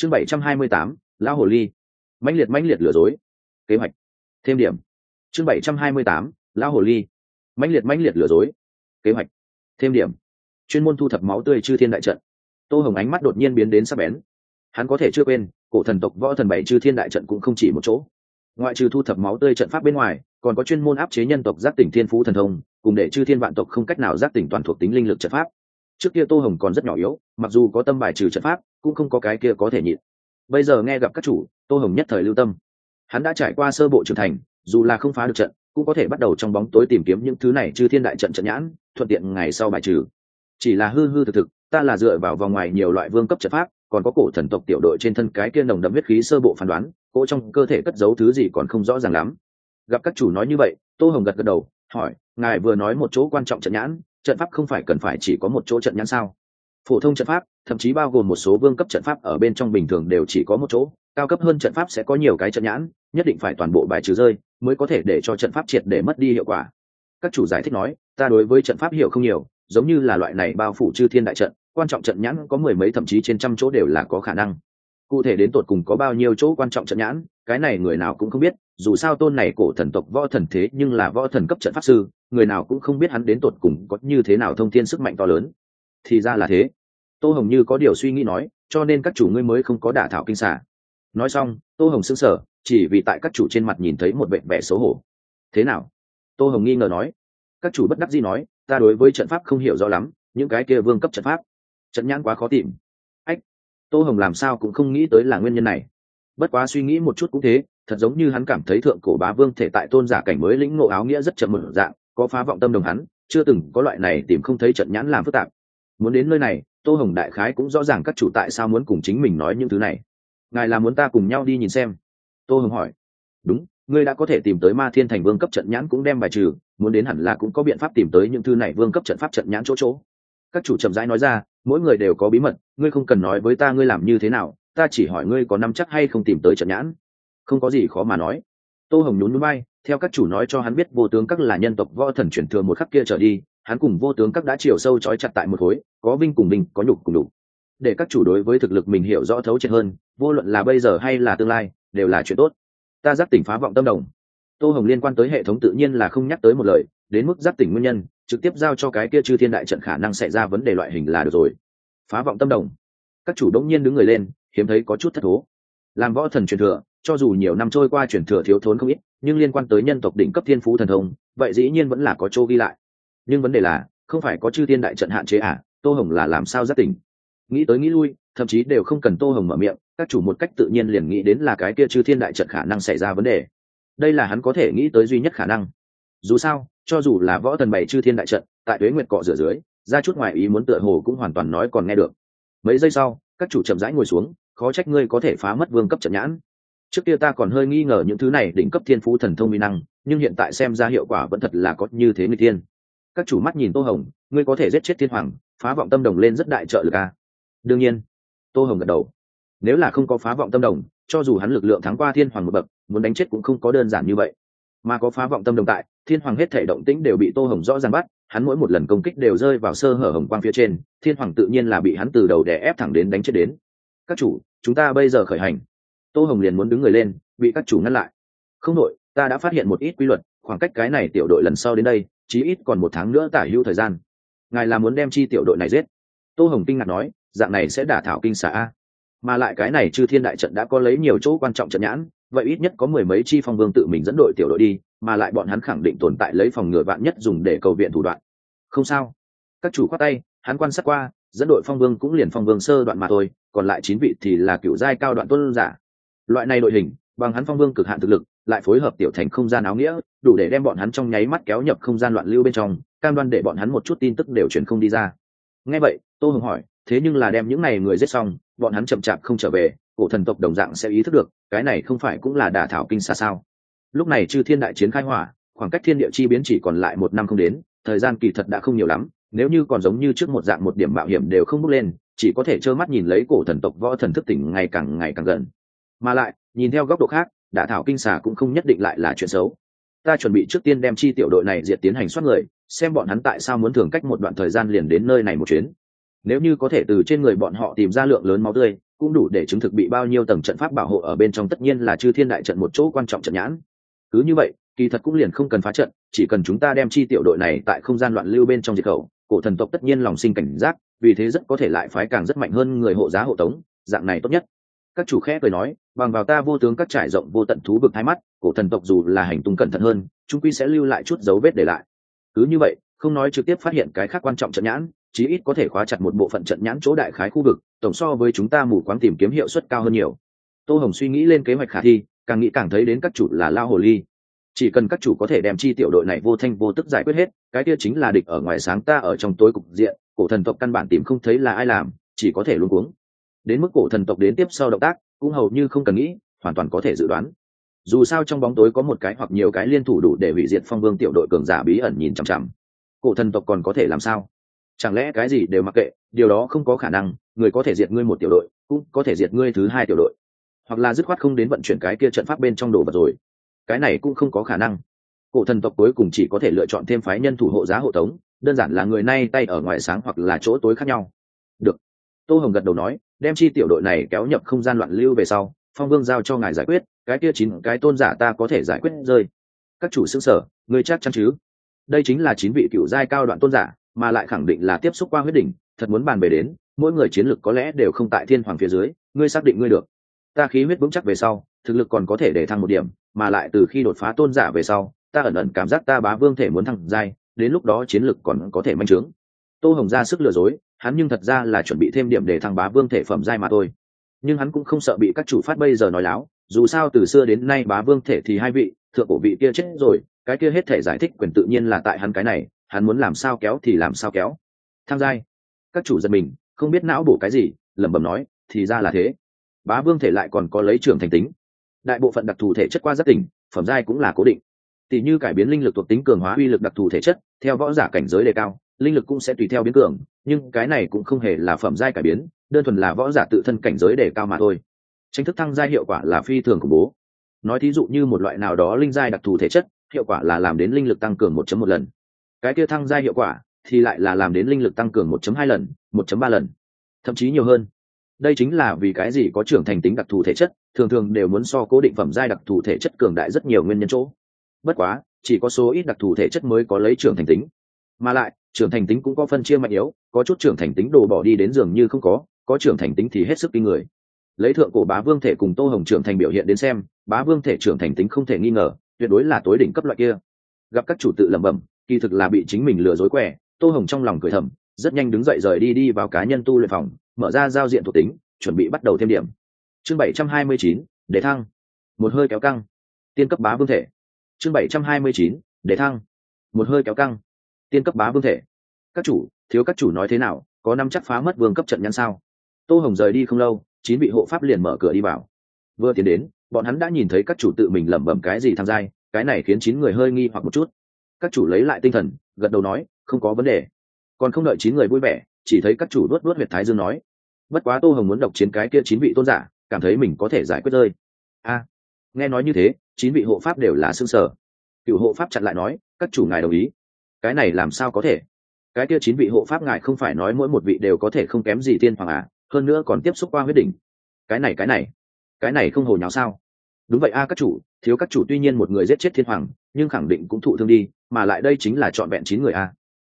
chương bảy trăm hai mươi tám, lão hồ ly. Mãnh liệt mãnh liệt lừa dối. Kế hoạch. Thêm điểm. Chương bảy trăm hai mươi tám, lão hồ ly. Mãnh liệt mãnh liệt lừa dối. Kế hoạch. Thêm điểm. Chuyên môn thu thập máu tươi chư thiên đại trận. Tô hồng ánh mắt đột nhiên biến đến sắc bén. Hắn có thể chưa quên, cổ thần tộc võ thần bảy chư thiên đại trận cũng không chỉ một chỗ. Ngoại trừ thu thập máu tươi trận pháp bên ngoài, còn có chuyên môn áp chế nhân tộc giác tỉnh thiên phú thần thông, cùng để chư thiên vạn tộc không cách nào giác tỉnh toàn thuộc tính linh lực trận pháp. Trước kia tô hồng còn rất nhỏ yếu, mặc dù có tâm bài trừ trận pháp cũng không có cái kia có thể nhịn. Bây giờ nghe gặp các chủ, tô hồng nhất thời lưu tâm. Hắn đã trải qua sơ bộ trưởng thành, dù là không phá được trận, cũng có thể bắt đầu trong bóng tối tìm kiếm những thứ này chứ thiên đại trận trận nhãn, thuận tiện ngày sau bài trừ. Chỉ là hư hư thực thực, ta là dựa vào vòng ngoài nhiều loại vương cấp trận pháp, còn có cổ thần tộc tiểu đội trên thân cái kia nồng đậm huyết khí sơ bộ phán đoán, cỗ trong cơ thể cất giấu thứ gì còn không rõ ràng lắm. Gặp các chủ nói như vậy, tô hồng gật gật đầu, hỏi, ngài vừa nói một chỗ quan trọng trận nhãn, trận pháp không phải cần phải chỉ có một chỗ trận nhãn sao? Phổ thông trận pháp thậm chí bao gồm một số vương cấp trận pháp ở bên trong bình thường đều chỉ có một chỗ, cao cấp hơn trận pháp sẽ có nhiều cái trận nhãn, nhất định phải toàn bộ bài trừ rơi mới có thể để cho trận pháp triệt để mất đi hiệu quả. Các chủ giải thích nói, ta đối với trận pháp hiểu không nhiều, giống như là loại này bao phủ chư thiên đại trận, quan trọng trận nhãn có mười mấy thậm chí trên trăm chỗ đều là có khả năng. Cụ thể đến tột cùng có bao nhiêu chỗ quan trọng trận nhãn, cái này người nào cũng không biết, dù sao tôn này cổ thần tộc võ thần thế nhưng là võ thần cấp trận pháp sư, người nào cũng không biết hắn đến tột cùng có như thế nào thông thiên sức mạnh to lớn. Thì ra là thế tô hồng như có điều suy nghĩ nói, cho nên các chủ ngươi mới không có đả thảo kinh xả nói xong, tô hồng s ư n g sở chỉ vì tại các chủ trên mặt nhìn thấy một vệ vẻ xấu hổ. Thế nào? Tô hồng nghi ngờ nói. Các chủ bất đắc dĩ nói, ta đối với trận pháp không hiểu rõ lắm, những cái kia vương cấp trận pháp. Trận nhãn quá khó tìm. Ách! Tô hồng làm sao cũng không nghĩ tới là nguyên nhân này. Bất quá suy nghĩ một chút cũng thế, thật giống như hắn cảm thấy thượng cổ bá vương thể tại tôn giả cảnh mới lĩnh ngộ áo nghĩa rất chậm một dạng, có phá vọng tâm đồng hắn, chưa từng có loại này tìm không thấy trận nhãn làm phức tạp. Muốn đến nơi này tô hồng đại khái cũng rõ ràng các chủ tại sao muốn cùng chính mình nói những thứ này. Ngài là muốn ta cùng nhau đi nhìn xem? Tô hồng hỏi. Đúng, ngươi đã có thể tìm tới ma thiên thành vương cấp trận nhãn cũng đem bài trừ, muốn đến hẳn là cũng có biện pháp tìm tới những thứ này vương cấp trận pháp trận nhãn chỗ chỗ. Các chủ chậm rãi nói ra, mỗi người đều có bí mật, ngươi không cần nói với ta ngươi làm như thế nào, ta chỉ hỏi ngươi có nắm chắc hay không tìm tới trận nhãn. Không có gì khó mà nói. Tô hồng nhún núi bay, theo các chủ nói cho hắn biết vô tướng các là nhân tộc võ thần chuyển thừa một khắc kia trở đi hắn cùng vô tướng các đã chiều sâu trói chặt tại một khối, có vinh cùng vinh, có nhục cùng đủ để các chủ đối với thực lực mình hiểu rõ thấu triệt hơn, vô luận là bây giờ hay là tương lai, đều là chuyện tốt. Ta giác tỉnh phá vọng tâm đồng. Tô hồng liên quan tới hệ thống tự nhiên là không nhắc tới một lời, đến mức giác tỉnh nguyên nhân, trực tiếp giao cho cái kia chư thiên đại trận khả năng xảy ra vấn đề loại hình là được rồi. Phá vọng tâm đồng. Các chủ đống nhiên đứng người lên, hiếm thấy có chút thất thố. Làm võ thần truyền thừa, cho dù nhiều năm trôi qua truyền thừa thiếu thốn không ít, nhưng liên quan tới nhân tộc đỉnh cấp thiên phú thần thông, vậy dĩ nhiên vẫn là có chỗ ghi lại nhưng vấn đề là, không phải có chư thiên đại trận hạn chế à tô hồng là làm sao giác tỉnh? Nghĩ tới nghĩ lui, thậm chí đều không cần tô hồng mở miệng, các chủ một cách tự nhiên liền nghĩ đến là cái kia chư thiên đại trận khả năng xảy ra vấn đề. Đây là hắn có thể nghĩ tới duy nhất khả năng. Dù sao, cho dù là võ thần bảy chư thiên đại trận, tại tuế nguyệt cọ rửa dưới, ra chút ngoài ý muốn tựa hồ cũng hoàn toàn nói còn nghe được. Mấy giây sau, các chủ chậm rãi ngồi xuống, khó trách ngươi có thể phá mất vương cấp trận nhãn. Trước kia ta còn hơi nghi ngờ những thứ này đỉnh cấp thiên phú thần thông mỹ năng, nhưng hiện tại xem ra hiệu quả vẫn thật là có như thế người tiên các chủ mắt nhìn tô hồng, ngươi có thể giết chết thiên hoàng, phá vọng tâm đồng lên rất đại trợ lực à? đương nhiên. Tô hồng gật đầu. Nếu là không có phá vọng tâm đồng, cho dù hắn lực lượng thắng qua thiên hoàng một bậc, muốn đánh chết cũng không có đơn giản như vậy. Mà có phá vọng tâm đồng tại, thiên hoàng hết thể động tĩnh đều bị tô hồng rõ ràng bắt, hắn mỗi một lần công kích đều rơi vào sơ hở hồng quang phía trên, thiên hoàng tự nhiên là bị hắn từ đầu đè ép thẳng đến đánh chết đến. Các chủ, chúng ta bây giờ khởi hành. Tô hồng liền muốn đứng người lên, bị các chủ ngăn lại. Không đội ta đã phát hiện một ít quy luật, khoảng cách cái này tiểu đội lần sau đến đây chí ít còn một tháng nữa tả hữu thời gian. Ngài là muốn đem chi tiểu đội này giết. Tô hồng kinh ngạc nói, dạng này sẽ đả thảo kinh xả a. Mà lại cái này chư thiên đại trận đã có lấy nhiều chỗ quan trọng trận nhãn, vậy ít nhất có mười mấy chi phong vương tự mình dẫn đội tiểu đội đi, mà lại bọn hắn khẳng định tồn tại lấy phòng ngừa vạn nhất dùng để cầu viện thủ đoạn. Không sao. Các chủ khoát tay, hắn quan sát qua, dẫn đội phong vương cũng liền phong vương sơ đoạn mà thôi, còn lại chín vị thì là cựu giai cao đoạn tuân giả. Loại này đội hình, bằng hắn phong vương cực hạn thực lực lại phối hợp tiểu thành không gian áo nghĩa, đủ để đem bọn hắn trong nháy mắt kéo nhập không gian loạn lưu bên trong, cam đoan để bọn hắn một chút tin tức đều truyền không đi ra. Ngay vậy, tô hồng hỏi, thế nhưng là đem những này người giết xong, bọn hắn chậm chạp không trở về, cổ thần tộc đồng dạng sẽ ý thức được, cái này không phải cũng là đả thảo kinh xa sao? Lúc này chư thiên đại chiến khai hỏa, khoảng cách thiên địa chi biến chỉ còn lại một năm không đến, thời gian kỳ thật đã không nhiều lắm, nếu như còn giống như trước một dạng một điểm mạo hiểm đều không bước lên, chỉ có thể trơ mắt nhìn lấy cổ thần tộc võ thần thức tỉnh ngày càng ngày càng gần. Mà lại, nhìn theo góc độ khác đả thảo kinh xà cũng không nhất định lại là chuyện xấu. Ta chuẩn bị trước tiên đem chi tiểu đội này diệt tiến hành soát người, xem bọn hắn tại sao muốn thường cách một đoạn thời gian liền đến nơi này một chuyến. Nếu như có thể từ trên người bọn họ tìm ra lượng lớn máu tươi, cũng đủ để chứng thực bị bao nhiêu tầng trận pháp bảo hộ ở bên trong tất nhiên là chư thiên đại trận một chỗ quan trọng trận nhãn. Cứ như vậy, kỳ thật cũng liền không cần phá trận, chỉ cần chúng ta đem chi tiểu đội này tại không gian loạn lưu bên trong diệt khẩu, cổ thần tộc tất nhiên lòng sinh cảnh giác, vì thế rất có thể lại phái càng rất mạnh hơn người hộ giá hộ tống, dạng này tốt nhất các chủ khẽ cười nói, bằng vào ta vô tướng các trải rộng vô tận thú vực hai mắt, cổ thần tộc dù là hành tung cẩn thận hơn, chúng quy sẽ lưu lại chút dấu vết để lại. Cứ như vậy, không nói trực tiếp phát hiện cái khác quan trọng trận nhãn, chí ít có thể khóa chặt một bộ phận trận nhãn chỗ đại khái khu vực, tổng so với chúng ta mù quáng tìm kiếm hiệu suất cao hơn nhiều. Tô hồng suy nghĩ lên kế hoạch khả thi, càng nghĩ càng thấy đến các chủ là lao hồ ly. Chỉ cần các chủ có thể đem chi tiểu đội này vô thanh vô tức giải quyết hết, cái kia chính là địch ở ngoài sáng ta ở trong tối cục diện, cổ thần tộc căn bản tìm không thấy là ai làm, chỉ có thể luôn cuống đến mức cổ thần tộc đến tiếp sau động tác, cũng hầu như không cần nghĩ, hoàn toàn có thể dự đoán. Dù sao trong bóng tối có một cái hoặc nhiều cái liên thủ đủ để hủy diệt phong vương tiểu đội cường giả bí ẩn nhìn chằm chằm. Cổ thần tộc còn có thể làm sao? Chẳng lẽ cái gì đều mặc kệ, điều đó không có khả năng, người có thể diệt ngươi một tiểu đội, cũng có thể diệt ngươi thứ hai tiểu đội. Hoặc là dứt khoát không đến vận chuyển cái kia trận pháp bên trong đồ vật rồi. Cái này cũng không có khả năng. Cổ thần tộc cuối cùng chỉ có thể lựa chọn thêm phái nhân thủ hộ giá hộ tống, đơn giản là người nay tay ở ngoài sáng hoặc là chỗ tối khác nhau. Được. Tô hồng gật đầu nói đem chi tiểu đội này kéo nhập không gian loạn lưu về sau, phong vương giao cho ngài giải quyết, cái kia chín cái tôn giả ta có thể giải quyết rơi. Các chủ xương sở người chắc chắn chứ? Đây chính là chín vị cựu giai cao đoạn tôn giả, mà lại khẳng định là tiếp xúc qua huyết đỉnh, thật muốn bàn về đến, mỗi người chiến lược có lẽ đều không tại thiên hoàng phía dưới, ngươi xác định ngươi được. Ta khí huyết vững chắc về sau, thực lực còn có thể để thăng một điểm, mà lại từ khi đột phá tôn giả về sau, ta ẩn ẩn cảm giác ta bá vương thể muốn thăng giai, đến lúc đó chiến lược còn có thể manh trướng tô hồng ra sức lừa dối, hắn nhưng thật ra là chuẩn bị thêm điểm để thằng bá vương thể phẩm giai mà thôi. Nhưng hắn cũng không sợ bị các chủ phát bây giờ nói láo, dù sao từ xưa đến nay bá vương thể thì hai vị, thượng cổ vị kia chết rồi, cái kia hết thể giải thích quyền tự nhiên là tại hắn cái này, hắn muốn làm sao kéo thì làm sao kéo. Tham giai. Các chủ giật mình, không biết não bổ cái gì, lẩm bẩm nói, thì ra là thế. Bá vương thể lại còn có lấy trưởng thành tính. Đại bộ phận đặc thù thể chất qua rất tỉnh phẩm giai cũng là cố định. Tỷ như cải biến linh lực thuộc tính cường hóa uy lực đặc thù thể chất, theo võ giả cảnh giới đề cao linh lực cũng sẽ tùy theo biến cường, nhưng cái này cũng không hề là phẩm giai cải biến, đơn thuần là võ giả tự thân cảnh giới để cao mà thôi. Tranh thức thăng giai hiệu quả là phi thường khủng bố. Nói thí dụ như một loại nào đó linh giai đặc thù thể chất, hiệu quả là làm đến linh lực tăng cường 1 một lần. Cái kia thăng giai hiệu quả thì lại là làm đến linh lực tăng cường 1 hai lần 1 ba lần, thậm chí nhiều hơn. Đây chính là vì cái gì có trưởng thành tính đặc thù thể chất, thường thường đều muốn so cố định phẩm giai đặc thù thể chất cường đại rất nhiều nguyên nhân chỗ. Bất quá, chỉ có số ít đặc thù thể chất mới có lấy trưởng thành tính. Mà lại trưởng thành tính cũng có phân chia mạnh yếu, có chút trưởng thành tính đồ bỏ đi đến dường như không có có trưởng thành tính thì hết sức kinh người. Lấy thượng cổ bá vương thể cùng tô hồng trưởng thành biểu hiện đến xem, bá vương thể trưởng thành tính không thể nghi ngờ, tuyệt đối là tối đỉnh cấp loại kia. Gặp các chủ tự lẩm bẩm, kỳ thực là bị chính mình lừa dối quẻ tô hồng trong lòng cười thầm, rất nhanh đứng dậy rời đi đi vào cá nhân tu luyện phòng, mở ra giao diện thuộc tính, chuẩn bị bắt đầu thêm điểm. Chương bảy trăm hai mươi chín, để thăng. Một hơi kéo căng. Tiên cấp bá vương thể. Chương bảy trăm hai mươi chín, để thăng. Một hơi kéo căng tiên cấp bá vương thể. Các chủ, thiếu các chủ nói thế nào? Có năm chắc phá mất vương cấp trận nhãn sao? Tô hồng rời đi không lâu, chín vị hộ pháp liền mở cửa đi vào. Vừa tiến đến, bọn hắn đã nhìn thấy các chủ tự mình lẩm bẩm cái gì tham gia cái này khiến chín người hơi nghi hoặc một chút. Các chủ lấy lại tinh thần, gật đầu nói, không có vấn đề. Còn không đợi chín người vui vẻ, chỉ thấy các chủ luốt luốt huyệt thái dương nói, bất quá tô hồng muốn độc chiến cái kia chín vị tôn giả, cảm thấy mình có thể giải quyết rơi. A, nghe nói như thế, chín vị hộ pháp đều là xương sở cựu hộ pháp chặn lại nói, các chủ ngài đồng ý cái này làm sao có thể? Cái kia chín vị hộ pháp ngài không phải nói mỗi một vị đều có thể không kém gì tiên hoàng à hơn nữa còn tiếp xúc qua huyết đỉnh. Cái này cái này cái này không hồ nháo sao? Đúng vậy a, các chủ, thiếu các chủ tuy nhiên một người giết chết thiên hoàng, nhưng khẳng định cũng thụ thương đi, mà lại đây chính là trọn vẹn chín người a.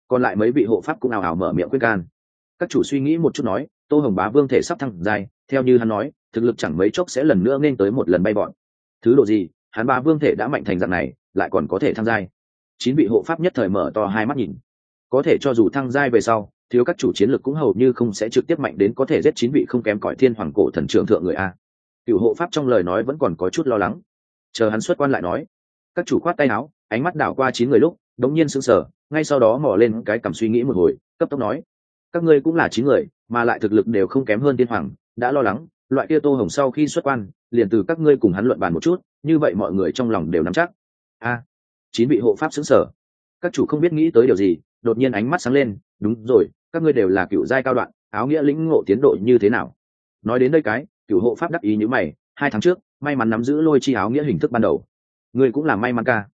Còn lại mấy vị hộ pháp cũng ào ào mở miệng quyết can. Các chủ suy nghĩ một chút nói, tô hồng bá vương thể sắp thăng dài theo như hắn nói, thực lực chẳng mấy chốc sẽ lần nữa nên tới một lần bay bọn. Thứ độ gì, hắn bá vương thể đã mạnh thành dạng này, lại còn có thể thăng dài chín vị hộ pháp nhất thời mở to hai mắt nhìn. Có thể cho dù thăng giai về sau, thiếu các chủ chiến lược cũng hầu như không sẽ trực tiếp mạnh đến có thể giết chín vị không kém cỏi thiên hoàng cổ thần trưởng thượng người a. Cựu hộ pháp trong lời nói vẫn còn có chút lo lắng. Chờ hắn xuất quan lại nói. Các chủ khoát tay áo, ánh mắt đảo qua chín người lúc, đống nhiên sững sờ, ngay sau đó mò lên cái cảm suy nghĩ một hồi, cấp tốc nói. Các ngươi cũng là chín người, mà lại thực lực đều không kém hơn thiên hoàng, đã lo lắng, loại kia tô hồng sau khi xuất quan, liền từ các ngươi cùng hắn luận bàn một chút, như vậy mọi người trong lòng đều nắm chắc. A chín vị hộ pháp xứng sở. Các chủ không biết nghĩ tới điều gì, đột nhiên ánh mắt sáng lên, đúng rồi, các ngươi đều là cựu giai cao đoạn, áo nghĩa lĩnh ngộ tiến độ như thế nào? Nói đến đây cái, cựu hộ pháp đắc ý như mày, hai tháng trước, may mắn nắm giữ lôi chi áo nghĩa hình thức ban đầu. Ngươi cũng là may mắn ca.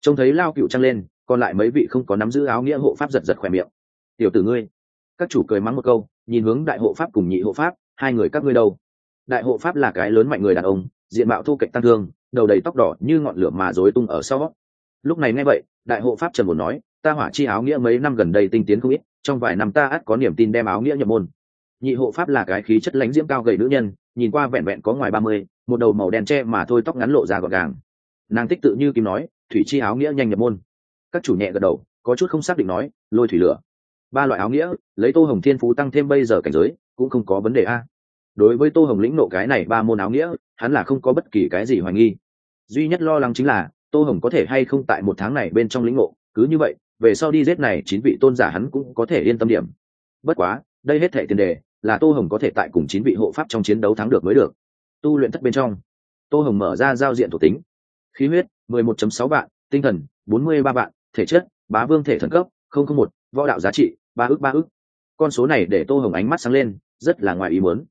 Trông thấy lao cựu trăng lên, còn lại mấy vị không có nắm giữ áo nghĩa hộ pháp giật giật khỏe miệng. Tiểu tử ngươi. Các chủ cười mắng một câu, nhìn hướng đại hộ pháp cùng nhị hộ pháp, hai người các ngươi đâu? Đại hộ pháp là cái lớn mạnh người đàn ông, diện mạo thu kệch tăng thương, đầu đầy tóc đỏ như ngọn lửa mà rối tung ở sau lúc này nghe vậy, đại hộ pháp trần bồn nói, ta hỏa chi áo nghĩa mấy năm gần đây tinh tiến không ít, trong vài năm ta ắt có niềm tin đem áo nghĩa nhập môn. Nhị hộ pháp là cái khí chất lãnh diễm cao gầy nữ nhân, nhìn qua vẹn vẹn có ngoài ba mươi, một đầu màu đen tre mà thôi, tóc ngắn lộ ra gọn gàng. Nàng tích tự như kim nói, thủy chi áo nghĩa nhanh nhập môn. Các chủ nhẹ gật đầu, có chút không xác định nói, lôi thủy lửa. Ba loại áo nghĩa, lấy tô hồng thiên phú tăng thêm bây giờ cảnh giới, cũng không có vấn đề a. Đối với tô hồng lĩnh nộ cái này ba môn áo nghĩa, hắn là không có bất kỳ cái gì hoài nghi. Duy nhất lo lắng chính là tô hồng có thể hay không tại một tháng này bên trong lĩnh ngộ, cứ như vậy, về sau đi giết này chín vị tôn giả hắn cũng có thể yên tâm điểm. Bất quá, đây hết thể tiền đề, là tô hồng có thể tại cùng chín vị hộ pháp trong chiến đấu thắng được mới được. Tu luyện thất bên trong, tô hồng mở ra giao diện thuộc tính. Khí huyết 11.6 vạn, tinh thần 43 vạn, thể chất, bá vương thể thần cấp, không không một, võ đạo giá trị, ba ước ba ước con số này để tô hồng ánh mắt sáng lên, rất là ngoài ý muốn.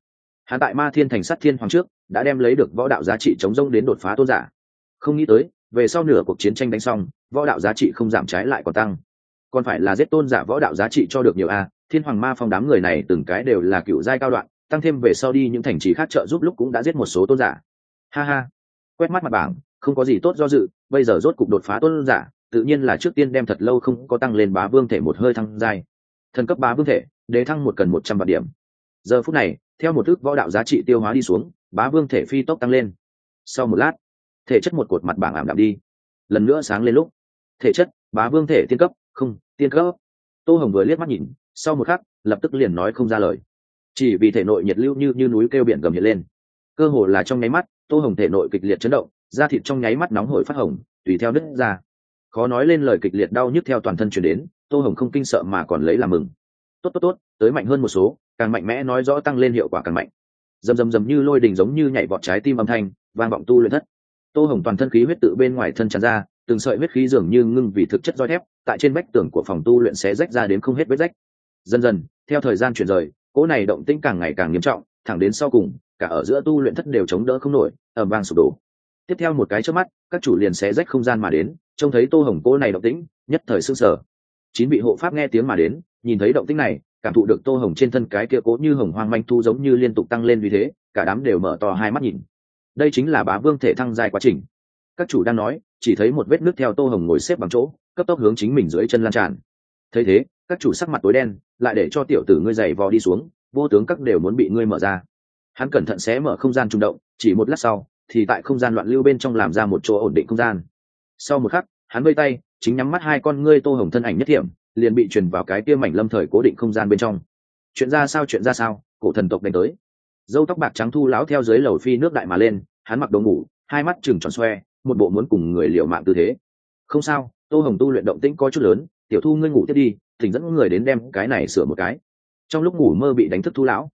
Hắn tại ma thiên thành sát thiên hoàng trước, đã đem lấy được võ đạo giá trị chống rông đến đột phá tôn giả. Không nghĩ tới về sau nửa cuộc chiến tranh đánh xong, võ đạo giá trị không giảm trái lại còn tăng. Còn phải là giết tôn giả võ đạo giá trị cho được nhiều a, thiên hoàng ma phong đám người này từng cái đều là cựu giai cao đoạn, tăng thêm về sau đi những thành trì khác trợ giúp lúc cũng đã giết một số tôn giả. Ha ha. Quét mắt mặt bảng, không có gì tốt do dự, bây giờ rốt cục đột phá tôn giả, tự nhiên là trước tiên đem thật lâu không có tăng lên bá vương thể một hơi thăng giai. Thần cấp bá vương thể đề thăng một cần một trăm vạn điểm. Giờ phút này, theo một thức võ đạo giá trị tiêu hóa đi xuống, bá vương thể phi tốc tăng lên. Sau một lát thể chất một cột mặt bảng ảm đạm đi. Lần nữa sáng lên lúc, thể chất, bá vương thể tiên cấp, không, tiên cấp. Tô hồng vừa liếc mắt nhìn, sau một khắc, lập tức liền nói không ra lời. Chỉ vì thể nội nhiệt lưu như như núi kêu biển gầm nhiệt lên. Cơ hồ là trong nháy mắt, tô hồng thể nội kịch liệt chấn động, da thịt trong nháy mắt nóng hổi phát hồng, tùy theo đứt ra. Khó nói lên lời kịch liệt đau nhức theo toàn thân chuyển đến, tô hồng không kinh sợ mà còn lấy làm mừng. Tốt tốt tốt, tới mạnh hơn một số, càng mạnh mẽ nói rõ tăng lên hiệu quả càng mạnh. Dầm dầm dầm như lôi đình giống như nhảy vọt trái tim âm thanh, vang vọng tu luyện thất tô hồng toàn thân khí huyết tự bên ngoài thân tràn ra, từng sợi huyết khí dường như ngưng vì thực chất roi thép, tại trên vách tường của phòng tu luyện sẽ rách ra đến không hết vết rách. Dần dần, theo thời gian chuyển rời, cỗ này động tĩnh càng ngày càng nghiêm trọng, thẳng đến sau cùng, cả ở giữa tu luyện thất đều chống đỡ không nổi ẩm vang sụp đổ. Tiếp theo một cái trước mắt, các chủ liền sẽ rách không gian mà đến, trông thấy tô hồng cỗ này động tĩnh, nhất thời s ư sở chín vị hộ pháp nghe tiếng mà đến, nhìn thấy động tĩnh này, cảm thụ được tô hồng trên thân cái kia cố như hồng hoang manh thu giống như liên tục tăng lên vì thế, cả đám đều mở to hai mắt nhìn đây chính là bá vương thể thăng dài quá trình. Các chủ đang nói, chỉ thấy một vết nước theo tô hồng ngồi xếp bằng chỗ, cấp tốc hướng chính mình dưới chân lan tràn. Thấy thế, các chủ sắc mặt tối đen, lại để cho tiểu tử ngươi giày vò đi xuống, vô tướng các đều muốn bị ngươi mở ra. Hắn cẩn thận xé mở không gian trung động, chỉ một lát sau, thì tại không gian loạn lưu bên trong làm ra một chỗ ổn định không gian. Sau một khắc, hắn vây tay, chính nhắm mắt hai con ngươi tô hồng thân ảnh nhất điểm liền bị truyền vào cái kia mảnh lâm thời cố định không gian bên trong. Chuyện ra sao, chuyện ra sao, cổ thần tộc đánh tới dâu tóc bạc trắng thu lão theo dưới lầu phi nước đại mà lên, hắn mặc đồ ngủ, hai mắt chừng tròn xoe, một bộ muốn cùng người liệu mạng tư thế. Không sao, tô hồng tu luyện động tĩnh có chút lớn, tiểu thu ngươi ngủ tiếp đi, thỉnh dẫn người đến đem cái này sửa một cái. Trong lúc ngủ mơ bị đánh thức thu lão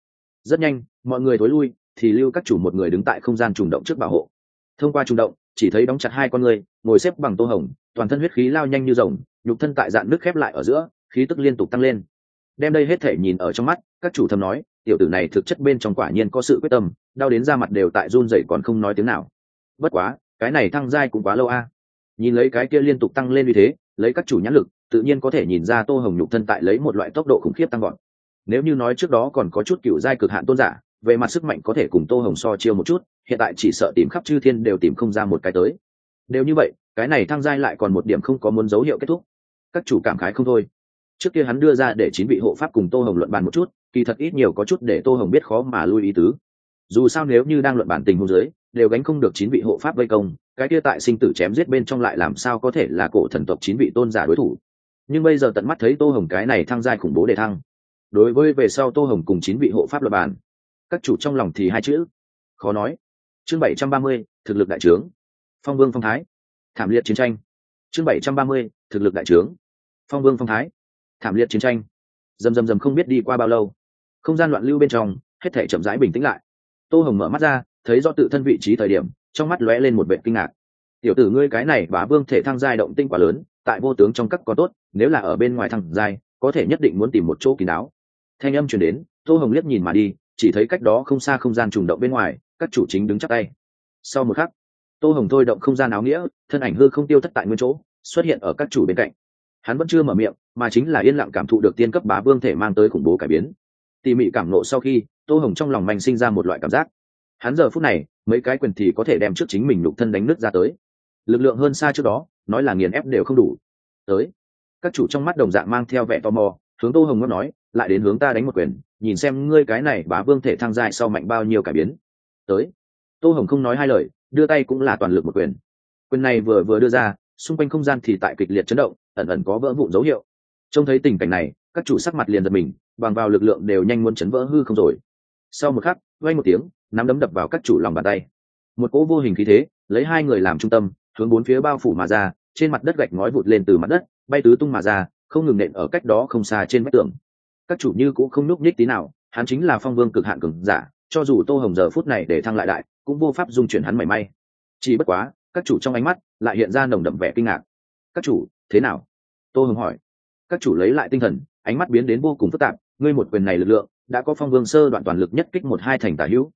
rất nhanh, mọi người thối lui, thì lưu các chủ một người đứng tại không gian trùng động trước bảo hộ. Thông qua trùng động, chỉ thấy đóng chặt hai con người, ngồi xếp bằng tô hồng, toàn thân huyết khí lao nhanh như rồng, nhục thân tại dạn nước khép lại ở giữa, khí tức liên tục tăng lên. Đem đây hết thể nhìn ở trong mắt, các chủ thầm nói tiểu tử này thực chất bên trong quả nhiên có sự quyết tâm, đau đến da mặt đều tại run dậy còn không nói tiếng nào. Bất quá, cái này thăng giai cũng quá lâu a. Nhìn lấy cái kia liên tục tăng lên như thế, lấy các chủ nhãn lực, tự nhiên có thể nhìn ra tô hồng nhục thân tại lấy một loại tốc độ khủng khiếp tăng gọn nếu như nói trước đó còn có chút cựu giai cực hạn tôn giả, về mặt sức mạnh có thể cùng tô hồng so chiêu một chút, hiện tại chỉ sợ tìm khắp chư thiên đều tìm không ra một cái tới. Đều như vậy, cái này thăng giai lại còn một điểm không có muốn dấu hiệu kết thúc. Các chủ cảm khái không thôi trước kia hắn đưa ra để chín vị hộ pháp cùng tô hồng luận bàn một chút kỳ thật ít nhiều có chút để tô hồng biết khó mà lui ý tứ. Dù sao nếu như đang luận bản tình hôn giới đều gánh không được chín vị hộ pháp vây công cái kia tại sinh tử chém giết bên trong lại làm sao có thể là cổ thần tộc chín vị tôn giả đối thủ. Nhưng bây giờ tận mắt thấy tô hồng cái này thăng giai khủng bố để thăng. Đối với về sau tô hồng cùng chín vị hộ pháp luật bàn, các chủ trong lòng thì hai chữ. Khó nói. Chương bảy trăm ba mươi thực lực đại trướng. Phong vương phong thái. Thảm liệt chiến tranh. Chương bảy trăm ba mươi thực lực đại trướng. Phong vương phong thái thảm liệt chiến tranh. Dầm dầm dầm không biết đi qua bao lâu. Không gian loạn lưu bên trong, hết thể chậm rãi bình tĩnh lại. Tô hồng mở mắt ra, thấy do tự thân vị trí thời điểm, trong mắt lóe lên một vệ kinh ngạc. Tiểu tử ngươi cái này bá vương thể thăng giai động tinh quá lớn, tại vô tướng trong các có tốt, nếu là ở bên ngoài thăng giai, có thể nhất định muốn tìm một chỗ kín đáo. Thanh âm truyền đến, tô hồng liếc nhìn mà đi, chỉ thấy cách đó không xa không gian trùng động bên ngoài, các chủ chính đứng chắc tay. Sau một khắc, tô hồng thôi động không gian áo nghĩa, thân ảnh hư không tiêu thất tại nguyên chỗ, xuất hiện ở các chủ bên cạnh hắn vẫn chưa mở miệng, mà chính là yên lặng cảm thụ được tiên cấp bá vương thể mang tới khủng bố cải biến. Tỉ mỉ cảm nộ sau khi, tô hồng trong lòng manh sinh ra một loại cảm giác. Hắn giờ phút này, mấy cái quyền thì có thể đem trước chính mình nhục thân đánh nứt ra tới. Lực lượng hơn xa trước đó, nói là nghiền ép đều không đủ. Tới. Các chủ trong mắt đồng dạng mang theo vẻ tò mò, hướng tô hồng ngót nói, lại đến hướng ta đánh một quyền, nhìn xem ngươi cái này bá vương thể thăng dài sau mạnh bao nhiêu cải biến. Tới. Tô hồng không nói hai lời, đưa tay cũng là toàn lực một quyền. Quyền này vừa vừa đưa ra, xung quanh không gian thì tại kịch liệt chấn động ẩn ẩn có vỡ vụn dấu hiệu. Trông thấy tình cảnh này, các chủ sắc mặt liền giật mình, bằng vào lực lượng đều nhanh muốn chấn vỡ hư không rồi. Sau một khắc vay một tiếng, nắm đấm đập vào các chủ lòng bàn tay. Một cỗ vô hình khí thế, lấy hai người làm trung tâm, hướng bốn phía bao phủ mà ra, trên mặt đất gạch ngói vụt lên từ mặt đất, bay tứ tung mà ra, không ngừng nện ở cách đó không xa trên vách tường. Các chủ như cũng không nhúc nhích tí nào, hắn chính là phong vương cực hạn cường giả, cho dù tô hồng giờ phút này để thăng lại đại, cũng vô pháp dung chuyển hắn mảy may. Chỉ bất quá, các chủ trong ánh mắt lại hiện ra nồng đậm vẻ kinh ngạc. Các chủ thế nào? Tô hồng hỏi. Các chủ lấy lại tinh thần, ánh mắt biến đến vô cùng phức tạp, ngươi một quyền này lực lượng, đã có phong vương sơ đoạn toàn lực nhất kích một hai thành tả hữu.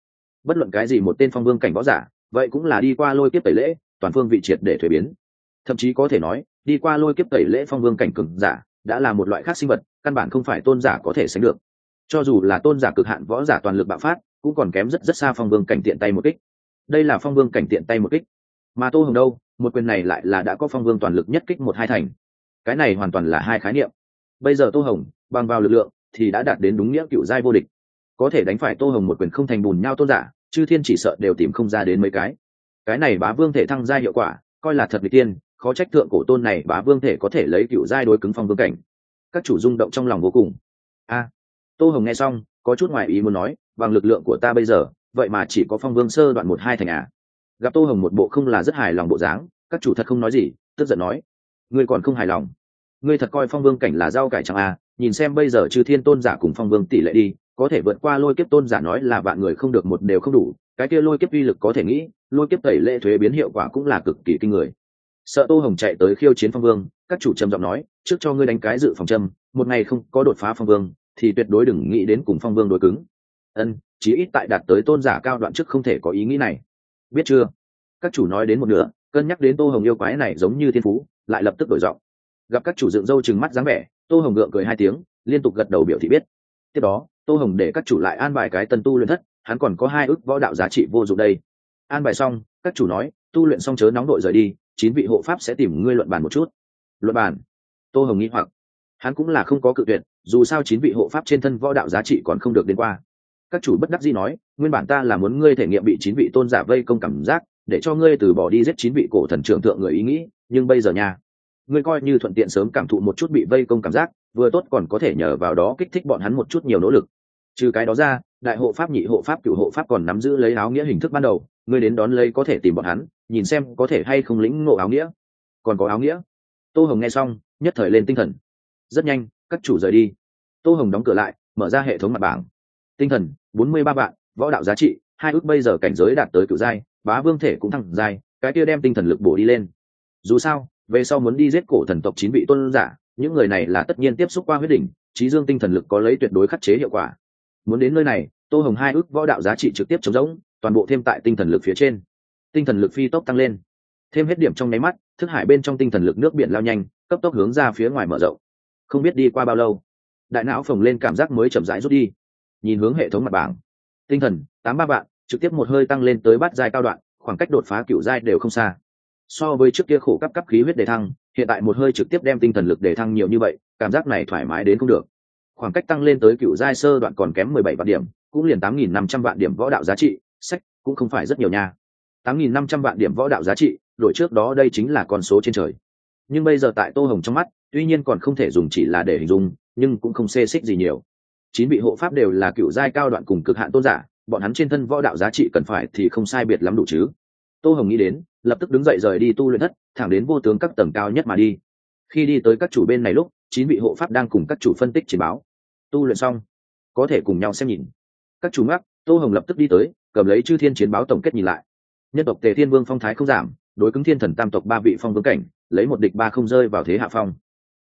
Bất luận cái gì một tên phong vương cảnh võ giả, vậy cũng là đi qua lôi kiếp tẩy lễ, toàn phương vị triệt để thuế biến. Thậm chí có thể nói, đi qua lôi kiếp tẩy lễ phong vương cảnh cường giả, đã là một loại khác sinh vật, căn bản không phải tôn giả có thể sánh được. Cho dù là tôn giả cực hạn võ giả toàn lực bạo phát, cũng còn kém rất rất xa phong vương cảnh tiện tay một kích. Đây là phong vương cảnh tiện tay một kích. Mà tô hồng đâu? Một quyền này lại là đã có phong vương toàn lực nhất kích một hai thành. Cái này hoàn toàn là hai khái niệm. Bây giờ tô hồng, bằng vào lực lượng, thì đã đạt đến đúng nghĩa cựu giai vô địch. Có thể đánh phải tô hồng một quyền không thành bùn nhau tôn giả, chư thiên chỉ sợ đều tìm không ra đến mấy cái. Cái này bá vương thể thăng gia hiệu quả, coi là thật vị tiên, khó trách thượng cổ tôn này bá vương thể có thể lấy cựu giai đối cứng phong vương cảnh. Các chủ rung động trong lòng vô cùng. A, tô hồng nghe xong, có chút ngoài ý muốn nói, bằng lực lượng của ta bây giờ, vậy mà chỉ có phong vương sơ đoạn một hai thành à? Gặp tô hồng một bộ không là rất hài lòng bộ dáng, các chủ thật không nói gì, tức giận nói, ngươi còn không hài lòng? Ngươi thật coi phong vương cảnh là rau cải chẳng à? Nhìn xem bây giờ chư thiên tôn giả cùng phong vương tỷ lệ đi, có thể vượt qua lôi kiếp tôn giả nói là vạn người không được một đều không đủ, cái kia lôi kiếp uy lực có thể nghĩ, lôi kiếp tẩy lệ thuế biến hiệu quả cũng là cực kỳ kinh người. Sợ tô hồng chạy tới khiêu chiến phong vương, các chủ trầm giọng nói, trước cho ngươi đánh cái dự phòng châm, một ngày không có đột phá phong vương, thì tuyệt đối đừng nghĩ đến cùng phong vương đối cứng. Ân, chí ít tại đạt tới tôn giả cao đoạn trước không thể có ý nghĩ này biết chưa? Các chủ nói đến một nửa, cân nhắc đến tô hồng yêu quái này giống như thiên phú, lại lập tức đổi giọng. Gặp các chủ dựng râu chừng mắt dáng vẻ, tô hồng gượng cười hai tiếng, liên tục gật đầu biểu thị biết. Tiếp đó, tô hồng để các chủ lại an bài cái tân tu luyện thất, hắn còn có hai ước võ đạo giá trị vô dụng đây. An bài xong, các chủ nói, tu luyện xong chớ nóng đội rời đi, chín vị hộ pháp sẽ tìm ngươi luận bàn một chút. Luận bàn? Tô hồng nghĩ hoặc. Hắn cũng là không có cự tuyệt, dù sao chín vị hộ pháp trên thân võ đạo giá trị còn không được đến qua các chủ bất đắc dĩ nói, nguyên bản ta là muốn ngươi thể nghiệm bị chín vị tôn giả vây công cảm giác, để cho ngươi từ bỏ đi giết chín vị cổ thần trưởng thượng người ý nghĩ, nhưng bây giờ nha, ngươi coi như thuận tiện sớm cảm thụ một chút bị vây công cảm giác, vừa tốt còn có thể nhờ vào đó kích thích bọn hắn một chút nhiều nỗ lực. Trừ cái đó ra, đại hộ pháp, nhị hộ pháp cựu hộ pháp còn nắm giữ lấy áo nghĩa hình thức ban đầu, ngươi đến đón lấy có thể tìm bọn hắn, nhìn xem có thể hay không lĩnh ngộ áo nghĩa. Còn có áo nghĩa? Tô hồng nghe xong, nhất thời lên tinh thần. Rất nhanh, các chủ rời đi. Tô hồng đóng cửa lại, mở ra hệ thống mặt bảng tinh thần, bốn mươi ba vạn, võ đạo giá trị, hai ước bây giờ cảnh giới đạt tới cựu giai, bá vương thể cũng thăng giai, cái kia đem tinh thần lực bổ đi lên. Dù sao, về sau muốn đi giết cổ thần tộc chín vị tôn giả, những người này là tất nhiên tiếp xúc qua huyết đỉnh, trí dương tinh thần lực có lấy tuyệt đối khắc chế hiệu quả. Muốn đến nơi này, tô hồng hai ước võ đạo giá trị trực tiếp chống rỗng toàn bộ thêm tại tinh thần lực phía trên. Tinh thần lực phi tốc tăng lên. Thêm hết điểm trong nháy mắt, thức hải bên trong tinh thần lực nước biển lao nhanh, cấp tốc hướng ra phía ngoài mở rộng. Không biết đi qua bao lâu, đại não phồng lên cảm giác mới chậm rãi rút đi nhìn hướng hệ thống mặt bảng. Tinh thần, tám ba vạn, trực tiếp một hơi tăng lên tới bát giai cao đoạn, khoảng cách đột phá cựu giai đều không xa. So với trước kia khổ cấp cấp khí huyết đề thăng, hiện tại một hơi trực tiếp đem tinh thần lực đề thăng nhiều như vậy, cảm giác này thoải mái đến không được. Khoảng cách tăng lên tới cựu giai sơ đoạn còn kém mười bảy vạn điểm, cũng liền tám nghìn năm trăm vạn điểm võ đạo giá trị, sách cũng không phải rất nhiều nha. tám nghìn năm trăm vạn điểm võ đạo giá trị, đổi trước đó đây chính là con số trên trời. Nhưng bây giờ tại tô hồng trong mắt, tuy nhiên còn không thể dùng chỉ là để hình dung, nhưng cũng không xê xích gì nhiều chín vị hộ pháp đều là cựu giai cao đoạn cùng cực hạn tôn giả, bọn hắn trên thân võ đạo giá trị cần phải thì không sai biệt lắm đủ chứ. Tô hồng nghĩ đến, lập tức đứng dậy rời đi tu luyện thất, thẳng đến vô tướng các tầng cao nhất mà đi. Khi đi tới các chủ bên này lúc, chín vị hộ pháp đang cùng các chủ phân tích chỉ báo. Tu luyện xong, có thể cùng nhau xem nhìn. Các chủ ngắc, tô hồng lập tức đi tới, cầm lấy chư thiên chiến báo tổng kết nhìn lại. Nhân tộc tề thiên vương phong thái không giảm, đối cứng thiên thần tam tộc ba vị phong vương cảnh, lấy một địch ba không rơi vào thế hạ phong.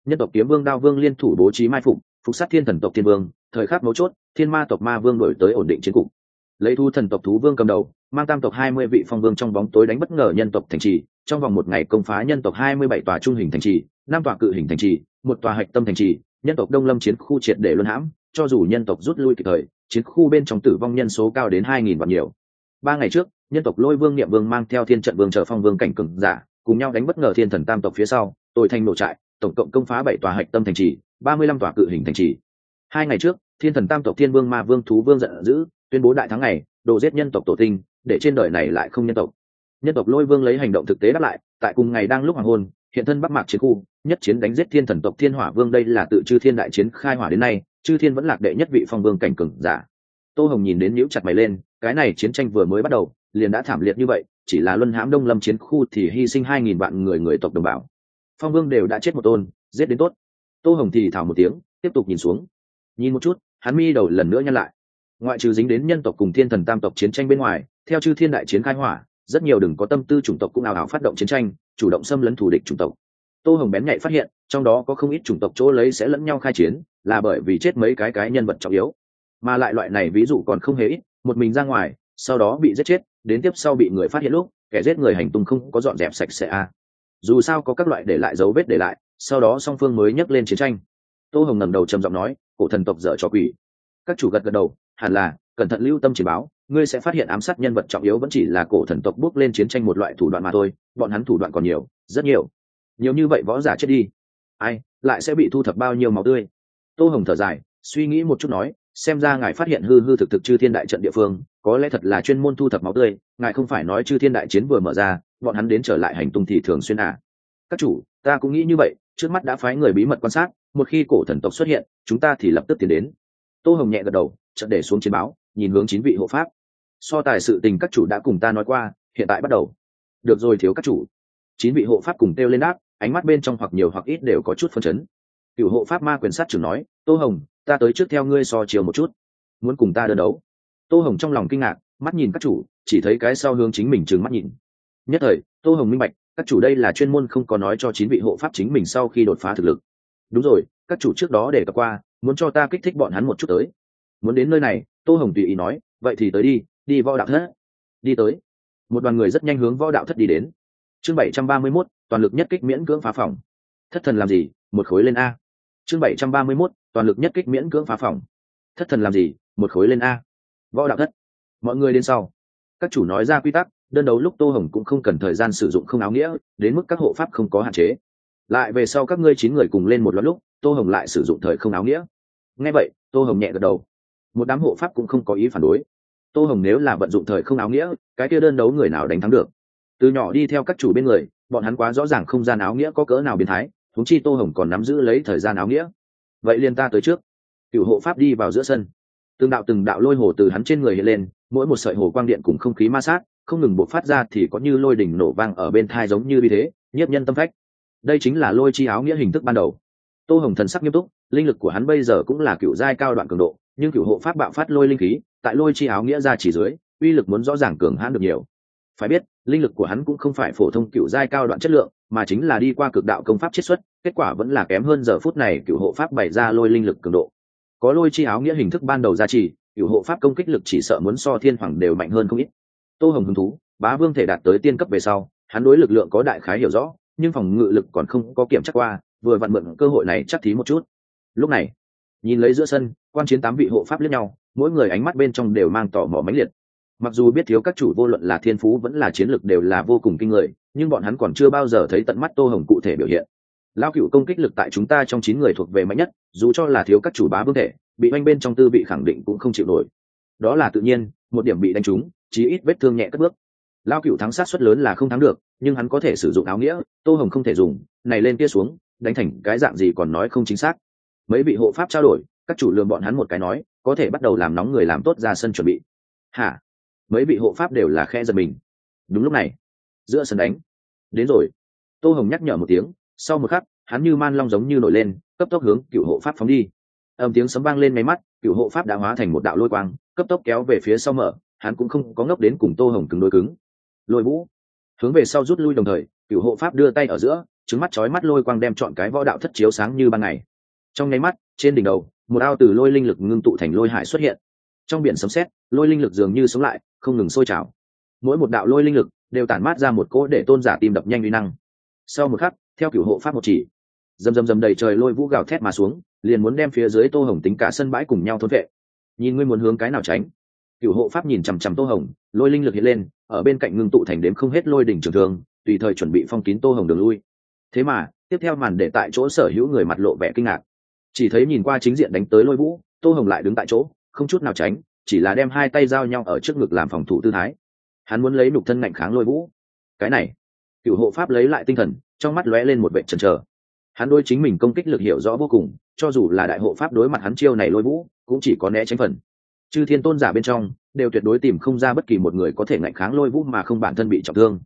Nhân tộc kiếm vương đao vương liên thủ bố trí mai phục phục sát thiên thần tộc thiên vương thời khắc mấu chốt, thiên ma tộc ma vương đổi tới ổn định chiến cục. Lấy thu thần tộc thú vương cầm đầu, mang tam tộc hai mươi vị phong vương trong bóng tối đánh bất ngờ nhân tộc thành trì, trong vòng một ngày công phá nhân tộc hai mươi bảy tòa trung hình thành trì, năm tòa cự hình thành trì, một tòa hạch tâm thành trì, nhân tộc đông lâm chiến khu triệt để luân hãm, cho dù nhân tộc rút lui kịp thời, chiến khu bên trong tử vong nhân số cao đến hai nghìn và nhiều. Ba ngày trước, nhân tộc lôi vương niệm vương mang theo thiên trận vương chờ phong vương cảnh cường giả, cùng nhau đánh bất ngờ thiên thần tam tộc phía sau tội thành nổ trại, tổng cộng công phá bảy tòa hạch tâm thành trì, ba mươi lăm tòa cự hình thành trì hai ngày trước, thiên thần tam tộc thiên vương ma vương thú vương giận dữ, tuyên bố đại thắng này đồ giết nhân tộc tổ tinh, để trên đời này lại không nhân tộc. Nhân tộc lôi vương lấy hành động thực tế đáp lại, tại cùng ngày đang lúc hoàng hôn, hiện thân bắc mạc chiến khu, nhất chiến đánh giết thiên thần tộc thiên hỏa vương đây là tự chư thiên đại chiến khai hỏa đến nay, chư thiên vẫn lạc đệ nhất vị phong vương cảnh cường giả. Tô hồng nhìn đến nhíu chặt mày lên, cái này chiến tranh vừa mới bắt đầu, liền đã thảm liệt như vậy, chỉ là luân hãm đông lâm chiến khu thì hy sinh hai nghìn vạn người người tộc đồng bào. Phong vương đều đã chết một tôn, giết đến tốt. Tô hồng thì thảo một tiếng, tiếp tục nhìn xuống nhìn một chút, hắn mi đầu lần nữa nhăn lại. Ngoại trừ dính đến nhân tộc cùng thiên thần tam tộc chiến tranh bên ngoài, theo chư thiên đại chiến khai hỏa, rất nhiều đừng có tâm tư chủng tộc cũng ảo ảo phát động chiến tranh, chủ động xâm lấn thù địch chủng tộc. Tô hồng bén nhạy phát hiện, trong đó có không ít chủng tộc chỗ lấy sẽ lẫn nhau khai chiến, là bởi vì chết mấy cái cái nhân vật trọng yếu. Mà lại loại này ví dụ còn không hề ít, một mình ra ngoài, sau đó bị giết chết, đến tiếp sau bị người phát hiện lúc, kẻ giết người hành tung không có dọn dẹp sạch sẽ a. Dù sao có các loại để lại dấu vết để lại, sau đó song phương mới nhắc lên chiến tranh. Tô hồng ngẩng đầu trầm giọng nói cổ thần tộc dở trò quỷ. Các chủ gật gật đầu, hẳn là, cẩn thận lưu tâm chỉ báo, ngươi sẽ phát hiện ám sát nhân vật trọng yếu vẫn chỉ là cổ thần tộc bước lên chiến tranh một loại thủ đoạn mà thôi, bọn hắn thủ đoạn còn nhiều, rất nhiều. Nhiều như vậy võ giả chết đi. Ai, lại sẽ bị thu thập bao nhiêu máu tươi? Tô hồng thở dài, suy nghĩ một chút nói, xem ra ngài phát hiện hư hư thực thực chư thiên đại trận địa phương, có lẽ thật là chuyên môn thu thập máu tươi, ngài không phải nói chư thiên đại chiến vừa mở ra, bọn hắn đến trở lại hành tung thì thường xuyên à. các chủ, ta cũng nghĩ như vậy, trước mắt đã phái người bí mật quan sát một khi cổ thần tộc xuất hiện, chúng ta thì lập tức tiến đến. Tô hồng nhẹ gật đầu trận để xuống chiến báo, nhìn hướng chín vị hộ pháp. So tài sự tình các chủ đã cùng ta nói qua, hiện tại bắt đầu. Được rồi thiếu các chủ. Chín vị hộ pháp cùng kêu lên đáp, ánh mắt bên trong hoặc nhiều hoặc ít đều có chút phân chấn. Cựu hộ pháp ma quyền sát trưởng nói, tô hồng, ta tới trước theo ngươi so chiều một chút. Muốn cùng ta đơn đấu. Tô hồng trong lòng kinh ngạc, mắt nhìn các chủ, chỉ thấy cái sau hướng chính mình trừng mắt nhìn. Nhất thời, tô hồng minh bạch, các chủ đây là chuyên môn không có nói cho chín vị hộ pháp chính mình sau khi đột phá thực lực đúng rồi, các chủ trước đó để cập qua, muốn cho ta kích thích bọn hắn một chút tới. Muốn đến nơi này, tô hồng tùy ý nói, vậy thì tới đi đi võ đạo thất. Đi tới. Một đoàn người rất nhanh hướng võ đạo thất đi đến. Chương bảy trăm ba mươi mốt, toàn lực nhất kích miễn cưỡng phá phòng. Thất thần làm gì? Một khối lên a. Chương bảy trăm ba mươi mốt, toàn lực nhất kích miễn cưỡng phá phòng. Thất thần làm gì? Một khối lên a. Võ đạo thất. Mọi người đến sau. Các chủ nói ra quy tắc, đơn đấu lúc tô hồng cũng không cần thời gian sử dụng không áo nghĩa, đến mức các hộ pháp không có hạn chế lại về sau các ngươi chín người cùng lên một loạt lúc, tô hồng lại sử dụng thời không áo nghĩa. Nghe vậy, tô hồng nhẹ gật đầu. Một đám hộ pháp cũng không có ý phản đối. Tô hồng nếu là vận dụng thời không áo nghĩa, cái kia đơn đấu người nào đánh thắng được? Từ nhỏ đi theo các chủ bên người, bọn hắn quá rõ ràng không gian áo nghĩa có cỡ nào biến thái thúng chi tô hồng còn nắm giữ lấy thời gian áo nghĩa. Vậy liền ta tới trước. Cựu hộ pháp đi vào giữa sân. Từng đạo từng đạo lôi hồ từ hắn trên người hiện lên, mỗi một sợi hồ quang điện cùng không khí ma sát, không ngừng bộc phát ra thì có như lôi đỉnh nổ vang ở bên thai giống như vì thế, nhiếp nhân tâm phách đây chính là lôi chi áo nghĩa hình thức ban đầu. Tô hồng thần sắc nghiêm túc, linh lực của hắn bây giờ cũng là cựu giai cao đoạn cường độ, nhưng cựu hộ pháp bạo phát lôi linh khí, tại lôi chi áo nghĩa ra chỉ dưới, uy lực muốn rõ ràng cường hãn được nhiều. Phải biết, linh lực của hắn cũng không phải phổ thông cựu giai cao đoạn chất lượng, mà chính là đi qua cực đạo công pháp chiết xuất, kết quả vẫn là kém hơn giờ phút này cựu hộ pháp bày ra lôi linh lực cường độ. Có lôi chi áo nghĩa hình thức ban đầu ra trì cựu hộ pháp công kích lực chỉ sợ muốn so thiên hoàng đều mạnh hơn không ít. Tô hồng hứng thú, bá vương thể đạt tới tiên cấp về sau, hắn đối lực lượng có đại khái hiểu rõ nhưng phòng ngự lực còn không có kiểm chắc qua, vừa vặn mượn cơ hội này chắc thí một chút. Lúc này, nhìn lấy giữa sân, quan chiến tám vị hộ pháp lẫn nhau, mỗi người ánh mắt bên trong đều mang tỏ mỏ mãnh liệt. Mặc dù biết thiếu các chủ vô luận là thiên phú vẫn là chiến lực đều là vô cùng kinh người, nhưng bọn hắn còn chưa bao giờ thấy tận mắt tô hồng cụ thể biểu hiện. Lao cựu công kích lực tại chúng ta trong chín người thuộc về mạnh nhất, dù cho là thiếu các chủ bá vương thể, bị oanh bên trong tư vị khẳng định cũng không chịu nổi. Đó là tự nhiên, một điểm bị đánh trúng, chí ít vết thương nhẹ cất bước lao cựu thắng sát suất lớn là không thắng được, nhưng hắn có thể sử dụng áo nghĩa, tô hồng không thể dùng, này lên kia xuống, đánh thành cái dạng gì còn nói không chính xác. Mấy vị hộ pháp trao đổi, các chủ lường bọn hắn một cái nói, có thể bắt đầu làm nóng người làm tốt ra sân chuẩn bị. Hả? Mấy vị hộ pháp đều là khe giật mình. Đúng lúc này, giữa sân đánh. Đến rồi. Tô hồng nhắc nhở một tiếng, sau một khắc, hắn như man long giống như nổi lên, cấp tốc hướng cựu hộ pháp phóng đi. Âm tiếng sấm vang lên máy mắt, cựu hộ pháp đã hóa thành một đạo lôi quang, cấp tốc kéo về phía sau mở, hắn cũng không có ngốc đến cùng tô hồng cứng đôi cứng lôi vũ. Hướng về sau rút lui đồng thời cựu hộ pháp đưa tay ở giữa, trứng mắt chói mắt lôi quang đem chọn cái võ đạo thất chiếu sáng như ban ngày. Trong nháy mắt, trên đỉnh đầu, một ao từ lôi linh lực ngưng tụ thành lôi hải xuất hiện. Trong biển sấm sét, lôi linh lực dường như sống lại, không ngừng sôi trào. Mỗi một đạo lôi linh lực đều tản mát ra một cỗ để tôn giả tim đập nhanh uy năng. Sau một khắc, theo cửu hộ pháp một chỉ, dầm dầm dầm đầy trời lôi vũ gào thét mà xuống, liền muốn đem phía dưới tô hồng tính cả sân bãi cùng nhau thôn vệ. Nhìn ngươi muốn hướng cái nào tránh cựu hộ pháp nhìn chằm chằm tô hồng, lôi linh lực hiện lên, ở bên cạnh ngưng tụ thành đếm không hết lôi đỉnh trường thường tùy thời chuẩn bị phong kín tô hồng đường lui. Thế mà, tiếp theo màn để tại chỗ sở hữu người mặt lộ vẻ kinh ngạc. Chỉ thấy nhìn qua chính diện đánh tới lôi vũ, tô hồng lại đứng tại chỗ, không chút nào tránh, chỉ là đem hai tay giao nhau ở trước ngực làm phòng thủ tư thái. Hắn muốn lấy nục thân ngạnh kháng lôi vũ. Cái này cựu hộ pháp lấy lại tinh thần, trong mắt lóe lên một vệ trần trờ hắn đôi chính mình công kích lực hiểu rõ vô cùng, cho dù là đại hộ pháp đối mặt hắn chiêu này lôi vũ, cũng chỉ có né tránh phần chư thiên tôn giả bên trong, đều tuyệt đối tìm không ra bất kỳ một người có thể ngạnh kháng lôi vũ mà không bản thân bị trọng thương.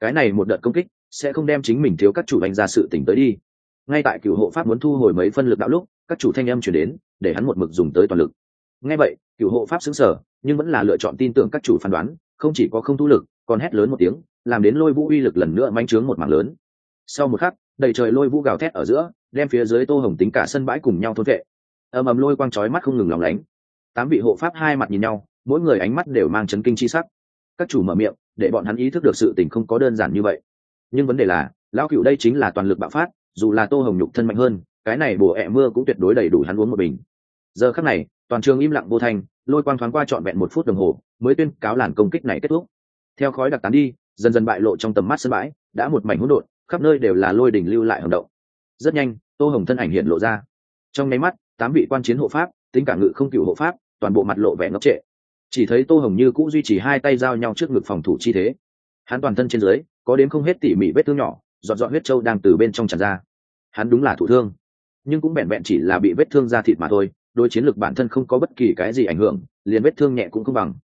Cái này một đợt công kích, sẽ không đem chính mình thiếu các chủ đánh ra sự tỉnh tới đi. Ngay tại cựu hộ pháp muốn thu hồi mấy phân lực đạo lúc, các chủ thanh âm chuyển đến, để hắn một mực dùng tới toàn lực. Ngay vậy cựu hộ pháp xứng sở nhưng vẫn là lựa chọn tin tưởng các chủ phán đoán, không chỉ có không thu lực, còn hét lớn một tiếng, làm đến lôi vũ uy lực lần nữa manh trướng một mảng lớn. Sau một khắc, đầy trời lôi vũ gào thét ở giữa, đem phía dưới tô hồng tính cả sân bãi cùng nhau thôn vệ. Ầm ầm lôi quang chói mắt không ngừng lòng lánh tám vị hộ pháp hai mặt nhìn nhau, mỗi người ánh mắt đều mang chấn kinh chi sắc. Các chủ mở miệng, để bọn hắn ý thức được sự tình không có đơn giản như vậy. Nhưng vấn đề là, lão cựu đây chính là toàn lực bạo phát, dù là tô hồng nhục thân mạnh hơn, cái này bồ ẹ mưa cũng tuyệt đối đầy đủ hắn uống một bình. Giờ khắc này, toàn trường im lặng vô thanh, lôi quang thoáng qua trọn vẹn một phút đồng hồ, mới tuyên cáo làn công kích này kết thúc. Theo khói đặc tán đi, dần dần bại lộ trong tầm mắt sân bãi, đã một mảnh hỗn độn, khắp nơi đều là lôi đỉnh lưu lại hồng động. Rất nhanh, tô hồng thân ảnh hiện lộ ra. Trong nháy mắt, tám vị quan chiến hộ pháp tính cả ngự không cựu hộ pháp, toàn bộ mặt lộ vẻ ngốc trệ. Chỉ thấy tô hồng như cũng duy trì hai tay giao nhau trước ngực phòng thủ chi thế. Hắn toàn thân trên dưới, có đến không hết tỉ mỉ vết thương nhỏ dọn dọn huyết trâu đang từ bên trong tràn ra. Hắn đúng là thủ thương. Nhưng cũng vẹn vẹn chỉ là bị vết thương da thịt mà thôi đôi chiến lược bản thân không có bất kỳ cái gì ảnh hưởng, liền vết thương nhẹ cũng không bằng.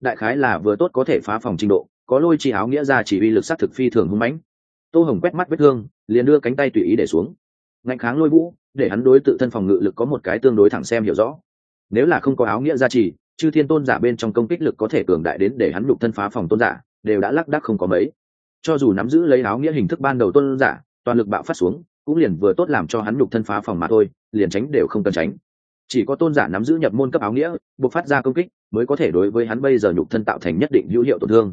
Đại khái là vừa tốt có thể phá phòng trình độ, có lôi chi áo nghĩa ra chỉ uy lực s á t thực phi thường hung mãnh. Tô hồng quét mắt vết thương, liền đưa cánh tay tùy ý để xuống. Ngạnh kháng lôi vũ để hắn đối tự thân phòng ngự lực có một cái tương đối thẳng xem hiểu rõ. Nếu là không có áo nghĩa gia trì, chư thiên tôn giả bên trong công kích lực có thể cường đại đến để hắn nhục thân phá phòng tôn giả, đều đã lắc đắc không có mấy. Cho dù nắm giữ lấy áo nghĩa hình thức ban đầu tôn giả, toàn lực bạo phát xuống, cũng liền vừa tốt làm cho hắn nhục thân phá phòng mà thôi, liền tránh đều không cần tránh. Chỉ có tôn giả nắm giữ nhập môn cấp áo nghĩa, buộc phát ra công kích, mới có thể đối với hắn bây giờ nhục thân tạo thành nhất định hữu hiệu tổn thương.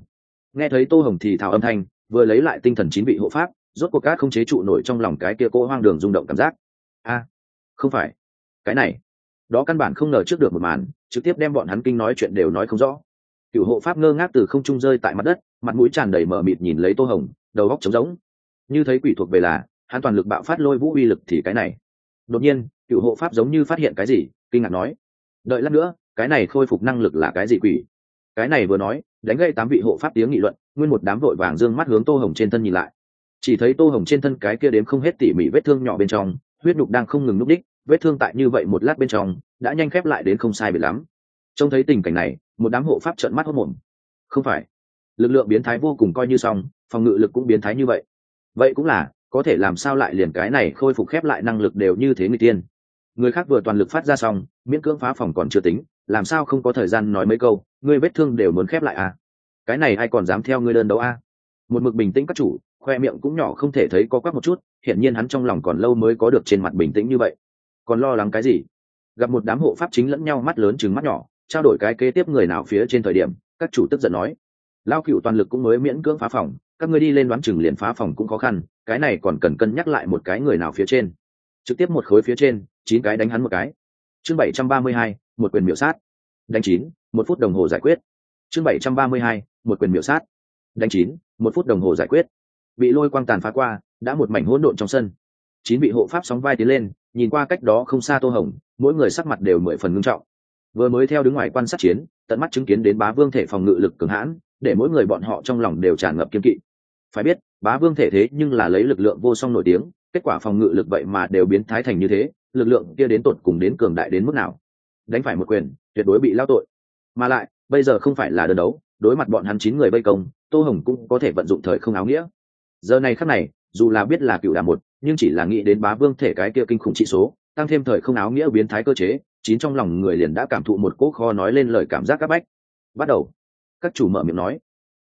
Nghe thấy tô hồng thì thào âm thanh, vừa lấy lại tinh thần chín vị hộ pháp, rốt cuộc cát không chế trụ nổi trong lòng cái kia cô hoang đường rung động cảm giác a không phải. Cái này, đó căn bản không ngờ trước được một màn, trực tiếp đem bọn hắn kinh nói chuyện đều nói không rõ. Cựu hộ pháp ngơ ngác từ không trung rơi tại mặt đất, mặt mũi tràn đầy mờ mịt nhìn lấy tô hồng, đầu góc trống rỗng. Như thấy quỷ thuộc về là, hắn toàn lực bạo phát lôi vũ uy lực thì cái này. Đột nhiên cựu hộ pháp giống như phát hiện cái gì, kinh ngạc nói, đợi lát nữa, cái này khôi phục năng lực là cái gì quỷ? Cái này vừa nói, đánh gây tám vị hộ pháp tiếng nghị luận, nguyên một đám vội vàng d ư ơ n g mắt hướng tô hồng trên thân nhìn lại. Chỉ thấy tô hồng trên thân cái kia đếm không hết tỉ mỉ vết thương nhỏ bên trong huyết nhục đang không ngừng núp đích, vết thương tại như vậy một lát bên trong, đã nhanh khép lại đến không sai biệt lắm. Trông thấy tình cảnh này, một đám hộ pháp trợn mắt hốt mồm không phải. Lực lượng biến thái vô cùng coi như xong, phòng ngự lực cũng biến thái như vậy. Vậy cũng là, có thể làm sao lại liền cái này khôi phục khép lại năng lực đều như thế người tiên. Người khác vừa toàn lực phát ra xong, miễn cưỡng phá phòng còn chưa tính, làm sao không có thời gian nói mấy câu, ngươi vết thương đều muốn khép lại à? Cái này ai còn dám theo ngươi đơn đấu à một mực bình tĩnh các chủ khoe miệng cũng nhỏ không thể thấy có quắc một chút, hiển nhiên hắn trong lòng còn lâu mới có được trên mặt bình tĩnh như vậy. Còn lo lắng cái gì? Gặp một đám hộ pháp chính lẫn nhau mắt lớn chừng mắt nhỏ, trao đổi cái kế tiếp người nào phía trên thời điểm, các chủ tức giận nói. Lao cựu toàn lực cũng mới miễn cưỡng phá phòng, các ngươi đi lên đoán chừng liền phá phòng cũng khó khăn, cái này còn cần cân nhắc lại một cái người nào phía trên. Trực tiếp một khối phía trên, chín cái đánh hắn một cái. Chương bảy trăm ba mươi hai, một quyền miểu sát. Đánh chín, một phút đồng hồ giải quyết. Chương bảy trăm ba mươi hai, một quyền miểu sát. Đánh chín, một phút đồng hồ giải quyết bị lôi quang tàn phá qua, đã một mảnh hỗn độn trong sân. Chín vị hộ pháp sóng vai tiến lên, nhìn qua cách đó không xa tô hồng, mỗi người sắc mặt đều mười phần ngưng trọng. Vừa mới theo đứng ngoài quan sát chiến, tận mắt chứng kiến đến bá vương thể phòng ngự lực cường hãn, để mỗi người bọn họ trong lòng đều tràn ngập kiên kỵ. Phải biết, bá vương thể thế nhưng là lấy lực lượng vô song nổi tiếng, kết quả phòng ngự lực vậy mà đều biến thái thành như thế, lực lượng kia đến tột cùng đến cường đại đến mức nào? Đánh phải một quyền, tuyệt đối bị lao tội. Mà lại, bây giờ không phải là đơn đấu, đối mặt bọn hắn chín người vây công, tô hồng cũng có thể vận dụng thời không áo nghĩa giờ này khắc này, dù là biết là cựu đà một, nhưng chỉ là nghĩ đến bá vương thể cái kia kinh khủng trị số, tăng thêm thời không áo nghĩa biến thái cơ chế, chín trong lòng người liền đã cảm thụ một cỗ kho nói lên lời cảm giác áp bách. Bắt đầu. Các chủ mở miệng nói.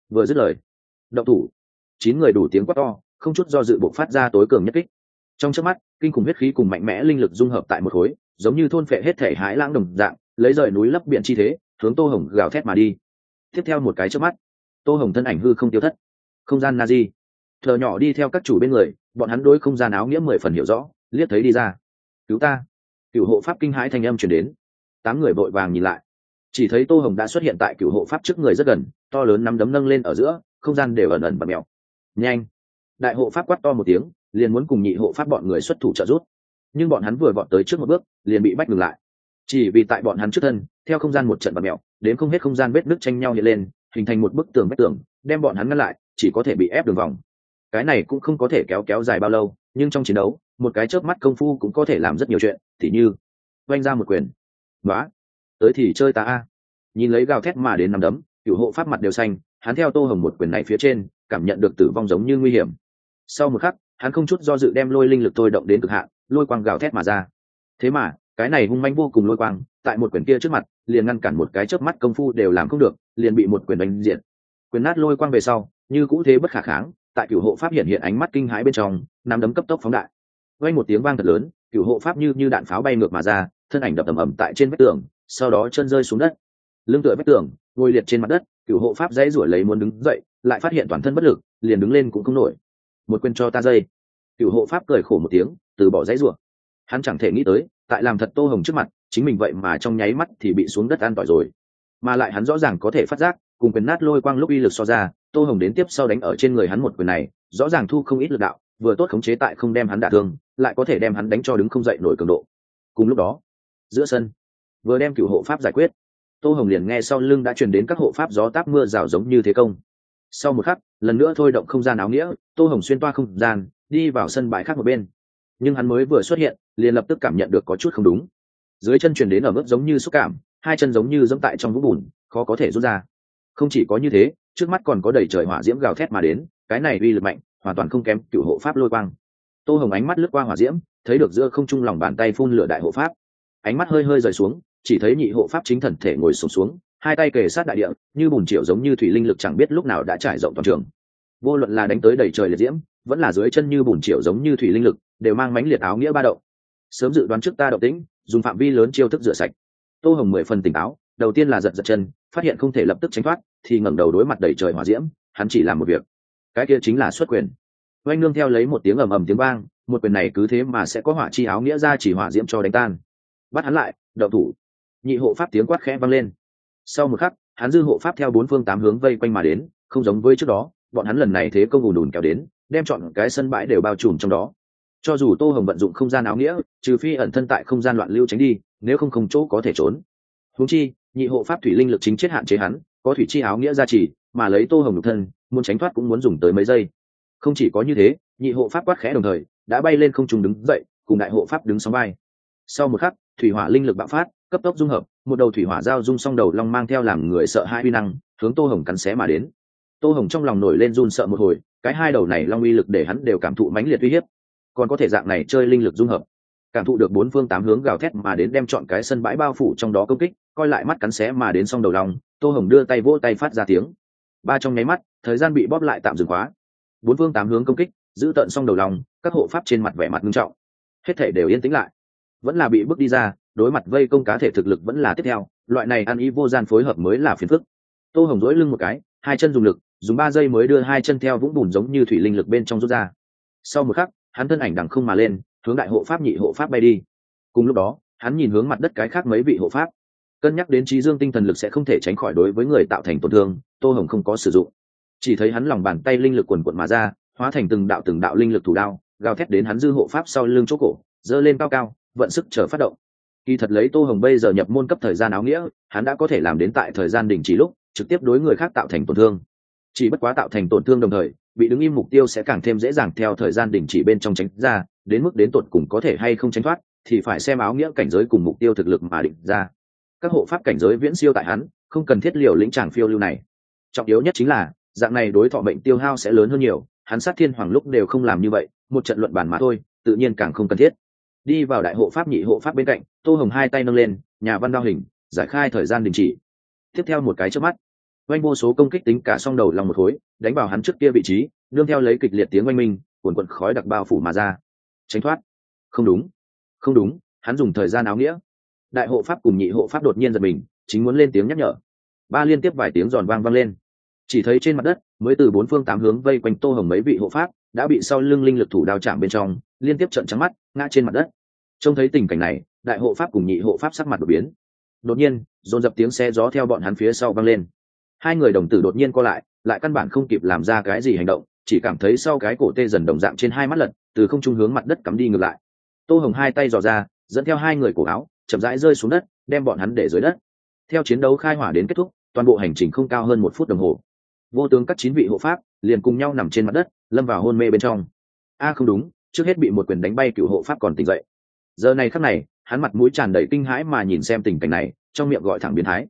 Vừa dứt lời. Động thủ. Chín người đủ tiếng quát to, không chút do dự buộc phát ra tối cường nhất kích. Trong trước mắt, kinh khủng huyết khí cùng mạnh mẽ linh lực dung hợp tại một khối, giống như thôn phệ hết thể hái lãng đồng dạng, lấy rời núi lấp biển chi thế, hướng tô hồng gào thét mà đi. Tiếp theo một cái trước mắt, tô hồng thân ảnh hư không tiêu thất. Không gian na di thờ nhỏ đi theo các chủ bên người, bọn hắn đối không gian áo nghĩa mười phần hiểu rõ, liếc thấy đi ra. Cứu ta. Cựu hộ pháp kinh hãi thanh âm chuyển đến. Tám người vội vàng nhìn lại. Chỉ thấy tô hồng đã xuất hiện tại cựu hộ pháp trước người rất gần, to lớn nắm đấm nâng lên ở giữa, không gian đều ẩn ẩn và mèo. Nhanh. Đại hộ pháp quát to một tiếng, liền muốn cùng nhị hộ pháp bọn người xuất thủ trợ giúp. Nhưng bọn hắn vừa vọt tới trước một bước, liền bị bách ngừng lại. Chỉ vì tại bọn hắn trước thân, theo không gian một trận và mẹo đến không hết không gian vết nước tranh nhau hiện lên, hình thành một bức tường vách tường, đem bọn hắn ngăn lại, chỉ có thể bị ép đường vòng cái này cũng không có thể kéo kéo dài bao lâu, nhưng trong chiến đấu, một cái chớp mắt công phu cũng có thể làm rất nhiều chuyện thì như, oanh ra một quyền. Nói tới thì chơi ta a. Nhìn lấy gào thét mà đến nằm đấm cựu hộ pháp mặt đều xanh, hắn theo tô hồng một quyền này phía trên, cảm nhận được tử vong giống như nguy hiểm. Sau một khắc, hắn không chút do dự đem lôi linh lực tôi động đến cực hạn, lôi quang gào thét mà ra. Thế mà, cái này hung manh vô cùng lôi quang, tại một quyền kia trước mặt, liền ngăn cản một cái chớp mắt công phu đều làm không được, liền bị một quyền đánh diện quyền nát lôi quang về sau, như cũ thế bất khả kháng tại cửu hộ pháp hiện hiện ánh mắt kinh hãi bên trong, nắm đấm cấp tốc phóng đại. Vang một tiếng vang thật lớn, cửu hộ pháp như như đạn pháo bay ngược mà ra, thân ảnh đập ầm ầm tại trên vách tường, sau đó chân rơi xuống đất. Lưng tựa vách tường, ngồi liệt trên mặt đất, cửu hộ pháp dãy rủi lấy muốn đứng dậy, lại phát hiện toàn thân bất lực, liền đứng lên cũng không nổi. Một quyền cho ta dây. Cửu hộ pháp cười khổ một tiếng, từ bỏ dãy rủa. Hắn chẳng thể nghĩ tới, tại làm thật tô hồng trước mặt, chính mình vậy mà trong nháy mắt thì bị xuống đất an tỏi rồi. Mà lại hắn rõ ràng có thể phát giác, cùng quyền nát lôi quang lúc uy lực so ra tô hồng đến tiếp sau đánh ở trên người hắn một quyền này, rõ ràng thu không ít lực đạo, vừa tốt khống chế tại không đem hắn đả thương, lại có thể đem hắn đánh cho đứng không dậy nổi cường độ. Cùng lúc đó, giữa sân, vừa đem cựu hộ pháp giải quyết, tô hồng liền nghe sau lưng đã truyền đến các hộ pháp gió táp mưa rào giống như thế công. Sau một khắc, lần nữa thôi động không gian áo nghĩa, tô hồng xuyên toa không gian, đi vào sân bãi khác một bên. Nhưng hắn mới vừa xuất hiện, liền lập tức cảm nhận được có chút không đúng. Dưới chân truyền đến ở mức giống như xúc cảm, hai chân giống như dẫm tại trong vũng bùn, khó có thể rút ra. Không chỉ có như thế trước mắt còn có đầy trời hỏa diễm gào thét mà đến cái này uy lực mạnh hoàn toàn không kém cựu hộ pháp lôi quang. Tô hồng ánh mắt lướt qua hỏa diễm thấy được giữa không trung lòng bàn tay phun lửa đại hộ pháp. Ánh mắt hơi hơi rời xuống chỉ thấy nhị hộ pháp chính thần thể ngồi sụp xuống, xuống hai tay kề sát đại địa như bùn triệu giống như thủy linh lực chẳng biết lúc nào đã trải rộng toàn trường. Vô luận là đánh tới đầy trời liệt diễm vẫn là dưới chân như bùn triệu giống như thủy linh lực đều mang mánh liệt áo nghĩa ba động. Sớm dự đoán trước ta động tĩnh dùng phạm vi lớn chiêu thức rửa sạch. Tô hồng mười phần tỉnh táo đầu tiên là giật giật chân phát hiện không thể lập tức tránh thoát, thì ngẩng đầu đối mặt đầy trời hỏa diễm, hắn chỉ làm một việc. Cái kia chính là xuất quyền. Oanh nương theo lấy một tiếng ầm ầm tiếng vang, một quyền này cứ thế mà sẽ có hỏa chi áo nghĩa ra chỉ hỏa diễm cho đánh tan. Bắt hắn lại đậu thủ. Nhị hộ pháp tiếng quát khẽ vang lên. Sau một khắc, hắn dư hộ pháp theo bốn phương tám hướng vây quanh mà đến, không giống với trước đó, bọn hắn lần này thế công ùn ùn kéo đến, đem chọn cái sân bãi đều bao trùm trong đó. Cho dù tô hồng vận dụng không gian áo nghĩa, trừ phi ẩn thân tại không gian loạn lưu tránh đi, nếu không không chỗ có thể trốn. Húng chi nhị hộ pháp thủy linh lực chính chết hạn chế hắn, có thủy chi áo nghĩa ra chỉ mà lấy tô hồng nhục thân, muốn tránh thoát cũng muốn dùng tới mấy giây. Không chỉ có như thế, nhị hộ pháp quát khẽ đồng thời, đã bay lên không trùng đứng dậy, cùng đại hộ pháp đứng sóng bay sau một khắc, thủy hỏa linh lực bạo phát, cấp tốc dung hợp, một đầu thủy hỏa giao dung song đầu long mang theo làm người sợ hai uy năng, hướng tô hồng cắn xé mà đến. Tô hồng trong lòng nổi lên run sợ một hồi, cái hai đầu này long uy lực để hắn đều cảm thụ mãnh liệt uy hiếp. Còn có thể dạng này chơi linh lực dung hợp, cảm thụ được bốn phương tám hướng gào thét mà đến đem chọn cái sân bãi bao phủ trong đó công kích coi lại mắt cắn xé mà đến xong đầu lòng, tô hồng đưa tay vỗ tay phát ra tiếng. Ba trong nháy mắt, thời gian bị bóp lại tạm dừng khóa bốn phương tám hướng công kích, giữ tận xong đầu lòng, các hộ pháp trên mặt vẻ mặt nghiêm trọng. Hết thể đều yên tĩnh lại. Vẫn là bị bước đi ra, đối mặt vây công cá thể thực lực vẫn là tiếp theo, loại này ăn ý vô gian phối hợp mới là phiền phức. Tô hồng dỗi lưng một cái, hai chân dùng lực, dùng ba giây mới đưa hai chân theo vũng bùn giống như thủy linh lực bên trong rút ra. Sau một khắc, hắn thân ảnh đằng không mà lên, hướng đại hộ pháp nhị hộ pháp bay đi. Cùng lúc đó, hắn nhìn hướng mặt đất cái khác mấy vị hộ pháp cân nhắc đến trí dương tinh thần lực sẽ không thể tránh khỏi đối với người tạo thành tổn thương, tô hồng không có sử dụng. Chỉ thấy hắn lòng bàn tay linh lực quần quận mà ra, hóa thành từng đạo từng đạo linh lực thủ đao, gào thét đến hắn dư hộ pháp sau lưng chỗ cổ, giơ lên cao cao, vận sức chờ phát động. Kỳ thật lấy tô hồng bây giờ nhập môn cấp thời gian áo nghĩa, hắn đã có thể làm đến tại thời gian đình chỉ lúc, trực tiếp đối người khác tạo thành tổn thương. Chỉ bất quá tạo thành tổn thương đồng thời, bị đứng im mục tiêu sẽ càng thêm dễ dàng theo thời gian đình chỉ bên trong tránh ra, đến mức đến tột cùng có thể hay không tránh thoát, thì phải xem áo nghĩa cảnh giới cùng mục tiêu thực lực mà định ra các hộ pháp cảnh giới viễn siêu tại hắn, không cần thiết liều lĩnh tràng phiêu lưu này. Trọng yếu nhất chính là, dạng này đối thọ bệnh tiêu hao sẽ lớn hơn nhiều, hắn sát thiên hoàng lúc đều không làm như vậy, một trận luận bản mà thôi, tự nhiên càng không cần thiết. Đi vào đại hộ pháp nhị hộ pháp bên cạnh, tô hồng hai tay nâng lên, nhà văn đao hình, giải khai thời gian đình chỉ. Tiếp theo một cái trước mắt, oanh vô số công kích tính cả song đầu lòng một khối, đánh vào hắn trước kia vị trí, nương theo lấy kịch liệt tiếng oanh minh, cuồn cuộn khói đặc bao phủ mà ra. Tránh thoát. Không đúng. Không đúng, hắn dùng thời gian áo nghĩa đại hộ pháp cùng nhị hộ pháp đột nhiên giật mình, chính muốn lên tiếng nhắc nhở. Ba liên tiếp vài tiếng giòn vang vang lên. Chỉ thấy trên mặt đất, mới từ bốn phương tám hướng vây quanh tô hồng mấy vị hộ pháp, đã bị sau lưng linh lực thủ đao chạm bên trong, liên tiếp trận trắng mắt, ngã trên mặt đất. Trông thấy tình cảnh này, đại hộ pháp cùng nhị hộ pháp sắc mặt đột biến. Đột nhiên, dồn dập tiếng xe gió theo bọn hắn phía sau vang lên. Hai người đồng tử đột nhiên co lại lại căn bản không kịp làm ra cái gì hành động, chỉ cảm thấy sau cái cổ tê dần đồng dạng trên hai mắt lật, từ không trung hướng mặt đất cắm đi ngược lại. Tô hồng hai tay dò ra, dẫn theo hai người cổ áo chậm rãi rơi xuống đất, đem bọn hắn để dưới đất. Theo chiến đấu khai hỏa đến kết thúc, toàn bộ hành trình không cao hơn một phút đồng hồ. Vô tướng các chín vị hộ pháp liền cùng nhau nằm trên mặt đất, lâm vào hôn mê bên trong. A, không đúng, trước hết bị một quyền đánh bay cựu hộ pháp còn tỉnh dậy. Giờ này khắc này, hắn mặt mũi tràn đầy kinh hãi mà nhìn xem tình cảnh này, trong miệng gọi thẳng biến thái.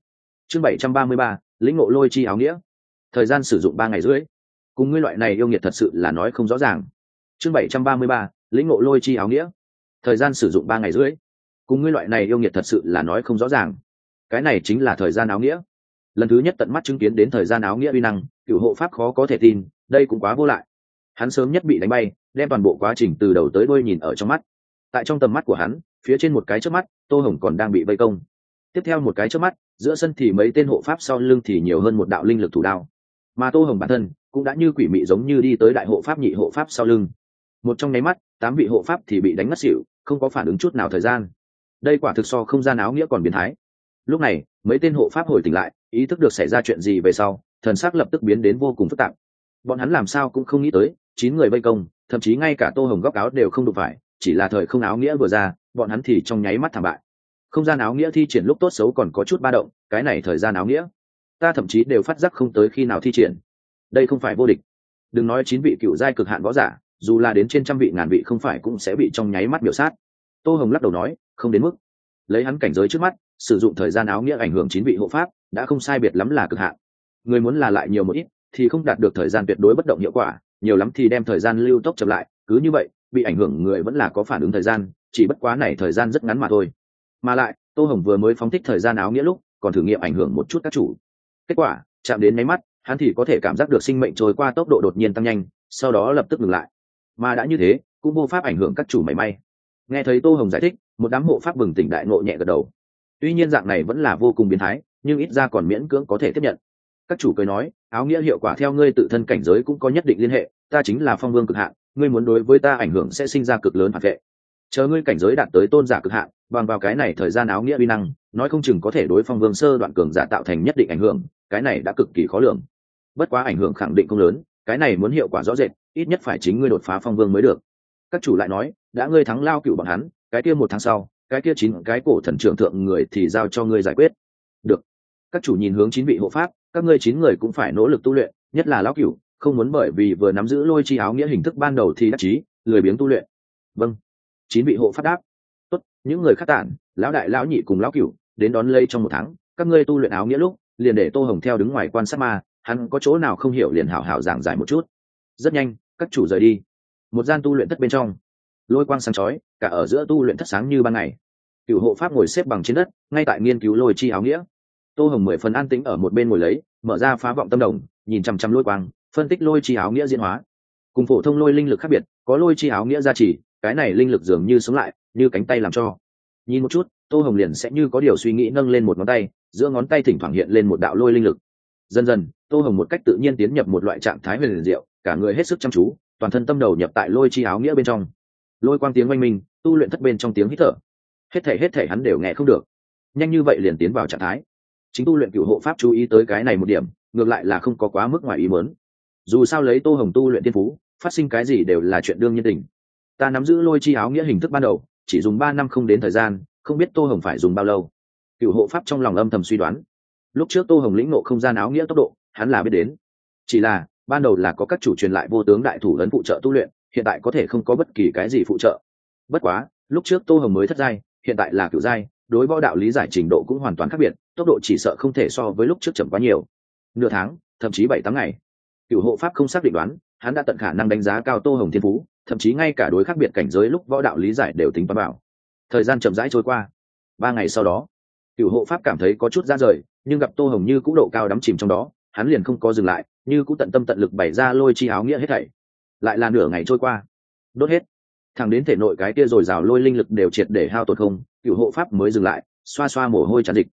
Chương bảy trăm ba mươi ba, lĩnh ngộ lôi chi áo nghĩa. Thời gian sử dụng ba ngày rưỡi. Cùng ngươi loại này yêu nghiệt thật sự là nói không rõ ràng. Chương bảy trăm ba mươi ba, lĩnh ngộ lôi chi áo nghĩa. Thời gian sử dụng ba ngày rưỡi cùng ngươi loại này yêu nghiệt thật sự là nói không rõ ràng. Cái này chính là thời gian áo nghĩa. Lần thứ nhất tận mắt chứng kiến đến thời gian áo nghĩa uy năng, cựu hộ pháp khó có thể tin, đây cũng quá vô lại. Hắn sớm nhất bị đánh bay, đem toàn bộ quá trình từ đầu tới đôi nhìn ở trong mắt. Tại trong tầm mắt của hắn, phía trên một cái trước mắt, tô hồng còn đang bị vây công. Tiếp theo một cái trước mắt, giữa sân thì mấy tên hộ pháp sau lưng thì nhiều hơn một đạo linh lực thủ đao. Mà tô hồng bản thân cũng đã như quỷ mị giống như đi tới đại hộ pháp nhị hộ pháp sau lưng. Một trong nháy mắt, tám vị hộ pháp thì bị đánh ngất xỉu, không có phản ứng chút nào thời gian đây quả thực so không gian áo nghĩa còn biến thái. Lúc này, mấy tên hộ pháp hồi tỉnh lại, ý thức được xảy ra chuyện gì về sau, thần sắc lập tức biến đến vô cùng phức tạp. Bọn hắn làm sao cũng không nghĩ tới, chín người vây công, thậm chí ngay cả tô hồng góc áo đều không đụng phải, chỉ là thời không áo nghĩa vừa ra, bọn hắn thì trong nháy mắt thảm bại. Không gian áo nghĩa thi triển lúc tốt xấu còn có chút ba động, cái này thời gian áo nghĩa, ta thậm chí đều phát giác không tới khi nào thi triển. Đây không phải vô địch. Đừng nói chín vị cựu giai cực hạn võ giả, dù là đến trên trăm vị ngàn vị không phải cũng sẽ bị trong nháy mắt biểu sát tô hồng lắc đầu nói, không đến mức. Lấy hắn cảnh giới trước mắt, sử dụng thời gian áo nghĩa ảnh hưởng chín vị hộ pháp, đã không sai biệt lắm là cực hạn. Người muốn là lại nhiều một ít, thì không đạt được thời gian tuyệt đối bất động hiệu quả, nhiều lắm thì đem thời gian lưu tốc chậm lại, cứ như vậy, bị ảnh hưởng người vẫn là có phản ứng thời gian, chỉ bất quá này thời gian rất ngắn mà thôi. Mà lại, tô hồng vừa mới phóng thích thời gian áo nghĩa lúc, còn thử nghiệm ảnh hưởng một chút các chủ. Kết quả, chạm đến máy mắt, hắn thì có thể cảm giác được sinh mệnh trôi qua tốc độ đột nhiên tăng nhanh, sau đó lập tức ngừng lại. Mà đã như thế, cũng vô pháp ảnh hưởng các chủ mảy may nghe thấy tô hồng giải thích, một đám hộ pháp bừng tỉnh đại ngộ nhẹ gật đầu. Tuy nhiên dạng này vẫn là vô cùng biến thái, nhưng ít ra còn miễn cưỡng có thể tiếp nhận. Các chủ cười nói, áo nghĩa hiệu quả theo ngươi tự thân cảnh giới cũng có nhất định liên hệ, ta chính là phong vương cực hạn, ngươi muốn đối với ta ảnh hưởng sẽ sinh ra cực lớn phản vệ. Chờ ngươi cảnh giới đạt tới tôn giả cực hạn, bằng vào cái này thời gian áo nghĩa vi năng, nói không chừng có thể đối phong vương sơ đoạn cường giả tạo thành nhất định ảnh hưởng, cái này đã cực kỳ khó lường. Bất quá ảnh hưởng khẳng định không lớn, cái này muốn hiệu quả rõ rệt, ít nhất phải chính ngươi đột phá phong vương mới được. Các chủ lại nói đã ngươi thắng lao cựu bọn hắn, cái kia một tháng sau, cái kia chín cái cổ thần trưởng thượng người thì giao cho ngươi giải quyết. Được. Các chủ nhìn hướng chín vị hộ pháp, các ngươi chín người cũng phải nỗ lực tu luyện, nhất là lão cựu, không muốn bởi vì vừa nắm giữ lôi chi áo nghĩa hình thức ban đầu thì đắc chí, lười biếng tu luyện. Vâng. Chín vị hộ pháp đáp. Tốt, những người khác tản, lão đại, lão nhị cùng lão cựu, đến đón lây trong một tháng, các ngươi tu luyện áo nghĩa lúc, liền để tô hồng theo đứng ngoài quan sát ma, hắn có chỗ nào không hiểu liền hảo hảo giảng giải một chút. Rất nhanh, các chủ rời đi. Một gian tu luyện tất bên trong lôi quang sáng chói, cả ở giữa tu luyện thất sáng như ban ngày. Cựu hộ pháp ngồi xếp bằng trên đất, ngay tại nghiên cứu lôi chi áo nghĩa. Tô hồng mười phần an tĩnh ở một bên ngồi lấy, mở ra phá vọng tâm đồng, nhìn chằm chằm lôi quang, phân tích lôi chi áo nghĩa diễn hóa. Cùng phổ thông lôi linh lực khác biệt, có lôi chi áo nghĩa gia trì, cái này linh lực dường như sống lại, như cánh tay làm cho. Nhìn một chút, tô hồng liền sẽ như có điều suy nghĩ nâng lên một ngón tay, giữa ngón tay thỉnh thoảng hiện lên một đạo lôi linh lực. Dần dần, tô hồng một cách tự nhiên tiến nhập một loại trạng thái huyền diệu, cả người hết sức chăm chú, toàn thân tâm đầu nhập tại lôi chi áo nghĩa bên trong lôi quang tiếng oanh minh, tu luyện thất bên trong tiếng hít thở. Hết thể hết thể hắn đều nghe không được. Nhanh như vậy liền tiến vào trạng thái. Chính tu luyện cựu hộ pháp chú ý tới cái này một điểm, ngược lại là không có quá mức ngoài ý mớn dù sao lấy tô hồng tu luyện tiên phú, phát sinh cái gì đều là chuyện đương nhiên tình. Ta nắm giữ lôi chi áo nghĩa hình thức ban đầu, chỉ dùng ba năm không đến thời gian, không biết tô hồng phải dùng bao lâu. Cựu hộ pháp trong lòng âm thầm suy đoán. Lúc trước tô hồng lĩnh nộ không gian áo nghĩa tốc độ, hắn là biết đến. Chỉ là, ban đầu là có các chủ truyền lại vô tướng đại thủ lớn phụ trợ tu luyện hiện tại có thể không có bất kỳ cái gì phụ trợ. Bất quá, lúc trước tô hồng mới thất giai, hiện tại là cựu giai, đối võ đạo lý giải trình độ cũng hoàn toàn khác biệt, tốc độ chỉ sợ không thể so với lúc trước chậm quá nhiều. Nửa tháng, thậm chí bảy tháng ngày. Cựu hộ pháp không xác định đoán, hắn đã tận khả năng đánh giá cao tô hồng thiên phú, thậm chí ngay cả đối khác biệt cảnh giới lúc võ đạo lý giải đều tính toán bảo thời gian chậm rãi trôi qua. Ba ngày sau đó cựu hộ pháp cảm thấy có chút ra rời, nhưng gặp tô hồng như cũ độ cao đắm chìm trong đó, hắn liền không có dừng lại, như cũ tận tâm tận lực bày ra lôi chi áo nghĩa hết thảy lại là nửa ngày trôi qua. Đốt hết. Thằng đến thể nội cái kia rồi rào lôi linh lực đều triệt để hao tổn không, cựu hộ pháp mới dừng lại, xoa xoa mồ hôi tràn dịch.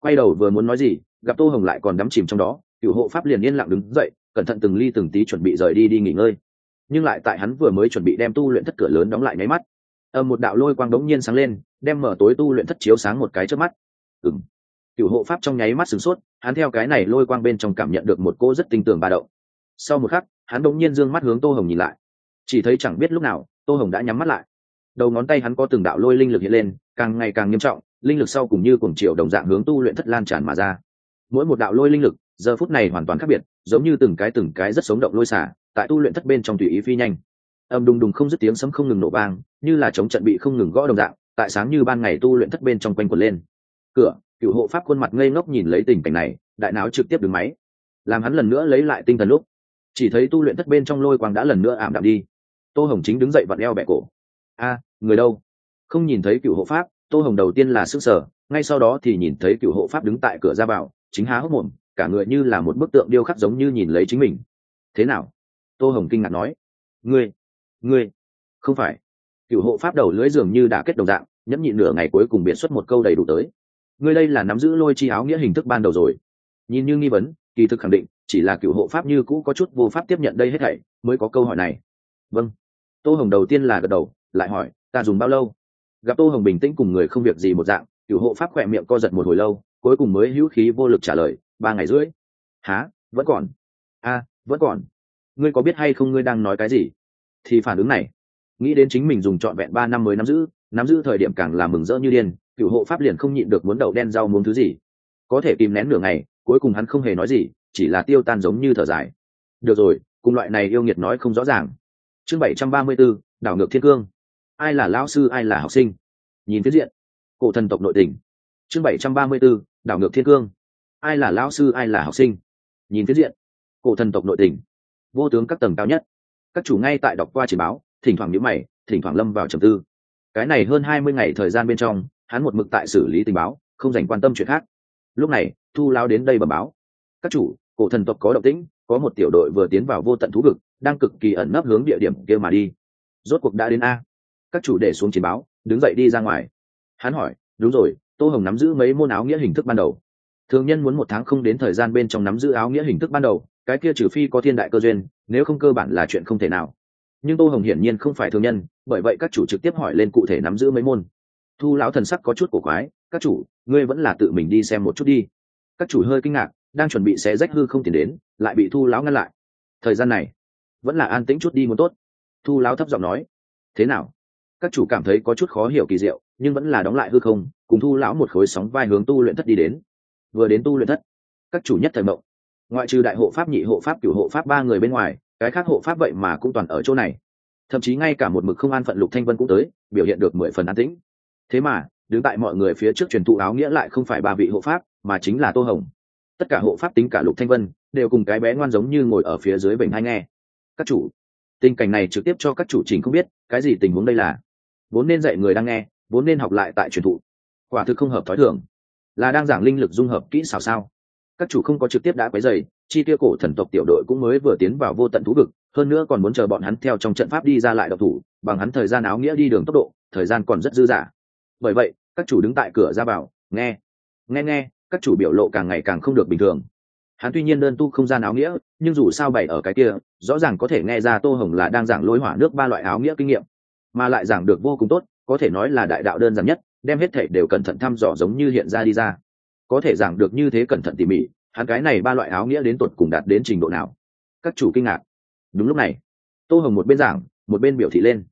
Quay đầu vừa muốn nói gì, gặp tô hồng lại còn đắm chìm trong đó, cựu hộ pháp liền yên lặng đứng dậy, cẩn thận từng ly từng tí chuẩn bị rời đi đi nghỉ ngơi. Nhưng lại tại hắn vừa mới chuẩn bị đem tu luyện thất cửa lớn đóng lại nháy mắt âm một đạo lôi quang đống nhiên sáng lên, đem mở tối tu luyện thất chiếu sáng một cái trước mắt. Ừng cựu hộ pháp trong nháy mắt sửng sốt, hắn theo cái này lôi quang bên trong cảm nhận được một cô rất tinh tường ba động. Sau một khắc hắn đột nhiên dương mắt hướng tô hồng nhìn lại. Chỉ thấy chẳng biết lúc nào, tô hồng đã nhắm mắt lại. Đầu ngón tay hắn có từng đạo lôi linh lực hiện lên, càng ngày càng nghiêm trọng, linh lực sau cùng như cùng chiều đồng dạng hướng tu luyện thất lan tràn mà ra. Mỗi một đạo lôi linh lực, giờ phút này hoàn toàn khác biệt, giống như từng cái từng cái rất sống động lôi xả, tại tu luyện thất bên trong tùy ý phi nhanh. Âm đùng đùng không dứt tiếng sấm không ngừng nổ vang, như là chống trận bị không ngừng gõ đồng dạng, tại sáng như ban ngày tu luyện thất bên trong quanh quần lên. Cửa, cựu hộ pháp khuôn mặt ngây ngốc nhìn lấy tình cảnh này, đại não trực tiếp đứng máy. Làm hắn lần nữa lấy lại tinh thần lúc chỉ thấy tu luyện thất bên trong lôi quang đã lần nữa ảm đạm đi. Tô hồng chính đứng dậy vặn eo bẹ cổ. A, người đâu? Không nhìn thấy cựu hộ pháp, tô hồng đầu tiên là sức sở ngay sau đó thì nhìn thấy cựu hộ pháp đứng tại cửa ra vào, chính há hốc mồm, cả người như là một bức tượng điêu khắc giống như nhìn lấy chính mình. Thế nào? Tô hồng kinh ngạc nói. Ngươi ngươi, không phải. Cựu hộ pháp đầu lưỡi dường như đã kết đồng dạng, nhẫn nhịn nửa ngày cuối cùng biện xuất một câu đầy đủ tới. Ngươi đây là nắm giữ lôi chi áo nghĩa hình thức ban đầu rồi. Nhìn như nghi vấn, kỳ thực khẳng định chỉ là cựu hộ pháp như cũ có chút vô pháp tiếp nhận đây hết thảy, mới có câu hỏi này. Vâng. Tô hồng đầu tiên là gật đầu, lại hỏi, ta dùng bao lâu? Gặp tô hồng bình tĩnh cùng người không việc gì một dạng, cựu hộ pháp khỏe miệng co giật một hồi lâu, cuối cùng mới hữu khí vô lực trả lời, ba ngày rưỡi. Há vẫn còn? A, vẫn còn. Ngươi có biết hay không ngươi đang nói cái gì? Thì phản ứng này, nghĩ đến chính mình dùng trọn vẹn ba năm mới nắm giữ nắm giữ thời điểm càng làm mừng rỡ như điên, cựu hộ pháp liền không nhịn được muốn đậu đen rau muốn thứ gì. Có thể kìm nén nửa ngày cuối cùng hắn không hề nói gì, chỉ là tiêu tan giống như thở dài. Được rồi, cùng loại này yêu nghiệt nói không rõ ràng. Chương bảy trăm ba mươi b đảo ngược thiên cương. Ai là lão sư, ai là học sinh? Nhìn phiến diện. Cổ thần tộc nội tình. Chương bảy trăm ba mươi b đảo ngược thiên cương. Ai là lão sư, ai là học sinh? Nhìn phiến diện. Cổ thần tộc nội tình. Vô tướng các tầng cao nhất. Các chủ ngay tại đọc qua chỉ báo, thỉnh thoảng nhữ mày, thỉnh thoảng lâm vào trầm tư. Cái này hơn hai mươi ngày thời gian bên trong, hắn một mực tại xử lý tình báo, không dành quan tâm chuyện khác. Lúc này thu lao đến đây bẩm báo. Các chủ, cổ thần tộc có động tĩnh, có một tiểu đội vừa tiến vào vô tận thú vực, đang cực kỳ ẩn nấp hướng địa điểm kia mà đi. Rốt cuộc đã đến a. Các chủ để xuống chiến báo, đứng dậy đi ra ngoài. Hắn hỏi, đúng rồi, tô hồng nắm giữ mấy môn áo nghĩa hình thức ban đầu? Thường nhân muốn một tháng không đến thời gian bên trong nắm giữ áo nghĩa hình thức ban đầu, cái kia trừ phi có thiên đại cơ duyên, nếu không cơ bản là chuyện không thể nào. Nhưng tô hồng hiển nhiên không phải thương nhân, bởi vậy các chủ trực tiếp hỏi lên cụ thể nắm giữ mấy môn. Thu lão thần sắc có chút cổ quái, các chủ, ngươi vẫn là tự mình đi xem một chút đi các chủ hơi kinh ngạc, đang chuẩn bị xé rách hư không tiền đến, lại bị thu lão ngăn lại. Thời gian này, vẫn là an tĩnh chút đi muốn tốt. Thu lão thấp giọng nói, thế nào? Các chủ cảm thấy có chút khó hiểu kỳ diệu, nhưng vẫn là đóng lại hư không, cùng thu lão một khối sóng vai hướng tu luyện thất đi đến. Vừa đến tu luyện thất, các chủ nhất thời mộng. Ngoại trừ đại hộ pháp, nhị hộ pháp, cửu hộ pháp ba người bên ngoài, cái khác hộ pháp vậy mà cũng toàn ở chỗ này. Thậm chí ngay cả một mực không an phận lục thanh vân cũng tới, biểu hiện được mười phần an tĩnh. Thế mà, đứng tại mọi người phía trước truyền thụ áo nghĩa lại không phải ba vị hộ pháp mà chính là tô hồng. Tất cả hộ pháp tính cả lục thanh vân đều cùng cái bé ngoan giống như ngồi ở phía dưới bệnh hay nghe. Các chủ, tình cảnh này trực tiếp cho các chủ trình không biết, cái gì tình huống đây là? Vốn nên dạy người đang nghe, vốn nên học lại tại truyền thụ. Quả thực không hợp thói thường. Là đang giảng linh lực dung hợp kỹ xảo sao? Các chủ không có trực tiếp đã quấy dày chi tiêu cổ thần tộc tiểu đội cũng mới vừa tiến vào vô tận thú vực, hơn nữa còn muốn chờ bọn hắn theo trong trận pháp đi ra lại độc thủ, bằng hắn thời gian áo nghĩa đi đường tốc độ, thời gian còn rất dư dả. Bởi vậy, các chủ đứng tại cửa ra vào, nghe. Nghe nghe các chủ biểu lộ càng ngày càng không được bình thường. Hắn tuy nhiên đơn tu không gian áo nghĩa, nhưng dù sao bày ở cái kia, rõ ràng có thể nghe ra tô hồng là đang giảng lối hỏa nước ba loại áo nghĩa kinh nghiệm. Mà lại giảng được vô cùng tốt, có thể nói là đại đạo đơn giản nhất, đem hết thể đều cẩn thận thăm dò giống như hiện ra đi ra. Có thể giảng được như thế cẩn thận tỉ mỉ, hắn cái này ba loại áo nghĩa đến tột cùng đạt đến trình độ nào? Các chủ kinh ngạc. Đúng lúc này, tô hồng một bên giảng, một bên biểu thị lên.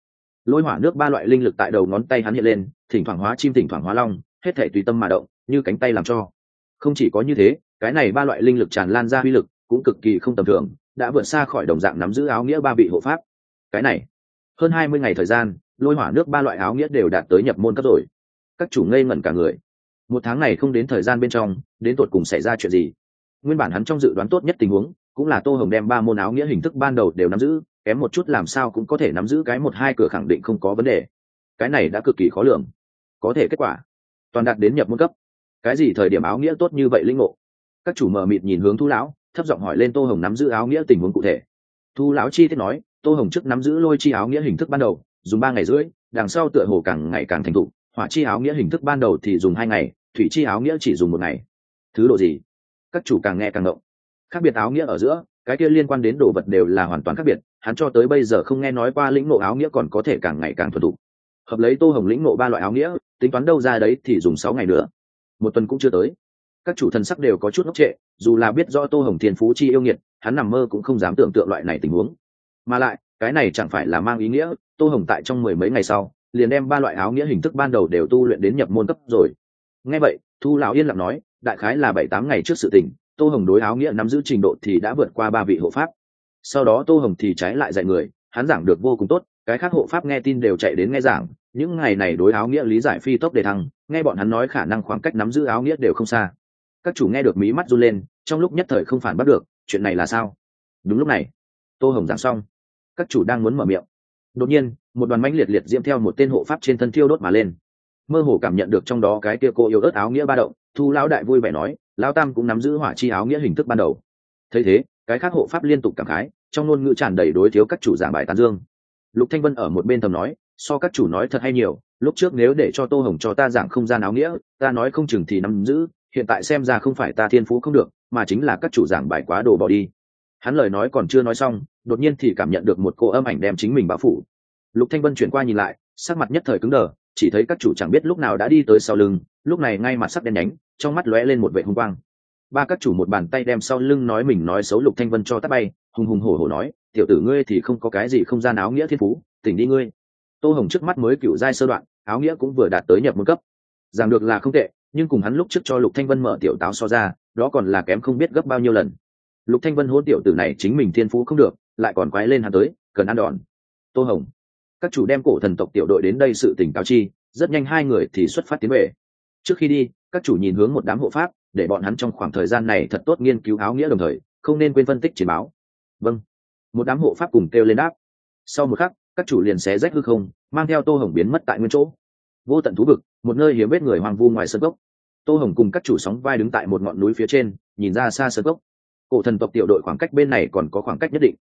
Lôi hỏa nước ba loại linh lực tại đầu ngón tay hắn hiện lên, thỉnh thoảng hóa chim, thỉnh thoảng hóa long, hết thể tùy tâm mà động, như cánh tay làm cho không chỉ có như thế, cái này ba loại linh lực tràn lan ra uy lực cũng cực kỳ không tầm thường, đã vượt xa khỏi đồng dạng nắm giữ áo nghĩa ba vị hộ pháp. Cái này, hơn hai mươi ngày thời gian, lôi hỏa nước ba loại áo nghĩa đều đạt tới nhập môn cấp rồi. Các chủ ngây ngẩn cả người. Một tháng này không đến thời gian bên trong, đến tột cùng xảy ra chuyện gì? Nguyên bản hắn trong dự đoán tốt nhất tình huống, cũng là tô hồng đem ba môn áo nghĩa hình thức ban đầu đều nắm giữ, kém một chút làm sao cũng có thể nắm giữ cái một hai cửa khẳng định không có vấn đề. Cái này đã cực kỳ khó lường. Có thể kết quả, toàn đạt đến nhập môn cấp cái gì thời điểm áo nghĩa tốt như vậy linh ngộ? Các chủ mờ mịt nhìn hướng thu lão, thấp giọng hỏi lên tô hồng nắm giữ áo nghĩa tình huống cụ thể. Thu lão chi tiết nói, tô hồng trước nắm giữ lôi chi áo nghĩa hình thức ban đầu, dùng ba ngày rưỡi, đằng sau tựa hồ càng ngày càng thành thục, hỏa chi áo nghĩa hình thức ban đầu thì dùng hai ngày, thủy chi áo nghĩa chỉ dùng một ngày. Thứ độ gì? Các chủ càng nghe càng động. Khác biệt áo nghĩa ở giữa, cái kia liên quan đến đồ vật đều là hoàn toàn khác biệt, hắn cho tới bây giờ không nghe nói qua lĩnh ngộ áo nghĩa còn có thể càng ngày càng thuần thục. Hợp lấy tô hồng lĩnh ngộ ba loại áo nghĩa, tính toán đâu ra đấy thì dùng sáu ngày nữa một tuần cũng chưa tới. Các chủ thần sắc đều có chút ngốc trệ, dù là biết do tô hồng thiên phú chi yêu nghiệt, hắn nằm mơ cũng không dám tưởng tượng loại này tình huống. Mà lại, cái này chẳng phải là mang ý nghĩa, tô hồng tại trong mười mấy ngày sau, liền đem ba loại áo nghĩa hình thức ban đầu đều tu luyện đến nhập môn cấp rồi. Ngay vậy, thu lão yên lặng nói, đại khái là bảy tám ngày trước sự tình, tô hồng đối áo nghĩa nắm giữ trình độ thì đã vượt qua ba vị hộ pháp. Sau đó tô hồng thì trái lại dạy người, hắn giảng được vô cùng tốt cái khác hộ pháp nghe tin đều chạy đến nghe giảng, những ngày này đối áo nghĩa lý giải phi tốc đề thăng, nghe bọn hắn nói khả năng khoảng cách nắm giữ áo nghĩa đều không xa. Các chủ nghe được mí mắt run lên, trong lúc nhất thời không phản bắt được, chuyện này là sao? Đúng lúc này, tô hồng giảng xong, các chủ đang muốn mở miệng. Đột nhiên, một đoàn mãnh liệt liệt diễm theo một tên hộ pháp trên thân thiêu đốt mà lên. Mơ hồ cảm nhận được trong đó cái kia cô yêu ớt áo nghĩa ba động, thu lão đại vui vẻ nói, lão tam cũng nắm giữ hỏa chi áo nghĩa hình thức ban đầu. Thấy thế, cái khác hộ pháp liên tục cảm khái, trong ngôn ngữ tràn đầy đối thiếu các chủ giảng bài tán dương lục thanh vân ở một bên thầm nói, so các chủ nói thật hay nhiều, lúc trước nếu để cho tô hồng cho ta giảng không gian áo nghĩa, ta nói không chừng thì nắm giữ, hiện tại xem ra không phải ta thiên phú không được, mà chính là các chủ giảng bài quá đồ bỏ đi. Hắn lời nói còn chưa nói xong, đột nhiên thì cảm nhận được một cô âm ảnh đem chính mình bao phủ. Lục thanh vân chuyển qua nhìn lại, sắc mặt nhất thời cứng đờ, chỉ thấy các chủ chẳng biết lúc nào đã đi tới sau lưng, lúc này ngay mặt sắc đen nhánh, trong mắt lóe lên một vệ hung quang. Ba các chủ một bàn tay đem sau lưng nói mình nói xấu lục thanh vân cho tắt bay, hùng hùng hổ hổ nói tiểu tử ngươi thì không có cái gì không gian áo nghĩa thiên phú, tỉnh đi ngươi. Tô hồng trước mắt mới cựu giai sơ đoạn, áo nghĩa cũng vừa đạt tới nhập một cấp. Rằng được là không tệ, nhưng cùng hắn lúc trước cho lục thanh vân mở tiểu táo so ra, đó còn là kém không biết gấp bao nhiêu lần. Lục thanh vân hôn tiểu tử này chính mình thiên phú không được, lại còn quái lên hắn tới, cần ăn đòn. Tô hồng, các chủ đem cổ thần tộc tiểu đội đến đây sự tình cáo chi, rất nhanh hai người thì xuất phát tiến về. Trước khi đi, các chủ nhìn hướng một đám hộ pháp, để bọn hắn trong khoảng thời gian này thật tốt nghiên cứu áo nghĩa đồng thời, không nên quên phân tích chiến báo. Vâng một đám hộ pháp cùng kêu lên đáp. Sau một khắc, các chủ liền xé rách hư không, mang theo tô hồng biến mất tại nguyên chỗ. Vô tận thú vực, một nơi hiếm vết người hoang vu ngoài sân gốc tô hồng cùng các chủ sóng vai đứng tại một ngọn núi phía trên, nhìn ra xa sân gốc cổ thần tộc tiểu đội khoảng cách bên này còn có khoảng cách nhất định.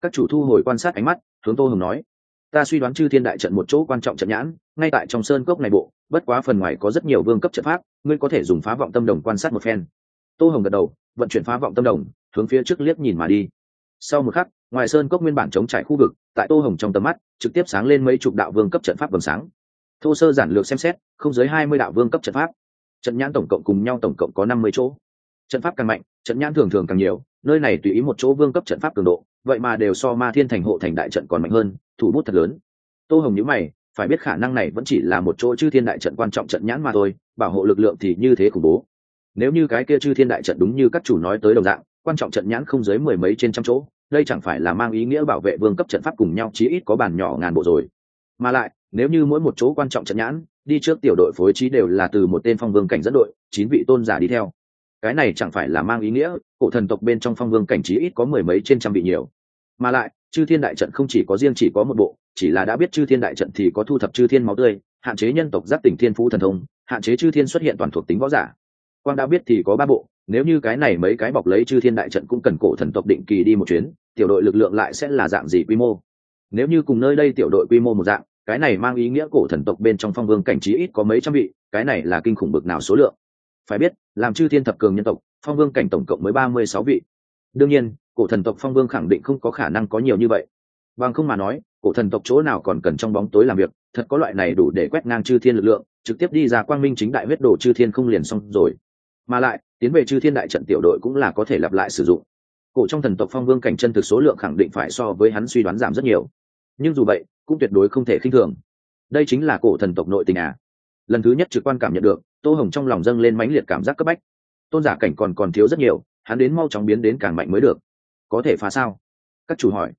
Các chủ thu hồi quan sát ánh mắt, hướng tô hồng nói, ta suy đoán chư thiên đại trận một chỗ quan trọng trận nhãn, ngay tại trong sơn cốc này bộ, bất quá phần ngoài có rất nhiều vương cấp trận pháp, ngươi có thể dùng phá vọng tâm đồng quan sát một phen. Tô hồng gật đầu, vận chuyển phá vọng tâm đồng, hướng phía trước liếc nhìn mà đi sau một khắc, ngoài sơn cốc nguyên bản chống trải khu vực, tại tô hồng trong tầm mắt, trực tiếp sáng lên mấy chục đạo vương cấp trận pháp vầng sáng. Thô sơ giản lược xem xét, không dưới hai mươi đạo vương cấp trận pháp. Trận nhãn tổng cộng cùng nhau tổng cộng có năm mươi chỗ. Trận pháp càng mạnh, trận nhãn thường thường càng nhiều, nơi này tùy ý một chỗ vương cấp trận pháp cường độ, vậy mà đều so ma thiên thành hộ thành đại trận còn mạnh hơn, thủ bút thật lớn. Tô hồng nhữ mày, phải biết khả năng này vẫn chỉ là một chỗ chư thiên đại trận quan trọng trận nhãn mà thôi, bảo hộ lực lượng thì như thế khủng bố. Nếu như cái kia chư thiên đại trận đúng như các chủ nói tới đồng dạng, quan trọng trận nhãn không dưới mười mấy trên trăm chỗ đây chẳng phải là mang ý nghĩa bảo vệ vương cấp trận pháp cùng nhau, chí ít có bàn nhỏ ngàn bộ rồi. Mà lại, nếu như mỗi một chỗ quan trọng trận nhãn, đi trước tiểu đội phối trí đều là từ một tên phong vương cảnh dẫn đội, chín vị tôn giả đi theo. Cái này chẳng phải là mang ý nghĩa, cổ thần tộc bên trong phong vương cảnh trí ít có mười mấy trên trăm vị nhiều. Mà lại, chư thiên đại trận không chỉ có riêng chỉ có một bộ, chỉ là đã biết chư thiên đại trận thì có thu thập chư thiên máu tươi, hạn chế nhân tộc giáp tỉnh thiên phú thần thông, hạn chế chư thiên xuất hiện toàn thuộc tính võ giả. Quang đã biết thì có ba bộ nếu như cái này mấy cái bọc lấy chư thiên đại trận cũng cần cổ thần tộc định kỳ đi một chuyến, tiểu đội lực lượng lại sẽ là dạng gì quy mô? Nếu như cùng nơi đây tiểu đội quy mô một dạng, cái này mang ý nghĩa cổ thần tộc bên trong phong vương cảnh trí ít có mấy trăm vị, cái này là kinh khủng bực nào số lượng? Phải biết, làm chư thiên thập cường nhân tộc, phong vương cảnh tổng cộng mới ba mươi sáu vị. Đương nhiên, cổ thần tộc phong vương khẳng định không có khả năng có nhiều như vậy. Bằng không mà nói, cổ thần tộc chỗ nào còn cần trong bóng tối làm việc, thật có loại này đủ để quét ngang chư thiên lực lượng, trực tiếp đi ra quang minh chính đại huyết đồ chư thiên không liền xong rồi. Mà lại tiến về chư thiên đại trận tiểu đội cũng là có thể lặp lại sử dụng. Cổ trong thần tộc phong vương cảnh chân thực số lượng khẳng định phải so với hắn suy đoán giảm rất nhiều. Nhưng dù vậy, cũng tuyệt đối không thể khinh thường. Đây chính là cổ thần tộc nội tình à. Lần thứ nhất trực quan cảm nhận được, tô hồng trong lòng dâng lên mãnh liệt cảm giác cấp bách. Tôn giả cảnh còn còn thiếu rất nhiều, hắn đến mau chóng biến đến càng mạnh mới được. Có thể phá sao? Các chủ hỏi.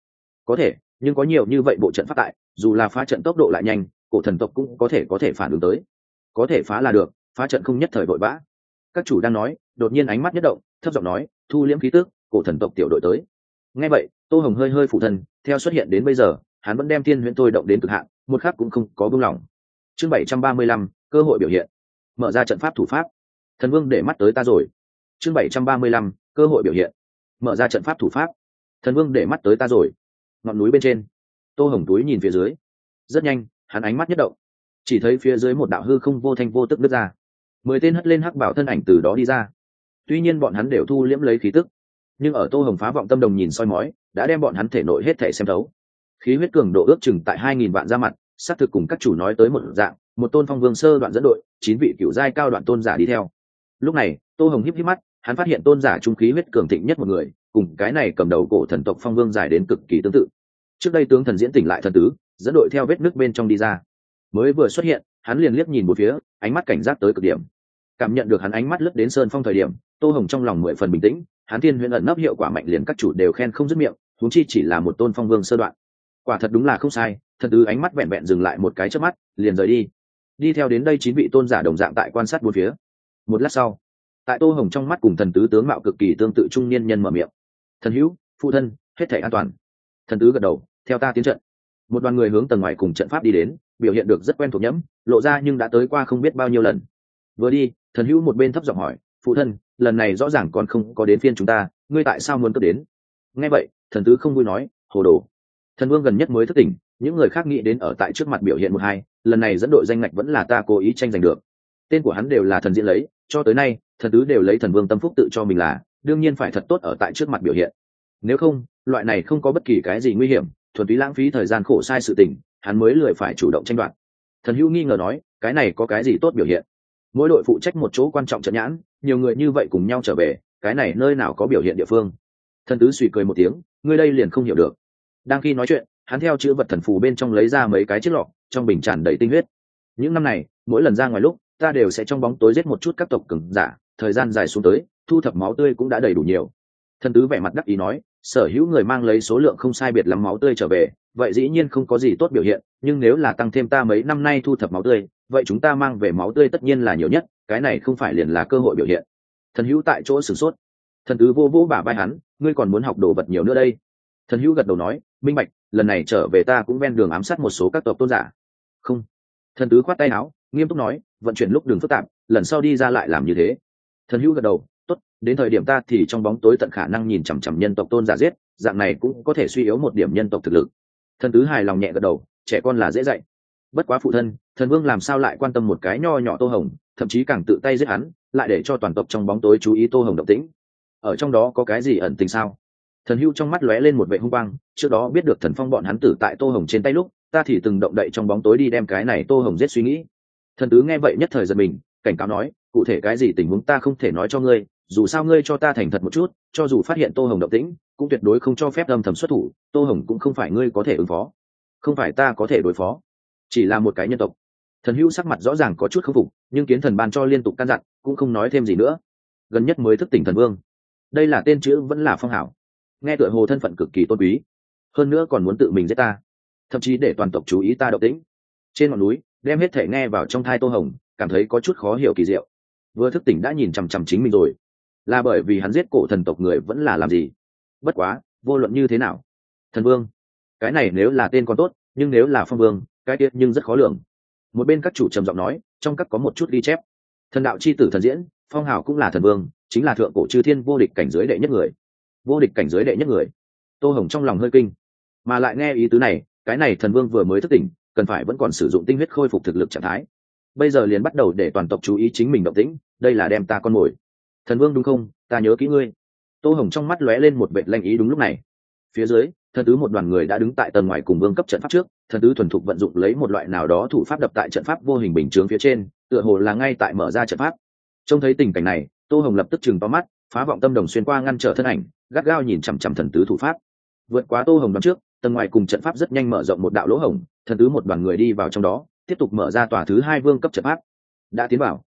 Có thể, nhưng có nhiều như vậy bộ trận phát tại, dù là phá trận tốc độ lại nhanh, cổ thần tộc cũng có thể có thể phản ứng tới. Có thể phá là được, phá trận không nhất thời vội vã. Các chủ đang nói đột nhiên ánh mắt nhất động, thấp giọng nói, thu liễm khí tước cổ thần tộc tiểu đội tới. Ngay vậy, tô hồng hơi hơi phụ thân, theo xuất hiện đến bây giờ, hắn vẫn đem thiên huyễn tôi động đến cực hạn, một khắc cũng không có buông lỏng. Chương bảy trăm ba mươi lăm, cơ hội biểu hiện. Mở ra trận pháp thủ pháp. Thần vương để mắt tới ta rồi. Chương bảy trăm ba mươi lăm, cơ hội biểu hiện. Mở ra trận pháp thủ pháp. Thần vương để mắt tới ta rồi. Ngọn núi bên trên. Tô hồng túi nhìn phía dưới. Rất nhanh, hắn ánh mắt nhất động. Chỉ thấy phía dưới một đạo hư không vô thanh vô tức nứt ra. Mười tên hất lên hắc bảo thân ảnh từ đó đi ra tuy nhiên bọn hắn đều thu liễm lấy khí tức. Nhưng ở tô hồng phá vọng tâm đồng nhìn soi mói, đã đem bọn hắn thể nội hết thể xem thấu. Khí huyết cường độ ước chừng tại hai nghìn vạn ra mặt, xác thực cùng các chủ nói tới một dạng, một tôn phong vương sơ đoạn dẫn đội, chín vị cựu giai cao đoạn tôn giả đi theo. Lúc này, tô hồng híp híp mắt, hắn phát hiện tôn giả trung khí huyết cường thịnh nhất một người, cùng cái này cầm đầu cổ thần tộc phong vương dài đến cực kỳ tương tự. Trước đây tướng thần diễn tỉnh lại thần tứ, dẫn đội theo vết nước bên trong đi ra. Mới vừa xuất hiện, hắn liền liếc nhìn một phía, ánh mắt cảnh giác tới cực điểm. Cảm nhận được hắn ánh mắt lướt đến sơn phong thời điểm tô hồng trong lòng mười phần bình tĩnh Hán thiên huyễn ẩn nấp hiệu quả mạnh liền các chủ đều khen không dứt miệng, huống chi chỉ là một tôn phong vương sơ đoạn. Quả thật đúng là không sai, thật tứ ánh mắt vẹn vẹn dừng lại một cái trước mắt, liền rời đi. Đi theo đến đây chín vị tôn giả đồng dạng tại quan sát bốn phía. Một lát sau, tại tô hồng trong mắt cùng thần tứ tướng mạo cực kỳ tương tự trung niên nhân mở miệng. Thần hữu, phụ thân, hết thể an toàn. Thần tứ gật đầu, theo ta tiến trận. Một đoàn người hướng tầng ngoài cùng trận pháp đi đến, biểu hiện được rất quen thuộc nhẫm, lộ ra nhưng đã tới qua không biết bao nhiêu lần. Vừa đi, thần hữu một bên thấp giọng hỏi, phụ thân lần này rõ ràng còn không có đến phiên chúng ta, ngươi tại sao muốn cướp đến? Nghe vậy, thần tứ không vui nói, hồ đồ. Thần vương gần nhất mới thất tỉnh, những người khác nghĩ đến ở tại trước mặt biểu hiện một hai, lần này dẫn đội danh ngạch vẫn là ta cố ý tranh giành được. Tên của hắn đều là thần diễn lấy, cho tới nay, thần tứ đều lấy thần vương tâm phúc tự cho mình là, đương nhiên phải thật tốt ở tại trước mặt biểu hiện. Nếu không, loại này không có bất kỳ cái gì nguy hiểm, thuần túy lãng phí thời gian khổ sai sự tình, hắn mới lười phải chủ động tranh đoạt. Thần hữu nghi ngờ nói, cái này có cái gì tốt biểu hiện? Mỗi đội phụ trách một chỗ quan trọng trận nhãn, nhiều người như vậy cùng nhau trở về, cái này nơi nào có biểu hiện địa phương? Thần tứ suy cười một tiếng, ngươi đây liền không hiểu được. Đang khi nói chuyện, hắn theo chữ vật thần phù bên trong lấy ra mấy cái chiếc lọ, trong bình tràn đầy tinh huyết. Những năm này, mỗi lần ra ngoài lúc, ta đều sẽ trong bóng tối giết một chút các tộc cứng giả, thời gian dài xuống tới, thu thập máu tươi cũng đã đầy đủ nhiều. Thần tứ vẻ mặt đắc ý nói sở hữu người mang lấy số lượng không sai biệt lắm máu tươi trở về, vậy dĩ nhiên không có gì tốt biểu hiện, nhưng nếu là tăng thêm ta mấy năm nay thu thập máu tươi, vậy chúng ta mang về máu tươi tất nhiên là nhiều nhất, cái này không phải liền là cơ hội biểu hiện. Thần hữu tại chỗ sửng sốt. Thần tứ vô vô bả vai hắn, ngươi còn muốn học đồ vật nhiều nữa đây? Thần hữu gật đầu nói, minh bạch, lần này trở về ta cũng ven đường ám sát một số các tộc tôn giả. Không. Thần tứ khoát tay áo, nghiêm túc nói, vận chuyển lúc đường phức tạp, lần sau đi ra lại làm như thế. Thần hữu gật đầu đến thời điểm ta thì trong bóng tối tận khả năng nhìn chằm chằm nhân tộc tôn giả giết, dạng này cũng có thể suy yếu một điểm nhân tộc thực lực. Thần tứ hài lòng nhẹ gật đầu, trẻ con là dễ dạy. Bất quá phụ thân, thần vương làm sao lại quan tâm một cái nho nhỏ tô hồng, thậm chí càng tự tay giết hắn, lại để cho toàn tộc trong bóng tối chú ý tô hồng động tĩnh. Ở trong đó có cái gì ẩn tình sao? Thần hưu trong mắt lóe lên một vệ hung quang, trước đó biết được thần phong bọn hắn tử tại tô hồng trên tay lúc, ta thì từng động đậy trong bóng tối đi đem cái này tô hồng giết suy nghĩ. Thần tứ nghe vậy nhất thời giật mình, cảnh cáo nói, cụ thể cái gì tình huống ta không thể nói cho ngươi dù sao ngươi cho ta thành thật một chút, cho dù phát hiện tô hồng động tĩnh, cũng tuyệt đối không cho phép âm thầm xuất thủ, tô hồng cũng không phải ngươi có thể ứng phó. Không phải ta có thể đối phó, chỉ là một cái nhân tộc. Thần hữu sắc mặt rõ ràng có chút k phục, nhưng kiến thần ban cho liên tục căn dặn, cũng không nói thêm gì nữa. Gần nhất mới thức tỉnh thần vương. Đây là tên chữ vẫn là phong hảo. Nghe tựa hồ thân phận cực kỳ tôn quý. Hơn nữa còn muốn tự mình giết ta. Thậm chí để toàn tộc chú ý ta động tĩnh. Trên ngọn núi, đem hết thể nghe vào trong thai tô hồng, cảm thấy có chút khó hiểu kỳ diệu. Vừa thức tỉnh đã nhìn chằm chằm chính mình rồi là bởi vì hắn giết cổ thần tộc người vẫn là làm gì? Bất quá, vô luận như thế nào? Thần vương, cái này nếu là tên còn tốt, nhưng nếu là phong vương, cái tiết nhưng rất khó lường. Một bên các chủ trầm giọng nói, trong các có một chút ghi chép. Thần đạo c h i tử thần diễn, phong hào cũng là thần vương, chính là thượng cổ chư thiên vô địch cảnh giới đệ nhất người. Vô địch cảnh giới đệ nhất người. Tô hồng trong lòng hơi kinh, mà lại nghe ý tứ này, cái này thần vương vừa mới thức tỉnh, cần phải vẫn còn sử dụng tinh huyết khôi phục thực lực trạng thái. Bây giờ liền bắt đầu để toàn tộc chú ý chính mình động tĩnh, đây là đem ta con mồi thần vương đúng không? Ta nhớ kỹ ngươi. Tô hồng trong mắt lóe lên một vệ lanh ý đúng lúc này. Phía dưới, thần tứ một đoàn người đã đứng tại tầng ngoài cùng vương cấp trận pháp trước, thần tứ thuần thục vận dụng lấy một loại nào đó thủ pháp đập tại trận pháp vô hình bình chướng phía trên, tựa hồ là ngay tại mở ra trận pháp. Trông thấy tình cảnh này, tô hồng lập tức chừng to mắt, phá vọng tâm đồng xuyên qua ngăn trở thân ảnh, gắt gao nhìn chằm chằm thần tứ thủ pháp. Vượt quá tô hồng đón trước, tầng ngoài cùng trận pháp rất nhanh mở rộng một đạo lỗ hổng, thần tứ một đoàn người đi vào trong đó, tiếp tục mở ra tòa thứ hai vương cấp trận pháp. Đã tiến vào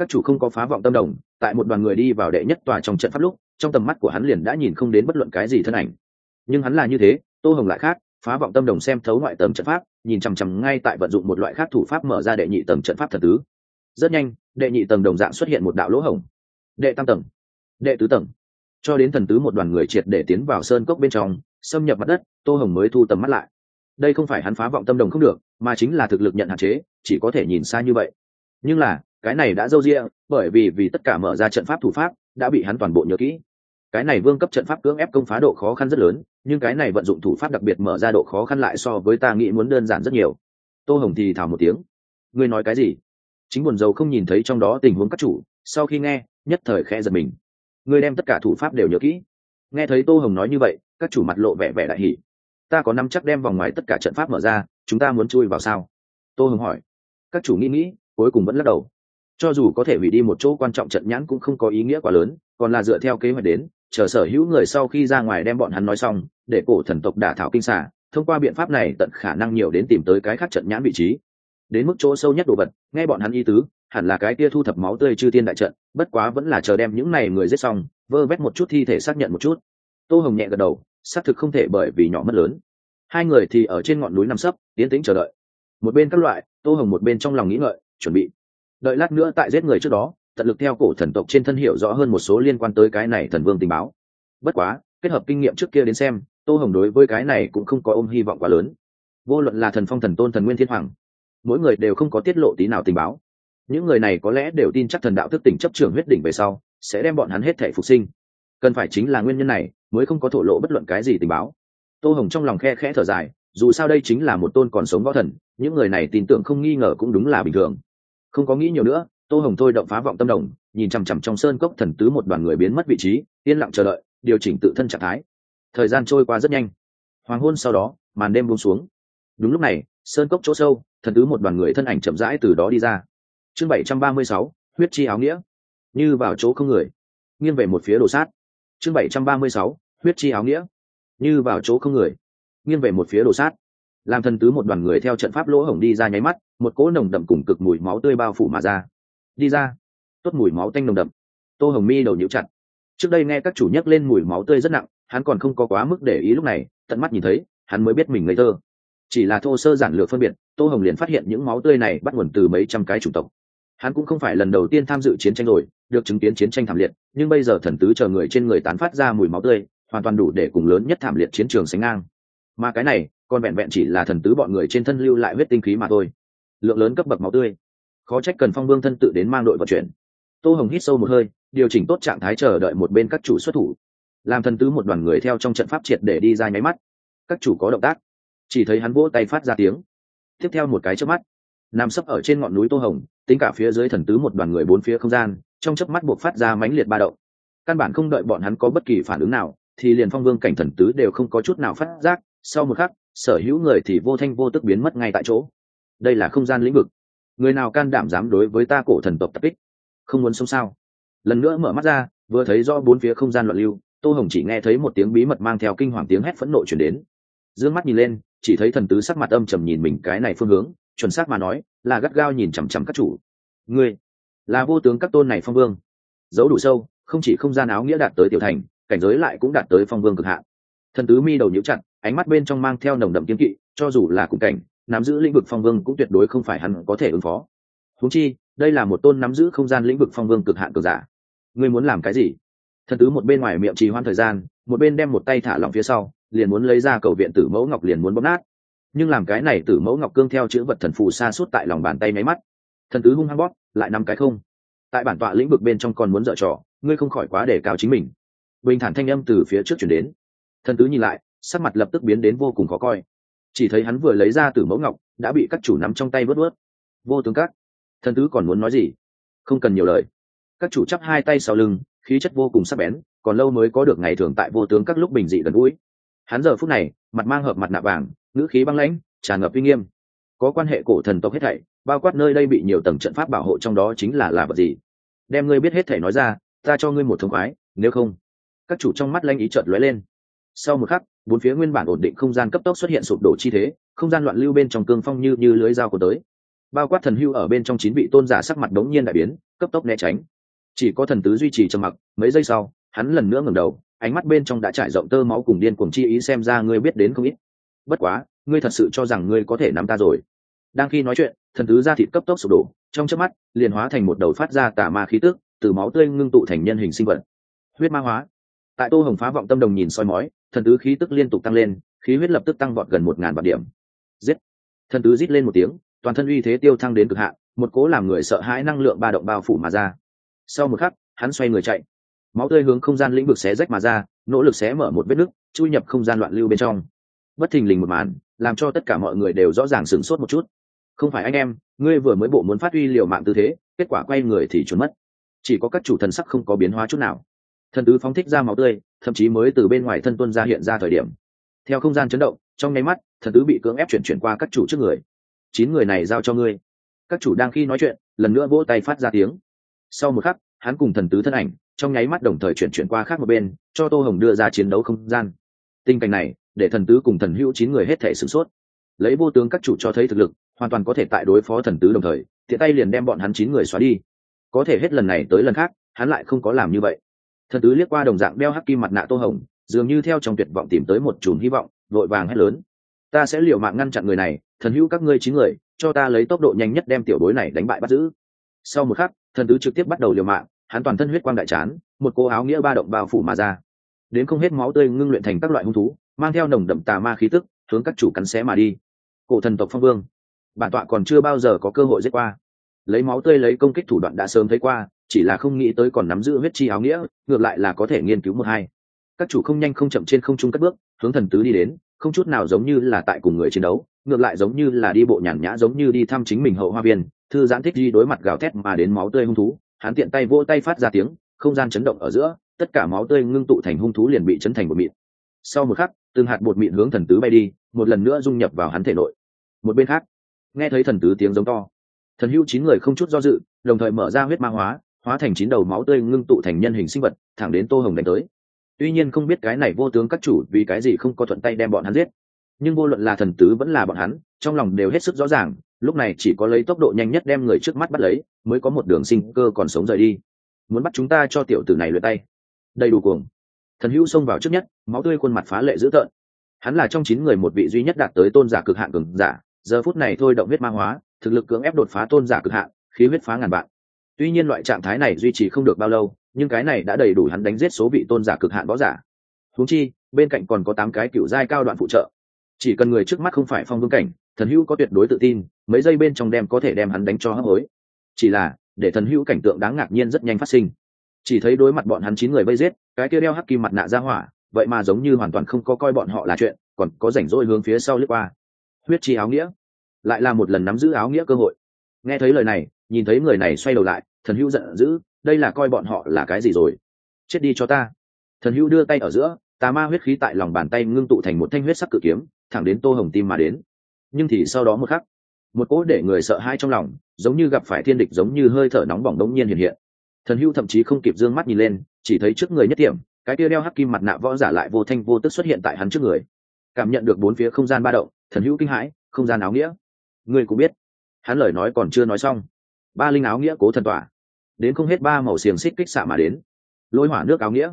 các chủ không có phá vọng tâm đồng, tại một đoàn người đi vào đệ nhất tòa trong trận pháp lúc, trong tầm mắt của hắn liền đã nhìn không đến bất luận cái gì thân ảnh. Nhưng hắn là như thế, tô hồng lại khác, phá vọng tâm đồng xem thấu ngoại tầng trận pháp, nhìn chằm chằm ngay tại vận dụng một loại khác thủ pháp mở ra đệ nhị tầng trận pháp thần tứ. Rất nhanh, đệ nhị tầng đồng dạng xuất hiện một đạo lỗ hổng. Đệ tam tầng, đệ tứ tầng. Cho đến thần tứ một đoàn người triệt để tiến vào sơn cốc bên trong, xâm nhập mặt đất, tô hồng mới thu tầm mắt lại. Đây không phải hắn phá vọng tâm đồng không được, mà chính là thực lực nhận hạn chế, chỉ có thể nhìn xa như vậy. Nhưng là cái này đã dâu ria bởi vì vì tất cả mở ra trận pháp thủ pháp, đã bị hắn toàn bộ nhớ kỹ. Cái này vương cấp trận pháp cưỡng ép công phá độ khó khăn rất lớn, nhưng cái này vận dụng thủ pháp đặc biệt mở ra độ khó khăn lại so với ta nghĩ muốn đơn giản rất nhiều. Tô hồng thì thảo một tiếng. Ngươi nói cái gì? Chính buồn dầu không nhìn thấy trong đó tình huống các chủ, sau khi nghe, nhất thời khẽ giật mình. Ngươi đem tất cả thủ pháp đều nhớ kỹ. Nghe thấy tô hồng nói như vậy, các chủ mặt lộ vẻ vẻ đại hỷ ta có năm chắc đem vòng ngoài tất cả trận pháp mở ra, chúng ta muốn chui vào sao? Tô hồng hỏi. Các chủ nghĩ nghĩ, cuối cùng vẫn lắc đầu cho dù có thể hủy đi một chỗ quan trọng trận nhãn cũng không có ý nghĩa quá lớn, còn là dựa theo kế hoạch đến, chờ sở hữu người sau khi ra ngoài đem bọn hắn nói xong, để cổ thần tộc đả thảo kinh xả thông qua biện pháp này tận khả năng nhiều đến tìm tới cái khác trận nhãn vị trí. Đến mức chỗ sâu nhất đồ vật, nghe bọn hắn y tứ, hẳn là cái kia thu thập máu tươi chư tiên đại trận, bất quá vẫn là chờ đem những này người giết xong, vơ vét một chút thi thể xác nhận một chút. Tô hồng nhẹ gật đầu, xác thực không thể bởi vì nhỏ mất lớn. Hai người thì ở trên ngọn núi nằm sấp, tiến tĩnh chờ đợi. Một bên các loại, tô hồng một bên trong lòng nghĩ ngợi, chuẩn bị đợi lát nữa tại giết người trước đó, tận lực theo cổ thần tộc trên thân hiểu rõ hơn một số liên quan tới cái này thần vương tình báo. Bất quá, kết hợp kinh nghiệm trước kia đến xem, tô hồng đối với cái này cũng không có ôm hy vọng quá lớn. Vô luận là thần phong thần tôn thần nguyên thiên hoàng, mỗi người đều không có tiết lộ tí nào tình báo. Những người này có lẽ đều tin chắc thần đạo thức tỉnh chấp trường huyết đỉnh về sau, sẽ đem bọn hắn hết thể phục sinh. Cần phải chính là nguyên nhân này, mới không có thổ lộ bất luận cái gì tình báo. Tô hồng trong lòng khe khẽ thở dài, dù sao đây chính là một tôn còn sống võ thần, những người này tin tưởng không nghi ngờ cũng đúng là bình thường không có nghĩ nhiều nữa, tô hồng thôi động phá vọng tâm đồng, nhìn chằm chằm trong sơn cốc thần tứ một đoàn người biến mất vị trí, yên lặng chờ đợi, điều chỉnh tự thân trạng thái. Thời gian trôi qua rất nhanh. Hoàng hôn sau đó, màn đêm buông xuống. Đúng lúc này, sơn cốc chỗ sâu, thần tứ một đoàn người thân ảnh chậm rãi từ đó đi ra. Chương bảy trăm ba mươi sáu, huyết chi áo nghĩa. Như vào chỗ không người. Nghiêng về một phía đồ sát. Chương bảy trăm ba mươi sáu, huyết chi áo nghĩa. Như vào chỗ không người. Nghiêng về một phía đồ sát làm thần tứ một đoàn người theo trận pháp lỗ hổng đi ra nháy mắt, một cỗ nồng đậm cùng cực mùi máu tươi bao phủ mà ra. Đi ra. Tốt mùi máu tanh nồng đậm. Tô hồng mi đầu nhíu chặt. Trước đây nghe các chủ nhắc lên mùi máu tươi rất nặng, hắn còn không có quá mức để ý lúc này, tận mắt nhìn thấy, hắn mới biết mình ngây thơ. Chỉ là thô sơ giản lược phân biệt, tô hồng liền phát hiện những máu tươi này bắt nguồn từ mấy trăm cái chủng tộc. Hắn cũng không phải lần đầu tiên tham dự chiến tranh rồi, được chứng kiến chiến tranh thảm liệt, nhưng bây giờ thần tứ chờ người trên người tán phát ra mùi máu tươi, hoàn toàn đủ để cùng lớn nhất thảm liệt chiến trường sánh ngang. Mà cái này còn vẹn vẹn chỉ là thần tứ bọn người trên thân lưu lại huyết tinh khí mà thôi. Lượng lớn cấp bậc máu tươi. Khó trách cần phong vương thân tự đến mang đội vận chuyển. Tô hồng hít sâu một hơi, điều chỉnh tốt trạng thái chờ đợi một bên các chủ xuất thủ. Làm thần tứ một đoàn người theo trong trận pháp triệt để đi ra nháy mắt. Các chủ có động tác. Chỉ thấy hắn vỗ tay phát ra tiếng. Tiếp theo một cái chớp mắt, nằm sấp ở trên ngọn núi tô hồng, tính cả phía dưới thần tứ một đoàn người bốn phía không gian, trong chớp mắt buộc phát ra mãnh liệt ba động. Căn bản không đợi bọn hắn có bất kỳ phản ứng nào, thì liền phong vương cảnh thần tứ đều không có chút nào phát giác. Sau một khắc sở hữu người thì vô thanh vô tức biến mất ngay tại chỗ. Đây là không gian lĩnh vực. Người nào can đảm dám đối với ta cổ thần tộc tập kích? Không muốn sống sao? Lần nữa mở mắt ra, vừa thấy do bốn phía không gian loạn lưu, tô hồng chỉ nghe thấy một tiếng bí mật mang theo kinh hoàng tiếng hét phẫn nộ chuyển đến. D ư ơ n g mắt nhìn lên, chỉ thấy thần tứ sắc mặt âm trầm nhìn mình cái này phương hướng, chuẩn xác mà nói, là gắt gao nhìn chằm chằm các chủ. Ngươi là vô tướng các tôn này phong vương. Giấu đủ sâu, không chỉ không gian áo nghĩa đạt tới tiểu thành, cảnh giới lại cũng đạt tới phong vương cực hạn. Thần tứ mi đầu nhíu chặt ánh mắt bên trong mang theo nồng đậm kiếm kỵ, cho dù là cùng cảnh, nắm giữ lĩnh vực phong vương cũng tuyệt đối không phải hắn có thể ứng phó. Húng chi, đây là một tôn nắm giữ không gian lĩnh vực phong vương cực hạn cực giả. Ngươi muốn làm cái gì? Thần tứ một bên ngoài miệng trì hoãn thời gian, một bên đem một tay thả lỏng phía sau, liền muốn lấy ra cầu viện tử mẫu ngọc liền muốn bóp nát. Nhưng làm cái này tử mẫu ngọc cương theo chữ vật thần phù xa suốt tại lòng bàn tay máy mắt. Thần tứ hung hăng bóp, lại năm cái không. Tại bản tọa lĩnh vực bên trong còn muốn dở trò, ngươi không khỏi quá để cao chính mình. Bình thản thanh âm từ phía trước chuyển đến. Thần tứ nhìn lại sắc mặt lập tức biến đến vô cùng khó coi. Chỉ thấy hắn vừa lấy ra từ mẫu ngọc, đã bị các chủ nắm trong tay vớt vớt. Vô tướng các, thần tứ còn muốn nói gì? Không cần nhiều lời. Các chủ chắp hai tay sau lưng, khí chất vô cùng sắc bén, còn lâu mới có được ngày thường tại vô tướng các lúc bình dị gần gũi. Hắn giờ phút này, mặt mang hợp mặt nạ vàng, ngữ khí băng lãnh, tràn ngập uy nghiêm. Có quan hệ cổ thần tộc hết thảy, bao quát nơi đây bị nhiều tầng trận pháp bảo hộ trong đó chính là là vật gì? Đem ngươi biết hết thảy nói ra, ta cho ngươi một thông khoái, nếu không. Các chủ trong mắt lanh ý chợt lóe lên sau một khắc, bốn phía nguyên bản ổn định không gian cấp tốc xuất hiện sụp đổ chi thế, không gian loạn lưu bên trong cương phong như như lưới dao của tới. Bao quát thần hưu ở bên trong chín vị tôn giả sắc mặt đống nhiên đại biến, cấp tốc né tránh. Chỉ có thần tứ duy trì trầm mặc, mấy giây sau, hắn lần nữa ngẩng đầu, ánh mắt bên trong đã trải rộng tơ máu cùng điên cuồng chi ý xem ra ngươi biết đến không ít. Bất quá, ngươi thật sự cho rằng ngươi có thể nắm ta rồi. Đang khi nói chuyện, thần tứ ra thịt cấp tốc sụp đổ, trong chớp mắt, liền hóa thành một đầu phát ra tà ma khí tức, từ máu tươi ngưng tụ thành nhân hình sinh vật. Huyết ma hóa. Tại tô hồng phá vọng tâm đồng nhìn soi mói thần tứ khí tức liên tục tăng lên, khí huyết lập tức tăng vọt gần một ngàn vạn điểm. Giết! Thần tứ rít lên một tiếng, toàn thân uy thế tiêu thăng đến cực hạn, một cố làm người sợ hãi năng lượng ba động bao phủ mà ra. Sau một khắc, hắn xoay người chạy. Máu tươi hướng không gian lĩnh vực xé rách mà ra, nỗ lực xé mở một vết nứt, chui nhập không gian loạn lưu bên trong. Bất thình lình một màn, làm cho tất cả mọi người đều rõ ràng sửng sốt một chút. Không phải anh em, ngươi vừa mới bộ muốn phát huy liều mạng tư thế, kết quả quay người thì trốn mất. Chỉ có các chủ thần sắc không có biến hóa chút nào thần tứ phóng thích ra máu tươi, thậm chí mới từ bên ngoài thân tuân ra hiện ra thời điểm. Theo không gian chấn động, trong nháy mắt, thần tứ bị cưỡng ép chuyển chuyển qua các chủ trước người. Chín người này giao cho ngươi. Các chủ đang khi nói chuyện, lần nữa vỗ tay phát ra tiếng. Sau một khắc, hắn cùng thần tứ thân ảnh, trong nháy mắt đồng thời chuyển chuyển qua khác một bên, cho tô hồng đưa ra chiến đấu không gian. Tình cảnh này, để thần tứ cùng thần hữu chín người hết thể sửng sốt. Lấy vô tướng các chủ cho thấy thực lực, hoàn toàn có thể tại đối phó thần tứ đồng thời, tiện tay liền đem bọn hắn chín người xóa đi. Có thể hết lần này tới lần khác, hắn lại không có làm như vậy thần tứ liếc qua đồng dạng đeo hắc kim mặt nạ tô hồng, dường như theo trong tuyệt vọng tìm tới một chùm hy vọng, vội vàng hét lớn. Ta sẽ liều mạng ngăn chặn người này, thần hữu các ngươi chín người, cho ta lấy tốc độ nhanh nhất đem tiểu bối này đánh bại bắt giữ. Sau một khắc, thần tứ trực tiếp bắt đầu liều mạng, hắn toàn thân huyết quang đại chán, một cô áo nghĩa ba động bao phủ mà ra. Đến không hết máu tươi ngưng luyện thành các loại hung thú, mang theo nồng đậm tà ma khí tức, hướng các chủ cắn xé mà đi. Cổ thần tộc phong vương, bản tọa còn chưa bao giờ có cơ hội giết qua. Lấy máu tươi lấy công kích thủ đoạn đã sớm thấy qua chỉ là không nghĩ tới còn nắm giữ huyết chi áo nghĩa, ngược lại là có thể nghiên cứu một hai. Các chủ không nhanh không chậm trên không trung cất bước, hướng thần tứ đi đến, không chút nào giống như là tại cùng người chiến đấu, ngược lại giống như là đi bộ nhàn nhã giống như đi thăm chính mình hậu hoa viên, thư giãn thích đi đối mặt gào thét mà đến máu tươi hung thú, hắn tiện tay vỗ tay phát ra tiếng, không gian chấn động ở giữa, tất cả máu tươi ngưng tụ thành hung thú liền bị chấn thành bột mịn. Sau một khắc, từng hạt bột mịn hướng thần tứ bay đi, một lần nữa dung nhập vào hắn thể nội. Một bên khác, nghe thấy thần tứ tiếng giống to. Thần hưu chín người không chút do dự, đồng thời mở ra huyết ma hóa hóa thành chín đầu máu tươi ngưng tụ thành nhân hình sinh vật, thẳng đến tô hồng đánh tới. Tuy nhiên không biết cái này vô tướng các chủ vì cái gì không có thuận tay đem bọn hắn giết. Nhưng vô luận là thần tứ vẫn là bọn hắn, trong lòng đều hết sức rõ ràng, lúc này chỉ có lấy tốc độ nhanh nhất đem người trước mắt bắt lấy, mới có một đường sinh cơ còn sống rời đi. Muốn bắt chúng ta cho tiểu tử này luyện tay. Đầy đủ cuồng. Thần hữu xông vào trước nhất, máu tươi khuôn mặt phá lệ dữ tợn. Hắn là trong chín người một vị duy nhất đạt tới tôn giả cực hạn cường giả, giờ phút này thôi động huyết ma hóa, thực lực cưỡng ép đột phá tôn giả cực hạn, khí huyết phá ngàn vạn tuy nhiên loại trạng thái này duy trì không được bao lâu, nhưng cái này đã đầy đủ hắn đánh giết số vị tôn giả cực hạn võ giả. Húng chi, bên cạnh còn có tám cái cựu giai cao đoạn phụ trợ. Chỉ cần người trước mắt không phải phong vương cảnh, thần hữu có tuyệt đối tự tin, mấy giây bên trong đem có thể đem hắn đánh cho hấp hối. Chỉ là, để thần hữu cảnh tượng đáng ngạc nhiên rất nhanh phát sinh. Chỉ thấy đối mặt bọn hắn chín người vây giết, cái kia đeo hắc kim mặt nạ ra hỏa, vậy mà giống như hoàn toàn không có coi bọn họ là chuyện, còn có rảnh rỗi hướng phía sau lướt qua. Huyết chi áo nghĩa, lại là một lần nắm giữ áo nghĩa cơ hội. Nghe thấy lời này, nhìn thấy người này xoay đầu lại thần hữu giận dữ, đây là coi bọn họ là cái gì rồi? Chết đi cho ta. Thần hữu đưa tay ở giữa, tà ma huyết khí tại lòng bàn tay ngưng tụ thành một thanh huyết sắc cự kiếm, thẳng đến tô hồng tim mà đến. Nhưng thì sau đó một khắc, một cỗ để người sợ hãi trong lòng, giống như gặp phải thiên địch giống như hơi thở nóng bỏng đống nhiên hiện hiện. Thần hữu thậm chí không kịp d ư ơ n g mắt nhìn lên, chỉ thấy trước người nhất điểm cái kia đeo hắc kim mặt nạ võ giả lại vô thanh vô tức xuất hiện tại hắn trước người. Cảm nhận được bốn phía không gian ba động, thần hữu kinh hãi, không gian áo nghĩa. Ngươi cũng biết. Hắn lời nói còn chưa nói xong ba linh áo nghĩa cố thần tỏa, đến không hết ba màu xiềng xích kích xạ mà đến. Lôi hỏa nước áo nghĩa,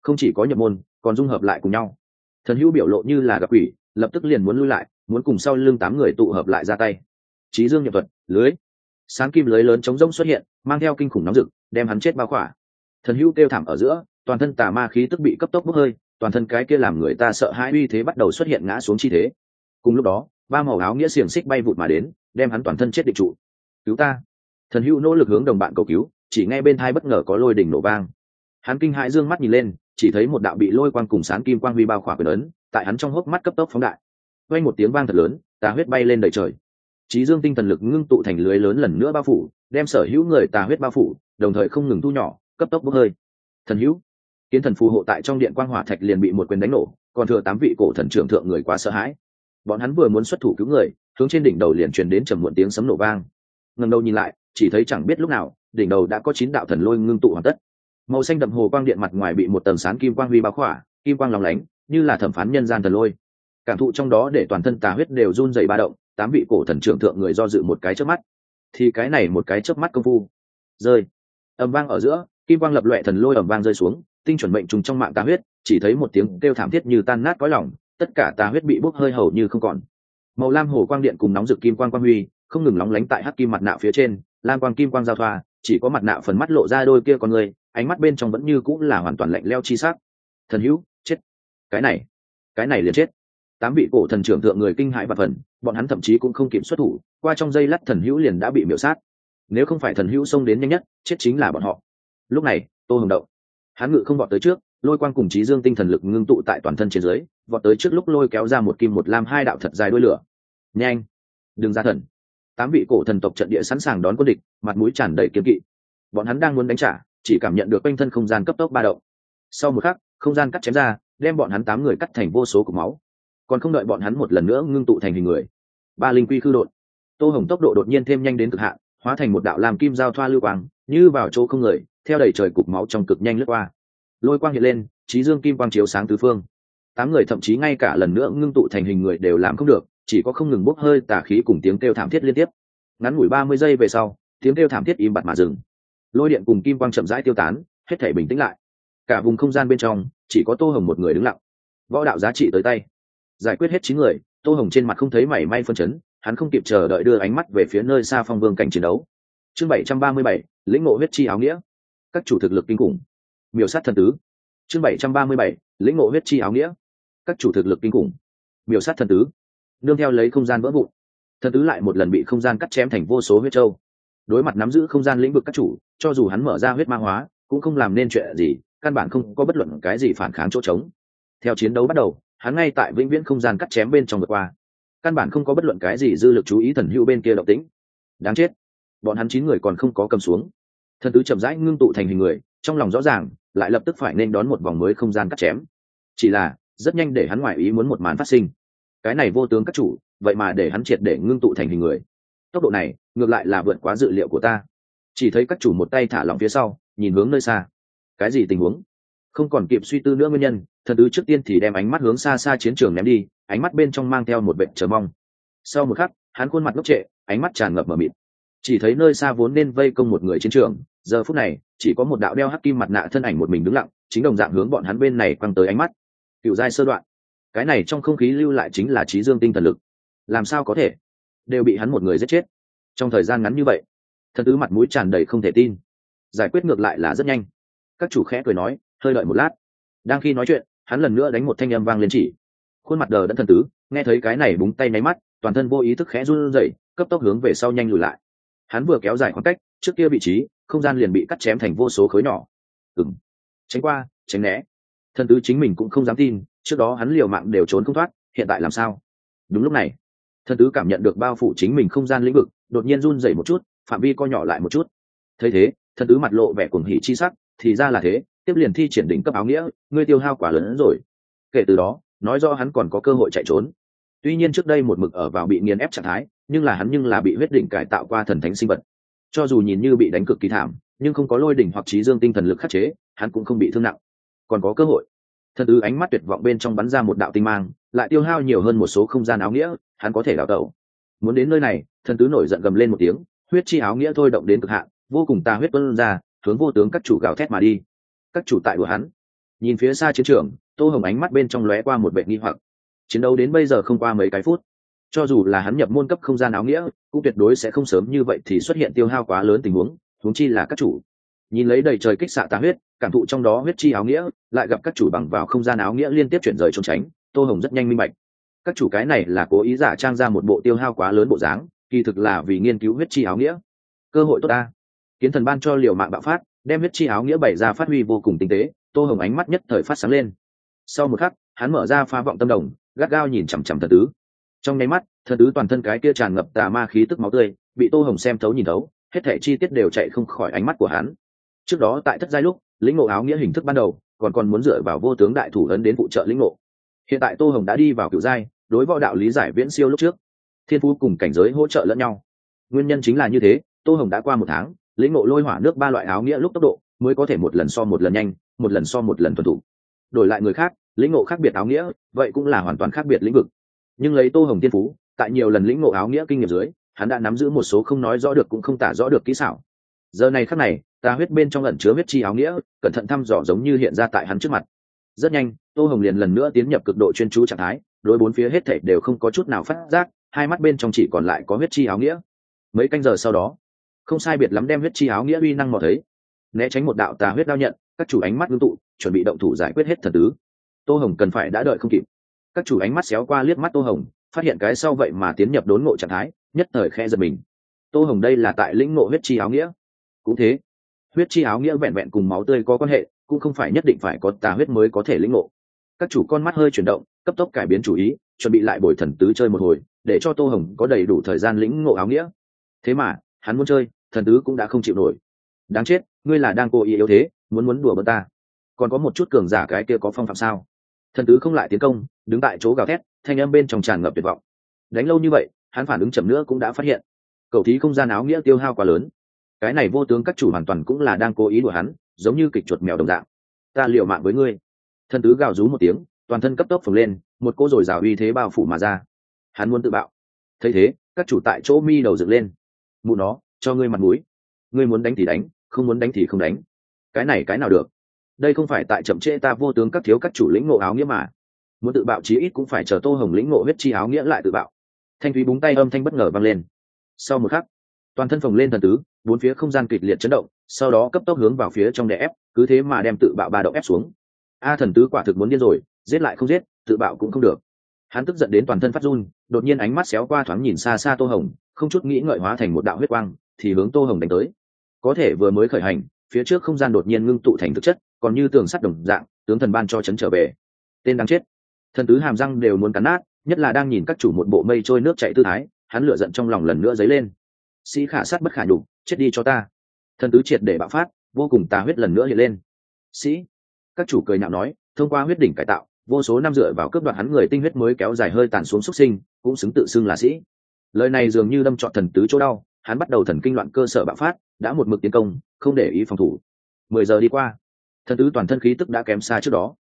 không chỉ có nhập môn, còn dung hợp lại cùng nhau. Thần hữu biểu lộ như là gặp quỷ, lập tức liền muốn lui lại, muốn cùng sau lưng tám người tụ hợp lại ra tay. Trí dương nhập thuật, lưới, sáng kim lưới lớn chống rông xuất hiện, mang theo kinh khủng nóng rực, đem hắn chết bao khỏa. Thần hữu kêu thảm ở giữa, toàn thân tà ma khí tức bị cấp tốc bốc hơi, toàn thân cái kia làm người ta sợ hãi uy thế bắt đầu xuất hiện ngã xuống chi thế. Cùng lúc đó, ba màu áo nghĩa xiềng xích bay vụt mà đến, đem hắn toàn thân chết định trụ. Cứu ta! Thần hữu nỗ lực hướng đồng bạn cầu cứu, chỉ ngay bên thai bất ngờ có lôi đỉnh nổ vang. Hắn kinh hãi dương mắt nhìn lên, chỉ thấy một đạo bị lôi quang cùng sáng kim quang huy bao khỏa quyền ấn, tại hắn trong hốc mắt cấp tốc phóng đại. Quay một tiếng vang thật lớn, tà huyết bay lên đầy trời. Trí dương tinh thần lực ngưng tụ thành lưới lớn lần nữa bao phủ, đem sở hữu người tà huyết bao phủ, đồng thời không ngừng thu nhỏ, cấp tốc bốc hơi. Thần hữu, kiến thần phù hộ tại trong điện quang hỏa thạch liền bị một quyền đánh nổ, còn thừa tám vị cổ thần trưởng thượng người quá sợ hãi. Bọn hắn vừa muốn xuất thủ cứu người, hướng trên đỉnh đầu liền truyền đến trầm muộn tiếng sấm nổ vang. Ngần đầu nhìn lại chỉ thấy chẳng biết lúc nào, đỉnh đầu đã có chín đạo thần lôi ngưng tụ hoàn tất. Màu xanh đậm hồ quang điện mặt ngoài bị một tầng sán kim quang huy bao khỏa, kim quang lòng lánh, như là thẩm phán nhân gian thần lôi. Cảm thụ trong đó để toàn thân tà huyết đều run dày ba động, tám vị cổ thần trưởng thượng người do dự một cái chớp mắt. Thì cái này một cái chớp mắt công phu. Rơi. Ầm vang ở giữa, kim quang lập loẹ thần lôi ầm vang rơi xuống, tinh chuẩn mệnh trùng trong mạng tà huyết, chỉ thấy một tiếng kêu thảm thiết như tan nát cõi lòng, tất cả tà huyết bị bốc hơi hầu như không còn. Màu lam hồ quang điện cùng nóng rực kim quang quang huy không ngừng nóng lánh tại hắc kim mặt nạ phía trên, lam quang kim quang giao thoa, chỉ có mặt nạ phần mắt lộ ra đôi kia con người, ánh mắt bên trong vẫn như cũng là hoàn toàn lạnh leo chi sắc. Thần hữu, chết. Cái này cái này liền chết. Tám vị cổ thần trưởng thượng người kinh hãi và phần, bọn hắn thậm chí cũng không kịp xuất thủ, qua trong dây lắt thần hữu liền đã bị miễu sát. Nếu không phải thần hữu xông đến nhanh nhất, chết chính là bọn họ. Lúc này, tô hồng động hắn ngự không vọt tới trước, lôi quang cùng trí dương tinh thần lực ngưng tụ tại toàn thân trên dưới, vọt tới trước lúc lôi kéo ra một kim một lam hai đạo thật dài đuôi lửa. Nhanh, đừng ra thần tám vị cổ thần tộc trận địa sẵn sàng đón quân địch, mặt mũi tràn đầy kiếm kỵ. Bọn hắn đang muốn đánh trả, chỉ cảm nhận được quanh thân không gian cấp tốc ba động. Sau một khắc, không gian cắt chém ra, đem bọn hắn tám người cắt thành vô số cục máu. Còn không đợi bọn hắn một lần nữa ngưng tụ thành hình người, ba linh quy khư đột. Tô hồng tốc độ đột nhiên thêm nhanh đến cực hạn, hóa thành một đạo làm kim giao thoa lưu quang, như vào chỗ không người, theo đẩy trời cục máu trong cực nhanh lướt qua. Lôi quang hiện lên trí dương kim quang chiếu sáng tứ phương. Tám người thậm chí ngay cả lần nữa ngưng tụ thành hình người đều làm không được chỉ có không ngừng bốc hơi tà khí cùng tiếng kêu thảm thiết liên tiếp. Ngắn ngủi ba mươi giây về sau, tiếng kêu thảm thiết im bặt mà dừng. Lôi điện cùng kim quang chậm rãi tiêu tán, hết thể bình tĩnh lại. Cả vùng không gian bên trong, chỉ có tô hồng một người đứng lặng. Võ đạo giá trị tới tay. Giải quyết hết chín người, tô hồng trên mặt không thấy mảy may phân chấn, hắn không kịp chờ đợi đưa ánh mắt về phía nơi xa phong vương cảnh chiến đấu. Chương bảy trăm ba mươi bảy, lĩnh ngộ huyết chi áo nghĩa. Các chủ thực lực kinh khủng. Miểu sát thần tứ. Chương bảy trăm ba mươi bảy, lĩnh ngộ huyết chi áo nghĩa. Các chủ thực lực kinh khủng. Miểu sát thần tứ nương theo lấy không gian vỡ vụn. Thần tứ lại một lần bị không gian cắt chém thành vô số huyết trâu đối mặt nắm giữ không gian lĩnh vực các chủ, cho dù hắn mở ra huyết ma hóa, cũng không làm nên chuyện gì, căn bản không có bất luận cái gì phản kháng chỗ trống. Theo chiến đấu bắt đầu, hắn ngay tại vĩnh viễn không gian cắt chém bên trong vượt qua. Căn bản không có bất luận cái gì dư lực chú ý thần hữu bên kia động tĩnh. Đáng chết. Bọn hắn chín người còn không có cầm xuống. Thần tứ chậm rãi ngưng tụ thành hình người, trong lòng rõ ràng, lại lập tức phải nên đón một vòng mới không gian cắt chém. Chỉ là, rất nhanh để hắn ngoại ý muốn một màn phát sinh cái này vô tướng các chủ, vậy mà để hắn triệt để ngưng tụ thành hình người. Tốc độ này, ngược lại là vượt quá dự liệu của ta. Chỉ thấy các chủ một tay thả lỏng phía sau, nhìn hướng nơi xa. Cái gì tình huống? Không còn kịp suy tư nữa nguyên nhân, thần tứ trước tiên thì đem ánh mắt hướng xa xa chiến trường ném đi, ánh mắt bên trong mang theo một bệnh chờ mong. Sau một khắc, hắn khuôn mặt ngốc trệ, ánh mắt tràn ngập mờ mịt. Chỉ thấy nơi xa vốn nên vây công một người chiến trường, giờ phút này, chỉ có một đạo đeo hắc kim mặt nạ thân ảnh một mình đứng lặng, chính đồng dạng hướng bọn hắn bên này quăng tới ánh mắt. Cựu giai sơ đoạn cái này trong không khí lưu lại chính là trí dương tinh thần lực. Làm sao có thể? Đều bị hắn một người giết chết. Trong thời gian ngắn như vậy, thần tứ mặt mũi tràn đầy không thể tin. Giải quyết ngược lại là rất nhanh. Các chủ khẽ cười nói, hơi đợi một lát. Đang khi nói chuyện, hắn lần nữa đánh một thanh âm vang lên chỉ. Khuôn mặt đờ đẫn thần tứ, nghe thấy cái này búng tay nháy mắt, toàn thân vô ý thức khẽ run rẩy, cấp tốc hướng về sau nhanh lùi lại. Hắn vừa kéo dài khoảng cách, trước kia vị trí, không gian liền bị cắt chém thành vô số khối nhỏ. Ừng tránh qua, tránh né. Thần tứ chính mình cũng không dám tin trước đó hắn liều mạng đều trốn không thoát, hiện tại làm sao? Đúng lúc này thần tứ cảm nhận được bao phủ chính mình không gian lĩnh vực, đột nhiên run rẩy một chút, phạm vi co nhỏ lại một chút. Thấy thế thần tứ mặt lộ vẻ cuồng hỉ chi sắc, thì ra là thế, tiếp liền thi triển đỉnh cấp áo nghĩa, ngươi tiêu hao quả lớn hơn rồi. Kể từ đó, nói do hắn còn có cơ hội chạy trốn. Tuy nhiên trước đây một mực ở vào bị nghiền ép trạng thái, nhưng là hắn nhưng là bị huyết đỉnh cải tạo qua thần thánh sinh vật. Cho dù nhìn như bị đánh cực kỳ thảm, nhưng không có lôi đỉnh hoặc trí dương tinh thần lực khắc chế, hắn cũng không bị thương nặng. Còn có cơ hội thần tứ ánh mắt tuyệt vọng bên trong bắn ra một đạo tinh mang, lại tiêu hao nhiều hơn một số không gian áo nghĩa, hắn có thể đào tẩu. Muốn đến nơi này thần tứ nổi giận gầm lên một tiếng, huyết chi áo nghĩa thôi động đến cực hạn, vô cùng ta huyết tuân ra, hướng vô tướng các chủ gào thét mà đi. Các chủ tại của hắn. Nhìn phía xa chiến trường, tô hồng ánh mắt bên trong lóe qua một vệ nghi hoặc. Chiến đấu đến bây giờ không qua mấy cái phút. Cho dù là hắn nhập môn cấp không gian áo nghĩa, cũng tuyệt đối sẽ không sớm như vậy thì xuất hiện tiêu hao quá lớn tình huống huống chi là các chủ nhìn lấy đầy trời kích xạ tá huyết, cảm thụ trong đó huyết chi áo nghĩa, lại gặp các chủ bằng vào không gian áo nghĩa liên tiếp chuyển rời trốn tránh, tô hồng rất nhanh minh bạch. Các chủ cái này là cố ý giả trang ra một bộ tiêu hao quá lớn bộ dáng, kỳ thực là vì nghiên cứu huyết chi áo nghĩa. Cơ hội tốt ta. Kiến thần ban cho liều mạng bạo phát, đem huyết chi áo nghĩa bày ra phát huy vô cùng tinh tế, tô hồng ánh mắt nhất thời phát sáng lên. Sau một khắc, hắn mở ra pha vọng tâm đồng, gắt gao nhìn chằm chằm thần tứ. Trong nháy mắt, thần tứ toàn thân cái kia tràn ngập tà ma khí tức máu tươi, bị tô hồng xem thấu nhìn thấu, hết thể chi tiết đều chạy không khỏi ánh mắt của hắn trước đó tại thất giai lúc, lĩnh ngộ áo nghĩa hình thức ban đầu, còn còn muốn dựa vào vô tướng đại thủ ấn đến phụ trợ lĩnh ngộ. Hiện tại tô hồng đã đi vào cựu giai, đối võ đạo lý giải viễn siêu lúc trước. Thiên phú cùng cảnh giới hỗ trợ lẫn nhau. Nguyên nhân chính là như thế, tô hồng đã qua một tháng, lĩnh ngộ lôi hỏa nước ba loại áo nghĩa lúc tốc độ, mới có thể một lần so một lần nhanh, một lần so một lần thuần thủ. Đổi lại người khác, lĩnh ngộ khác biệt áo nghĩa, vậy cũng là hoàn toàn khác biệt lĩnh vực. Nhưng lấy tô hồng tiên phú, tại nhiều lần lĩnh ngộ áo nghĩa kinh nghiệm dưới, hắn đã nắm giữ một số không nói rõ được cũng không tả rõ được kỹ xảo giờ này khắc này, ta huyết bên trong ẩn chứa huyết chi áo nghĩa, cẩn thận thăm dò giống như hiện ra tại hắn trước mặt. Rất nhanh, tô hồng liền lần nữa tiến nhập cực độ chuyên chú trạng thái, đối bốn phía hết thảy đều không có chút nào phát giác, hai mắt bên trong chỉ còn lại có huyết chi áo nghĩa. Mấy canh giờ sau đó, không sai biệt lắm đem huyết chi áo nghĩa uy năng mò thấy. Né tránh một đạo tà huyết đao nhận, các chủ ánh mắt ngưng tụ, chuẩn bị động thủ giải quyết hết thần tứ. Tô hồng cần phải đã đợi không kịp. Các chủ ánh mắt xéo qua liếc mắt tô hồng, phát hiện cái sau vậy mà tiến nhập đốn ngộ trạng thái, nhất thời khe giật mình. Tô hồng đây là tại lĩnh ngộ huyết chi áo nghĩa cũng thế. Huyết chi áo nghĩa vẹn vẹn cùng máu tươi có quan hệ, cũng không phải nhất định phải có tà huyết mới có thể lĩnh ngộ. Các chủ con mắt hơi chuyển động, cấp tốc cải biến chủ ý, chuẩn bị lại bồi thần tứ chơi một hồi, để cho tô hồng có đầy đủ thời gian lĩnh ngộ áo nghĩa. Thế mà, hắn muốn chơi, thần tứ cũng đã không chịu nổi. Đáng chết, ngươi là đang cố ý yếu thế, muốn muốn đùa bơ ta. Còn có một chút cường giả cái kia có phong phạm sao? Thần tứ không lại tiến công, đứng tại chỗ gào thét, thanh âm bên trong tràn ngập tuyệt vọng. Đánh lâu như vậy, hắn phản ứng chậm nữa cũng đã phát hiện. Cậu thí không gian áo nghĩa tiêu hao quá lớn cái này vô tướng các chủ hoàn toàn cũng là đang cố ý đùa hắn, giống như kịch chuột mèo đồng dạng. Ta liệu mạng với ngươi. Thần tứ gào rú một tiếng, toàn thân cấp tốc phồng lên, một cô rồi rào uy thế bao phủ mà ra. Hắn muốn tự bạo. Thấy thế, các chủ tại chỗ mi đầu dựng lên. Mụ nó, cho ngươi mặt mũi. Ngươi muốn đánh thì đánh, không muốn đánh thì không đánh. Cái này cái nào được? Đây không phải tại chậm trễ ta vô tướng các thiếu các chủ lĩnh ngộ áo nghĩa mà. Muốn tự bạo chí ít cũng phải chờ tô hồng lĩnh ngộ huyết chi áo nghĩa lại tự bạo. Thanh thúy búng tay âm thanh bất ngờ vang lên. Sau một khắc toàn thân phồng lên thần tứ, bốn phía không gian kịch liệt chấn động, sau đó cấp tốc hướng vào phía trong đè ép, cứ thế mà đem tự bạo ba động ép xuống. A, thần tứ quả thực muốn điên rồi, giết lại không giết, tự bạo cũng không được. Hắn tức giận đến toàn thân phát run, đột nhiên ánh mắt xéo qua thoáng nhìn xa xa tô hồng, không chút nghĩ ngợi hóa thành một đạo huyết quang, thì hướng tô hồng đánh tới. Có thể vừa mới khởi hành, phía trước không gian đột nhiên ngưng tụ thành thực chất, còn như tường sắt đồng dạng, tướng thần ban cho chấn trở về. Tên đáng chết. Thần tứ hàm răng đều muốn cắn nát, nhất là đang nhìn các chủ một bộ mây trôi nước chạy tư thái, hắn lửa giận trong lòng lần nữa dấy lên sĩ khả sát bất khả nhục, chết đi cho ta. Thần tứ triệt để bạo phát, vô cùng tà huyết lần nữa hiện lên. Sĩ? Các chủ cười nhạo nói, thông qua huyết đỉnh cải tạo, vô số năm dựa vào cướp đoạt hắn người tinh huyết mới kéo dài hơi tàn xuống xuất sinh, cũng xứng tự xưng là sĩ. Lời này dường như đâm trọn thần tứ chỗ đau, hắn bắt đầu thần kinh loạn cơ sở bạo phát, đã một mực tiến công, không để ý phòng thủ. Mười giờ đi qua, thần tứ toàn thân khí tức đã kém xa trước đó.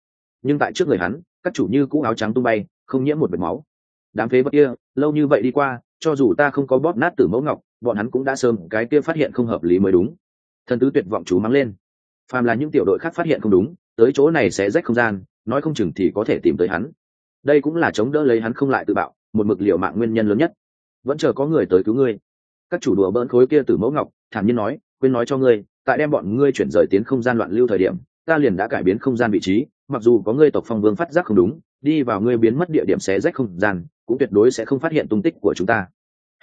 Nhưng tại trước người hắn, các chủ như cũ áo trắng tung bay, không nhiễm một vệt máu. Đám phế vật kia, lâu như vậy đi qua, cho dù ta không có bóp nát tử mẫu ngọc bọn hắn cũng đã sớm cái kia phát hiện không hợp lý mới đúng. Thần tứ tuyệt vọng chú mắng lên. Phàm là những tiểu đội khác phát hiện không đúng, tới chỗ này sẽ rách không gian, nói không chừng thì có thể tìm tới hắn. Đây cũng là chống đỡ lấy hắn không lại tự bạo, một mực liệu mạng nguyên nhân lớn nhất. Vẫn chờ có người tới cứu ngươi. Các chủ đùa bỡn khối kia từ mẫu ngọc, thản nhiên nói, quên nói cho ngươi, tại đem bọn ngươi chuyển rời tiến không gian loạn lưu thời điểm, ta liền đã cải biến không gian vị trí, mặc dù có ngươi tộc phong vương phát giác không đúng, đi vào ngươi biến mất địa điểm xé rách không gian, cũng tuyệt đối sẽ không phát hiện tung tích của chúng ta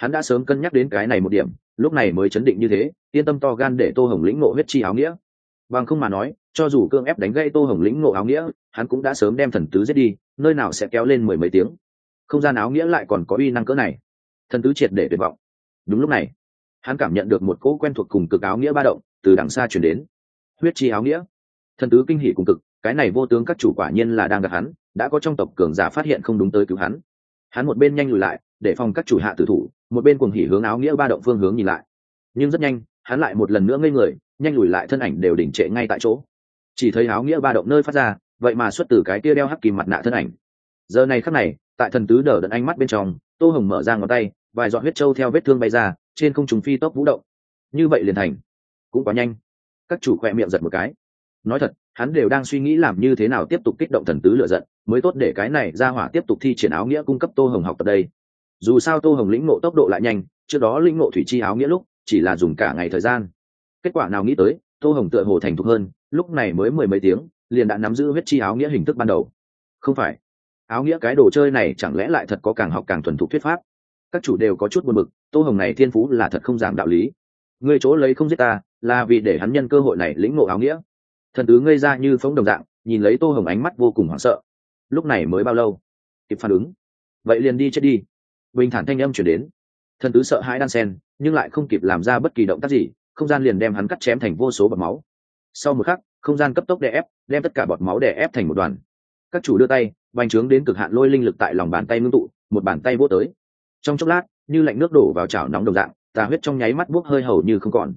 hắn đã sớm cân nhắc đến cái này một điểm, lúc này mới chấn định như thế, yên tâm to gan để tô hồng lĩnh ngộ huyết chi áo nghĩa. Bằng không mà nói, cho dù cương ép đánh gây tô hồng lĩnh ngộ áo nghĩa, hắn cũng đã sớm đem thần tứ giết đi, nơi nào sẽ kéo lên mười mấy tiếng. Không gian áo nghĩa lại còn có uy năng cỡ này. Thần tứ triệt để tuyệt vọng. Đúng lúc này, hắn cảm nhận được một cỗ quen thuộc cùng cực áo nghĩa ba động từ đằng xa chuyển đến. Huyết chi áo nghĩa. Thần tứ kinh hỉ cùng cực, cái này vô tướng các chủ quả nhiên là đang gặp hắn, đã có trong tộc cường giả phát hiện không đúng tới cứu hắn. Hắn một bên nhanh lùi lại, để phòng các chủ hạ tử thủ một bên cùng hỉ hướng áo nghĩa ba động phương hướng nhìn lại. Nhưng rất nhanh, hắn lại một lần nữa ngây người, nhanh lùi lại thân ảnh đều đỉnh trệ ngay tại chỗ. Chỉ thấy áo nghĩa ba động nơi phát ra, vậy mà xuất từ cái tia đeo hắc kìm mặt nạ thân ảnh. Giờ này khắc này, tại thần tứ đờ đẫn ánh mắt bên trong, tô hồng mở ra ngón tay, vài giọt huyết trâu theo vết thương bay ra, trên không trùng phi tốc vũ động. Như vậy liền thành. Cũng quá nhanh. Các chủ khoe miệng giật một cái. Nói thật, hắn đều đang suy nghĩ làm như thế nào tiếp tục kích động thần tứ lựa giận, mới tốt để cái này ra hỏa tiếp tục thi triển áo nghĩa cung cấp tô hồng học tập đây dù sao tô hồng lĩnh ngộ tốc độ lại nhanh, trước đó lĩnh ngộ thủy chi áo nghĩa lúc, chỉ là dùng cả ngày thời gian. Kết quả nào nghĩ tới, tô hồng tựa hồ thành thục hơn, lúc này mới mười mấy tiếng, liền đã nắm giữ huyết chi áo nghĩa hình thức ban đầu. Không phải. Áo nghĩa cái đồ chơi này chẳng lẽ lại thật có càng học càng thuần thục thuyết pháp? Các chủ đều có chút buồn bực, tô hồng này thiên phú là thật không giảng đạo lý. Người chỗ lấy không giết ta, là vì để hắn nhân cơ hội này lĩnh ngộ áo nghĩa. Thần tứ ngây ra như phóng đồng dạng, nhìn lấy tô hồng ánh mắt vô cùng hoảng sợ. Lúc này mới bao lâu? Kịp phản ứng. Vậy liền đi chết đi bình thản thanh âm chuyển đến. Thần tứ sợ hãi đan sen, nhưng lại không kịp làm ra bất kỳ động tác gì, không gian liền đem hắn cắt chém thành vô số bọt máu. Sau một khắc, không gian cấp tốc đè ép, đem tất cả bọt máu đè ép thành một đoàn. Các chủ đưa tay, bành trướng đến cực hạn lôi linh lực tại lòng bàn tay ngưng tụ, một bàn tay vô tới. Trong chốc lát, như lạnh nước đổ vào chảo nóng đồng dạng, tà huyết trong nháy mắt bốc hơi hầu như không còn.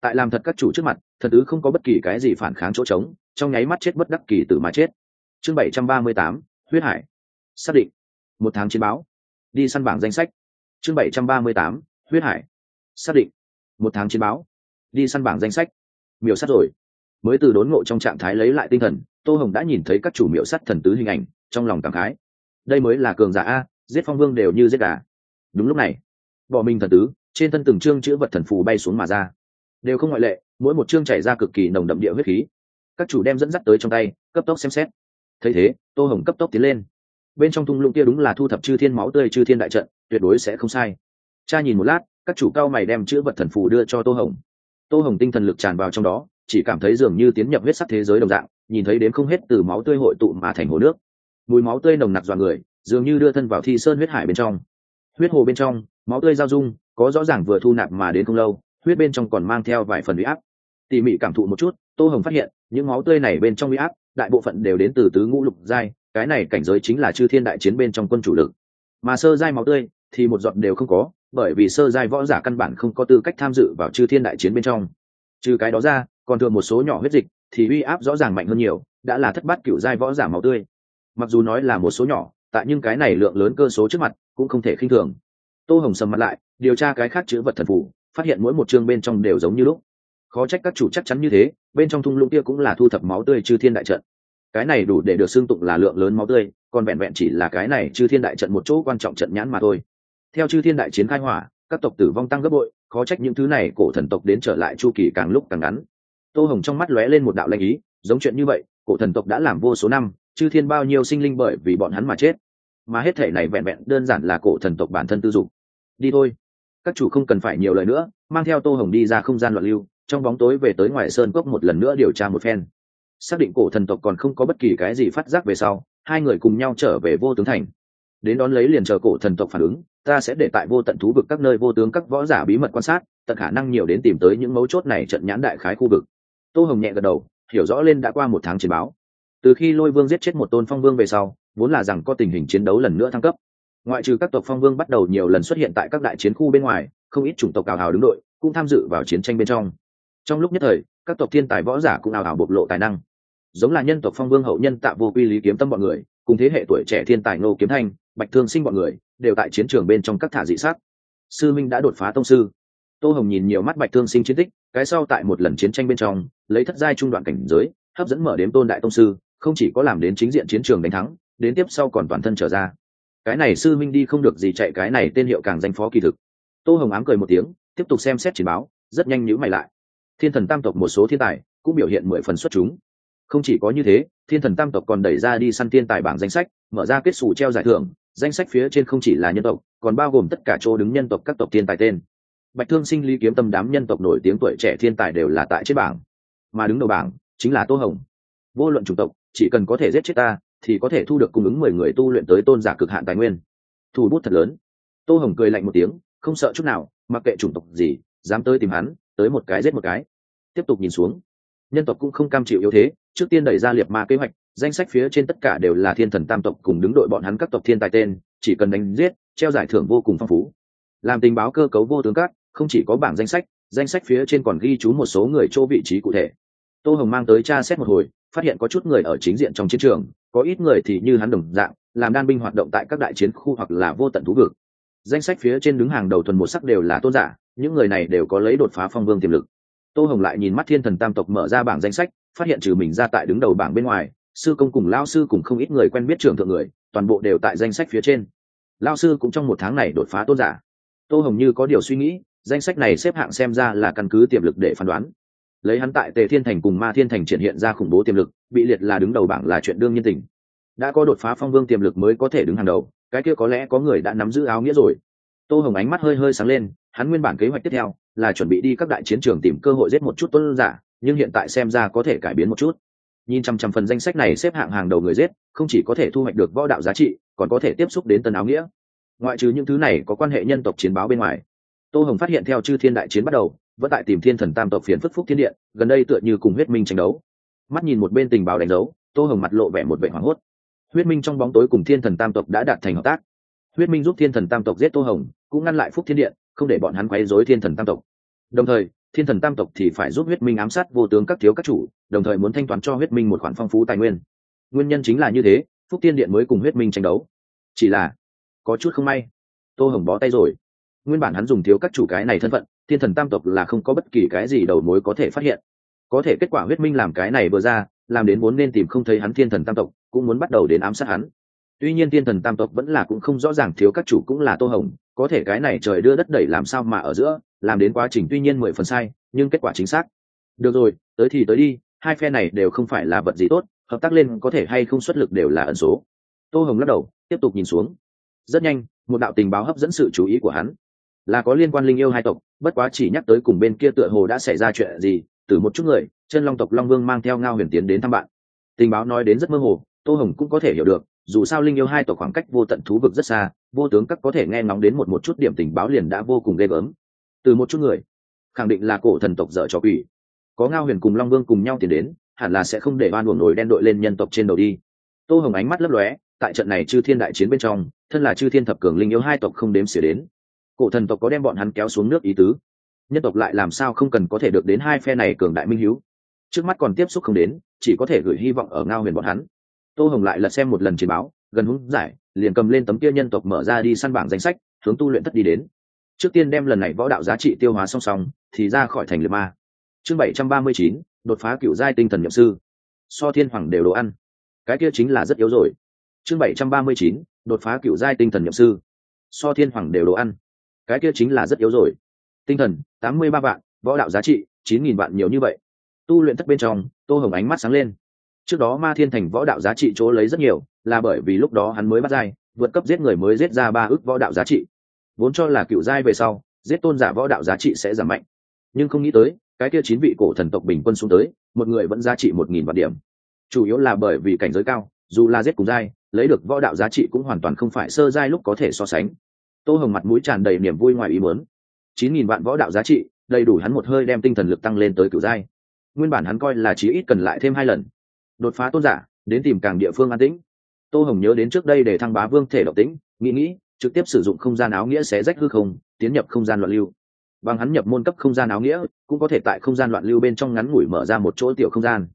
Tại làm thật các chủ trước mặt, thần tứ không có bất kỳ cái gì phản kháng chỗ trống, trong nháy mắt chết bất đắc kỳ tử mà chết. Chương bảy trăm ba mươi tám, huyết hải. Xác định. Một tháng chiến báo đi săn bảng danh sách. Chương bảy trăm ba mươi tám, huyết hải. Xác định. Một tháng chiến báo. Đi săn bảng danh sách. Miểu sát rồi. Mới từ đốn ngộ trong trạng thái lấy lại tinh thần, tô hồng đã nhìn thấy các chủ miểu sát thần tứ hình ảnh, trong lòng cảm khái. Đây mới là cường giả a, giết phong vương đều như giết gà. Đúng lúc này bỏ mình thần tứ, trên thân từng chương chữ vật thần phù bay xuống mà ra. Đều không ngoại lệ, mỗi một chương chảy ra cực kỳ nồng đậm địa huyết khí. Các chủ đem dẫn dắt tới trong tay, cấp tốc xem xét. Thấy thế, tô hồng cấp tốc tiến lên bên trong thung lũng kia đúng là thu thập chư thiên máu tươi, chư thiên đại trận, tuyệt đối sẽ không sai. Cha nhìn một lát, các chủ cao mày đem chữ vật thần phù đưa cho tô hồng. Tô hồng tinh thần lực tràn vào trong đó, chỉ cảm thấy dường như tiến nhập huyết sắc thế giới đồng dạng, nhìn thấy đến không hết từ máu tươi hội tụ mà thành hồ nước. Mùi máu tươi nồng nặc dọa người, dường như đưa thân vào thi sơn huyết hải bên trong. Huyết hồ bên trong, máu tươi giao dung, có rõ ràng vừa thu nạp mà đến không lâu, huyết bên trong còn mang theo vài phần huy áp. Tỉ mỉ cảm thụ một chút, tô hồng phát hiện, những máu tươi này bên trong huy áp, đại bộ phận đều đến từ tứ ngũ lục giai cái này cảnh giới chính là chư thiên đại chiến bên trong quân chủ lực. Mà sơ giai máu tươi thì một giọt đều không có, bởi vì sơ giai võ giả căn bản không có tư cách tham dự vào chư thiên đại chiến bên trong. Trừ cái đó ra, còn thường một số nhỏ huyết dịch thì uy áp rõ ràng mạnh hơn nhiều, đã là thất bát cựu giai võ giả máu tươi. Mặc dù nói là một số nhỏ, tại nhưng cái này lượng lớn cơ số trước mặt cũng không thể khinh thường. Tô hồng sầm mặt lại, điều tra cái khác chữ vật thần phủ phát hiện mỗi một chương bên trong đều giống như lúc. Khó trách các chủ chắc chắn như thế, bên trong thung lũng kia cũng là thu thập máu tươi chư thiên đại trận cái này đủ để được xưng tụng là lượng lớn máu tươi, còn vẹn vẹn chỉ là cái này chư thiên đại trận một chỗ quan trọng trận nhãn mà thôi. Theo chư thiên đại chiến khai hỏa, các tộc tử vong tăng gấp bội, khó trách những thứ này cổ thần tộc đến trở lại chu kỳ càng lúc càng ngắn. Tô hồng trong mắt lóe lên một đạo lanh ý, giống chuyện như vậy, cổ thần tộc đã làm vô số năm, chư thiên bao nhiêu sinh linh bởi vì bọn hắn mà chết. Mà hết thể này vẹn vẹn đơn giản là cổ thần tộc bản thân tư dục. Đi thôi. Các chủ không cần phải nhiều lời nữa, mang theo tô hồng đi ra không gian loạn lưu, trong bóng tối về tới ngoài sơn cốc một lần nữa điều tra một phen xác định cổ thần tộc còn không có bất kỳ cái gì phát giác về sau, hai người cùng nhau trở về vô tướng thành. Đến đón lấy liền chờ cổ thần tộc phản ứng, ta sẽ để tại vô tận thú vực các nơi vô tướng các võ giả bí mật quan sát, tận khả năng nhiều đến tìm tới những mấu chốt này trận nhãn đại khái khu vực. Tô hồng nhẹ gật đầu, hiểu rõ lên đã qua một tháng chiến báo. Từ khi lôi vương giết chết một tôn phong vương về sau, vốn là rằng có tình hình chiến đấu lần nữa thăng cấp. Ngoại trừ các tộc phong vương bắt đầu nhiều lần xuất hiện tại các đại chiến khu bên ngoài, không ít chủng tộc cào hào đứng đội, cũng tham dự vào chiến tranh bên trong. Trong lúc nhất thời các tộc thiên tài võ giả cũng ảo ảo bộc lộ tài năng. Giống là nhân tộc phong vương hậu nhân tạ vô quy lý kiếm tâm bọn người, cùng thế hệ tuổi trẻ thiên tài nô kiếm thanh, bạch thương sinh bọn người, đều tại chiến trường bên trong các thả dị sát. Sư minh đã đột phá tông sư. Tô hồng nhìn nhiều mắt bạch thương sinh chiến tích, cái sau tại một lần chiến tranh bên trong, lấy thất giai trung đoạn cảnh giới, hấp dẫn mở đếm tôn đại tông sư, không chỉ có làm đến chính diện chiến trường đánh thắng, đến tiếp sau còn toàn thân trở ra. Cái này sư minh đi không được gì chạy cái này tên hiệu càng danh phó kỳ thực. Tô hồng ám cười một tiếng, tiếp tục xem xét chiến báo, rất nhanh nhữ mày lại thiên thần tam tộc một số thiên tài cũng biểu hiện mười phần xuất chúng. Không chỉ có như thế, thiên thần tam tộc còn đẩy ra đi săn thiên tài bảng danh sách, mở ra kết xù treo giải thưởng. Danh sách phía trên không chỉ là nhân tộc, còn bao gồm tất cả chỗ đứng nhân tộc các tộc thiên tài tên. Bạch thương sinh, lý kiếm tâm đám nhân tộc nổi tiếng tuổi trẻ thiên tài đều là tại trên bảng. Mà đứng đầu bảng chính là tô hồng. Vô luận chủng tộc, chỉ cần có thể giết chết ta, thì có thể thu được cung ứng mười người tu luyện tới tôn giả cực hạn tài nguyên. Thu bút thật lớn. Tô hồng cười lạnh một tiếng, không sợ chút nào, mặc kệ chủng tộc gì, dám tới tìm hắn tới một cái giết một cái. Tiếp tục nhìn xuống. Nhân tộc cũng không cam chịu yếu thế, trước tiên đẩy ra liệt ma kế hoạch, danh sách phía trên tất cả đều là thiên thần tam tộc cùng đứng đội bọn hắn các tộc thiên tài tên, chỉ cần đánh giết, treo giải thưởng vô cùng phong phú. Làm tình báo cơ cấu vô tướng các, không chỉ có bảng danh sách danh sách phía trên còn ghi chú một số người chỗ vị trí cụ thể. Tô hồng mang tới tra xét một hồi, phát hiện có chút người ở chính diện trong chiến trường, có ít người thì như hắn đồng dạng, làm đan binh hoạt động tại các đại chiến khu hoặc là vô tận thú vực. Danh sách phía trên đứng hàng đầu thuần một sắc đều là tôn giả những người này đều có lấy đột phá phong vương tiềm lực. Tô hồng lại nhìn mắt thiên thần tam tộc mở ra bảng danh sách, phát hiện trừ mình ra tại đứng đầu bảng bên ngoài, sư công cùng lao sư cùng không ít người quen biết trưởng thượng người, toàn bộ đều tại danh sách phía trên. Lao sư cũng trong một tháng này đột phá tôn giả. Tô hồng như có điều suy nghĩ, danh sách này xếp hạng xem ra là căn cứ tiềm lực để phán đoán. Lấy hắn tại tề thiên thành cùng ma thiên thành triển hiện ra khủng bố tiềm lực, bị liệt là đứng đầu bảng là chuyện đương nhiên tình. Đã có đột phá phong vương tiềm lực mới có thể đứng hàng đầu, cái kia có lẽ có người đã nắm giữ áo nghĩa rồi. Tô hồng ánh mắt hơi hơi sáng lên hắn nguyên bản kế hoạch tiếp theo là chuẩn bị đi các đại chiến trường tìm cơ hội giết một chút tôn giả, nhưng hiện tại xem ra có thể cải biến một chút. Nhìn chăm chăm phần danh sách này xếp hạng hàng đầu người giết, không chỉ có thể thu hoạch được võ đạo giá trị, còn có thể tiếp xúc đến tân áo nghĩa. Ngoại trừ những thứ này có quan hệ nhân tộc chiến báo bên ngoài, tô hồng phát hiện theo chư thiên đại chiến bắt đầu, vẫn tại tìm thiên thần tam tộc phiền phức phúc thiên điện gần đây tựa như cùng huyết minh tranh đấu. Mắt nhìn một bên tình báo đánh dấu, tô hồng mặt lộ vẻ một vẻ hoảng hốt. Huyết minh trong bóng tối cùng thiên thần tam tộc đã đạt thành hợp tác. Huyết minh giúp thiên thần tam tộc giết tô hồng, cũng ngăn lại phúc thiên điện không để bọn hắn quấy rối thiên thần tam tộc. Đồng thời, thiên thần tam tộc thì phải giúp huyết minh ám sát vô tướng các thiếu các chủ, đồng thời muốn thanh toán cho huyết minh một khoản phong phú tài nguyên. Nguyên nhân chính là như thế, phúc tiên điện mới cùng huyết minh tranh đấu. Chỉ là, có chút không may, tô hồng bó tay rồi. Nguyên bản hắn dùng thiếu các chủ cái này thân phận, thiên thần tam tộc là không có bất kỳ cái gì đầu mối có thể phát hiện. Có thể kết quả huyết minh làm cái này vừa ra, làm đến muốn nên tìm không thấy hắn thiên thần tam tộc, cũng muốn bắt đầu đến ám sát hắn. Tuy nhiên thiên thần tam tộc vẫn là cũng không rõ ràng thiếu các chủ cũng là tô hồng có thể cái này trời đưa đất đẩy làm sao mà ở giữa, làm đến quá trình tuy nhiên mười phần sai, nhưng kết quả chính xác. Được rồi, tới thì tới đi, hai phe này đều không phải là vật gì tốt, hợp tác lên có thể hay không xuất lực đều là ẩn số. Tô hồng lắc đầu, tiếp tục nhìn xuống. Rất nhanh, một đạo tình báo hấp dẫn sự chú ý của hắn. Là có liên quan linh yêu hai tộc, bất quá chỉ nhắc tới cùng bên kia tựa hồ đã xảy ra chuyện gì, từ một chút người, chân long tộc long vương mang theo ngao huyền tiến đến thăm bạn. Tình báo nói đến rất mơ hồ, tô hồng cũng có thể hiểu được, dù sao linh yêu hai tộc khoảng cách vô tận thú vực rất xa vô tướng các có thể nghe ngóng đến một một chút điểm tình báo liền đã vô cùng ghê gớm. Từ một chút người, khẳng định là cổ thần tộc dở trò quỷ. Có ngao huyền cùng long vương cùng nhau tiến đến, hẳn là sẽ không để oan uổng nổi đen đội lên nhân tộc trên đầu đi. Tô hồng ánh mắt lấp lóe, tại trận này chư thiên đại chiến bên trong, thân là chư thiên thập cường linh yêu hai tộc không đếm xỉa đến. Cổ thần tộc có đem bọn hắn kéo xuống nước ý tứ. Nhân tộc lại làm sao không cần có thể được đến hai phe này cường đại minh hiếu. Trước mắt còn tiếp xúc không đến, chỉ có thể gửi hy vọng ở ngao huyền bọn hắn. Tô hồng lại lật xem một lần chiến báo gần húng giải, liền cầm lên tấm kia nhân tộc mở ra đi săn bảng danh sách, hướng tu luyện thất đi đến. Trước tiên đem lần này võ đạo giá trị tiêu hóa song song, thì ra khỏi thành liệt ma. Chương bảy trăm ba mươi chín, đột phá cựu giai tinh thần nhậm sư. So thiên hoàng đều đồ ăn. Cái kia chính là rất yếu rồi. Chương bảy trăm ba mươi chín, đột phá cựu giai tinh thần nhậm sư. So thiên hoàng đều đồ ăn. Cái kia chính là rất yếu rồi. Tinh thần, tám mươi ba vạn, võ đạo giá trị, chín nghìn vạn nhiều như vậy. Tu luyện thất bên trong, tô hồng ánh mắt sáng lên trước đó ma thiên thành võ đạo giá trị chỗ lấy rất nhiều, là bởi vì lúc đó hắn mới bắt giai, vượt cấp giết người mới giết ra ba ước võ đạo giá trị. Vốn cho là cựu giai về sau, giết tôn giả võ đạo giá trị sẽ giảm mạnh. Nhưng không nghĩ tới, cái kia chín vị cổ thần tộc bình quân xuống tới, một người vẫn giá trị một nghìn vạn điểm. Chủ yếu là bởi vì cảnh giới cao, dù là giết cùng giai, lấy được võ đạo giá trị cũng hoàn toàn không phải sơ giai lúc có thể so sánh. Tô hồng mặt mũi tràn đầy niềm vui ngoài ý muốn. Chín nghìn vạn võ đạo giá trị, đầy đủ hắn một hơi đem tinh thần lực tăng lên tới cựu giai. Nguyên bản hắn coi là chí ít cần lại thêm hai lần đột phá tôn giả, đến tìm càng địa phương an tĩnh. Tô hồng nhớ đến trước đây để thăng bá vương thể độc tĩnh nghĩ nghĩ, trực tiếp sử dụng không gian áo nghĩa xé rách hư không, tiến nhập không gian loạn lưu. Bằng hắn nhập môn cấp không gian áo nghĩa, cũng có thể tại không gian loạn lưu bên trong ngắn ngủi mở ra một chỗ tiểu không gian.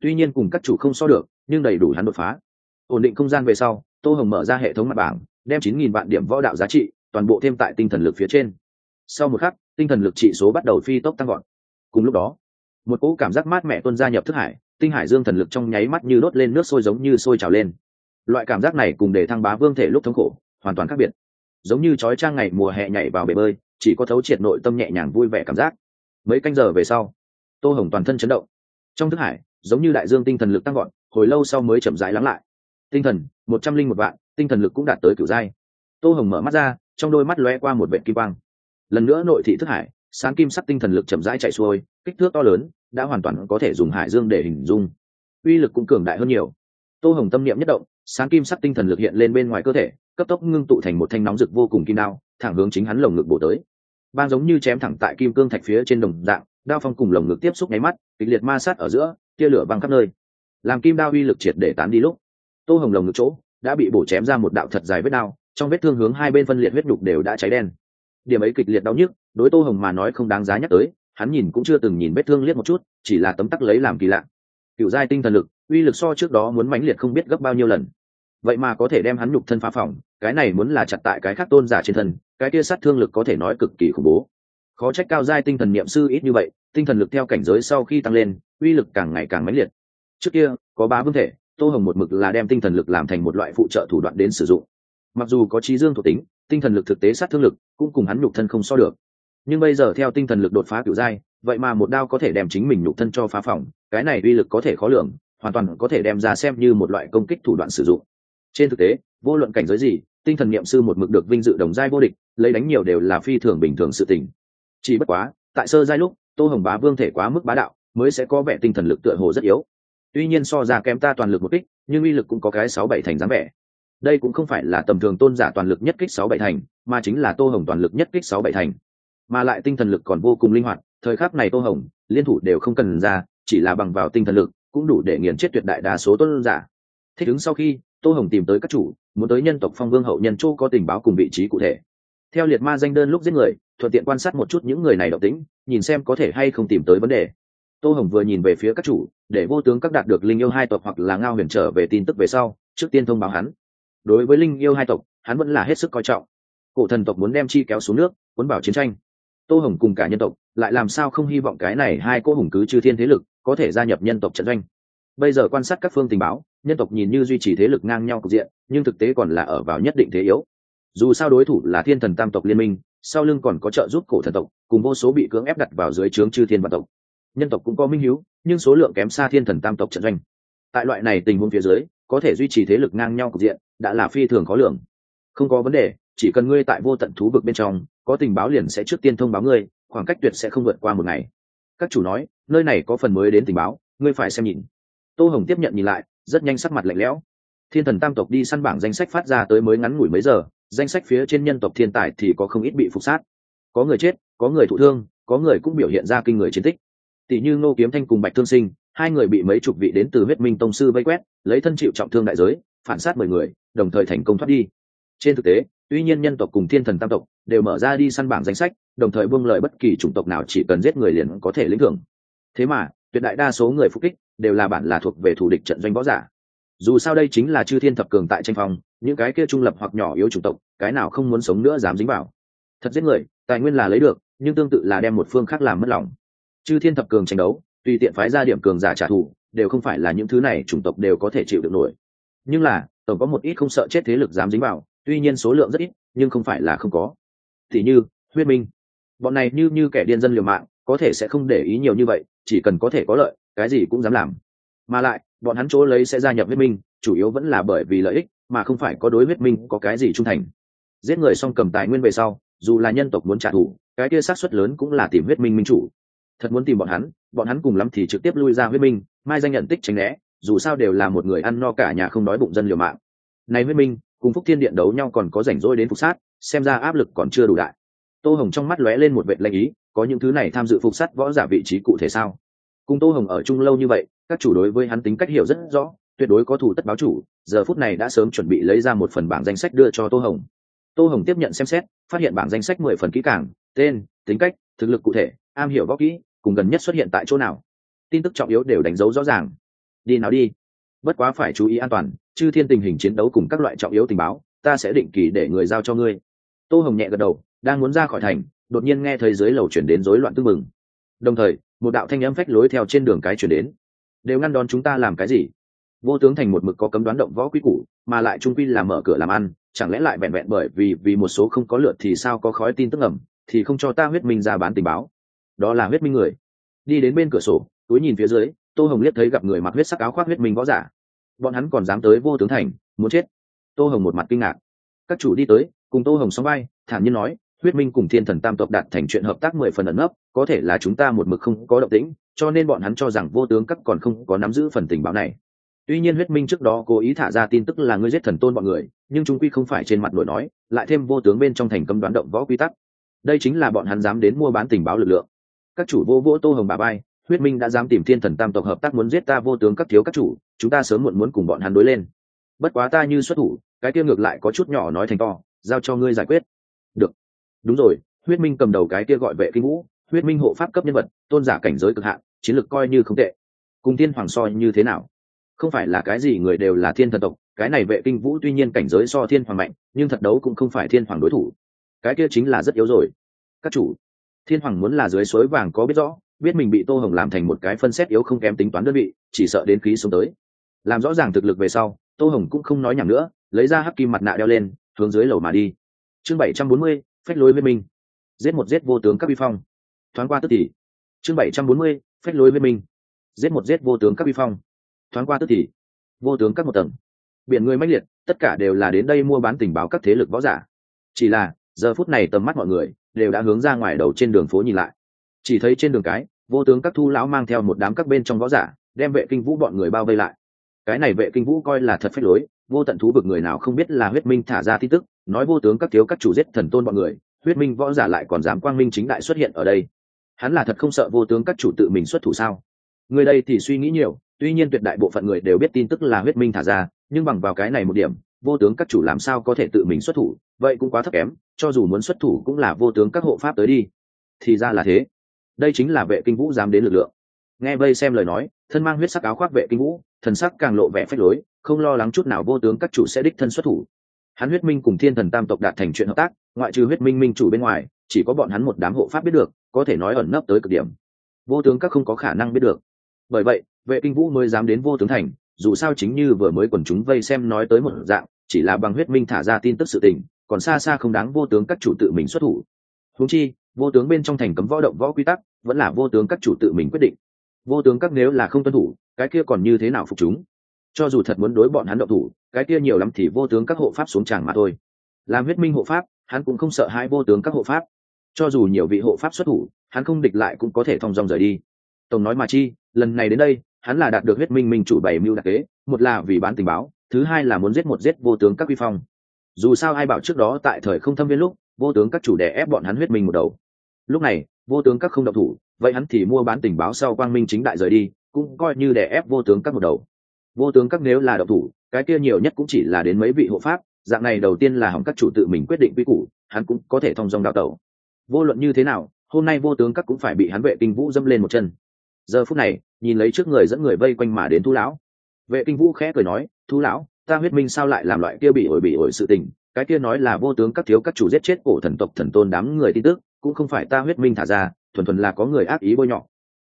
Tuy nhiên cùng các chủ không so được, nhưng đầy đủ hắn đột phá. Ổn định không gian về sau, tô hồng mở ra hệ thống mặt bảng, đem chín nghìn vạn điểm võ đạo giá trị, toàn bộ thêm tại tinh thần lực phía trên. Sau một khắc, tinh thần lực trị số bắt đầu phi tốc tăng gọn cùng lúc đó một cỗ cảm giác mát mẻ tuân gia nhập thức hải, tinh hải dương thần lực trong nháy mắt như đốt lên nước sôi giống như sôi trào lên. Loại cảm giác này cùng để thăng bá vương thể lúc thống khổ, hoàn toàn khác biệt. Giống như trói trang ngày mùa hè nhảy vào bể bơi, chỉ có thấu triệt nội tâm nhẹ nhàng vui vẻ cảm giác. Mấy canh giờ về sau, tô hồng toàn thân chấn động. Trong thức hải, giống như đại dương tinh thần lực tăng gọn hồi lâu sau mới chậm rãi lắng lại. Tinh thần, một trăm linh một vạn, tinh thần lực cũng đạt tới kiểu giai. Tô hồng mở mắt ra, trong đôi mắt lóe qua một vệ kim quang. Lần nữa nội thị thức hải sáng kim sắc tinh thần lực chậm rãi chạy xuôi, kích thước to lớn, đã hoàn toàn có thể dùng hải dương để hình dung. Uy lực cũng cường đại hơn nhiều. Tô hồng tâm niệm nhất động sáng kim sắc tinh thần lực hiện lên bên ngoài cơ thể, cấp tốc ngưng tụ thành một thanh nóng rực vô cùng kim đao, thẳng hướng chính hắn lồng ngực bổ tới. Bang giống như chém thẳng tại kim cương thạch phía trên đồng dạng, đao phong cùng lồng ngực tiếp xúc nháy mắt, kịch liệt ma sát ở giữa, tia lửa văng khắp nơi. Làm kim đao uy lực triệt để tán đi lúc, tô hồng lồng ngực chỗ, đã bị bổ chém ra một đạo thật dài vết đao, trong vết thương hướng hai bên phân liệt huyết nhục đều đã cháy đen điểm ấy kịch liệt đau nhức, đối tô hồng mà nói không đáng giá nhắc tới, hắn nhìn cũng chưa từng nhìn vết thương liếc một chút, chỉ là tấm tắc lấy làm kỳ lạ. Cựu giai tinh thần lực, uy lực so trước đó muốn mãnh liệt không biết gấp bao nhiêu lần. Vậy mà có thể đem hắn nhục thân phá phỏng, cái này muốn là chặt tại cái khác tôn giả trên thân, cái kia sát thương lực có thể nói cực kỳ khủng bố. Khó trách cao giai tinh thần niệm sư ít như vậy, tinh thần lực theo cảnh giới sau khi tăng lên, uy lực càng ngày càng mãnh liệt. Trước kia, có bá vương thể, tô hồng một mực là đem tinh thần lực làm thành một loại phụ trợ thủ đoạn đến sử dụng mặc dù có trí dương thuộc tính, tinh thần lực thực tế sát thương lực cũng cùng hắn nhục thân không so được. Nhưng bây giờ theo tinh thần lực đột phá kiểu giai, vậy mà một đao có thể đem chính mình nhục thân cho phá phòng cái này uy lực có thể khó lường, hoàn toàn có thể đem ra xem như một loại công kích thủ đoạn sử dụng. Trên thực tế, vô luận cảnh giới gì, tinh thần n i ệ m sư một mực được vinh dự đồng giai vô địch, lấy đánh nhiều đều là phi thường bình thường sự tình. Chỉ bất quá, tại sơ giai lúc, tô hồng bá vương thể quá mức bá đạo, mới sẽ có vẻ tinh thần lực tựa hồ rất yếu. Tuy nhiên so ra kém ta toàn lực một kích, nhưng uy lực cũng có cái sáu bảy thành dáng vẻ đây cũng không phải là tầm thường tôn giả toàn lực nhất kích sáu bảy thành, mà chính là tô hồng toàn lực nhất kích sáu bảy thành. Mà lại tinh thần lực còn vô cùng linh hoạt, thời khắc này tô hồng, liên thủ đều không cần ra, chỉ là bằng vào tinh thần lực, cũng đủ để nghiền chết tuyệt đại đa số tôn giả. Thích ứng sau khi, tô hồng tìm tới các chủ, muốn tới nhân tộc phong vương hậu nhân châu có tình báo cùng vị trí cụ thể. Theo liệt ma danh đơn lúc giết người, thuận tiện quan sát một chút những người này độc tính nhìn xem có thể hay không tìm tới vấn đề. Tô hồng vừa nhìn về phía các chủ, để vô tướng các đạt được linh yêu hai tộc hoặc là ngao huyền trở về tin tức về sau, trước tiên thông báo hắn đối với linh yêu hai tộc, hắn vẫn là hết sức coi trọng. Cổ thần tộc muốn đem chi kéo xuống nước muốn bảo chiến tranh. Tô hồng cùng cả nhân tộc, lại làm sao không hy vọng cái này hai cô hùng cứ chư thiên thế lực có thể gia nhập nhân tộc trận doanh. Bây giờ quan sát các phương tình báo, nhân tộc nhìn như duy trì thế lực ngang nhau cục diện, nhưng thực tế còn là ở vào nhất định thế yếu. Dù sao đối thủ là thiên thần tam tộc liên minh, sau lưng còn có trợ giúp cổ thần tộc, cùng vô số bị cưỡng ép đặt vào dưới trướng chư thiên văn tộc. Nhân tộc cũng có minh hiếu, nhưng số lượng kém xa thiên thần tam tộc trận doanh. Tại loại này tình huống phía dưới, có thể duy trì thế lực ngang nhau cục diện đã là phi thường khó lường. Không có vấn đề, chỉ cần ngươi tại vô tận thú vực bên trong, có tình báo liền sẽ trước tiên thông báo ngươi, khoảng cách tuyệt sẽ không vượt qua một ngày. Các chủ nói, nơi này có phần mới đến tình báo, ngươi phải xem nhìn. Tô hồng tiếp nhận nhìn lại, rất nhanh sắc mặt lạnh lẽo. Thiên thần tam tộc đi săn bảng danh sách phát ra tới mới ngắn ngủi mấy giờ, danh sách phía trên nhân tộc thiên tài thì có không ít bị phục sát. Có người chết, có người thụ thương, có người cũng biểu hiện ra kinh người chiến tích. Tỷ như ngô kiếm thanh cùng bạch thương sinh, hai người bị mấy chục vị đến từ huyết minh tông sư vây quét, lấy thân chịu trọng thương đại giới, phản sát mười người đồng thời thành công thoát đi. Trên thực tế, tuy nhiên nhân tộc cùng thiên thần tam tộc đều mở ra đi săn bảng danh sách, đồng thời buông lời bất kỳ chủng tộc nào chỉ cần giết người liền có thể lĩnh thưởng. Thế mà, tuyệt đại đa số người phục kích đều là bản là thuộc về thủ địch trận doanh võ giả. Dù sao đây chính là chư thiên thập cường tại tranh phong, những cái kia trung lập hoặc nhỏ yếu chủng tộc, cái nào không muốn sống nữa dám dính vào. Thật giết người, tài nguyên là lấy được, nhưng tương tự là đem một phương khác làm mất lòng. Chư thiên thập cường tranh đấu, tùy tiện phái ra điểm cường giả trả thù, đều không phải là những thứ này chủng tộc đều có thể chịu được nổi. Nhưng là tổng có một ít không sợ chết thế lực dám dính vào, tuy nhiên số lượng rất ít, nhưng không phải là không có. Thì như, huyết minh. Bọn này như như kẻ điên dân liều mạng, có thể sẽ không để ý nhiều như vậy, chỉ cần có thể có lợi, cái gì cũng dám làm. Mà lại, bọn hắn chỗ lấy sẽ gia nhập huyết minh, chủ yếu vẫn là bởi vì lợi ích, mà không phải có đối huyết minh có cái gì trung thành. Giết người xong cầm tài nguyên về sau, dù là nhân tộc muốn trả thù, cái kia xác suất lớn cũng là tìm huyết minh minh chủ. Thật muốn tìm bọn hắn bọn hắn cùng lắm thì trực tiếp lui ra huyết minh, mai danh nhận tích tránh né dù sao đều là một người ăn no cả nhà không đói bụng dân liều mạng. Này huyết minh, cùng phúc thiên điện đấu nhau còn có rảnh rỗi đến phục sát, xem ra áp lực còn chưa đủ đại. Tô hồng trong mắt lóe lên một vệ lanh ý, có những thứ này tham dự phục sát võ giả vị trí cụ thể sao? Cùng tô hồng ở chung lâu như vậy, các chủ đối với hắn tính cách hiểu rất rõ, tuyệt đối có thủ tất báo chủ, giờ phút này đã sớm chuẩn bị lấy ra một phần bảng danh sách đưa cho tô hồng. Tô hồng tiếp nhận xem xét, phát hiện bảng danh sách mười phần kỹ càng, tên, tính cách, thực lực cụ thể, am hiểu võ kỹ, cùng gần nhất xuất hiện tại chỗ nào. Tin tức trọng yếu đều đánh dấu rõ ràng đi nào đi. Bất quá phải chú ý an toàn, chư thiên tình hình chiến đấu cùng các loại trọng yếu tình báo, ta sẽ định kỳ để người giao cho ngươi. Tô hồng nhẹ gật đầu, đang muốn ra khỏi thành, đột nhiên nghe thấy dưới lầu chuyển đến rối loạn tưng mừng đồng thời, một đạo thanh âm phách lối theo trên đường cái chuyển đến. Đều ngăn đón chúng ta làm cái gì? Vô tướng thành một mực có cấm đoán động võ quy củ, mà lại trung quy là mở cửa làm ăn, chẳng lẽ lại vẹn vẹn bởi vì vì một số không có lượt thì sao có khói tin tức ẩm thì không cho ta huyết minh ra bán tình báo? Đó là huyết minh người. Đi đến bên cửa sổ, túi nhìn phía dưới tô hồng liếc thấy gặp người mặc huyết sắc áo khoác huyết minh võ giả. Bọn hắn còn dám tới vô tướng thành, muốn chết. Tô hồng một mặt kinh ngạc. Các chủ đi tới, cùng tô hồng song bay thản nhiên nói, huyết minh cùng thiên thần tam tộc đạt thành chuyện hợp tác mười phần ẩn nấp, có thể là chúng ta một mực không có động tĩnh, cho nên bọn hắn cho rằng vô tướng các còn không có nắm giữ phần tình báo này. Tuy nhiên huyết minh trước đó cố ý thả ra tin tức là ngươi giết thần tôn bọn người, nhưng chúng quy không phải trên mặt nổi nói, lại thêm vô tướng bên trong thành cấm đoán động võ quy tắc. Đây chính là bọn hắn dám đến mua bán tình báo lực lượng. Các chủ vô vô tô hồng bà bay huyết minh đã dám tìm thiên thần tam tộc hợp tác muốn giết ta vô tướng các thiếu các chủ, chúng ta sớm muộn muốn cùng bọn hắn đối lên. Bất quá ta như xuất thủ, cái kia ngược lại có chút nhỏ nói thành to, giao cho ngươi giải quyết. Được. Đúng rồi, huyết minh cầm đầu cái kia gọi vệ kinh vũ, huyết minh hộ pháp cấp nhân vật, tôn giả cảnh giới cực hạn, chiến lược coi như không tệ. Cùng thiên hoàng so như thế nào? Không phải là cái gì người đều là thiên thần tộc, cái này vệ kinh vũ tuy nhiên cảnh giới so thiên hoàng mạnh, nhưng thật đấu cũng không phải thiên hoàng đối thủ. Cái kia chính là rất yếu rồi. Các chủ, thiên hoàng muốn là dưới suối vàng có biết rõ biết mình bị tô hồng làm thành một cái phân xét yếu không kém tính toán đơn vị, chỉ sợ đến khí xuống tới. Làm rõ ràng thực lực về sau, tô hồng cũng không nói nhảm nữa, lấy ra hắc kim mặt nạ đeo lên, hướng dưới lầu mà đi. Chương bảy trăm bốn mươi, phách lối với mình. Giết một giết vô tướng các vi phong. Thoáng qua tức thì. Chương bảy trăm bốn mươi, phách lối với mình. Giết một giết vô tướng các vi phong. Thoáng qua tức thì. Vô tướng các một tầng. Biển người mãnh liệt, tất cả đều là đến đây mua bán tình báo các thế lực võ giả. Chỉ là, giờ phút này tầm mắt mọi người đều đã hướng ra ngoài đầu trên đường phố nhìn lại chỉ thấy trên đường cái, vô tướng các thu lão mang theo một đám các bên trong võ giả, đem vệ kinh vũ bọn người bao vây lại. Cái này vệ kinh vũ coi là thật phách lối, vô tận thú vực người nào không biết là huyết minh thả ra tin tức, nói vô tướng các thiếu các chủ giết thần tôn bọn người, huyết minh võ giả lại còn dám quang minh chính đại xuất hiện ở đây. Hắn là thật không sợ vô tướng các chủ tự mình xuất thủ sao? Người đây thì suy nghĩ nhiều, tuy nhiên tuyệt đại bộ phận người đều biết tin tức là huyết minh thả ra, nhưng bằng vào cái này một điểm, vô tướng các chủ làm sao có thể tự mình xuất thủ, vậy cũng quá thấp kém, cho dù muốn xuất thủ cũng là vô tướng các hộ pháp tới đi. Thì ra là thế đây chính là vệ kinh vũ dám đến lực lượng. Nghe vây xem lời nói, thân mang huyết sắc áo khoác vệ kinh vũ, thần sắc càng lộ vẻ phách lối, không lo lắng chút nào vô tướng các chủ sẽ đích thân xuất thủ. Hắn huyết minh cùng thiên thần tam tộc đạt thành chuyện hợp tác, ngoại trừ huyết minh minh chủ bên ngoài, chỉ có bọn hắn một đám hộ pháp biết được, có thể nói ẩn nấp tới cực điểm. Vô tướng các không có khả năng biết được. Bởi vậy, vệ kinh vũ mới dám đến vô tướng thành, dù sao chính như vừa mới quần chúng vây xem nói tới một dạng, chỉ là bằng huyết minh thả ra tin tức sự tình, còn xa xa không đáng vô tướng các chủ tự mình xuất thủ. Húng chi vô tướng bên trong thành cấm võ động võ quy tắc, vẫn là vô tướng các chủ tự mình quyết định. Vô tướng các nếu là không tuân thủ, cái kia còn như thế nào phục chúng? Cho dù thật muốn đối bọn hắn động thủ, cái kia nhiều lắm thì vô tướng các hộ pháp xuống tràng mà thôi. Làm huyết minh hộ pháp, hắn cũng không sợ hai vô tướng các hộ pháp. Cho dù nhiều vị hộ pháp xuất thủ, hắn không địch lại cũng có thể thong dong rời đi. Tổng nói mà chi, lần này đến đây, hắn là đạt được huyết minh minh chủ bảy mưu đặc kế, một là vì bán tình báo, thứ hai là muốn giết một giết vô tướng các quy phong. Dù sao ai bảo trước đó tại thời không thâm viên lúc, vô tướng các chủ đẻ ép bọn hắn huyết minh một đầu lúc này, vô tướng các không động thủ, vậy hắn thì mua bán tình báo sau quang minh chính đại rời đi, cũng coi như đè ép vô tướng các một đầu. Vô tướng các nếu là động thủ, cái kia nhiều nhất cũng chỉ là đến mấy vị hộ pháp, dạng này đầu tiên là hỏng các chủ tự mình quyết định quy củ, hắn cũng có thể thông dong đạo tẩu. Vô luận như thế nào, hôm nay vô tướng các cũng phải bị hắn vệ kinh vũ dâm lên một chân. Giờ phút này, nhìn lấy trước người dẫn người vây quanh mà đến thu lão. Vệ kinh vũ khẽ cười nói, thu lão, ta huyết minh sao lại làm loại kia bị ổi bị ổi sự tình? Cái kia nói là vô tướng các thiếu các chủ giết chết cổ thần tộc thần tôn đám người tin tức cũng không phải ta huyết minh thả ra, thuần thuần là có người ác ý bôi nhọ.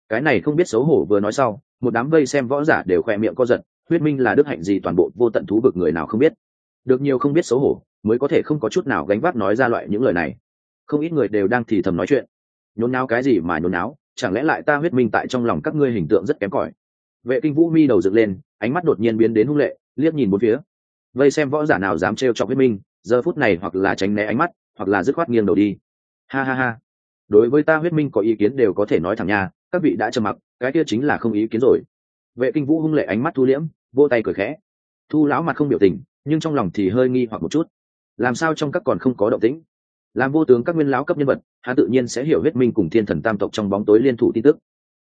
Cái này không biết xấu hổ vừa nói sau, một đám vây xem võ giả đều khoe miệng co giật, huyết minh là đức hạnh gì toàn bộ vô tận thú vực người nào không biết. Được nhiều không biết xấu hổ, mới có thể không có chút nào gánh vác nói ra loại những lời này. Không ít người đều đang thì thầm nói chuyện. Nhốn náo cái gì mà nhốn náo chẳng lẽ lại ta huyết minh tại trong lòng các ngươi hình tượng rất kém cỏi? Vệ kinh vũ mi đầu dựng lên, ánh mắt đột nhiên biến đến hung lệ, liếc nhìn bốn phía. Vây xem võ giả nào dám trêu chọc huyết minh, giờ phút này hoặc là tránh né ánh mắt, hoặc là dứt khoát nghiêng đầu đi ha ha ha. Đối với ta huyết minh có ý kiến đều có thể nói thẳng nha, các vị đã trầm mặc, cái kia chính là không ý kiến rồi. Vệ kinh vũ hung lệ ánh mắt thu liễm vô tay cười khẽ. Thu lão mặt không biểu tình, nhưng trong lòng thì hơi nghi hoặc một chút. Làm sao trong các còn không có động tĩnh? Làm vô tướng các nguyên lão cấp nhân vật, hắn tự nhiên sẽ hiểu huyết minh cùng thiên thần tam tộc trong bóng tối liên thủ tin tức.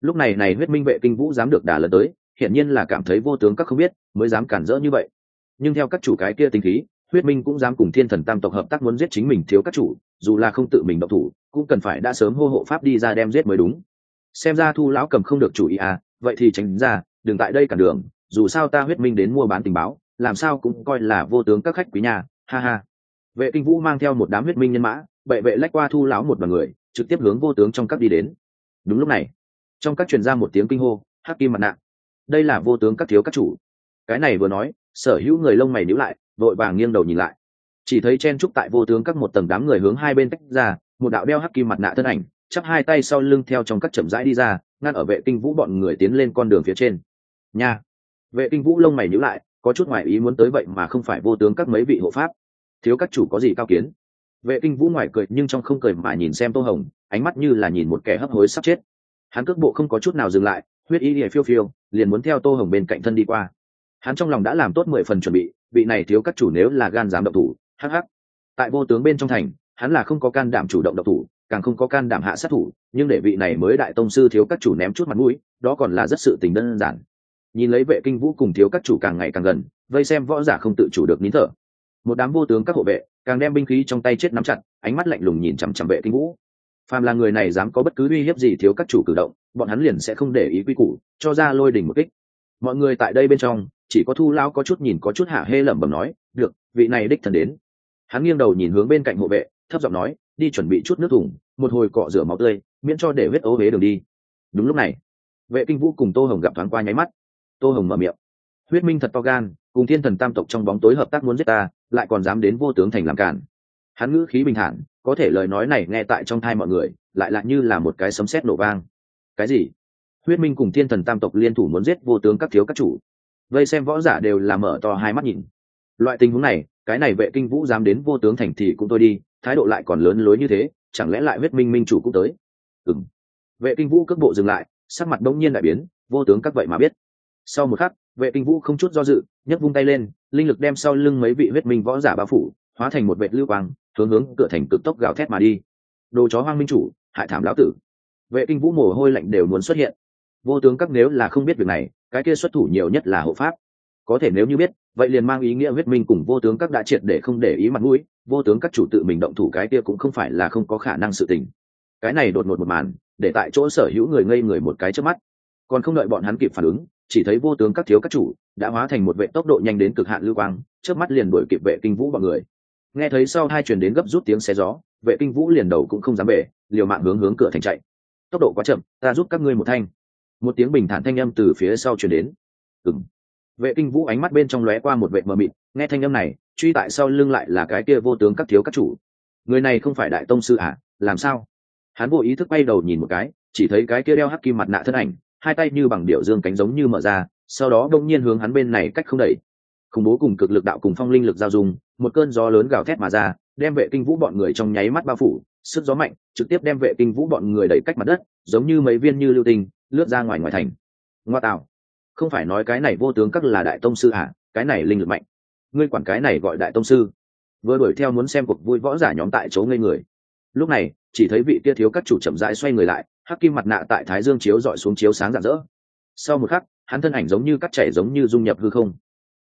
Lúc này này huyết minh vệ kinh vũ dám được đả lần tới, hiển nhiên là cảm thấy vô tướng các không biết, mới dám cản rỡ như vậy. Nhưng theo các chủ cái kia tính khí huyết minh cũng dám cùng thiên thần tam tộc hợp tác muốn giết chính mình thiếu các chủ, dù là không tự mình động thủ, cũng cần phải đã sớm hô hộ pháp đi ra đem giết mới đúng. Xem ra thu lão cầm không được chủ ý à vậy thì tránh ra, đừng tại đây cản đường, dù sao ta huyết minh đến mua bán tình báo, làm sao cũng coi là vô tướng các khách quý nhà, ha ha. Vệ kinh vũ mang theo một đám huyết minh nhân mã, bệ vệ lách qua thu lão một đoàn người, trực tiếp hướng vô tướng trong các đi đến. Đúng lúc này, trong các truyền ra một tiếng kinh hô, hắc kim mặt nạ. Đây là vô tướng các thiếu các chủ. Cái này vừa nói, sở hữu người lông mày níu lại vội vàng nghiêng đầu nhìn lại. Chỉ thấy chen trúc tại vô tướng các một tầng đám người hướng hai bên tách ra, một đạo đeo hắc kim mặt nạ thân ảnh, chắp hai tay sau lưng theo trong các chậm rãi đi ra, ngăn ở vệ kinh vũ bọn người tiến lên con đường phía trên. Nha! Vệ kinh vũ lông mày nhíu lại, có chút ngoại ý muốn tới vậy mà không phải vô tướng các mấy vị hộ pháp. Thiếu các chủ có gì cao kiến? Vệ kinh vũ ngoài cười nhưng trong không cười mà nhìn xem tô hồng, ánh mắt như là nhìn một kẻ hấp hối sắp chết. Hắn cước bộ không có chút nào dừng lại, huyết ý lìa phiêu phiêu, liền muốn theo tô hồng bên cạnh thân đi qua. Hắn trong lòng đã làm tốt mười phần chuẩn bị vị này thiếu các chủ nếu là gan dám động thủ hh tại vô tướng bên trong thành, hắn là không có can đảm chủ động động thủ, càng không có can đảm hạ sát thủ, nhưng để vị này mới đại tông sư thiếu các chủ ném chút mặt mũi, đó còn là rất sự tình đơn giản. Nhìn lấy vệ kinh vũ cùng thiếu các chủ càng ngày càng gần, vây xem võ giả không tự chủ được nín thở. Một đám vô tướng các hộ vệ, càng đem binh khí trong tay chết nắm chặt, ánh mắt lạnh lùng nhìn chằm chằm vệ kinh vũ. Phàm là người này dám có bất cứ uy hiếp gì thiếu các chủ cử động, bọn hắn liền sẽ không để ý quy củ, cho ra lôi đỉnh một kích. Mọi người tại đây bên trong chỉ có thu lao có chút nhìn có chút hạ hê lẩm bẩm nói, được, vị này đích thần đến. Hắn nghiêng đầu nhìn hướng bên cạnh hộ vệ, thấp giọng nói, đi chuẩn bị chút nước thủng một hồi cọ rửa máu tươi, miễn cho để huyết ố huế đường đi. Đúng lúc này, vệ kinh vũ cùng tô hồng gặp thoáng qua nháy mắt. Tô hồng mở miệng, huyết minh thật to gan, cùng thiên thần tam tộc trong bóng tối hợp tác muốn giết ta, lại còn dám đến vô tướng thành làm cản hắn ngữ khí bình thản, có thể lời nói này nghe tại trong thai mọi người, lại lại như là một cái sấm sét nổ vang. Cái gì? Huyết minh cùng thiên thần tam tộc liên thủ muốn giết vô tướng các thiếu các chủ? Vây xem võ giả đều là mở to hai mắt nhìn. Loại tình huống này, cái này vệ kinh vũ dám đến vô tướng thành thì cũng tôi đi, thái độ lại còn lớn lối như thế, chẳng lẽ lại huyết minh minh chủ cũng tới? Ừ vệ kinh vũ cước bộ dừng lại, sắc mặt đông nhiên đại biến, vô tướng các vậy mà biết. Sau một khắc, vệ kinh vũ không chút do dự, nhấc vung tay lên, linh lực đem sau lưng mấy vị huyết minh võ giả bao phủ, hóa thành một vệ lưu quang, hướng hướng cửa thành cực tốc gào thét mà đi. Đồ chó hoang minh chủ, hại thảm lão tử. Vệ kinh vũ mồ hôi lạnh đều muốn xuất hiện. Vô tướng các nếu là không biết việc này cái kia xuất thủ nhiều nhất là hộ pháp. Có thể nếu như biết, vậy liền mang ý nghĩa huyết minh cùng vô tướng các đã triệt để không để ý mặt mũi, vô tướng các chủ tự mình động thủ cái kia cũng không phải là không có khả năng sự tình. Cái này đột ngột một màn, để tại chỗ sở hữu người ngây người một cái trước mắt. Còn không đợi bọn hắn kịp phản ứng, chỉ thấy vô tướng các thiếu các chủ đã hóa thành một vệ tốc độ nhanh đến cực hạn lưu quang trước mắt liền đuổi kịp vệ kinh vũ bọn người. Nghe thấy sau hai truyền đến gấp rút tiếng xe gió, vệ kinh vũ liền đầu cũng không dám bể liều mạng hướng hướng cửa thành chạy. Tốc độ quá chậm, ta giúp các ngươi một thanh một tiếng bình thản thanh âm từ phía sau truyền đến. Ừng vệ kinh vũ ánh mắt bên trong lóe qua một vệ mờ mịt, nghe thanh âm này, truy tại sau lưng lại là cái kia vô tướng các thiếu các chủ. Người này không phải đại tông sư à làm sao? Hắn vô ý thức bay đầu nhìn một cái, chỉ thấy cái kia đeo hắc kim mặt nạ thân ảnh, hai tay như bằng điệu dương cánh giống như mở ra, sau đó đông nhiên hướng hắn bên này cách không đẩy. Khủng bố cùng cực lực đạo cùng phong linh lực giao dung, một cơn gió lớn gào thét mà ra, đem vệ kinh vũ bọn người trong nháy mắt bao phủ sức gió mạnh, trực tiếp đem vệ kinh vũ bọn người đẩy cách mặt đất, giống như mấy viên như lưu tinh, lướt ra ngoài ngoài thành. Ngoa tạo. Không phải nói cái này vô tướng các là đại tông sư à cái này linh lực mạnh. Ngươi quản cái này gọi đại tông sư. Vừa đuổi theo muốn xem cuộc vui võ giả nhóm tại chỗ ngây người. Lúc này, chỉ thấy vị kia thiếu các chủ chậm rãi xoay người lại, hắc kim mặt nạ tại thái dương chiếu dọi xuống chiếu sáng rạng rỡ. Sau một khắc, hắn thân ảnh giống như cắt chảy giống như dung nhập hư không.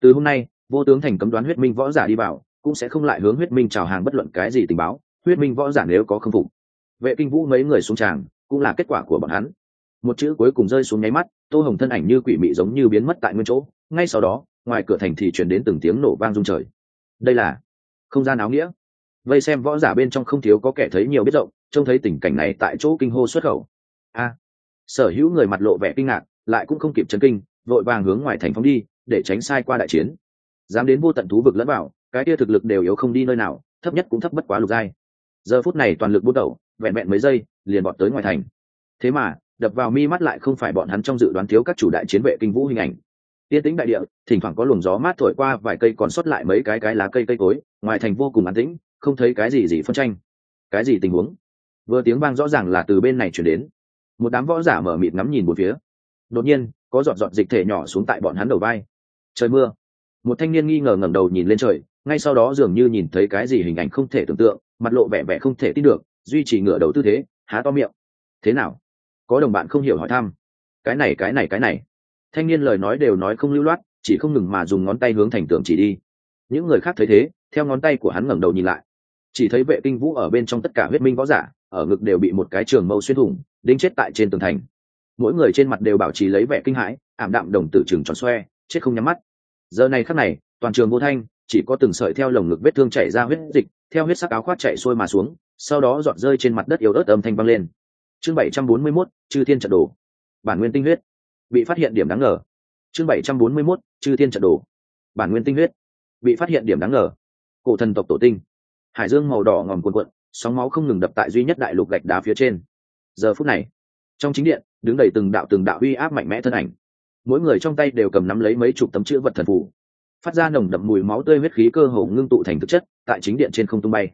Từ hôm nay, vô tướng thành cấm đoán huyết minh võ giả đi vào, cũng sẽ không lại hướng huyết minh chào hàng bất luận cái gì tình báo huyết minh võ giả nếu có không phục, vệ kinh vũ mấy người xuống tràng cũng là kết quả của bọn hắn. Một chữ cuối cùng rơi xuống nháy mắt, tô hồng thân ảnh như quỷ mị giống như biến mất tại nguyên chỗ, ngay sau đó, ngoài cửa thành thì chuyển đến từng tiếng nổ vang rung trời. Đây là không gian áo nghĩa. Vây xem võ giả bên trong không thiếu có kẻ thấy nhiều biết rộng, trông thấy tình cảnh này tại chỗ kinh hô xuất khẩu. A! Sở hữu người mặt lộ vẻ kinh ngạc, lại cũng không kịp chấn kinh, vội vàng hướng ngoài thành phóng đi, để tránh sai qua đại chiến. Dám đến vô tận thú vực lẫn vào, cái kia thực lực đều yếu không đi nơi nào, thấp nhất cũng thấp bất quá lục giai giờ phút này toàn lực bút đầu vẹn vẹn mấy giây, liền bọn tới ngoài thành. Thế mà, đập vào mi mắt lại không phải bọn hắn trong dự đoán thiếu các chủ đại chiến vệ kinh vũ hình ảnh. Tiên tĩnh đại địa, thỉnh thoảng có luồng gió mát thổi qua vài cây còn sót lại mấy cái cái lá cây cây cối, ngoài thành vô cùng an tĩnh, không thấy cái gì gì phân tranh. Cái gì tình huống? Vừa tiếng vang rõ ràng là từ bên này chuyển đến. Một đám võ giả mở mịt ngắm nhìn một phía. Đột nhiên, có giọt giọt dịch thể nhỏ xuống tại bọn hắn đầu vai. Trời mưa. Một thanh niên nghi ngờ ngẩng đầu nhìn lên trời ngay sau đó dường như nhìn thấy cái gì hình ảnh không thể tưởng tượng, mặt lộ vẻ vẻ không thể tin được, duy trì ngửa đầu tư thế, há to miệng. Thế nào? Có đồng bạn không hiểu hỏi thăm. Cái này cái này cái này. Thanh niên lời nói đều nói không lưu loát, chỉ không ngừng mà dùng ngón tay hướng thành tường chỉ đi. Những người khác thấy thế, theo ngón tay của hắn ngẩng đầu nhìn lại. Chỉ thấy vệ kinh vũ ở bên trong tất cả huyết minh võ giả, ở ngực đều bị một cái trường mâu xuyên thủng, đinh chết tại trên tường thành. Mỗi người trên mặt đều bảo trì lấy vẻ kinh hãi, ảm đạm đồng tử trường tròn xoe, chết không nhắm mắt. Giờ này khắc này, toàn trường vô thanh chỉ có từng sợi theo lồng ngực vết thương chảy ra huyết dịch theo huyết sắc áo khoác chạy xuôi mà xuống sau đó giọt rơi trên mặt đất yếu ớt âm thanh vang lên. Chương bảy trăm bốn mươi 741, chư thiên trận đồ. Bản nguyên tinh huyết. Bị phát hiện điểm đáng ngờ. Chương bảy trăm bốn mươi 741, chư thiên trận đồ. Bản nguyên tinh huyết. Bị phát hiện điểm đáng ngờ. Cổ thần tộc tổ tinh. Hải dương màu đỏ ngòm cuồn cuộn sóng máu không ngừng đập tại duy nhất đại lục gạch đá phía trên. Giờ phút này trong chính điện đứng đầy từng đạo từng đạo uy áp mạnh mẽ thân ảnh. Mỗi người trong tay đều cầm nắm lấy mấy chục tấm chữ vật thần phủ phát ra nồng đậm mùi máu tươi huyết khí cơ hồ ngưng tụ thành thực chất, tại chính điện trên không tung bay.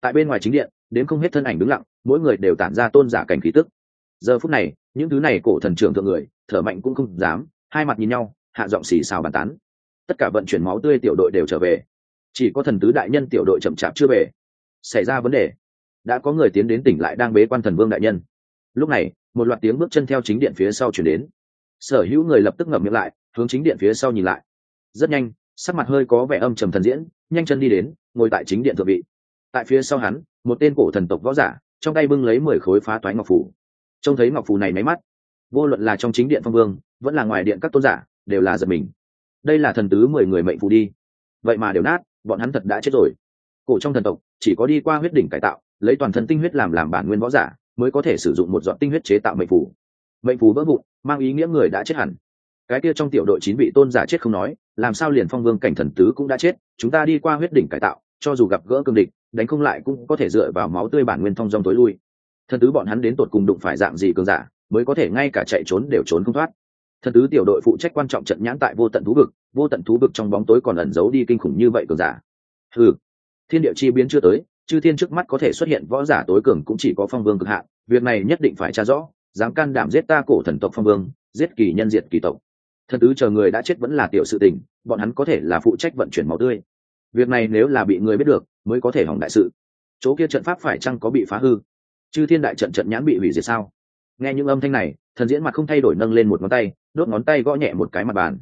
Tại bên ngoài chính điện, đến không hết thân ảnh đứng lặng, mỗi người đều tản ra tôn giả cảnh khí tức. Giờ phút này, những thứ này cổ thần trưởng thượng người, thở mạnh cũng không dám, hai mặt nhìn nhau, hạ giọng xì xào bàn tán. Tất cả vận chuyển máu tươi tiểu đội đều trở về. Chỉ có thần tứ đại nhân tiểu đội chậm chạp chưa về. Xảy ra vấn đề. Đã có người tiến đến tỉnh lại đang bế quan thần vương đại nhân. Lúc này, một loạt tiếng bước chân theo chính điện phía sau chuyển đến. Sở hữu người lập tức ngậm miệng lại, hướng chính điện phía sau nhìn lại. Rất nhanh sắc mặt hơi có vẻ âm trầm thần diễn, nhanh chân đi đến, ngồi tại chính điện thượng vị. Tại phía sau hắn, một tên cổ thần tộc võ giả, trong tay bưng lấy mười khối phá toái ngọc phủ trông thấy ngọc phủ này máy mắt, vô luận là trong chính điện phong vương, vẫn là ngoài điện các tôn giả, đều là giật mình. Đây là thần tứ mười người mệnh phù đi. Vậy mà đều nát, bọn hắn thật đã chết rồi. Cổ trong thần tộc, chỉ có đi qua huyết đỉnh cải tạo, lấy toàn thân tinh huyết làm làm bản nguyên võ giả, mới có thể sử dụng một dọn tinh huyết chế tạo mệnh phù. Mệnh phù vỡ vụn, mang ý nghĩa người đã chết hẳn. Cái kia trong tiểu đội chín vị tôn giả chết không nói làm sao liền phong vương cảnh thần tứ cũng đã chết, chúng ta đi qua huyết đỉnh cải tạo, cho dù gặp gỡ cương địch, đánh không lại cũng có thể dựa vào máu tươi bản nguyên thông dong tối lui. Thần tứ bọn hắn đến tột cùng đụng phải dạng gì cường giả, mới có thể ngay cả chạy trốn đều trốn không thoát. Thần tứ tiểu đội phụ trách quan trọng trận nhãn tại vô tận thú vực, vô tận thú vực trong bóng tối còn ẩn giấu đi kinh khủng như vậy cường giả. Ừ thiên địa chi biến chưa tới, chư thiên trước mắt có thể xuất hiện võ giả tối cường cũng chỉ có phong vương cực hạn, việc này nhất định phải tra rõ, dám can đảm giết ta cổ thần tộc phong vương, giết kỳ nhân diệt kỳ tộc thần tứ chờ người đã chết vẫn là tiểu sự tình, bọn hắn có thể là phụ trách vận chuyển máu tươi. Việc này nếu là bị người biết được, mới có thể hỏng đại sự. Chỗ kia trận pháp phải chăng có bị phá hư? Chư thiên đại trận trận nhãn bị hủy diệt sao? Nghe những âm thanh này, thần diễn mặt không thay đổi nâng lên một ngón tay, đốt ngón tay gõ nhẹ một cái mặt bàn.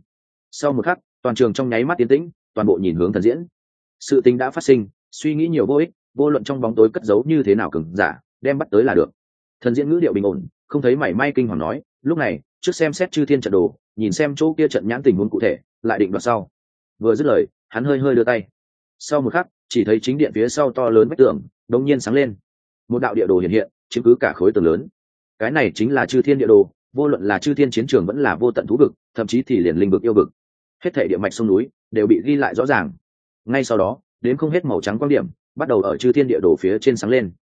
Sau một khắc, toàn trường trong nháy mắt tiến tĩnh, toàn bộ nhìn hướng thần diễn. Sự tình đã phát sinh, suy nghĩ nhiều vô ích, vô luận trong bóng tối cất giấu như thế nào cứng giả, đem bắt tới là được. Thần diễn ngữ điệu bình ổn, không thấy mảy may kinh hoàng nói, lúc này, trước xem xét chư thiên trận đồ nhìn xem chỗ kia trận nhãn tình huống cụ thể, lại định đoạt sau. Vừa dứt lời, hắn hơi hơi đưa tay. Sau một khắc, chỉ thấy chính điện phía sau to lớn vách tường, đống nhiên sáng lên. Một đạo địa đồ hiện hiện chứng cứ cả khối tường lớn. Cái này chính là chư thiên địa đồ, vô luận là chư thiên chiến trường vẫn là vô tận thú vực, thậm chí thì liền linh vực yêu vực. Hết thể địa mạch sông núi đều bị ghi lại rõ ràng. Ngay sau đó, đến không hết màu trắng quan điểm, bắt đầu ở chư thiên địa đồ phía trên sáng lên.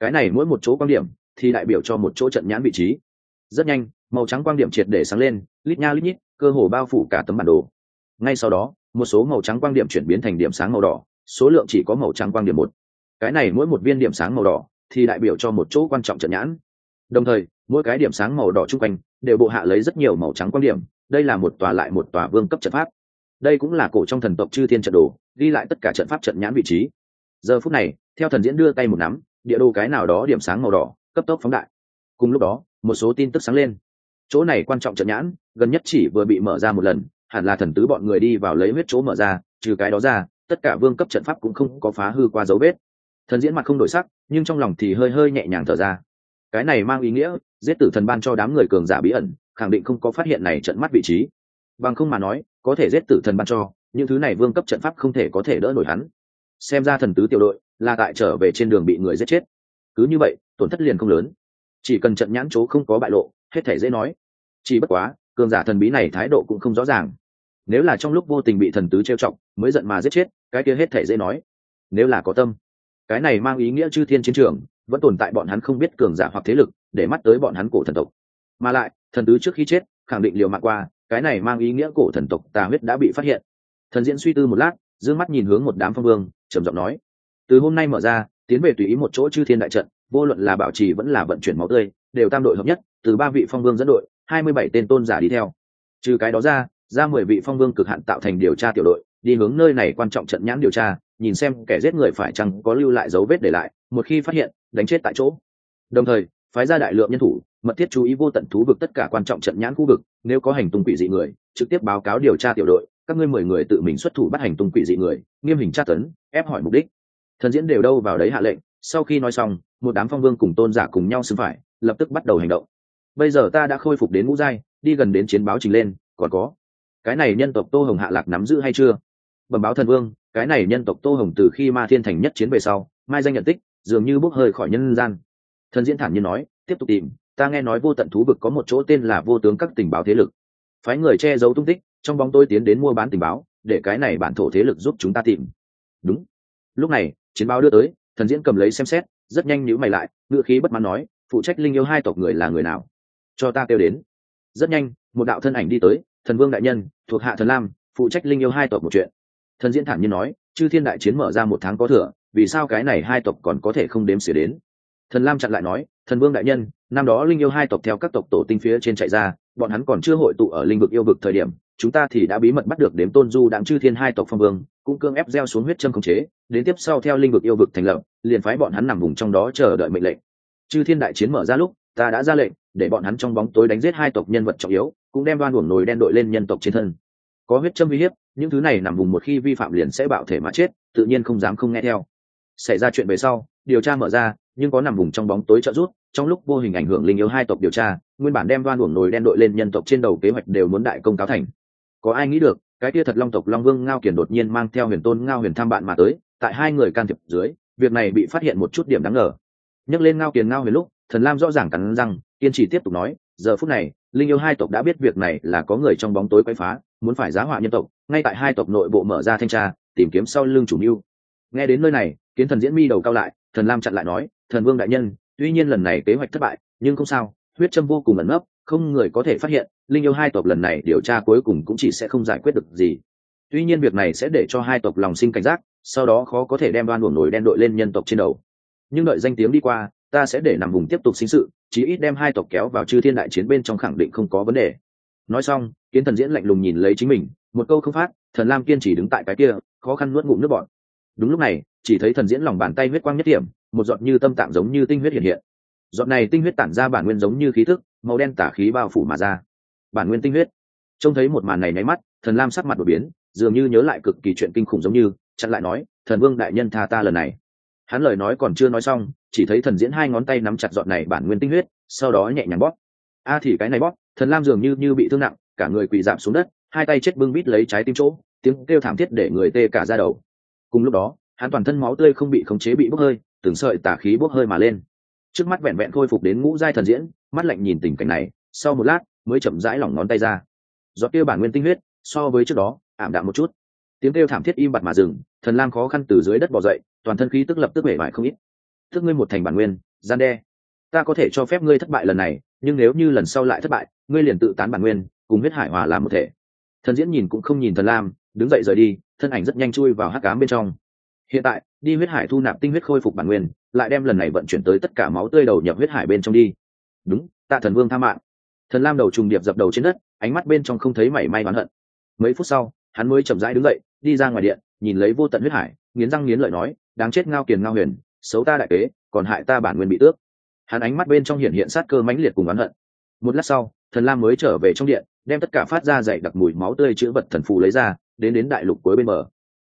Cái này mỗi một chỗ quan điểm thì đại biểu cho một chỗ trận nhãn vị trí rất nhanh, màu trắng quang điểm triệt để sáng lên, lít nha lít nhít, cơ hồ bao phủ cả tấm bản đồ. Ngay sau đó, một số màu trắng quang điểm chuyển biến thành điểm sáng màu đỏ, số lượng chỉ có màu trắng quang điểm một. Cái này mỗi một viên điểm sáng màu đỏ thì đại biểu cho một chỗ quan trọng trận nhãn. Đồng thời, mỗi cái điểm sáng màu đỏ chung quanh đều bộ hạ lấy rất nhiều màu trắng quang điểm, đây là một tòa lại một tòa vương cấp trận pháp. Đây cũng là cổ trong thần tộc chư thiên trận đồ, ghi lại tất cả trận pháp trận nhãn vị trí. Giờ phút này, theo thần diễn đưa tay một nắm, địa đồ cái nào đó điểm sáng màu đỏ, cấp tốc phóng đại. Cùng lúc đó một số tin tức sáng lên. Chỗ này quan trọng trận nhãn, gần nhất chỉ vừa bị mở ra một lần, hẳn là thần tứ bọn người đi vào lấy huyết chỗ mở ra, trừ cái đó ra, tất cả vương cấp trận pháp cũng không có phá hư qua dấu vết. Thần diễn mặt không đổi sắc, nhưng trong lòng thì hơi hơi nhẹ nhàng thở ra. Cái này mang ý nghĩa, giết tử thần ban cho đám người cường giả bí ẩn, khẳng định không có phát hiện này trận mắt vị trí. Bằng không mà nói, có thể giết tử thần ban cho, những thứ này vương cấp trận pháp không thể có thể đỡ nổi hắn. Xem ra thần tứ tiểu đội là tại trở về trên đường bị người giết chết. Cứ như vậy, tổn thất liền không lớn chỉ cần trận nhãn chỗ không có bại lộ, hết thể dễ nói. Chỉ bất quá, cường giả thần bí này thái độ cũng không rõ ràng. Nếu là trong lúc vô tình bị thần tứ trêu chọc, mới giận mà giết chết, cái kia hết thể dễ nói. Nếu là có tâm, cái này mang ý nghĩa chư thiên chiến trường, vẫn tồn tại bọn hắn không biết cường giả hoặc thế lực, để mắt tới bọn hắn cổ thần tộc. Mà lại, thần tứ trước khi chết, khẳng định liều mạng qua, cái này mang ý nghĩa cổ thần tộc tà huyết đã bị phát hiện. Thần diễn suy tư một lát d mắt nhìn hướng một đám phong vương, trầm giọng nói. Từ hôm nay mở ra, tiến về tùy ý một chỗ chư thiên đại trận vô luận là bảo trì vẫn là vận chuyển máu tươi, đều tam đội hợp nhất, từ ba vị phong vương dẫn đội, hai mươi bảy tên tôn giả đi theo. Trừ cái đó ra ra mười vị phong vương cực hạn tạo thành điều tra tiểu đội, đi hướng nơi này quan trọng trận nhãn điều tra, nhìn xem kẻ giết người phải chăng có lưu lại dấu vết để lại, một khi phát hiện, đánh chết tại chỗ. Đồng thời, phái ra đại lượng nhân thủ, mật thiết chú ý vô tận thú vực tất cả quan trọng trận nhãn khu vực, nếu có hành tung quỷ dị người, trực tiếp báo cáo điều tra tiểu đội, các ngươi mười người tự mình xuất thủ bắt hành tung quỷ dị người, nghiêm hình tra tấn, ép hỏi mục đích. Thần diễn đều đâu vào đấy hạ lệnh sau khi nói xong, một đám phong vương cùng tôn giả cùng nhau xưng phải, lập tức bắt đầu hành động. Bây giờ ta đã khôi phục đến ngũ giai, đi gần đến chiến báo trình lên, còn có. Cái này nhân tộc tô hồng hạ lạc nắm giữ hay chưa? Bẩm báo thần vương, cái này nhân tộc tô hồng từ khi ma thiên thành nhất chiến về sau, mai danh nhận tích, dường như bốc hơi khỏi nhân gian. Thần diễn thản như nói, tiếp tục tìm, ta nghe nói vô tận thú vực có một chỗ tên là vô tướng các tình báo thế lực. Phái người che giấu tung tích, trong bóng tôi tiến đến mua bán tình báo, để cái này bản thổ thế lực giúp chúng ta tìm. Đúng. Lúc này, chiến báo đưa tới thần diễn cầm lấy xem xét, rất nhanh nhữ mày lại ngựa khí bất mãn nói, phụ trách linh yêu hai tộc người là người nào? Cho ta kêu đến. Rất nhanh, một đạo thân ảnh đi tới, thần vương đại nhân, thuộc hạ thần lam, phụ trách linh yêu hai tộc một chuyện. Thần diễn thản nhiên nói, chư thiên đại chiến mở ra một tháng có thừa, vì sao cái này hai tộc còn có thể không đếm xỉa đến? Thần lam chặn lại nói, thần vương đại nhân, năm đó linh yêu hai tộc theo các tộc tổ tinh phía trên chạy ra, bọn hắn còn chưa hội tụ ở linh vực yêu vực thời điểm chúng ta thì đã bí mật bắt được đếm tôn du đáng chư thiên hai tộc phong vương, cũng cương ép gieo xuống huyết châm khống chế, đến tiếp sau theo linh vực yêu vực thành lập, liền phái bọn hắn nằm vùng trong đó chờ đợi mệnh lệnh. Chư thiên đại chiến mở ra lúc, ta đã ra lệnh, để bọn hắn trong bóng tối đánh giết hai tộc nhân vật trọng yếu, cũng đem đoan uổng nồi đen đội lên nhân tộc trên thân. Có huyết châm uy hiếp, những thứ này nằm vùng một khi vi phạm liền sẽ bạo thể mà chết, tự nhiên không dám không nghe theo. Xảy ra chuyện về sau, điều tra mở ra, nhưng có nằm vùng trong bóng tối trợ rút trong lúc vô hình ảnh hưởng linh yếu hai tộc điều tra, nguyên bản đem đoan uổng nồi đen đội lên nhân tộc trên đầu kế hoạch đều muốn đại công cáo thành có ai nghĩ được, cái kia thật long tộc long vương ngao kiển đột nhiên mang theo huyền tôn ngao huyền tham bạn mà tới, tại hai người can thiệp dưới, việc này bị phát hiện một chút điểm đáng ngờ. Nhắc lên ngao kiền ngao huyền lúc, thần lam rõ ràng cắn răng, kiên trì tiếp tục nói, giờ phút này, linh yêu hai tộc đã biết việc này là có người trong bóng tối quay phá, muốn phải giá họa nhân tộc, ngay tại hai tộc nội bộ mở ra thanh tra, tìm kiếm sau lưng chủ mưu. Nghe đến nơi này, kiến thần diễn mi đầu cao lại, thần lam chặn lại nói, thần vương đại nhân, tuy nhiên lần này kế hoạch thất bại, nhưng không sao, huyết châm vô cùng ẩn nấp, không người có thể phát hiện linh yêu hai tộc lần này điều tra cuối cùng cũng chỉ sẽ không giải quyết được gì. Tuy nhiên việc này sẽ để cho hai tộc lòng sinh cảnh giác, sau đó khó có thể đem đoan buồng nổi đen đội lên nhân tộc trên đầu. Nhưng đợi danh tiếng đi qua, ta sẽ để nằm vùng tiếp tục sinh sự, chí ít đem hai tộc kéo vào chư thiên đại chiến bên trong khẳng định không có vấn đề. Nói xong, kiến thần diễn lạnh lùng nhìn lấy chính mình, một câu không phát, thần lam kiên chỉ đứng tại cái kia, khó khăn nuốt ngụm nước bọn đúng lúc này, chỉ thấy thần diễn lòng bàn tay huyết quang nhất điểm, một giọt như tâm tạng giống như tinh huyết hiện hiện. Giọt này tinh huyết tản ra bản nguyên giống như khí thức, màu đen tả khí bao phủ mà ra bản nguyên tinh huyết. Trông thấy một màn này nháy mắt, thần lam sắc mặt đột biến, dường như nhớ lại cực kỳ chuyện kinh khủng giống như, chặn lại nói, thần vương đại nhân tha ta lần này. Hắn lời nói còn chưa nói xong, chỉ thấy thần diễn hai ngón tay nắm chặt giọt này bản nguyên tinh huyết, sau đó nhẹ nhàng bóp. A thì cái này bóp. Thần lam dường như như bị thương nặng, cả người quỳ giảm xuống đất, hai tay chết bưng bít lấy trái tim chỗ, tiếng kêu thảm thiết để người tê cả ra đầu. Cùng lúc đó, hắn toàn thân máu tươi không bị khống chế bị bốc hơi, từng sợi tả khí bốc hơi mà lên. Trước mắt vẹn vẹn khôi phục đến ngũ giai thần diễn, mắt lạnh nhìn tình cảnh này, sau một lát mới chậm rãi lỏng ngón tay ra. Giọt kia bản nguyên tinh huyết, so với trước đó, ảm đạm một chút. Tiếng kêu thảm thiết im bặt mà dừng, thần lam khó khăn từ dưới đất bỏ dậy, toàn thân khí tức lập tức bể bại không ít. Thức ngươi một thành bản nguyên, gian đe. Ta có thể cho phép ngươi thất bại lần này, nhưng nếu như lần sau lại thất bại, ngươi liền tự tán bản nguyên, cùng huyết hải hòa làm một thể. Thần diễn nhìn cũng không nhìn thần lam, đứng dậy rời đi, thân ảnh rất nhanh chui vào hắc cám bên trong. Hiện tại, đi huyết hải thu nạp tinh huyết khôi phục bản nguyên, lại đem lần này vận chuyển tới tất cả máu tươi đầu nhập huyết hải bên trong đi. Đúng tạ thần vương tha mạng thần lam đầu trùng điệp dập đầu trên đất, ánh mắt bên trong không thấy mảy may oán hận. Mấy phút sau, hắn mới chậm rãi đứng dậy, đi ra ngoài điện, nhìn lấy vô tận huyết hải, nghiến răng nghiến lợi nói, đáng chết ngao kiền ngao huyền, xấu ta đại kế, còn hại ta bản nguyên bị tước. Hắn ánh mắt bên trong hiện hiện sát cơ mãnh liệt cùng oán hận. Một lát sau, thần lam mới trở về trong điện, đem tất cả phát ra dày đặc mùi máu tươi chữ vật thần phù lấy ra, đến đến đại lục cuối bên bờ.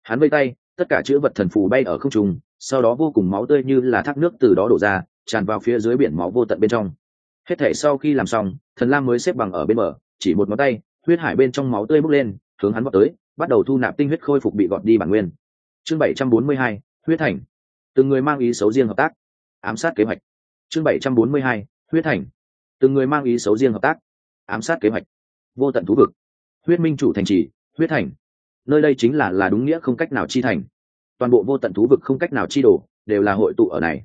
Hắn vây tay, tất cả chữ vật thần phù bay ở không trung, sau đó vô cùng máu tươi như là thác nước từ đó đổ ra, tràn vào phía dưới biển máu vô tận bên trong hết thể sau khi làm xong, thần lam mới xếp bằng ở bên bờ, chỉ một ngón tay, huyết hải bên trong máu tươi bốc lên, hướng hắn vào tới, bắt đầu thu nạp tinh huyết khôi phục bị gọt đi bản nguyên. Chương bảy trăm bốn mươi hai, huyết thành. Từng người mang ý xấu riêng hợp tác. Ám sát kế hoạch. Chương bảy trăm bốn mươi hai, huyết thành. Từng người mang ý xấu riêng hợp tác. Ám sát kế hoạch. Vô tận thú vực. Huyết minh chủ thành trì, huyết thành. Nơi đây chính là là đúng nghĩa không cách nào chi thành. Toàn bộ vô tận thú vực không cách nào chi đổ đều là hội tụ ở này.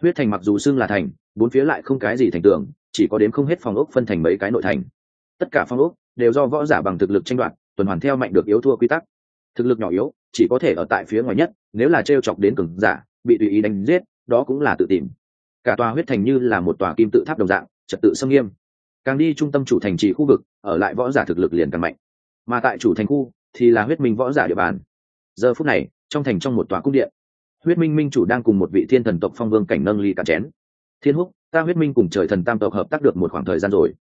Huyết thành mặc dù xưng là thành, bốn phía lại không cái gì thành tường chỉ có đến không hết phòng ốc phân thành mấy cái nội thành. Tất cả phòng ốc đều do võ giả bằng thực lực tranh đoạt, tuần hoàn theo mạnh được yếu thua quy tắc. Thực lực nhỏ yếu, chỉ có thể ở tại phía ngoài nhất, nếu là t r e o chọc đến cường giả, bị tùy ý đánh giết, đó cũng là tự tìm. Cả tòa huyết thành như là một tòa kim tự tháp đồng dạng, trật tự xâm nghiêm. Càng đi trung tâm chủ thành trì khu vực, ở lại võ giả thực lực liền càng mạnh. Mà tại chủ thành khu thì là huyết minh võ giả địa bàn. Giờ phút này, trong thành trong một tòa cung điện, huyết minh minh chủ đang cùng một vị thiên thần tộc phong vương cảnh nâng ly cả chén thiên húc, ta huyết minh cùng trời thần tam tộc hợp tác được một khoảng thời gian rồi.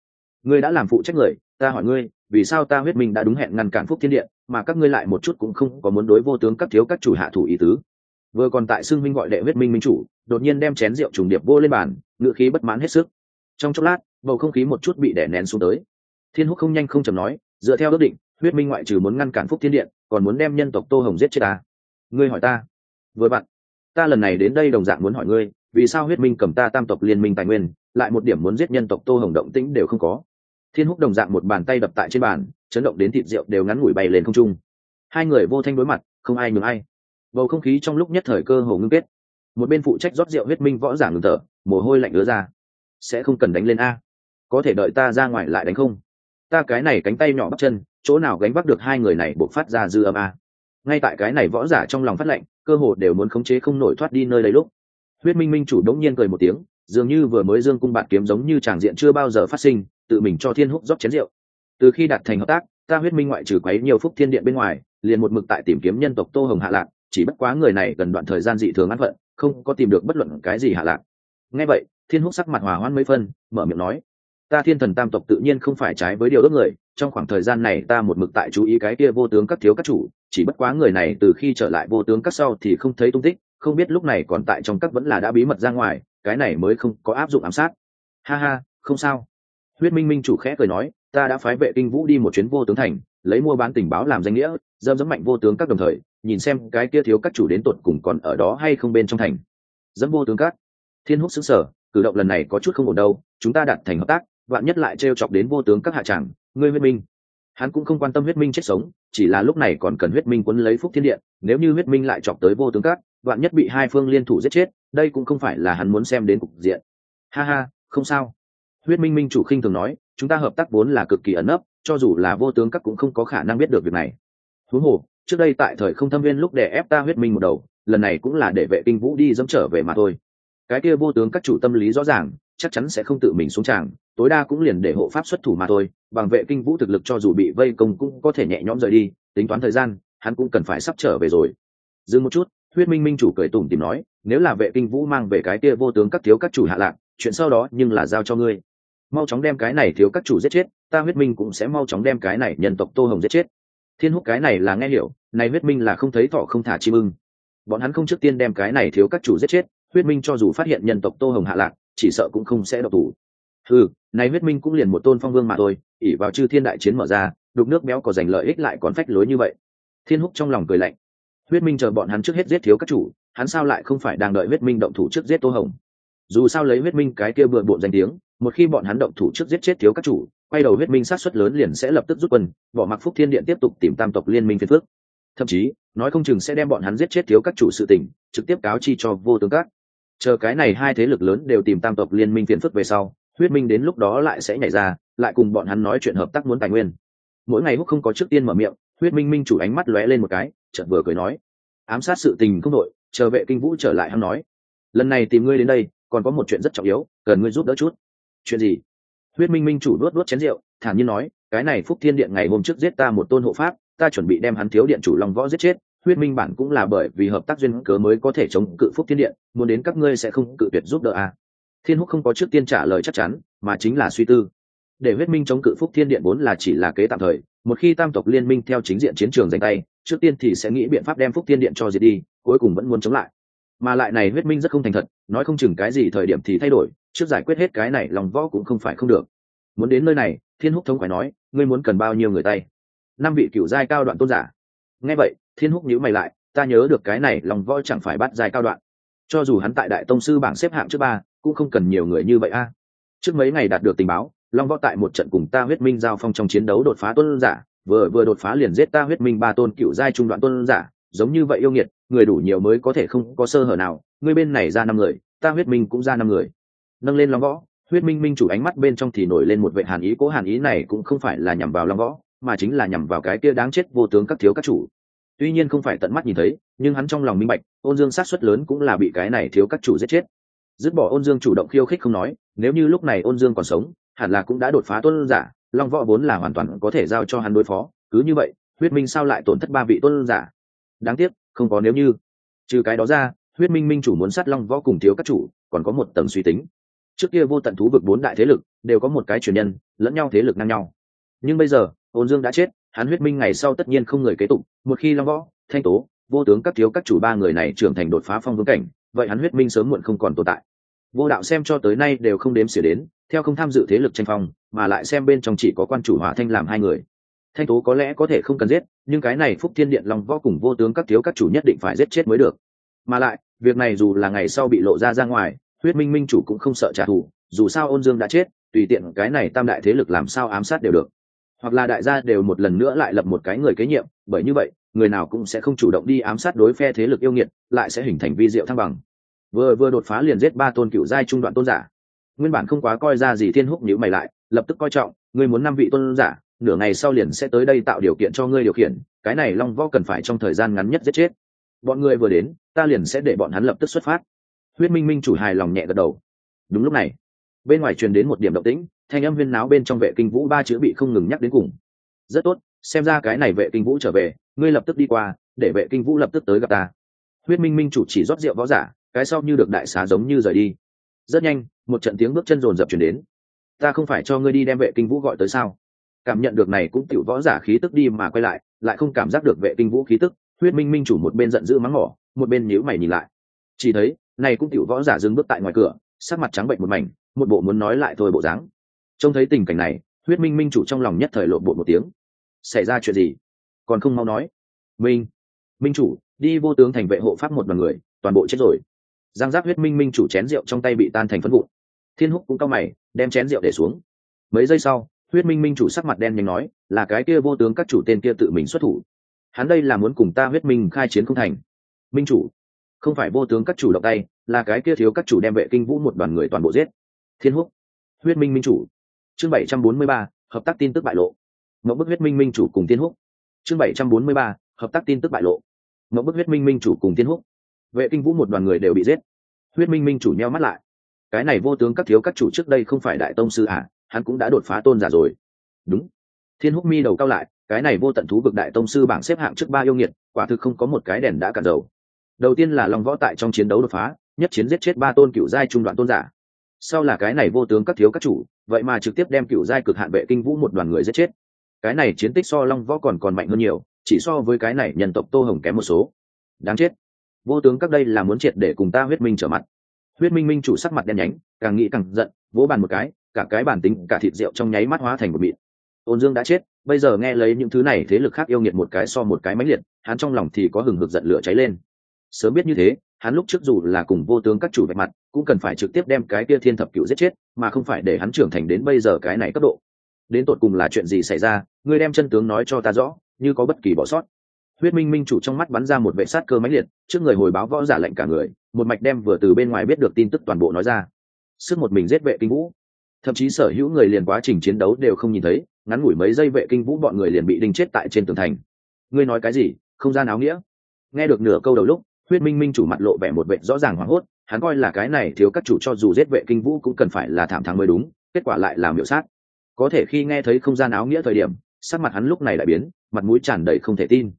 Ngươi đã làm phụ trách người, ta hỏi ngươi, vì sao ta huyết minh đã đúng hẹn ngăn cản phúc thiên điện, mà các ngươi lại một chút cũng không có muốn đối vô tướng các thiếu các chủ hạ thủ ý tứ. Vừa còn tại xưng minh gọi đệ huyết minh minh chủ, đột nhiên đem chén rượu trùng điệp vô lên bàn ngự khí bất mãn hết sức. Trong chốc lát, bầu không khí một chút bị đè nén xuống tới. Thiên húc không nhanh không chầm nói, dựa theo ước định, huyết minh ngoại trừ muốn ngăn cản phúc thiên điện, còn muốn đem nhân tộc tô hồng giết chết ta. Ngươi hỏi ta. Vừa bạn ta lần này đến đây đồng dạng muốn hỏi ngươi, vì sao huyết minh cầm ta tam tộc liên minh tài nguyên, lại một điểm muốn giết nhân tộc tô hồng động tĩnh đều không có? Thiên húc đồng dạng một bàn tay đập tại trên bàn, chấn động đến thịt rượu đều ngắn ngủi bay lên không trung. Hai người vô thanh đối mặt, không ai nhường ai. Bầu không khí trong lúc nhất thời cơ hồ ngưng kết. Một bên phụ trách rót rượu huyết minh võ giả ngừng thở, mồ hôi lạnh ứa ra. Sẽ không cần đánh lên a. Có thể đợi ta ra ngoài lại đánh không? Ta cái này cánh tay nhỏ bắt chân, chỗ nào gánh vác được hai người này buộc phát ra dư âm a? Ngay tại cái này võ giả trong lòng phát lệnh, cơ hồ đều muốn khống chế không nổi thoát đi nơi lấy lúc. Huyết minh minh chủ đống nhiên cười một tiếng, dường như vừa mới dương cung bạn kiếm giống như tràng diện chưa bao giờ phát sinh, tự mình cho thiên húc rót chén rượu. Từ khi đạt thành hợp tác, ta huyết minh ngoại trừ quấy nhiều phúc thiên điện bên ngoài, liền một mực tại tìm kiếm nhân tộc tô hồng hạ lạc, chỉ bất quá người này gần đoạn thời gian dị thường ăn phận, không có tìm được bất luận cái gì hạ lạc. Nghe vậy, thiên húc sắc mặt hòa hoan mấy phân, mở miệng nói, ta thiên thần tam tộc tự nhiên không phải trái với điều ước người, trong khoảng thời gian này ta một mực tại chú ý cái kia vô tướng các thiếu các chủ chỉ bất quá người này từ khi trở lại vô tướng các sau thì không thấy tung tích, không biết lúc này còn tại trong các vẫn là đã bí mật ra ngoài, cái này mới không có áp dụng ám sát. Ha ha, không sao. Huyết minh minh chủ khẽ cười nói, ta đã phái vệ kinh vũ đi một chuyến vô tướng thành, lấy mua bán tình báo làm danh nghĩa, dâm dẫm mạnh vô tướng các đồng thời, nhìn xem cái kia thiếu các chủ đến tột cùng còn ở đó hay không bên trong thành. Dẫm vô tướng các. Thiên húc xứng sở cử động lần này có chút không ổn đâu, chúng ta đạt thành hợp tác, vạn nhất lại t chọc đến vô tướng các hạ tràng, ngươi huyết minh hắn cũng không quan tâm huyết minh chết sống, chỉ là lúc này còn cần huyết minh quấn lấy phúc thiên điện nếu như huyết minh lại chọc tới vô tướng cát vạn nhất bị hai phương liên thủ giết chết, đây cũng không phải là hắn muốn xem đến cục diện. Ha ha, không sao. Huyết minh minh chủ khinh thường nói, chúng ta hợp tác vốn là cực kỳ ẩn ấp cho dù là vô tướng các cũng không có khả năng biết được việc này. Huống hồ, trước đây tại thời không thâm viên lúc để ép ta huyết minh một đầu, lần này cũng là để vệ kinh vũ đi dẫm trở về mà thôi. Cái kia vô tướng các chủ tâm lý rõ ràng, chắc chắn sẽ không tự mình xuống tràng tối đa cũng liền để hộ pháp xuất thủ mà thôi, bằng vệ kinh vũ thực lực cho dù bị vây công cũng có thể nhẹ nhõm rời đi, tính toán thời gian, hắn cũng cần phải sắp trở về rồi. Dừng một chút, huyết minh minh chủ cười tủm tìm nói, nếu là vệ kinh vũ mang về cái kia vô tướng các thiếu các chủ hạ lạc, chuyện sau đó nhưng là giao cho ngươi. Mau chóng đem cái này thiếu các chủ giết chết, ta huyết minh cũng sẽ mau chóng đem cái này nhân tộc tô hồng giết chết. Thiên húc cái này là nghe hiểu, này huyết minh là không thấy thọ không thả chim ưng. Bọn hắn không trước tiên đem cái này thiếu các chủ giết chết, huyết minh cho dù phát hiện nhân tộc tô hồng hạ lạc, chỉ sợ cũng không sẽ độc thủ ừ này huyết minh cũng liền một tôn phong vương mà thôi ỉ vào chư thiên đại chiến mở ra, đục nước béo có giành lợi ích lại còn phách lối như vậy. Thiên húc trong lòng cười lạnh. Huyết minh chờ bọn hắn trước hết giết thiếu các chủ, hắn sao lại không phải đang đợi huyết minh động thủ trước giết tô hồng? Dù sao lấy huyết minh cái kia bừa bộn danh tiếng, một khi bọn hắn động thủ trước giết chết thiếu các chủ, quay đầu huyết minh sát xuất lớn liền sẽ lập tức rút quân, bỏ mặc phúc thiên điện tiếp tục tìm tam tộc liên minh phiên phước. Thậm chí, nói không chừng sẽ đem bọn hắn giết chết thiếu các chủ sự tình, trực tiếp cáo chi cho vô tướng các. Chờ cái này hai thế lực lớn đều tìm tam tộc liên minh phiền phức về sau huyết minh đến lúc đó lại sẽ nhảy ra, lại cùng bọn hắn nói chuyện hợp tác muốn tài nguyên. Mỗi ngày húc không có trước tiên mở miệng, huyết minh minh chủ ánh mắt lóe lên một cái, chợt vừa cười nói, ám sát sự tình không đội chờ vệ kinh vũ trở lại hắn nói. Lần này tìm ngươi đến đây, còn có một chuyện rất trọng yếu, cần ngươi giúp đỡ chút. Chuyện gì? Huyết minh minh chủ đốt đốt chén rượu, thản nhiên nói, cái này phúc thiên điện ngày hôm trước giết ta một tôn hộ pháp, ta chuẩn bị đem hắn thiếu điện chủ long võ giết chết. Huyết minh bản cũng là bởi vì hợp tác duyên cớ mới có thể chống cự phúc thiên điện, muốn đến các ngươi sẽ không cự tuyệt giúp đỡ à thiên húc không có trước tiên trả lời chắc chắn, mà chính là suy tư. Để huyết minh chống cự phúc thiên điện vốn là chỉ là kế tạm thời, một khi tam tộc liên minh theo chính diện chiến trường giành tay, trước tiên thì sẽ nghĩ biện pháp đem phúc Thiên điện cho diệt đi, cuối cùng vẫn muốn chống lại. Mà lại này huyết minh rất không thành thật, nói không chừng cái gì thời điểm thì thay đổi, trước giải quyết hết cái này lòng võ cũng không phải không được. Muốn đến nơi này, thiên húc thống phải nói, ngươi muốn cần bao nhiêu người tay? Năm vị cựu giai cao đoạn tôn giả. Nghe vậy, thiên húc nhíu mày lại, ta nhớ được cái này, lòng võ chẳng phải bắt giai cao đoạn. Cho dù hắn tại đại tông sư bảng xếp hạng trước ba cũng không cần nhiều người như vậy a. Trước mấy ngày đạt được tình báo, long võ tại một trận cùng ta huyết minh giao phong trong chiến đấu đột phá tôn giả, vừa vừa đột phá liền giết ta huyết minh ba tôn cựu giai trung đoạn tôn giả, giống như vậy yêu nghiệt, người đủ nhiều mới có thể không có sơ hở nào, người bên này ra năm người, ta huyết minh cũng ra năm người. Nâng lên long võ, huyết minh minh chủ ánh mắt bên trong thì nổi lên một vệ hàn ý, cố hàn ý này cũng không phải là nhằm vào long võ, mà chính là nhằm vào cái kia đáng chết vô tướng các thiếu các chủ. Tuy nhiên không phải tận mắt nhìn thấy, nhưng hắn trong lòng minh bạch, ôn dương sát xuất lớn cũng là bị cái này thiếu các chủ giết chết dứt bỏ ôn dương chủ động khiêu khích không nói, nếu như lúc này ôn dương còn sống, hẳn là cũng đã đột phá tôn giả, long võ vốn là hoàn toàn có thể giao cho hắn đối phó, cứ như vậy, huyết minh sao lại tổn thất ba vị tôn giả? Đáng tiếc, không có nếu như. Trừ cái đó ra, huyết minh minh chủ muốn sát long võ cùng thiếu các chủ, còn có một tầng suy tính. Trước kia vô tận thú vực bốn đại thế lực, đều có một cái truyền nhân, lẫn nhau thế lực ngang nhau. Nhưng bây giờ, ôn dương đã chết, hắn huyết minh ngày sau tất nhiên không người kế tục, một khi long võ, thanh tố, vô tướng các thiếu các chủ ba người này trưởng thành đột phá phong vương cảnh, vậy hắn huyết minh sớm muộn không còn tồn tại vô đạo xem cho tới nay đều không đếm xỉa đến, theo không tham dự thế lực tranh phong, mà lại xem bên trong chỉ có quan chủ hòa thanh làm hai người. Thanh tố có lẽ có thể không cần giết, nhưng cái này phúc thiên điện long vô cùng vô tướng các thiếu các chủ nhất định phải giết chết mới được. Mà lại, việc này dù là ngày sau bị lộ ra ra ngoài, huyết minh minh chủ cũng không sợ trả thù, dù sao ôn dương đã chết, tùy tiện cái này tam đại thế lực làm sao ám sát đều được. Hoặc là đại gia đều một lần nữa lại lập một cái người kế nhiệm, bởi như vậy, người nào cũng sẽ không chủ động đi ám sát đối phe thế lực yêu nghiệt, lại sẽ hình thành vi diệu thăng bằng vừa vừa đột phá liền giết ba tôn cựu giai trung đoạn tôn giả. Nguyên bản không quá coi ra gì thiên húc nhữ mày lại, lập tức coi trọng, ngươi muốn năm vị tôn giả, nửa ngày sau liền sẽ tới đây tạo điều kiện cho ngươi điều khiển, cái này long võ cần phải trong thời gian ngắn nhất giết chết. Bọn ngươi vừa đến, ta liền sẽ để bọn hắn lập tức xuất phát. Huyết minh minh chủ hài lòng nhẹ gật đầu. Đúng lúc này, bên ngoài truyền đến một điểm động tĩnh, thanh âm huyên náo bên trong vệ kinh vũ ba chữ bị không ngừng nhắc đến cùng. Rất tốt, xem ra cái này vệ kinh vũ trở về, ngươi lập tức đi qua, để vệ kinh vũ lập tức tới gặp ta. Huyết minh minh chủ chỉ rót rượu võ giả cái sau như được đại xá giống như rời đi. Rất nhanh, một trận tiếng bước chân rồn rập chuyển đến. Ta không phải cho ngươi đi đem vệ kinh vũ gọi tới sao? Cảm nhận được này cũng tiểu võ giả khí tức đi mà quay lại lại không cảm giác được vệ kinh vũ khí tức. Huyết minh minh chủ một bên giận dữ mắng mỏ, một bên nhíu mày nhìn lại. Chỉ thấy, này cũng tiểu võ giả dừng bước tại ngoài cửa, sắc mặt trắng bệnh một mảnh, một bộ muốn nói lại thôi bộ dáng. Trông thấy tình cảnh này, huyết minh minh chủ trong lòng nhất thời lộn bộ một tiếng. Xảy ra chuyện gì? Còn không mau nói. Minh minh chủ, đi vô tướng thành vệ hộ pháp một đoàn người, toàn bộ chết rồi giang giáp huyết minh minh chủ chén rượu trong tay bị tan thành phân vụn. Thiên húc cũng cao mày, đem chén rượu để xuống. Mấy giây sau, huyết minh minh chủ sắc mặt đen nhanh nói, là cái kia vô tướng các chủ tên kia tự mình xuất thủ. Hắn đây là muốn cùng ta huyết minh khai chiến không thành. Minh chủ, không phải vô tướng các chủ động tay, là cái kia thiếu các chủ đem vệ kinh vũ một đoàn người toàn bộ giết. Thiên húc, huyết minh minh chủ. Chương bảy trăm bốn mươi ba, hợp tác tin tức bại lộ. Mẫu bức huyết minh minh chủ cùng thiên húc. Chương bảy trăm bốn mươi ba, hợp tác tin tức bại lộ. Mẫu bức huyết minh minh chủ cùng thiên húc vệ kinh vũ một đoàn người đều bị giết. Huyết minh minh chủ nheo mắt lại. Cái này vô tướng các thiếu các chủ trước đây không phải đại tông sư à hắn cũng đã đột phá tôn giả rồi. Đúng. Thiên húc mi đầu cao lại, cái này vô tận thú vực đại tông sư bảng xếp hạng trước ba yêu nghiệt, quả thực không có một cái đèn đã cạn dầu. Đầu tiên là long võ tại trong chiến đấu đột phá, nhất chiến giết chết ba tôn cựu giai trung đoạn tôn giả. Sau là cái này vô tướng các thiếu các chủ, vậy mà trực tiếp đem cựu giai cực hạn vệ kinh vũ một đoàn người giết chết. Cái này chiến tích so long võ còn còn mạnh hơn nhiều, chỉ so với cái này nhân tộc tô hồng kém một số. Đáng chết vô tướng các đây là muốn triệt để cùng ta huyết minh trở mặt. Huyết minh minh chủ sắc mặt đen nhánh, càng nghĩ càng giận, vỗ bàn một cái, cả cái bản tính, cả thịt rượu trong nháy mắt hóa thành một mịn. Ôn dương đã chết, bây giờ nghe lấy những thứ này, thế lực khác yêu nghiệt một cái so một cái mãnh liệt, hắn trong lòng thì có hừng hực giận lửa cháy lên. Sớm biết như thế, hắn lúc trước dù là cùng vô tướng các chủ vạch mặt, cũng cần phải trực tiếp đem cái kia thiên thập cựu giết chết, mà không phải để hắn trưởng thành đến bây giờ cái này cấp độ. Đến tột cùng là chuyện gì xảy ra, ngươi đem chân tướng nói cho ta rõ, như có bất kỳ bỏ sót huyết minh minh chủ trong mắt bắn ra một vệ sát cơ mãnh liệt, trước người hồi báo võ giả lệnh cả người, một mạch đem vừa từ bên ngoài biết được tin tức toàn bộ nói ra. Sức một mình giết vệ kinh vũ. Thậm chí sở hữu người liền quá trình chiến đấu đều không nhìn thấy, ngắn ngủi mấy giây vệ kinh vũ bọn người liền bị đinh chết tại trên tường thành. Ngươi nói cái gì? Không gian áo nghĩa. Nghe được nửa câu đầu lúc, huyết minh minh chủ mặt lộ vẻ một vệ rõ ràng hoảng hốt, hắn coi là cái này thiếu các chủ cho dù giết vệ kinh vũ cũng cần phải là thảm thắng mới đúng, kết quả lại là miểu sát. Có thể khi nghe thấy không gian áo nghĩa thời điểm, sắc mặt hắn lúc này lại biến, mặt mũi tràn đầy không thể tin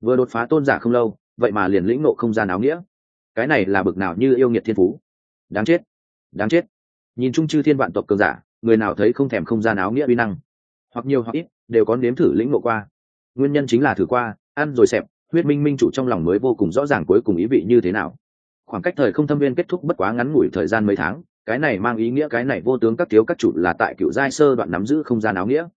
vừa đột phá tôn giả không lâu, vậy mà liền lĩnh nộ không gian áo nghĩa. Cái này là bực nào như yêu nghiệt thiên phú. Đáng chết đáng chết. Nhìn chung chư thiên vạn tộc cường giả, người nào thấy không thèm không gian áo nghĩa uy năng? Hoặc nhiều hoặc ít, đều có nếm thử lĩnh nộ qua. Nguyên nhân chính là thử qua, ăn rồi xẹp, huyết minh minh chủ trong lòng mới vô cùng rõ ràng cuối cùng ý vị như thế nào. Khoảng cách thời không thâm viên kết thúc bất quá ngắn ngủi thời gian mấy tháng, cái này mang ý nghĩa cái này vô tướng các thiếu các chủ là tại cựu giai sơ đoạn nắm giữ không gian áo nghĩa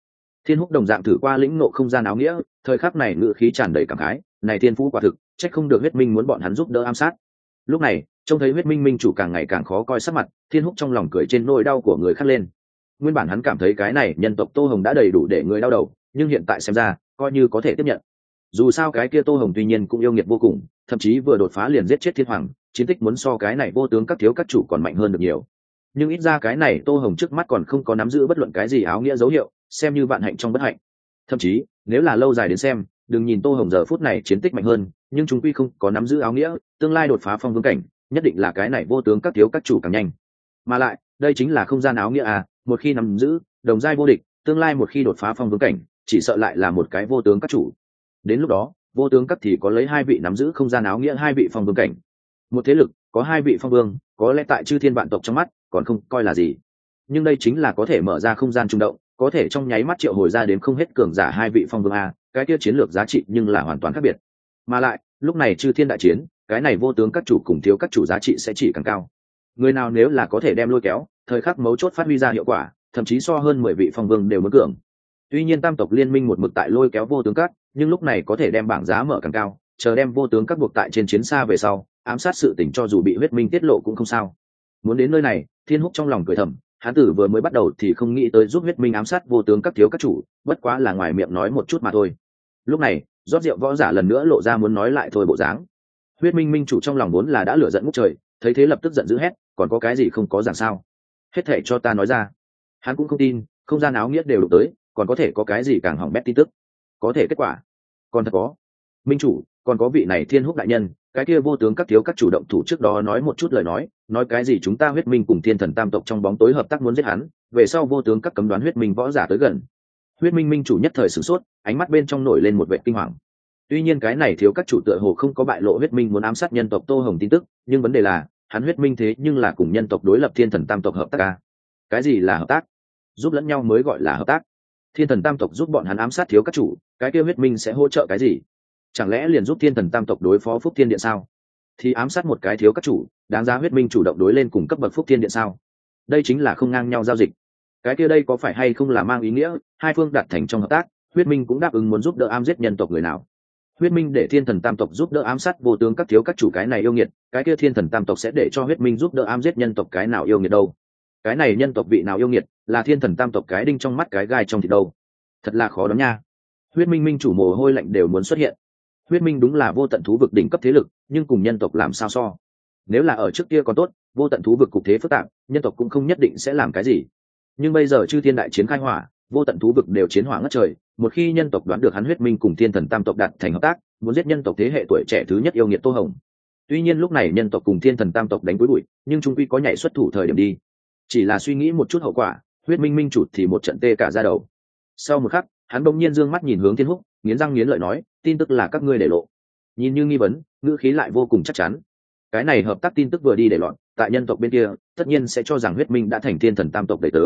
thiên húc đồng dạng thử qua lĩnh ngộ không gian áo nghĩa, thời khắc này ngự khí tràn đầy cảm khái, này thiên phú quả thực trách không được huyết minh muốn bọn hắn giúp đỡ ám sát. Lúc này, trông thấy huyết minh minh chủ càng ngày càng khó coi sắc mặt, thiên húc trong lòng cười trên nỗi đau của người khác lên. Nguyên bản hắn cảm thấy cái này nhân tộc tô hồng đã đầy đủ để người đau đầu, nhưng hiện tại xem ra, coi như có thể tiếp nhận. Dù sao cái kia tô hồng tuy nhiên cũng yêu nghiệt vô cùng, thậm chí vừa đột phá liền giết chết thiên hoàng, chiến tích muốn so cái này vô tướng các thiếu các chủ còn mạnh hơn được nhiều. Nhưng ít ra cái này tô hồng trước mắt còn không có nắm giữ bất luận cái gì áo nghĩa dấu hiệu xem như vạn hạnh trong bất hạnh. Thậm chí, nếu là lâu dài đến xem, đừng nhìn tô hồng giờ phút này chiến tích mạnh hơn, nhưng chúng quy không có nắm giữ áo nghĩa, tương lai đột phá phong vương cảnh, nhất định là cái này vô tướng các thiếu các chủ càng nhanh. Mà lại, đây chính là không gian áo nghĩa à một khi nắm giữ, đồng giai vô địch, tương lai một khi đột phá phong vương cảnh, chỉ sợ lại là một cái vô tướng các chủ. Đến lúc đó, vô tướng các thì có lấy hai vị nắm giữ không gian áo nghĩa hai vị phong vương cảnh. Một thế lực, có hai vị phong vương, có lẽ tại chư thiên vạn tộc trong mắt, còn không coi là gì. Nhưng đây chính là có thể mở ra không gian trung động có thể trong nháy mắt triệu hồi ra đến không hết cường giả hai vị phong vương a, cái kia chiến lược giá trị nhưng là hoàn toàn khác biệt. Mà lại, lúc này chư thiên đại chiến, cái này vô tướng các chủ cùng thiếu các chủ giá trị sẽ chỉ càng cao. Người nào nếu là có thể đem lôi kéo, thời khắc mấu chốt phát huy ra hiệu quả, thậm chí so hơn mười vị phong vương đều mất cường. Tuy nhiên tam tộc liên minh một mực tại lôi kéo vô tướng các, nhưng lúc này có thể đem bảng giá mở càng cao, chờ đem vô tướng các buộc tại trên chiến xa về sau, ám sát sự tỉnh cho dù bị huyết minh tiết lộ cũng không sao. Muốn đến nơi này, thiên húc trong lòng cười thầm hán tử vừa mới bắt đầu thì không nghĩ tới giúp huyết minh ám sát vô tướng các thiếu các chủ, bất quá là ngoài miệng nói một chút mà thôi. Lúc này, rót rượu võ giả lần nữa lộ ra muốn nói lại thôi bộ dáng. Huyết minh minh chủ trong lòng vốn là đã lửa giận ngút trời, thấy thế lập tức giận dữ hét, còn có cái gì không có giảng sao? Hết thể cho ta nói ra. Hắn cũng không tin, không gian áo nghĩa đều đụng tới, còn có thể có cái gì càng hỏng bét tin tức? Có thể kết quả. Còn thật có. Minh chủ, còn có vị này thiên húc đại nhân cái kia vô tướng các thiếu các chủ động thủ trước đó nói một chút lời nói nói cái gì chúng ta huyết minh cùng thiên thần tam tộc trong bóng tối hợp tác muốn giết hắn, về sau vô tướng các cấm đoán huyết minh võ giả tới gần. Huyết minh minh chủ nhất thời sửng sốt, ánh mắt bên trong nổi lên một vệ kinh hoàng. Tuy nhiên cái này thiếu các chủ tựa hồ không có bại lộ huyết minh muốn ám sát nhân tộc tô hồng tin tức, nhưng vấn đề là, hắn huyết minh thế nhưng là cùng nhân tộc đối lập thiên thần tam tộc hợp tác ca cái gì là hợp tác? Giúp lẫn nhau mới gọi là hợp tác. Thiên thần tam tộc giúp bọn hắn ám sát thiếu các chủ, cái kia huyết minh sẽ hỗ trợ cái gì? Chẳng lẽ liền giúp thiên thần tam tộc đối phó phúc thiên điện sao? Thì ám sát một cái thiếu các chủ, đáng giá huyết minh chủ động đối lên cùng cấp bậc phúc thiên điện sao? Đây chính là không ngang nhau giao dịch. Cái kia đây có phải hay không là mang ý nghĩa, hai phương đạt thành trong hợp tác, huyết minh cũng đáp ứng muốn giúp đỡ ám giết nhân tộc người nào? Huyết minh để thiên thần tam tộc giúp đỡ ám sát vô tướng các thiếu các chủ cái này yêu nghiệt, cái kia thiên thần tam tộc sẽ để cho huyết minh giúp đỡ ám giết nhân tộc cái nào yêu nghiệt đâu? Cái này nhân tộc vị nào yêu nghiệt, là thiên thần tam tộc cái đinh trong mắt cái gai trong thịt đâu? Thật là khó đó nha. Huyết minh minh chủ mồ hôi lạnh đều muốn xuất hiện huyết minh đúng là vô tận thú vực đỉnh cấp thế lực, nhưng cùng nhân tộc làm sao so? Nếu là ở trước kia còn tốt, vô tận thú vực cục thế phức tạp, nhân tộc cũng không nhất định sẽ làm cái gì. Nhưng bây giờ chư thiên đại chiến khai hỏa, vô tận thú vực đều chiến hỏa ngất trời, một khi nhân tộc đoán được hắn huyết minh cùng thiên thần tam tộc đạt thành hợp tác, muốn giết nhân tộc thế hệ tuổi trẻ thứ nhất yêu nghiệt tô hồng. Tuy nhiên lúc này nhân tộc cùng thiên thần tam tộc đánh cuối bụi, nhưng trung quy có nhảy xuất thủ thời điểm đi. Chỉ là suy nghĩ một chút hậu quả, huyết minh minh chụt thì một trận tê cả ra đầu. Sau một khắc, hắn bỗng nhiên d ư ơ n g mắt nhìn hướng thiên húc nghiến răng nghiến lợi nói, tin tức là các ngươi để lộ. Nhìn như nghi vấn, ngữ khí lại vô cùng chắc chắn. Cái này hợp tác tin tức vừa đi để loạn, tại nhân tộc bên kia, tất nhiên sẽ cho rằng huyết minh đã thành thiên thần tam tộc đầy tớ.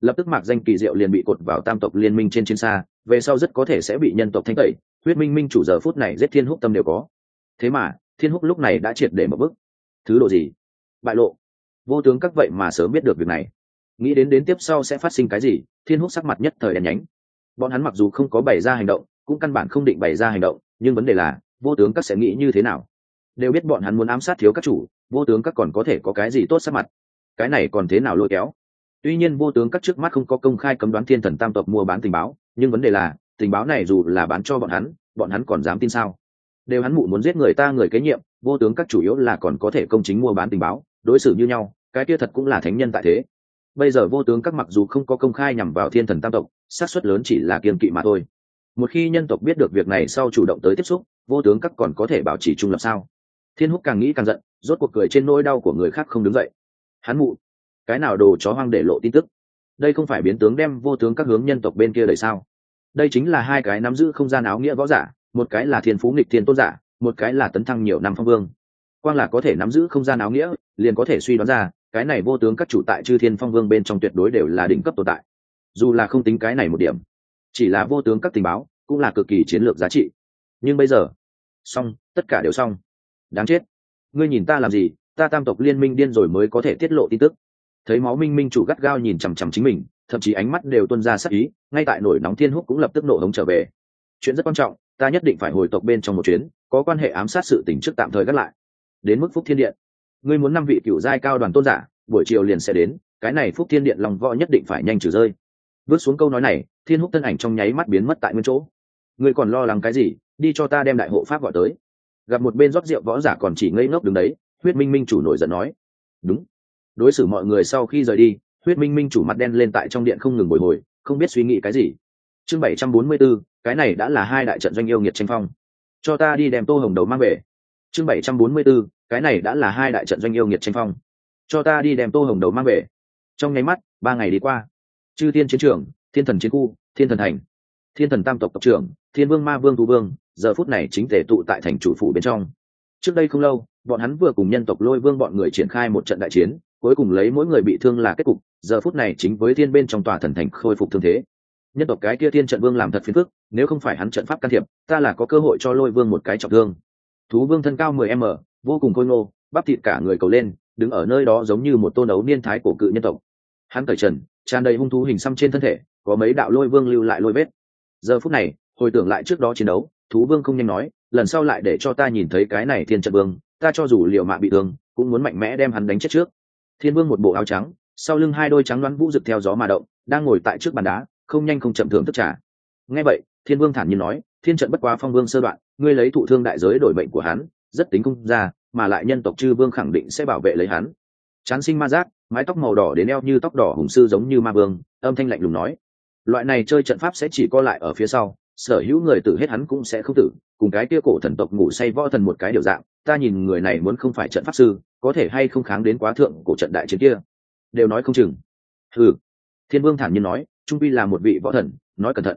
Lập tức mạc danh kỳ diệu liền bị cột vào tam tộc liên minh trên chiến xa, về sau rất có thể sẽ bị nhân tộc thanh tẩy, huyết minh minh chủ giờ phút này giết thiên húc tâm đều có. Thế mà, thiên húc lúc này đã triệt để một bức. Thứ độ gì? Bại lộ. Vô tướng các vậy mà sớm biết được việc này. Nghĩ đến đến tiếp sau sẽ phát sinh cái gì, thiên húc sắc mặt nhất thời đèn nhánh. Bọn hắn mặc dù không có bày ra hành động cũng căn bản không định bày ra hành động, nhưng vấn đề là, vô tướng các sẽ nghĩ như thế nào? Đều biết bọn hắn muốn ám sát thiếu các chủ, vô tướng các còn có thể có cái gì tốt sắc mặt? Cái này còn thế nào lôi kéo? Tuy nhiên vô tướng các trước mắt không có công khai cấm đoán thiên thần tam tộc mua bán tình báo, nhưng vấn đề là, tình báo này dù là bán cho bọn hắn bọn hắn còn dám tin sao? Đều hắn mụ muốn giết người ta người kế nhiệm, vô tướng các chủ yếu là còn có thể công chính mua bán tình báo, đối xử như nhau, cái kia thật cũng là thánh nhân tại thế. Bây giờ vô tướng các mặc dù không có công khai nhằm vào thiên thần tam tộc, xác suất lớn chỉ là kiên kỵ mà thôi một khi nhân tộc biết được việc này sau chủ động tới tiếp xúc, vô tướng các còn có thể bảo trì trung lập sao? Thiên húc càng nghĩ càng giận, rốt cuộc cười trên nỗi đau của người khác không đứng dậy. Hắn mụ, cái nào đồ chó hoang để lộ tin tức? Đây không phải biến tướng đem vô tướng các hướng nhân tộc bên kia đời sao? Đây chính là hai cái nắm giữ không gian áo nghĩa võ giả, một cái là thiên phú nghịch thiên tôn giả, một cái là tấn thăng nhiều năm phong vương. Quang là có thể nắm giữ không gian áo nghĩa, liền có thể suy đoán ra, cái này vô tướng các chủ tại chư thiên phong vương bên trong tuyệt đối đều là đỉnh cấp tồn tại. Dù là không tính cái này một điểm chỉ là vô tướng các tình báo, cũng là cực kỳ chiến lược giá trị. Nhưng bây giờ, xong, tất cả đều xong. Đáng chết. Ngươi nhìn ta làm gì, ta tam tộc liên minh điên rồi mới có thể tiết lộ tin tức. Thấy máu minh minh chủ gắt gao nhìn chằm chằm chính mình, thậm chí ánh mắt đều tuân ra sắc ý, ngay tại nổi nóng thiên húc cũng lập tức nổ hống trở về. Chuyện rất quan trọng, ta nhất định phải hồi tộc bên trong một chuyến, có quan hệ ám sát sự tình trước tạm thời gác lại. Đến mức phúc thiên điện. Ngươi muốn năm vị cựu giai cao đoàn tôn giả, buổi chiều liền sẽ đến, cái này phúc thiên điện lòng võ nhất định phải nhanh trừ rơi vớt xuống câu nói này thiên húc thân ảnh trong nháy mắt biến mất tại nguyên chỗ. Ngươi còn lo lắng cái gì? Đi cho ta đem đại hộ pháp gọi tới. Gặp một bên rót rượu võ giả còn chỉ ngây ngốc đứng đấy huyết minh minh chủ nổi giận nói. Đúng. Đối xử mọi người sau khi rời đi huyết minh minh chủ mặt đen lên tại trong điện không ngừng bồi hồi không biết suy nghĩ cái gì. Chương bảy trăm bốn mươi 744, cái này đã là hai đại trận doanh yêu nghiệt tranh phong. Cho ta đi đem tô hồng đầu mang về. Chương bảy trăm bốn mươi 744, cái này đã là hai đại trận doanh yêu nghiệt tranh phong. Cho ta đi đem tô hồng đầu mang về. Trong nháy mắt ba ngày đi qua chư thiên chiến trường, thiên thần chiến khu, thiên thần thành, thiên thần tam tộc tộc trưởng, thiên vương ma vương thu vương, giờ phút này chính thể tụ tại thành chủ phủ bên trong. Trước đây không lâu, bọn hắn vừa cùng nhân tộc lôi vương bọn người triển khai một trận đại chiến, cuối cùng lấy mỗi người bị thương là kết cục, giờ phút này chính với thiên bên trong tòa thần thành khôi phục thương thế. Nhân tộc cái kia thiên trận vương làm thật phiền phức, nếu không phải hắn trận pháp can thiệp, ta là có cơ hội cho lôi vương một cái trọng thương. Thú vương thân cao mười m, vô cùng khôi ngô, bắp thịt cả người cầu lên, đứng ở nơi đó giống như một tôn ấu niên thái cổ cự nhân tộc hắn cởi trần, tràn đầy hung thú hình xăm trên thân thể, có mấy đạo lôi vương lưu lại lôi vết. Giờ phút này, hồi tưởng lại trước đó chiến đấu, thú vương không nhanh nói, lần sau lại để cho ta nhìn thấy cái này thiên trận vương, ta cho dù liệu mạng bị thương, cũng muốn mạnh mẽ đem hắn đánh chết trước. Thiên vương một bộ áo trắng, sau lưng hai đôi trắng đoán vũ rực theo gió mà động, đang ngồi tại trước bàn đá, không nhanh không chậm thưởng thức trả nghe vậy, thiên vương thản nhiên nói, thiên trận bất quá phong vương sơ đoạn, ngươi lấy thụ thương đại giới đổi bệnh của hắn, rất tính cung ra mà lại nhân tộc chư vương khẳng định sẽ bảo vệ lấy hắn chán sinh ma giác, mái tóc màu đỏ đến eo như tóc đỏ hùng sư giống như ma vương, âm thanh lạnh lùng nói. Loại này chơi trận pháp sẽ chỉ co lại ở phía sau, sở hữu người tử hết hắn cũng sẽ không tử, cùng cái kia cổ thần tộc ngủ say võ thần một cái điều dạng, ta nhìn người này muốn không phải trận pháp sư, có thể hay không kháng đến quá thượng của trận đại chiến kia. Đều nói không chừng. Ừ thiên vương thản nhiên nói, trung pi là một vị võ thần, nói cẩn thận.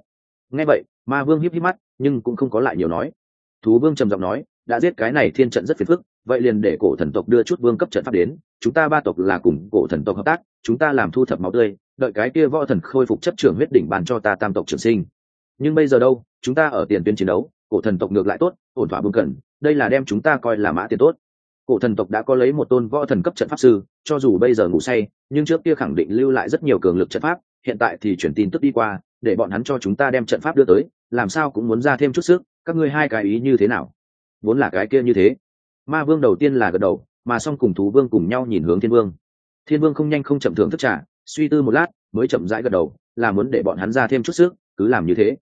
Nghe vậy, ma vương híp híp mắt, nhưng cũng không có lại nhiều nói. Thú vương trầm giọng nói đã giết cái này thiên trận rất phiền phức, vậy liền để cổ thần tộc đưa chút vương cấp trận pháp đến, chúng ta ba tộc là cùng cổ thần tộc hợp tác, chúng ta làm thu thập máu tươi, đợi cái kia võ thần khôi phục chấp trưởng huyết đỉnh bàn cho ta tam tộc trường sinh. Nhưng bây giờ đâu, chúng ta ở tiền tuyến chiến đấu, cổ thần tộc ngược lại tốt, ổn thỏa vương cần đây là đem chúng ta coi là mã tiền tốt. Cổ thần tộc đã có lấy một tôn võ thần cấp trận pháp sư, cho dù bây giờ ngủ say, nhưng trước kia khẳng định lưu lại rất nhiều cường lực trận pháp, hiện tại thì chuyển tin tức đi qua, để bọn hắn cho chúng ta đem trận pháp đưa tới, làm sao cũng muốn ra thêm chút sức, các ngươi hai cái ý như thế nào? Vốn là cái kia như thế. Ma vương đầu tiên là gật đầu, mà xong cùng thú vương cùng nhau nhìn hướng thiên vương. Thiên vương không nhanh không chậm thưởng thức trả suy tư một lát, mới chậm rãi gật đầu, là muốn để bọn hắn ra thêm chút sức, cứ làm như thế.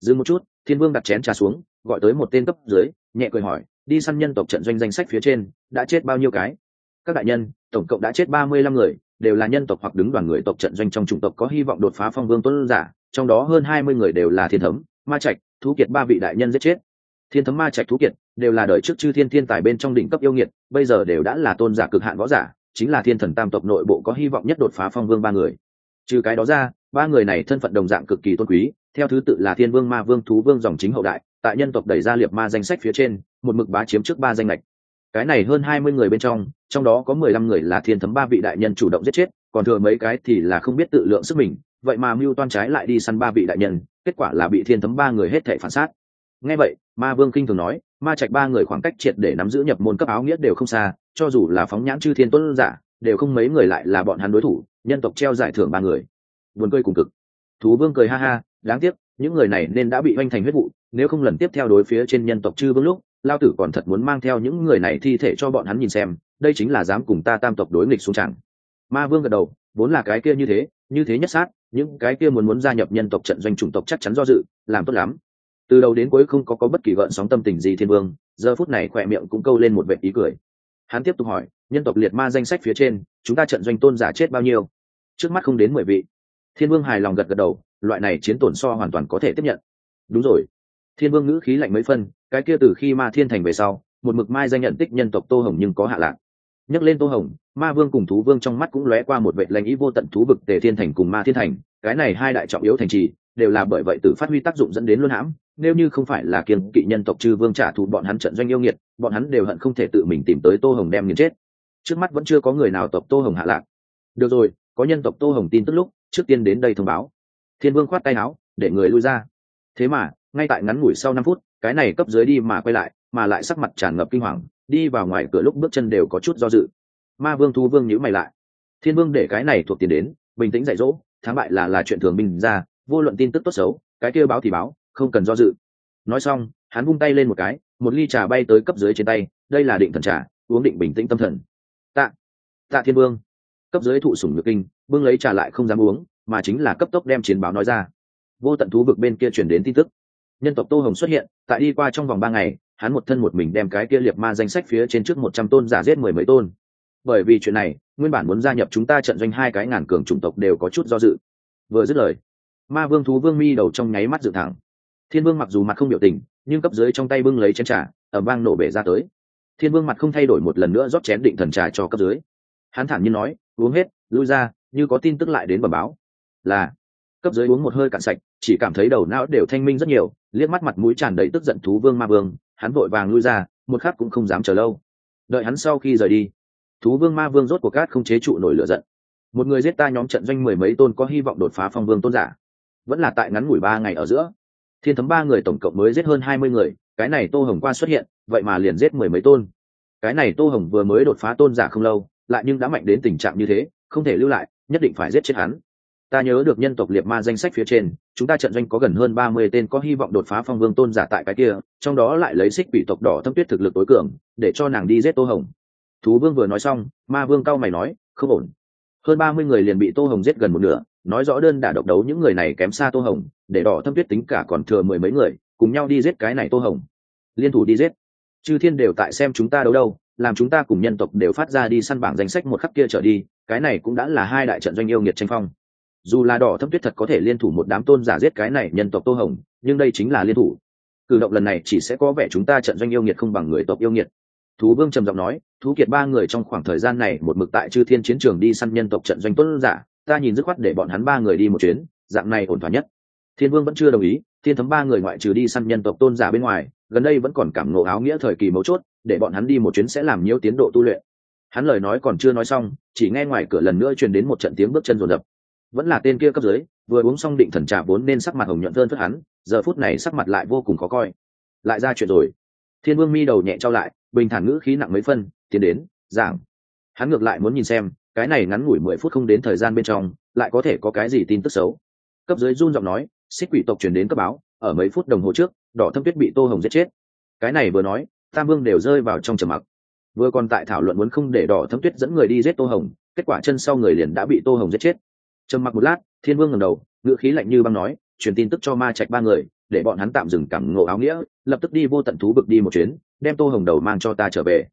Dừng một chút, thiên vương đặt chén trà xuống, gọi tới một tên cấp dưới, nhẹ cười hỏi, đi săn nhân tộc trận doanh danh sách phía trên, đã chết bao nhiêu cái? Các đại nhân, tổng cộng đã chết ba mươi lăm người, đều là nhân tộc hoặc đứng đoàn người tộc trận doanh trong chủng tộc có hy vọng đột phá phong vương tuấn giả, trong đó hơn hai mươi người đều là thiên thấm, ma trạch, thú kiệt ba vị đại nhân giết chết thiên thấm ma trạch thú kiệt, đều là đời trước chư thiên thiên tài bên trong đỉnh cấp yêu nghiệt, bây giờ đều đã là tôn giả cực hạn võ giả, chính là thiên thần tam tộc nội bộ có hy vọng nhất đột phá phong vương ba người. Trừ cái đó ra, ba người này thân phận đồng dạng cực kỳ tôn quý, theo thứ tự là thiên vương ma vương thú vương dòng chính hậu đại, tại nhân tộc đẩy ra liệt ma danh sách phía trên, một mực bá chiếm trước ba danh lệch cái này hơn hai mươi người bên trong trong đó có mười lăm người là thiên thấm ba vị đại nhân chủ động giết chết, còn thừa mấy cái thì là không biết tự lượng sức mình, vậy mà mưu toan trái lại đi săn ba vị đại nhân, kết quả là bị thiên thấm ba người hết thể phản sát nghe vậy, ma vương kinh thường nói, ma trạch ba người khoảng cách triệt để nắm giữ nhập môn cấp áo nghĩa đều không xa, cho dù là phóng nhãn chư thiên tuấn giả, đều không mấy người lại là bọn hắn đối thủ, nhân tộc treo giải thưởng ba người. Buồn cười cùng cực. Thú vương cười ha ha, đáng tiếc, những người này nên đã bị oanh thành huyết vụ, nếu không lần tiếp theo đối phía trên nhân tộc chư vương lúc, lao tử còn thật muốn mang theo những người này thi thể cho bọn hắn nhìn xem, đây chính là dám cùng ta tam tộc đối nghịch xuống chẳng. Ma vương gật đầu, vốn là cái kia như thế như thế nhất sát, những cái kia muốn muốn gia nhập nhân tộc trận doanh chủng tộc chắc chắn do dự, làm tốt lắm từ đầu đến cuối không có có bất kỳ gợn sóng tâm tình gì thiên vương, giờ phút này khỏe miệng cũng câu lên một vệ ý cười. Hắn tiếp tục hỏi, nhân tộc liệt ma danh sách phía trên, chúng ta trận doanh tôn giả chết bao nhiêu? Trước mắt không đến mười vị. Thiên vương hài lòng gật gật đầu, loại này chiến tổn so hoàn toàn có thể tiếp nhận. Đúng rồi. Thiên vương ngữ khí lạnh mấy phân, cái kia từ khi ma thiên thành về sau, một mực mai danh nhận tích nhân tộc tô hồng nhưng có hạ lạc. Nhắc lên tô hồng, ma vương cùng thú vương trong mắt cũng lóe qua một vệ lãnh ý vô tận thú vực tề thiên thành cùng ma thiên thành, cái này hai đại trọng yếu thành trì, đều là bởi vậy từ phát huy tác dụng dẫn đến luân hãm nếu như không phải là kiên kỵ nhân tộc chư vương trả thù bọn hắn trận doanh yêu nghiệt, bọn hắn đều hận không thể tự mình tìm tới tô hồng đem nghiền chết. Trước mắt vẫn chưa có người nào tộc tô hồng hạ lạc. Được rồi, có nhân tộc tô hồng tin tức lúc, trước tiên đến đây thông báo. Thiên vương khoát tay áo, để người lui ra. Thế mà, ngay tại ngắn ngủi sau năm phút, cái này cấp dưới đi mà quay lại, mà lại sắc mặt tràn ngập kinh hoàng, đi vào ngoài cửa lúc bước chân đều có chút do dự. Ma vương thu vương nhữ mày lại. Thiên vương để cái này thuộc tiền đến, bình tĩnh dạy dỗ, thắng bại là là chuyện thường bình ra, vô luận tin tức tốt xấu, cái kia báo thì báo không cần do dự. Nói xong, hắn vung tay lên một cái, một ly trà bay tới cấp dưới trên tay, đây là định thần trà, uống định bình tĩnh tâm thần. Tạ tạ thiên vương. Cấp dưới thụ sủng ngược kinh bưng lấy trà lại không dám uống, mà chính là cấp tốc đem chiến báo nói ra. Vô tận thú vực bên kia chuyển đến tin tức. Nhân tộc tô hồng xuất hiện, tại đi qua trong vòng ba ngày, hắn một thân một mình đem cái kia liệt ma danh sách phía trên trước một trăm tôn giả giết mười mấy tôn. Bởi vì chuyện này, nguyên bản muốn gia nhập chúng ta trận doanh hai cái ngàn cường chủng tộc đều có chút do dự. Vừa dứt lời, ma vương thú vương mi đầu trong nháy mắt dự thẳng thiên vương mặc dù mặt không biểu tình, nhưng cấp dưới trong tay bưng lấy chén trà ở bang nổ bể ra tới. Thiên vương mặt không thay đổi một lần nữa rót chén định thần trà cho cấp dưới. Hắn thản nhiên nói, uống hết, lui ra, như có tin tức lại đến bẩm báo. Là, cấp dưới uống một hơi cạn sạch, chỉ cảm thấy đầu não đều thanh minh rất nhiều, liếc mắt mặt mũi tràn đầy tức giận thú vương ma vương, hắn vội vàng lui ra, một khắc cũng không dám chờ lâu. Đợi hắn sau khi rời đi, thú vương ma vương rốt cuộc cát không chế trụ nổi lửa giận. Một người giết ta nhóm trận doanh mười mấy tôn có hy vọng đột phá phong vương tôn giả, vẫn là tại ngắn ngủi ba ngày ở giữa thiên thấm ba người tổng cộng mới giết hơn hai mươi người, cái này tô hồng qua xuất hiện, vậy mà liền giết mười mấy tôn. Cái này tô hồng vừa mới đột phá tôn giả không lâu, lại nhưng đã mạnh đến tình trạng như thế, không thể lưu lại, nhất định phải giết chết hắn. Ta nhớ được nhân tộc liệt ma danh sách phía trên, chúng ta trận doanh có gần hơn ba mươi tên có hy vọng đột phá phong vương tôn giả tại cái kia, trong đó lại lấy xích bị tộc đỏ thâm tuyết thực lực tối cường, để cho nàng đi giết tô hồng. Thú vương vừa nói xong, ma vương cao mày nói, không ổn. Hơn ba mươi người liền bị tô hồng giết gần một nửa, nói rõ đơn đả độc đấu những người này kém xa tô hồng để đỏ thâm tuyết tính cả còn thừa mười mấy người, cùng nhau đi giết cái này tô hồng. Liên thủ đi giết. Chư thiên đều tại xem chúng ta đấu đâu, làm chúng ta cùng nhân tộc đều phát ra đi săn bảng danh sách một khắc kia trở đi, cái này cũng đã là hai đại trận doanh yêu nghiệt tranh phong. Dù là đỏ thâm tuyết thật có thể liên thủ một đám tôn giả giết cái này nhân tộc tô hồng, nhưng đây chính là liên thủ. Cử động lần này chỉ sẽ có vẻ chúng ta trận doanh yêu nghiệt không bằng người tộc yêu nghiệt. Thú vương trầm giọng nói, thú kiệt ba người trong khoảng thời gian này một mực tại chư thiên chiến trường đi săn nhân tộc trận doanh tôn giả, ta nhìn dứt khoát để bọn hắn ba người đi một chuyến, dạng này ổn thỏa nhất thiên vương vẫn chưa đồng ý, thiên thấm ba người ngoại trừ đi săn nhân tộc tôn giả bên ngoài, gần đây vẫn còn cảm ngộ áo nghĩa thời kỳ mấu chốt, để bọn hắn đi một chuyến sẽ làm nhiễu tiến độ tu luyện. Hắn lời nói còn chưa nói xong, chỉ nghe ngoài cửa lần nữa truyền đến một trận tiếng bước chân rồn rập vẫn là tên kia cấp dưới, vừa uống xong định thần trà vốn nên sắc mặt hồng nhuận hơn phất hắn, giờ phút này sắc mặt lại vô cùng khó coi. Lại ra chuyện rồi. Thiên vương mi đầu nhẹ trao lại, bình thản ngữ khí nặng mấy phân, tiến đến, giảng. Hắn ngược lại muốn nhìn xem, cái này ngắn ngủi mười phút không đến thời gian bên trong, lại có thể có cái gì tin tức xấu. Cấp dưới run giọng nói xích quỷ tộc truyền đến cấp báo, ở mấy phút đồng hồ trước, đỏ thâm tuyết bị tô hồng giết chết. Cái này vừa nói, tam vương đều rơi vào trong trầm mặc. Vừa còn tại thảo luận muốn không để đỏ thâm tuyết dẫn người đi giết tô hồng, kết quả chân sau người liền đã bị tô hồng giết chết. Trầm mặc một lát, thiên vương ngầm đầu, ngữ khí lạnh như băng nói, truyền tin tức cho ma trạch ba người, để bọn hắn tạm dừng cảm ngộ áo nghĩa, lập tức đi vô tận thú vực đi một chuyến, đem tô hồng đầu mang cho ta trở về.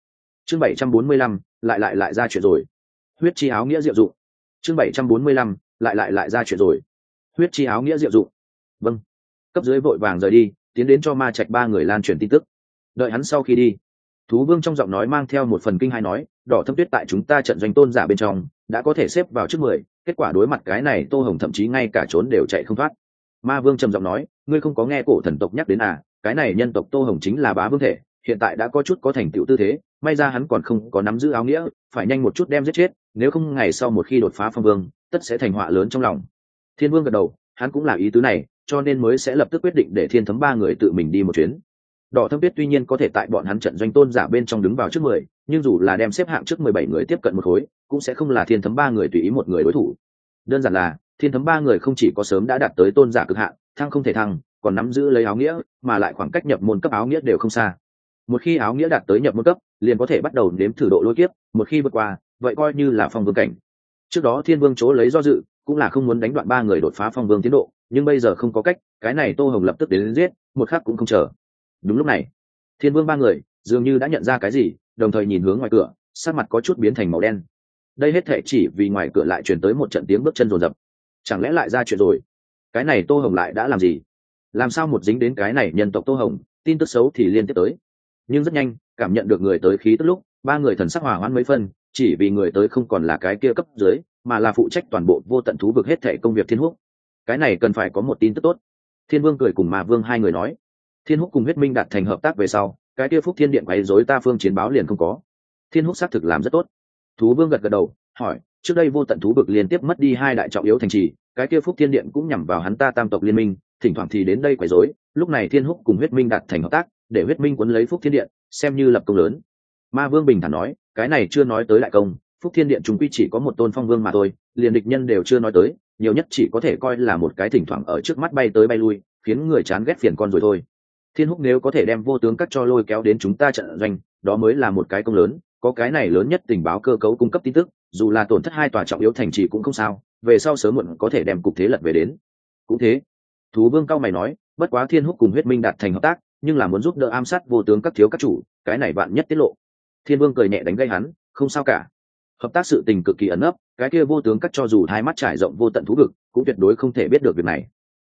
Chương bảy trăm bốn mươi lăm, lại lại lại ra chuyện rồi. Huyết chi áo nghĩa diệu dụng. Chương bảy trăm bốn mươi lăm, lại lại lại ra chuyện rồi. Huyết chi áo nghĩa diệu dụng vâng. Cấp dưới vội vàng rời đi, tiến đến cho ma trạch ba người lan truyền tin tức. Đợi hắn sau khi đi, thú vương trong giọng nói mang theo một phần kinh hai nói, đỏ thâm tuyết tại chúng ta trận doanh tôn giả bên trong, đã có thể xếp vào trước mười, kết quả đối mặt cái này tô hồng thậm chí ngay cả trốn đều chạy không thoát. Ma vương trầm giọng nói, ngươi không có nghe cổ thần tộc nhắc đến à cái này nhân tộc tô hồng chính là bá vương thể, hiện tại đã có chút có thành tựu tư thế, may ra hắn còn không có nắm giữ áo nghĩa, phải nhanh một chút đem giết chết, nếu không ngày sau một khi đột phá phong vương, tất sẽ thành họa lớn trong lòng. Thiên vương gật đầu, hắn cũng là ý tứ này cho nên mới sẽ lập tức quyết định để thiên thấm ba người tự mình đi một chuyến. Đỏ thâm biết tuy nhiên có thể tại bọn hắn trận doanh tôn giả bên trong đứng vào trước mười, nhưng dù là đem xếp hạng trước mười bảy người tiếp cận một khối, cũng sẽ không là thiên thấm ba người tùy ý một người đối thủ. Đơn giản là, thiên thấm ba người không chỉ có sớm đã đạt tới tôn giả cực hạn, thăng không thể thăng, còn nắm giữ lấy áo nghĩa, mà lại khoảng cách nhập môn cấp áo nghĩa đều không xa. Một khi áo nghĩa đạt tới nhập môn cấp, liền có thể bắt đầu nếm thử độ lôi kiếp, một khi vượt qua, vậy coi như là phong vương cảnh. Trước đó thiên vương chỗ lấy do dự, cũng là không muốn đánh đoạn ba người đột phá phong vương tiến độ nhưng bây giờ không có cách, cái này tô hồng lập tức đến giết, một khắc cũng không chờ. Đúng lúc này, thiên vương ba người dường như đã nhận ra cái gì, đồng thời nhìn hướng ngoài cửa sát mặt có chút biến thành màu đen. Đây hết thể chỉ vì ngoài cửa lại truyền tới một trận tiếng bước chân rồn rập. Chẳng lẽ lại ra chuyện rồi? Cái này tô hồng lại đã làm gì? Làm sao một dính đến cái này nhân tộc tô hồng? Tin tức xấu thì liên tiếp tới. Nhưng rất nhanh, cảm nhận được người tới khí tức lúc, ba người thần sắc hỏa hoãn mấy phân, chỉ vì người tới không còn là cái kia cấp dưới, mà là phụ trách toàn bộ vô tận thú vực hết thể công việc thiên húc cái này cần phải có một tin tức tốt. Thiên vương cười cùng mà vương hai người nói. Thiên húc cùng huyết minh đạt thành hợp tác về sau, cái kia phúc thiên điện quấy dối ta phương chiến báo liền không có. Thiên húc xác thực làm rất tốt. Thú vương gật gật đầu, hỏi, trước đây vô tận thú vực liên tiếp mất đi hai đại trọng yếu thành trì, cái kia phúc thiên điện cũng nhằm vào hắn ta tam tộc liên minh, thỉnh thoảng thì đến đây quấy rối, lúc này thiên húc cùng huyết minh đạt thành hợp tác, để huyết minh quấn lấy phúc thiên điện, xem như lập công lớn. Ma vương bình thản nói, cái này chưa nói tới đại công phúc thiên điện chúng quy chỉ có một tôn phong vương mà thôi, liền địch nhân đều chưa nói tới, nhiều nhất chỉ có thể coi là một cái thỉnh thoảng ở trước mắt bay tới bay lui, khiến người chán ghét phiền con rồi thôi. Thiên húc nếu có thể đem vô tướng cắt cho lôi kéo đến chúng ta trận doanh, đó mới là một cái công lớn, có cái này lớn nhất tình báo cơ cấu cung cấp tin tức, dù là tổn thất hai tòa trọng yếu thành trì cũng không sao, về sau sớm muộn có thể đem cục thế lật về đến. Cũng thế, thú vương cao mày nói, bất quá thiên húc cùng huyết minh đạt thành hợp tác, nhưng là muốn giúp đỡ ám sát vô tướng các thiếu các chủ, cái này bạn nhất tiết lộ. Thiên vương cười nhẹ đánh gây hắn, không sao cả hợp tác sự tình cực kỳ ẩn ấp cái kia vô tướng cắt cho dù hai mắt trải rộng vô tận thú vực, cũng tuyệt đối không thể biết được việc này.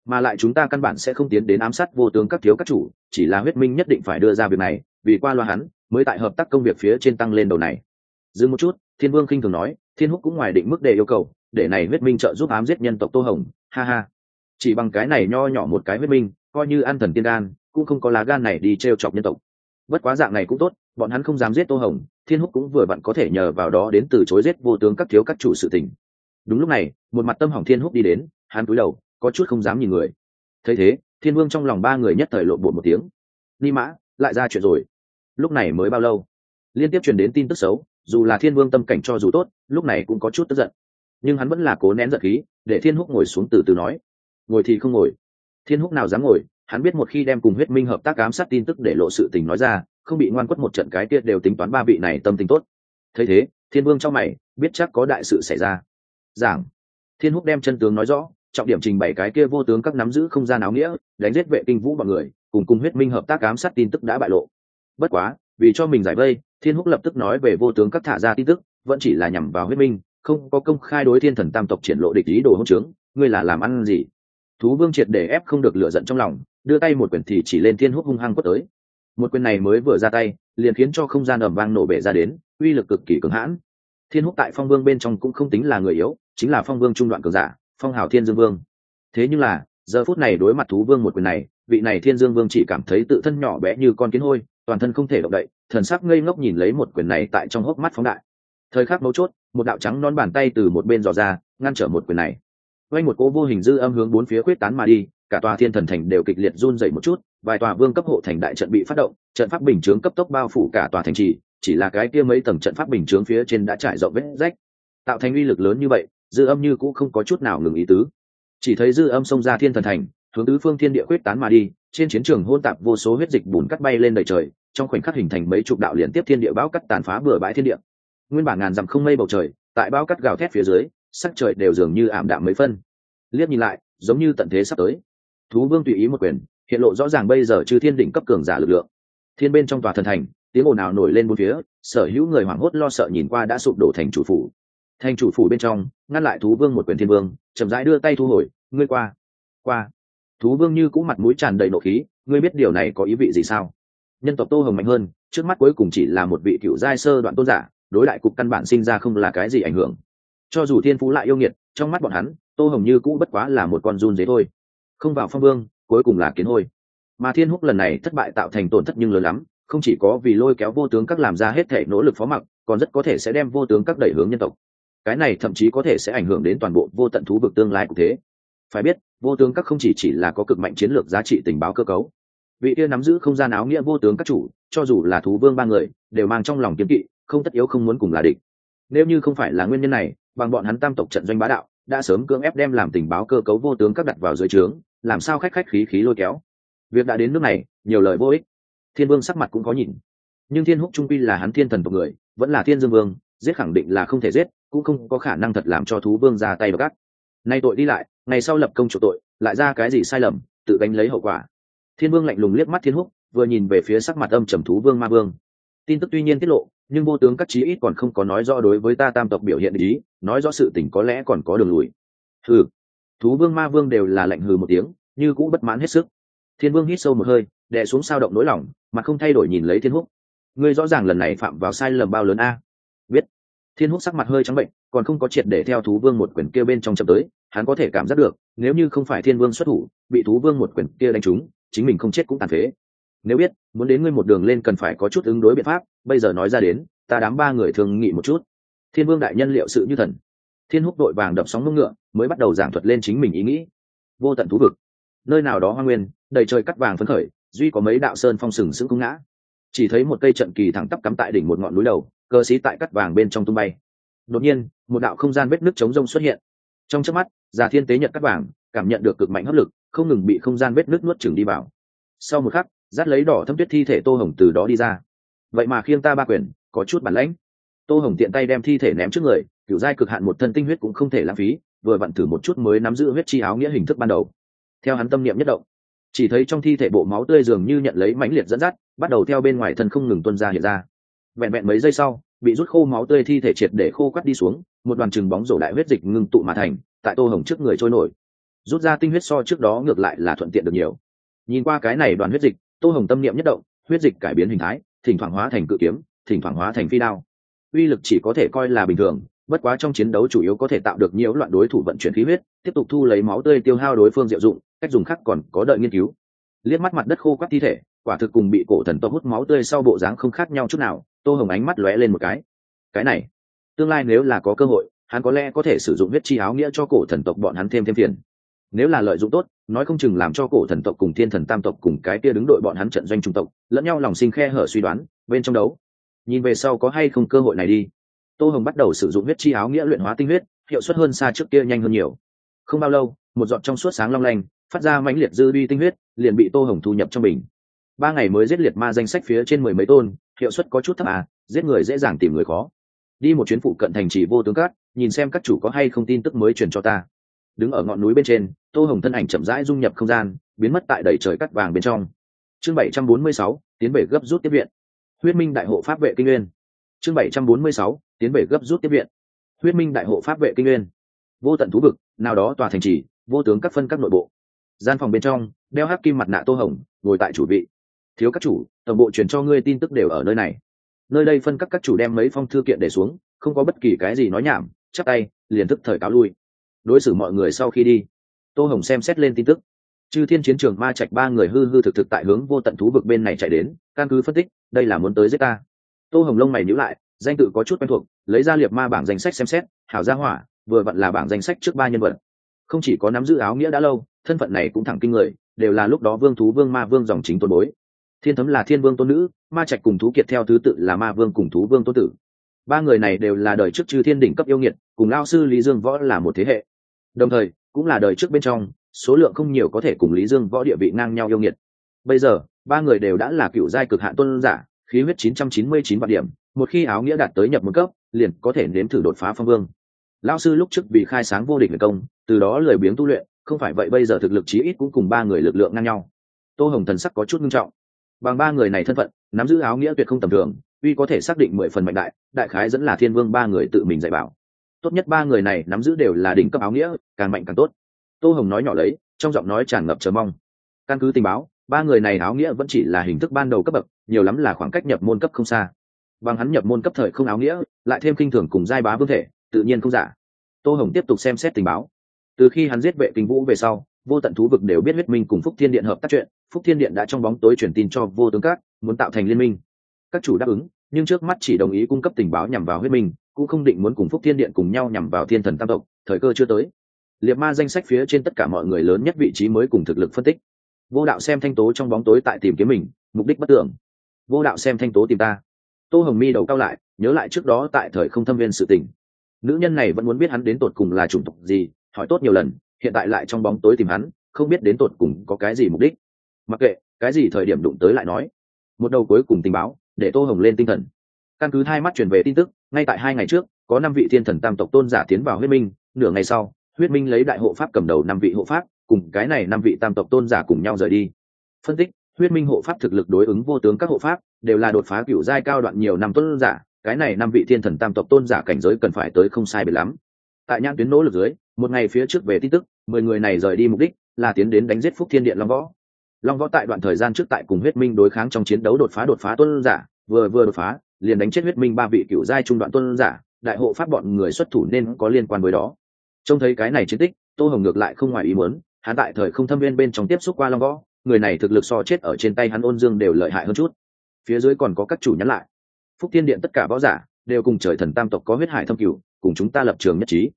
Mà lại chúng ta căn bản sẽ không tiến đến ám sát vô tướng các thiếu các chủ, chỉ là huyết minh nhất định phải đưa ra việc này, vì qua loa hắn, mới tại hợp tác công việc phía trên tăng lên đầu này. Dừng một chút, thiên vương khinh thường nói, thiên húc cũng ngoài định mức đề yêu cầu, để này huyết minh trợ giúp ám giết nhân tộc tô hồng, ha ha. Chỉ bằng cái này nho nhỏ một cái huyết minh, coi như an thần tiên đan, cũng không có lá gan này đi t r e o chọc nhân tộc. Bất quá dạng này cũng tốt bọn hắn không dám giết tô hồng, thiên húc cũng vừa vặn có thể nhờ vào đó đến từ chối giết vô tướng các thiếu các chủ sự tình. Đúng lúc này, một mặt tâm hỏng thiên húc đi đến, hắn cúi đầu, có chút không dám nhìn người. Thấy thế, thiên vương trong lòng ba người nhất thời lộn bột một tiếng. Ni mã, lại ra chuyện rồi. Lúc này mới bao lâu? Liên tiếp truyền đến tin tức xấu, dù là thiên vương tâm cảnh cho dù tốt, lúc này cũng có chút tức giận. Nhưng hắn vẫn là cố nén giận khí, để thiên húc ngồi xuống từ từ nói. Ngồi thì không ngồi. Thiên húc nào dám ngồi, hắn biết một khi đem cùng huyết minh hợp tác ám sát tin tức để lộ sự tình nói ra không bị ngoan quất một trận cái kia đều tính toán ba vị này tâm tình tốt. Thấy thế, thiên vương cho mày, biết chắc có đại sự xảy ra. Giảng. Thiên húc đem chân tướng nói rõ, trọng điểm trình bày cái kia vô tướng các nắm giữ không gian áo nghĩa, đánh giết vệ kinh vũ bọn người, cùng cùng huyết minh hợp tác ám sát tin tức đã bại lộ. Bất quá, vì cho mình giải vây, thiên húc lập tức nói về vô tướng các thả ra tin tức, vẫn chỉ là nhằm vào huyết minh, không có công khai đối thiên thần tam tộc triển lộ địch ý đồ hỗn trướng, ngươi là làm ăn gì? Thú vương triệt để ép không được lựa giận trong lòng, đưa tay một quyển thì chỉ lên thiên húc hung hăng quất tới một quyền này mới vừa ra tay, liền khiến cho không gian ẩm vang nổ bể ra đến, uy lực cực kỳ cứng hãn. Thiên húc tại phong vương bên trong cũng không tính là người yếu, chính là phong vương trung đoạn cường giả, phong hào thiên dương vương. Thế nhưng là, giờ phút này đối mặt thú vương một quyền này, vị này thiên dương vương chỉ cảm thấy tự thân nhỏ bé như con kiến hôi, toàn thân không thể động đậy, thần sắc ngây ngốc nhìn lấy một quyền này tại trong hốc mắt phóng đại. Thời khắc mấu chốt, một đạo trắng non bàn tay từ một bên dò ra, ngăn trở một quyền này. Quanh một cỗ vô hình dư âm hướng bốn phía quyết tán mà đi, cả tòa thiên thần thành đều kịch liệt run dậy một chút vài tòa vương cấp hộ thành đại trận bị phát động, trận pháp bình chướng cấp tốc bao phủ cả tòa thành trì, chỉ là cái kia mấy tầng trận pháp bình chướng phía trên đã trải rộng vết rách. Tạo thành uy lực lớn như vậy, dư âm như cũng không có chút nào ngừng ý tứ. Chỉ thấy dư âm xông ra thiên thần thành, hướng tứ phương thiên địa quyết tán mà đi, trên chiến trường hôn tạp vô số huyết dịch bùn cắt bay lên đầy trời, trong khoảnh khắc hình thành mấy chục đạo liên tiếp thiên địa bão cắt tàn phá bừa bãi thiên địa. Nguyên bản ngàn dặm không mây bầu trời, tại bão cắt gào thét phía dưới, sắc trời đều dường như ảm đạm mấy phân. Liếc nhìn lại, giống như tận thế sắp tới. Thú vương tùy ý một quyền hiện lộ rõ ràng bây giờ chư thiên đỉnh cấp cường giả lực lượng. Thiên bên trong tòa thần thành, tiếng ồn ào nổi lên bốn phía, sở hữu người hoảng hốt lo sợ nhìn qua đã sụp đổ thành chủ phủ. Thành chủ phủ bên trong, ngăn lại thú vương một quyền thiên vương, chậm rãi đưa tay thu hồi, ngươi qua qua. Thú vương như cũ mặt mũi tràn đầy nộ khí, ngươi biết điều này có ý vị gì sao? Nhân tộc tô hồng mạnh hơn, trước mắt cuối cùng chỉ là một vị cựu giai sơ đoạn tôn giả, đối đại cục căn bản sinh ra không là cái gì ảnh hưởng. Cho dù thiên phú lại yêu nghiệt, trong mắt bọn hắn, tô hồng như cũ bất quá là một con run dế thôi. Không vào phong vương cuối cùng là kiến hôi. Mà thiên húc lần này thất bại tạo thành tổn thất nhưng lớn lắm, không chỉ có vì lôi kéo vô tướng các làm ra hết thể nỗ lực phó mặc, còn rất có thể sẽ đem vô tướng các đẩy hướng nhân tộc. Cái này thậm chí có thể sẽ ảnh hưởng đến toàn bộ vô tận thú vực tương lai của thế. Phải biết, vô tướng các không chỉ chỉ là có cực mạnh chiến lược giá trị tình báo cơ cấu. Vị kia nắm giữ không gian áo nghĩa vô tướng các chủ, cho dù là thú vương ba người, đều mang trong lòng kiếm kỵ, không tất yếu không muốn cùng là địch. Nếu như không phải là nguyên nhân này, bằng bọn hắn tam tộc trận doanh bá đạo, đã sớm cưỡng ép đem làm tình báo cơ cấu vô tướng các đặt vào dưới trướng làm sao khách khách khí khí lôi kéo. Việc đã đến nước này, nhiều lời vô ích. Thiên vương sắc mặt cũng có nhìn. Nhưng thiên húc trung pi là hắn thiên thần tộc người, vẫn là thiên dương vương, giết khẳng định là không thể giết, cũng không có khả năng thật làm cho thú vương ra tay vào gắt nay tội đi lại, ngày sau lập công chủ tội, lại ra cái gì sai lầm, tự gánh lấy hậu quả. Thiên vương lạnh lùng liếc mắt thiên húc, vừa nhìn về phía sắc mặt âm trầm thú vương ma vương. Tin tức tuy nhiên tiết lộ, nhưng vô tướng các chí ít còn không có nói rõ đối với ta tam tộc biểu hiện ý, nói rõ sự tình có lẽ còn có đường lùi. Thử thú vương ma vương đều là lạnh hừ một tiếng, như cũng bất mãn hết sức. Thiên vương hít sâu một hơi, đè xuống sao động nỗi lòng, mà không thay đổi nhìn lấy thiên húc. Ngươi rõ ràng lần này phạm vào sai lầm bao lớn a? Biết. Thiên húc sắc mặt hơi trắng bệnh, còn không có triệt để theo thú vương một quyển kia bên trong chậm tới, hắn có thể cảm giác được, nếu như không phải thiên vương xuất thủ, bị thú vương một quyển kia đánh trúng, chính mình không chết cũng tàn phế. Nếu biết, muốn đến ngươi một đường lên cần phải có chút ứng đối biện pháp, bây giờ nói ra đến, ta đám ba người thường nghị một chút. Thiên vương đại nhân liệu sự như thần thiên húc đội vàng đập sóng mông ngựa, mới bắt đầu giảng thuật lên chính mình ý nghĩ. Vô tận thú vực. Nơi nào đó hoa nguyên, đầy trời cắt vàng phấn khởi, duy có mấy đạo sơn phong sừng sững không ngã. Chỉ thấy một cây trận kỳ thẳng tắp cắm tại đỉnh một ngọn núi đầu, cơ sĩ tại cắt vàng bên trong tung bay. Đột nhiên, một đạo không gian vết nước chống rông xuất hiện. Trong chớp mắt già thiên tế nhận cắt vàng, cảm nhận được cực mạnh hấp lực, không ngừng bị không gian vết nước nuốt chừng đi vào. Sau một khắc dắt lấy đỏ thâm tuyết thi thể tô hồng từ đó đi ra. Vậy mà khiêng ta ba quyền, có chút bản lãnh. Tô hồng tiện tay đem thi thể ném trước người kiểu giai cực hạn một thân tinh huyết cũng không thể lãng phí, vừa vặn thử một chút mới nắm giữ huyết chi áo nghĩa hình thức ban đầu. Theo hắn tâm niệm nhất động, chỉ thấy trong thi thể bộ máu tươi dường như nhận lấy mãnh liệt dẫn dắt, bắt đầu theo bên ngoài thân không ngừng tuân ra hiện ra. Vẹn vẹn mấy giây sau, bị rút khô máu tươi thi thể triệt để khô quắt đi xuống, một đoàn chừng bóng rổ đại huyết dịch ngưng tụ mà thành, tại tô hồng trước người trôi nổi. Rút ra tinh huyết so trước đó ngược lại là thuận tiện được nhiều. Nhìn qua cái này đoàn huyết dịch, tô hồng tâm niệm nhất động, huyết dịch cải biến hình thái, thỉnh thoảng hóa thành cự kiếm, thỉnh thoảng hóa thành phi đao. Uy lực chỉ có thể coi là bình thường bất quá trong chiến đấu chủ yếu có thể tạo được nhiễu loạn đối thủ vận chuyển khí huyết, tiếp tục thu lấy máu tươi tiêu hao đối phương diệu dụng, cách dùng khác còn có đợi nghiên cứu. Liếc mắt mặt đất khô quắt thi thể, quả thực cùng bị cổ thần tộc hút máu tươi sau bộ dáng không khác nhau chút nào, tô hồng ánh mắt lóe lên một cái. Cái này, tương lai nếu là có cơ hội, hắn có lẽ có thể sử dụng huyết chi áo nghĩa cho cổ thần tộc bọn hắn thêm thêm phiền. Nếu là lợi dụng tốt, nói không chừng làm cho cổ thần tộc cùng thiên thần tam tộc cùng cái kia đứng đội bọn hắn trận doanh trung tộc, lẫn nhau lòng sinh khe hở suy đoán, bên trong đấu. Nhìn về sau có hay không cơ hội này đi tô hồng bắt đầu sử dụng huyết chi áo nghĩa luyện hóa tinh huyết, hiệu suất hơn xa trước kia nhanh hơn nhiều. Không bao lâu, một giọt trong suốt sáng long lanh, phát ra mãnh liệt dư vi tinh huyết, liền bị tô hồng thu nhập trong mình. ba ngày mới giết liệt ma danh sách phía trên mười mấy tôn, hiệu suất có chút thấp à giết người dễ dàng tìm người khó. Đi một chuyến phụ cận thành trì vô tướng cát nhìn xem các chủ có hay không tin tức mới truyền cho ta. Đứng ở ngọn núi bên trên, tô hồng thân ảnh chậm rãi dung nhập không gian, biến mất tại đầy trời cắt vàng bên trong. Chương bảy trăm bốn mươi sáu, tiến về gấp rút tiếp viện. Huyết minh đại hộ pháp vệ kinh nguyên. Chương bảy trăm bốn mươi sáu tiến về gấp rút tiếp viện. Huyết minh đại hộ pháp vệ kinh nguyên. Vô tận thú vực, nào đó tòa thành trì, vô tướng các phân các nội bộ. Gian phòng bên trong, đeo hắc kim mặt nạ tô hồng, ngồi tại chủ vị. Thiếu các chủ, tổng bộ truyền cho ngươi tin tức đều ở nơi này. Nơi đây phân các các chủ đem mấy phong thư kiện để xuống, không có bất kỳ cái gì nói nhảm chắc tay, liền thức thời cáo lui. Đối xử mọi người sau khi đi. Tô hồng xem xét lên tin tức. Chư thiên chiến trường ma trạch ba người hư hư thực thực tại hướng vô tận thú vực bên này chạy đến, căn cứ phân tích, đây là muốn tới giết ta. Tô hồng lông mày nhữ lại danh tự có chút quen thuộc, lấy ra liệt ma bảng danh sách xem xét, hảo gia hỏa, vừa vặn là bảng danh sách trước ba nhân vật. Không chỉ có nắm giữ áo nghĩa đã lâu, thân phận này cũng thẳng kinh người, đều là lúc đó vương thú vương ma vương dòng chính tôn bối. Thiên thấm là thiên vương tôn nữ, ma trạch cùng thú kiệt theo thứ tự là ma vương cùng thú vương tôn tử. Ba người này đều là đời trước chư thiên đỉnh cấp yêu nghiệt, cùng lao sư lý dương võ là một thế hệ. Đồng thời, cũng là đời trước bên trong, số lượng không nhiều có thể cùng lý dương võ địa vị ngang nhau yêu nghiệt. Bây giờ, ba người đều đã là cựu giai cực hạn tôn giả, khí huyết 999 vạn điểm một khi áo nghĩa đạt tới nhập một cấp, liền có thể nếm thử đột phá phong vương. Lao sư lúc trước bị khai sáng vô địch về công, từ đó lười biếng tu luyện, không phải vậy bây giờ thực lực chí ít cũng cùng ba người lực lượng ngang nhau. Tô hồng thần sắc có chút nghiêm trọng. Bằng ba người này thân phận, nắm giữ áo nghĩa tuyệt không tầm thường, uy có thể xác định mười phần mạnh đại đại khái dẫn là thiên vương ba người tự mình dạy bảo. Tốt nhất ba người này nắm giữ đều là đỉnh cấp áo nghĩa, càng mạnh càng tốt. Tô hồng nói nhỏ lấy, trong giọng nói tràn ngập chờ mong. Căn cứ tình báo, ba người này áo nghĩa vẫn chỉ là hình thức ban đầu cấp bậc, nhiều lắm là khoảng cách nhập môn cấp không xa bằng hắn nhập môn cấp thời không áo nghĩa, lại thêm kinh thường cùng giai bá vương thể, tự nhiên không giả. Tô hồng tiếp tục xem xét tình báo. Từ khi hắn giết vệ kinh vũ về sau, vô tận thú vực đều biết huyết minh cùng phúc thiên điện hợp tác chuyện. Phúc thiên điện đã trong bóng tối truyền tin cho vô tướng các, muốn tạo thành liên minh. Các chủ đáp ứng, nhưng trước mắt chỉ đồng ý cung cấp tình báo nhằm vào huyết minh, cũng không định muốn cùng phúc thiên điện cùng nhau nhằm vào thiên thần tam tộc, thời cơ chưa tới. Liệt ma danh sách phía trên tất cả mọi người lớn nhất vị trí mới cùng thực lực phân tích. Vô đạo xem thanh tố trong bóng tối tại tìm kiếm mình, mục đích bất tưởng. Vô đạo xem thanh tố tìm ta tô hồng mi đầu cao lại, nhớ lại trước đó tại thời không thâm viên sự tình. Nữ nhân này vẫn muốn biết hắn đến tột cùng là chủng tộc gì, hỏi tốt nhiều lần, hiện tại lại trong bóng tối tìm hắn, không biết đến tột cùng có cái gì mục đích. Mặc kệ, cái gì thời điểm đụng tới lại nói. Một đầu cuối cùng tình báo, để tô hồng lên tinh thần. Căn cứ hai mắt truyền về tin tức, ngay tại hai ngày trước, có năm vị thiên thần tam tộc tôn giả tiến vào huyết minh, nửa ngày sau, huyết minh lấy đại hộ pháp cầm đầu năm vị hộ pháp, cùng cái này năm vị tam tộc tôn giả cùng nhau rời đi. Phân tích, huyết minh hộ pháp thực lực đối ứng vô tướng các hộ pháp đều là đột phá cựu giai cao đoạn nhiều năm tôn giả, cái này năm vị thiên thần tam tộc tôn giả cảnh giới cần phải tới không sai biệt lắm. Tại nhãn tuyến nỗ lực dưới, một ngày phía trước về tin tức, mười người này rời đi mục đích là tiến đến đánh giết phúc thiên điện long võ. Long võ tại đoạn thời gian trước tại cùng huyết minh đối kháng trong chiến đấu đột phá đột phá tôn giả, vừa vừa đột phá, liền đánh chết huyết minh ba vị cựu giai trung đoạn tôn giả, đại hộ pháp bọn người xuất thủ nên có liên quan với đó. Trông thấy cái này chiến tích, tô hồng ngược lại không ngoài ý muốn, hắn tại thời không thâm viên bên trong tiếp xúc qua long võ, người này thực lực so chết ở trên tay hắn ôn dương đều lợi hại hơn chút phía dưới còn có các chủ nhắn lại. Phúc tiên điện tất cả võ giả đều cùng trời thần tam tộc có huyết hải thâm cửu, cùng chúng ta lập trường nhất trí.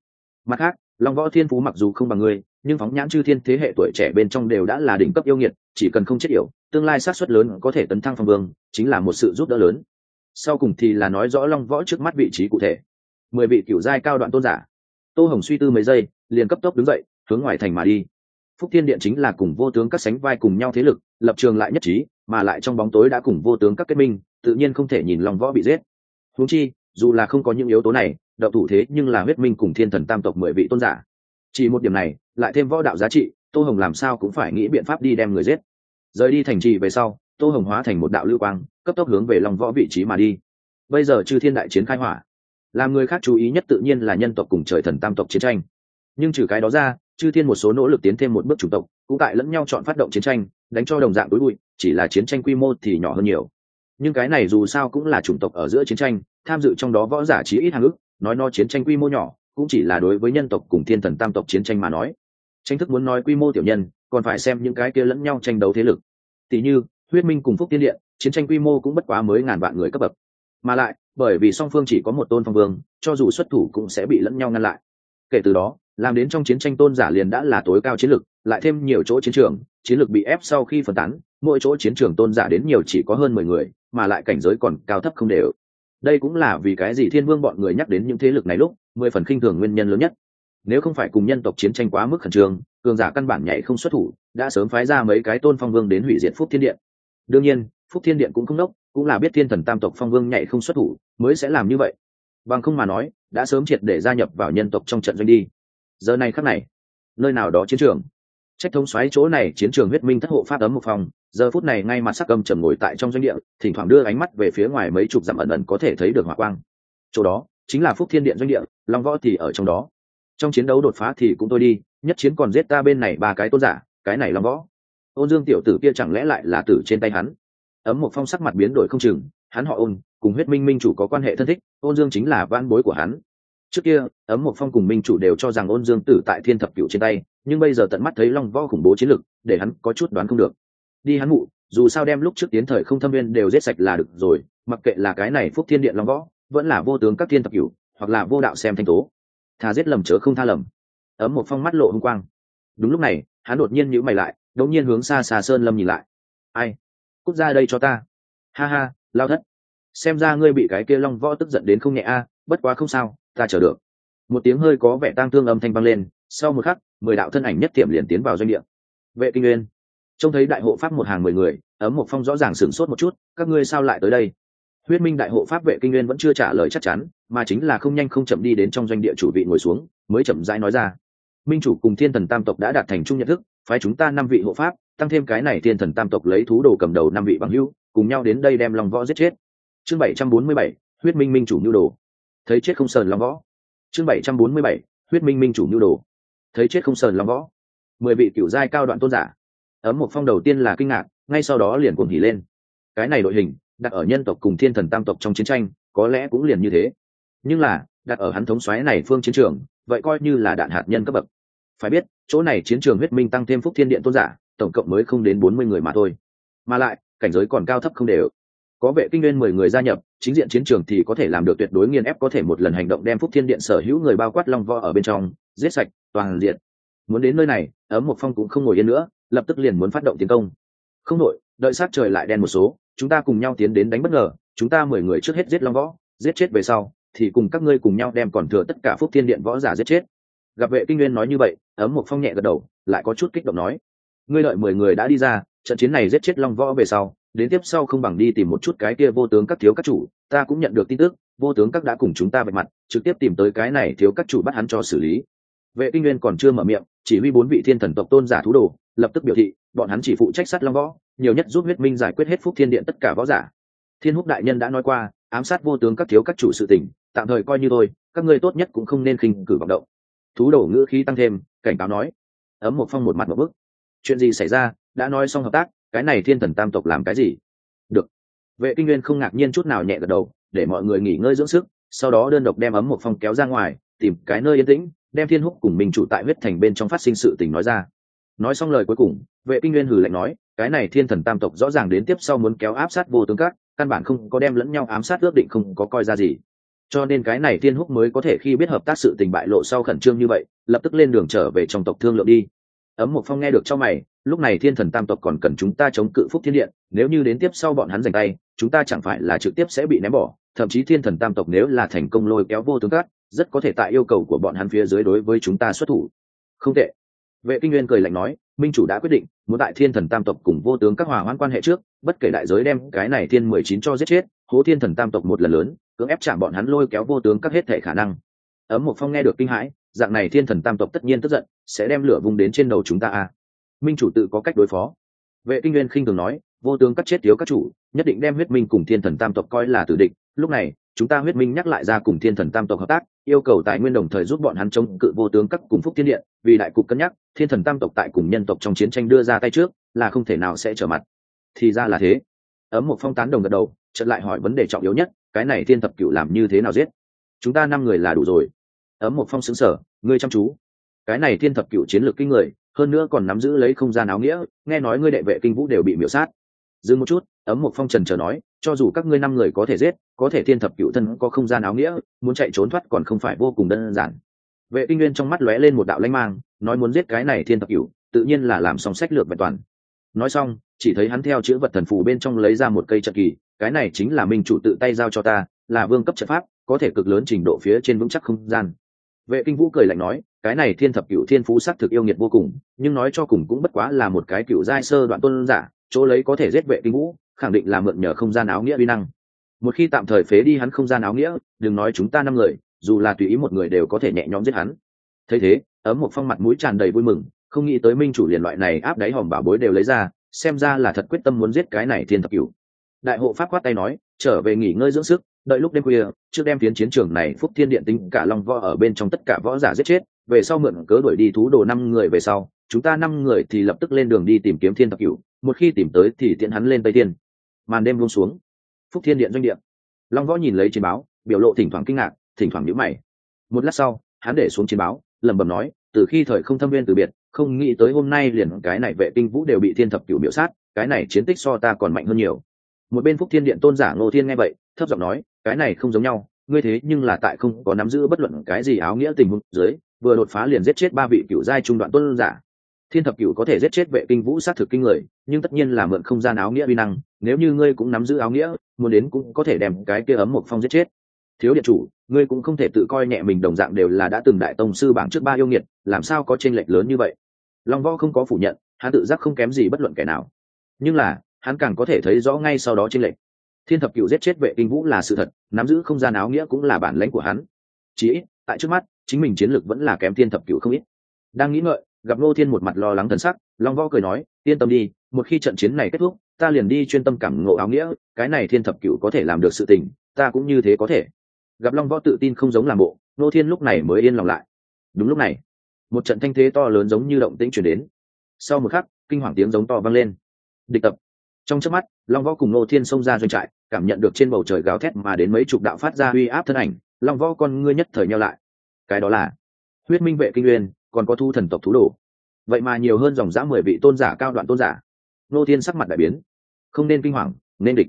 Mặt khác, long võ thiên phú mặc dù không bằng ngươi, nhưng phóng nhãn chư thiên thế hệ tuổi trẻ bên trong đều đã là đỉnh cấp yêu nghiệt, chỉ cần không chết yểu, tương lai sát xuất lớn có thể tấn thăng phong vương, chính là một sự giúp đỡ lớn. Sau cùng thì là nói rõ long võ trước mắt vị trí cụ thể. Mười vị cựu giai cao đoạn tôn giả. Tô hồng suy tư mấy giây, liền cấp tốc đứng dậy, hướng ngoài thành mà đi. Phúc thiên điện chính là cùng vô tướng các sánh vai cùng nhau thế lực, lập trường lại nhất trí mà lại trong bóng tối đã cùng vô tướng các kết minh, tự nhiên không thể nhìn long võ bị giết. Húng chi, dù là không có những yếu tố này đậu thủ thế nhưng là huyết minh cùng thiên thần tam tộc mười vị tôn giả. Chỉ một điểm này, lại thêm võ đạo giá trị, tô hồng làm sao cũng phải nghĩ biện pháp đi đem người giết. Rời đi thành trì về sau, tô hồng hóa thành một đạo lưu quang, cấp tốc hướng về long võ vị trí mà đi. Bây giờ chư thiên đại chiến khai hỏa. Làm người khác chú ý nhất tự nhiên là nhân tộc cùng trời thần tam tộc chiến tranh. Nhưng trừ cái đó ra, chư thiên một số nỗ lực tiến thêm một bước chủng tộc, cũng tại lẫn nhau chọn phát động chiến tranh, đánh cho đồng dạng đối bụi chỉ là chiến tranh quy mô thì nhỏ hơn nhiều. Nhưng cái này dù sao cũng là chủng tộc ở giữa chiến tranh, tham dự trong đó võ giả chí ít hàng ức, nói no chiến tranh quy mô nhỏ, cũng chỉ là đối với nhân tộc cùng thiên thần tam tộc chiến tranh mà nói. Tranh thức muốn nói quy mô tiểu nhân, còn phải xem những cái kia lẫn nhau tranh đấu thế lực. Tỷ như, huyết minh cùng phúc tiên điện chiến tranh quy mô cũng bất quá mới ngàn vạn người cấp bậc. Mà lại, bởi vì song phương chỉ có một tôn phong vương, cho dù xuất thủ cũng sẽ bị lẫn nhau ngăn lại. Kể từ đó, làm đến trong chiến tranh tôn giả liền đã là tối cao chiến lược lại thêm nhiều chỗ chiến trường, chiến lược bị ép sau khi phân tán mỗi chỗ chiến trường tôn giả đến nhiều chỉ có hơn mười người, mà lại cảnh giới còn cao thấp không đều. Đây cũng là vì cái gì thiên vương bọn người nhắc đến những thế lực này lúc, mười phần khinh thường nguyên nhân lớn nhất. Nếu không phải cùng nhân tộc chiến tranh quá mức khẩn trương, cường giả căn bản nhảy không xuất thủ, đã sớm phái ra mấy cái tôn phong vương đến hủy diệt phúc thiên điện. Đương nhiên, phúc thiên điện cũng không đốc, cũng là biết thiên thần tam tộc phong vương nhảy không xuất thủ, mới sẽ làm như vậy. Bằng không mà nói, đã sớm triệt để gia nhập vào nhân tộc trong trận doanh đi. Giờ này khắc này, nơi nào đó chiến trường trách thống xoáy chỗ này chiến trường huyết minh thất hộ phát ấm một phòng, giờ phút này ngay mặt sắc cầm trầm ngồi tại trong doanh địa, thỉnh thoảng đưa ánh mắt về phía ngoài mấy chục dặm ẩn ẩn có thể thấy được hỏa quang. Chỗ đó, chính là phúc thiên điện doanh địa, long võ thì ở trong đó. Trong chiến đấu đột phá thì cũng tôi đi, nhất chiến còn giết ta bên này ba cái tôn giả, cái này long võ. Ôn dương tiểu tử kia chẳng lẽ lại là tử trên tay hắn? Ấm một phong sắc mặt biến đổi không chừng, hắn họ ôn, cùng huyết minh minh chủ có quan hệ thân thích, ôn dương chính là van bối của hắn trước kia, ấm một phong cùng minh chủ đều cho rằng ôn dương tử tại thiên thập cựu trên tay, nhưng bây giờ tận mắt thấy long võ khủng bố chiến lực, để hắn có chút đoán không được. Đi hắn mụ, dù sao đem lúc trước tiến thời không thâm viên đều giết sạch là được rồi, mặc kệ là cái này phúc thiên điện long võ, vẫn là vô tướng các thiên thập cửu, hoặc là vô đạo xem thanh tố thà giết lầm chớ không tha lầm. Ấm một phong mắt lộ hung quang. Đúng lúc này, hắn đột nhiên nhữ mày lại, đột nhiên hướng xa xa sơn lâm nhìn lại. Ai? Cút ra đây cho ta. Ha ha, lao thất. Xem ra ngươi bị cái kia long võ tức giận đến không nhẹ a, bất quá không sao ta chờ được. Một tiếng hơi có vẻ tang thương âm thanh vang lên, sau một khắc, mười đạo thân ảnh nhất tiệm liền tiến vào doanh địa. Vệ kinh nguyên, trông thấy đại hộ pháp một hàng mười người, ấm một phong rõ ràng sửng sốt một chút, các ngươi sao lại tới đây? Huyết minh đại hộ pháp vệ kinh nguyên vẫn chưa trả lời chắc chắn, mà chính là không nhanh không chậm đi đến trong doanh địa chủ vị ngồi xuống, mới chậm rãi nói ra. Minh chủ cùng thiên thần tam tộc đã đạt thành chung nhận thức, phái chúng ta năm vị hộ pháp, tăng thêm cái này thiên thần tam tộc lấy thú đồ cầm đầu năm vị bằng hưu cùng nhau đến đây đem lòng võ giết chết. Chương bảy trăm bốn mươi bảy, huyết minh minh chủ nhu đồ thấy chết không sờn lòng võ. Chương bảy trăm bốn mươi bảy, huyết minh minh chủ nhu đồ. Thấy chết không sờn lòng võ. Mười vị cựu giai cao đoạn tôn giả. Ấm một phong đầu tiên là kinh ngạc, ngay sau đó liền cuồng hỉ lên. Cái này đội hình, đặt ở nhân tộc cùng thiên thần tam tộc trong chiến tranh, có lẽ cũng liền như thế. Nhưng là, đặt ở hắn thống xoáy này phương chiến trường, vậy coi như là đạn hạt nhân cấp bậc. Phải biết, chỗ này chiến trường huyết minh tăng thêm phúc thiên điện tôn giả, tổng cộng mới không đến bốn mươi người mà thôi. Mà lại, cảnh giới còn cao thấp không đều có vệ kinh nguyên mười người gia nhập, chính diện chiến trường thì có thể làm được tuyệt đối nghiên ép có thể một lần hành động đem phúc thiên điện sở hữu người bao quát long vo ở bên trong, giết sạch, toàn diện. Muốn đến nơi này, ấm một phong cũng không ngồi yên nữa, lập tức liền muốn phát động tiến công. Không nội đợi sát trời lại đen một số, chúng ta cùng nhau tiến đến đánh bất ngờ, chúng ta mười người trước hết giết long võ, giết chết về sau, thì cùng các ngươi cùng nhau đem còn thừa tất cả phúc thiên điện võ giả giết chết. Gặp vệ kinh nguyên nói như vậy, ấm một phong nhẹ gật đầu, lại có chút kích động nói. Ngươi đợi mười người đã đi ra, trận chiến này giết chết long võ về sau đến tiếp sau không bằng đi tìm một chút cái kia vô tướng các thiếu các chủ, ta cũng nhận được tin tức, vô tướng các đã cùng chúng ta vạch mặt, trực tiếp tìm tới cái này thiếu các chủ bắt hắn cho xử lý. Vệ kinh nguyên còn chưa mở miệng, chỉ huy bốn vị thiên thần tộc tôn giả thú đồ, lập tức biểu thị, bọn hắn chỉ phụ trách sát long võ, nhiều nhất giúp huyết minh giải quyết hết phúc thiên điện tất cả võ giả. Thiên húc đại nhân đã nói qua, ám sát vô tướng các thiếu các chủ sự tình, tạm thời coi như thôi, các ngươi tốt nhất cũng không nên khinh cử vọng động. Thú đổ ngữ khí tăng thêm, cảnh cáo nói. Ấm một phong một mặt một bức chuyện gì xảy ra, đã nói xong hợp tác cái này thiên thần tam tộc làm cái gì? Được. Vệ kinh nguyên không ngạc nhiên chút nào nhẹ gật đầu, để mọi người nghỉ ngơi dưỡng sức, sau đó đơn độc đem ấm một phong kéo ra ngoài, tìm cái nơi yên tĩnh, đem thiên húc cùng mình chủ tại huyết thành bên trong phát sinh sự tình nói ra. Nói xong lời cuối cùng, vệ kinh nguyên hừ lạnh nói, cái này thiên thần tam tộc rõ ràng đến tiếp sau muốn kéo áp sát vô tướng các, căn bản không có đem lẫn nhau ám sát ước định không có coi ra gì. Cho nên cái này thiên húc mới có thể khi biết hợp tác sự tình bại lộ sau khẩn trương như vậy, lập tức lên đường trở về trong tộc thương lượng đi. Ấm một phong nghe được cho mày lúc này thiên thần tam tộc còn cần chúng ta chống cự phúc thiên điện nếu như đến tiếp sau bọn hắn giành tay, chúng ta chẳng phải là trực tiếp sẽ bị ném bỏ. Thậm chí thiên thần tam tộc nếu là thành công lôi kéo vô tướng cát rất có thể tại yêu cầu của bọn hắn phía dưới đối với chúng ta xuất thủ. Không tệ. Vệ kinh nguyên cười lạnh nói, minh chủ đã quyết định, muốn đại thiên thần tam tộc cùng vô tướng các hòa hoãn quan hệ trước, bất kể đại giới đem cái này thiên mười chín cho giết chết, hố thiên thần tam tộc một lần lớn, cưỡng ép chạm bọn hắn lôi kéo vô tướng các hết thể khả năng. Ấm một phong nghe được kinh hãi, dạng này thiên thần tam tộc tất nhiên tức giận, sẽ đem lửa vùng đến trên đầu chúng ta à? Minh chủ tự có cách đối phó. Vệ kinh nguyên khinh thường nói, vô tướng cắt chết thiếu các chủ, nhất định đem huyết minh cùng thiên thần tam tộc coi là tử địch. Lúc này, chúng ta huyết minh nhắc lại ra cùng thiên thần tam tộc hợp tác, yêu cầu tài nguyên đồng thời giúp bọn hắn chống cự vô tướng các cùng phúc thiên điện vì đại cục cân nhắc, thiên thần tam tộc tại cùng nhân tộc trong chiến tranh đưa ra tay trước, là không thể nào sẽ trở mặt. Thì ra là thế. Ấm một phong tán đồng gật đầu trận lại hỏi vấn đề trọng yếu nhất, cái này thiên thập cựu làm như thế nào giết? Chúng ta năm người là đủ rồi. Ấm một phong xứng sở ngươi chăm chú cái này thiên thập cựu chiến lược kinh người, hơn nữa còn nắm giữ lấy không gian áo nghĩa, nghe nói ngươi đệ vệ kinh vũ đều bị miễu sát. Dừng một chút, ấm một phong trần chờ nói, cho dù các ngươi năm người có thể giết, có thể thiên thập cựu thân có không gian áo nghĩa, muốn chạy trốn thoát còn không phải vô cùng đơn giản. Vệ kinh nguyên trong mắt lóe lên một đạo lanh mang, nói muốn giết cái này thiên thập cựu tự nhiên là làm xong sách lược vẹn toàn. Nói xong, chỉ thấy hắn theo chữ vật thần phù bên trong lấy ra một cây trận kỳ, cái này chính là minh chủ tự tay giao cho ta, là vương cấp trận pháp, có thể cực lớn trình độ phía trên vững chắc không gian vệ kinh vũ cười lạnh nói, cái này thiên thập cựu thiên phú sắc thực yêu nghiệt vô cùng, nhưng nói cho cùng cũng bất quá là một cái cựu giai sơ đoạn tôn giả, chỗ lấy có thể giết vệ kinh vũ, khẳng định là mượn nhờ không gian áo nghĩa uy năng. Một khi tạm thời phế đi hắn không gian áo nghĩa, đừng nói chúng ta năm người, dù là tùy ý một người đều có thể nhẹ nhõm giết hắn. Thấy thế, ấm một phong mặt mũi tràn đầy vui mừng, không nghĩ tới minh chủ liền loại này áp đáy hòm bảo bối đều lấy ra, xem ra là thật quyết tâm muốn giết cái này thiên thập cửu. Đại hộ pháp quát tay nói, trở về nghỉ ngơi dưỡng sức đợi lúc đêm khuya, trước đem tiến chiến trường này phúc thiên điện tính cả long võ ở bên trong tất cả võ giả giết chết, về sau mượn cớ đuổi đi thú đồ năm người về sau, chúng ta năm người thì lập tức lên đường đi tìm kiếm thiên thập cửu, một khi tìm tới thì tiện hắn lên tây thiên. Màn đêm buông xuống. Phúc thiên điện doanh điện long võ nhìn lấy chiến báo, biểu lộ thỉnh thoảng kinh ngạc, thỉnh thoảng nhíu mày. Một lát sau, hắn để xuống chiến báo, lẩm bẩm nói, từ khi thời không thâm viên từ biệt, không nghĩ tới hôm nay liền cái này vệ tinh vũ đều bị thiên thập cửu biểu sát, cái này chiến tích so ta còn mạnh hơn nhiều một bên phúc thiên điện tôn giả ngô thiên nghe vậy, thấp giọng nói, cái này không giống nhau, ngươi thế nhưng là tại không có nắm giữ bất luận cái gì áo nghĩa tình huống dưới, vừa đột phá liền giết chết ba vị cựu giai trung đoạn tôn giả. Thiên thập cựu có thể giết chết vệ kinh vũ sát thực kinh người, nhưng tất nhiên là mượn không gian áo nghĩa vi năng, nếu như ngươi cũng nắm giữ áo nghĩa, muốn đến cũng có thể đem cái kia ấm một phong giết chết. Thiếu điện chủ, ngươi cũng không thể tự coi nhẹ mình đồng dạng đều là đã từng đại tông sư bảng trước ba yêu nghiệt, làm sao có tranh lệch lớn như vậy? Long võ không có phủ nhận, hắn tự giác không kém gì bất luận kẻ nào. Nhưng là hắn càng có thể thấy rõ ngay sau đó trên lệnh thiên thập cựu giết chết vệ kinh vũ là sự thật, nắm giữ không gian áo nghĩa cũng là bản lãnh của hắn. Chỉ ít, tại trước mắt, chính mình chiến lược vẫn là kém thiên thập cựu không ít. Đang nghĩ ngợi, gặp ngô thiên một mặt lo lắng thần sắc, long võ cười nói, yên tâm đi, một khi trận chiến này kết thúc, ta liền đi chuyên tâm cảm ngộ áo nghĩa, cái này thiên thập cựu có thể làm được sự tình, ta cũng như thế có thể. Gặp long võ tự tin không giống làm bộ, ngô thiên lúc này mới yên lòng lại. Đúng lúc này, một trận thanh thế to lớn giống như động tĩnh chuyển đến. Sau một khắc, kinh hoàng tiếng giống to vang lên. Địch tập trong chớp mắt, long võ cùng ngô thiên xông ra doanh trại, cảm nhận được trên bầu trời gào thét mà đến mấy chục đạo phát ra uy áp thân ảnh. Long võ con ngươi nhất thời nhau lại. Cái đó là huyết minh vệ kinh uyên, còn có thu thần tộc thú đồ. Vậy mà nhiều hơn dòng dã mười vị tôn giả cao đoạn tôn giả. Nô thiên sắc mặt đại biến. Không nên kinh hoàng, nên địch.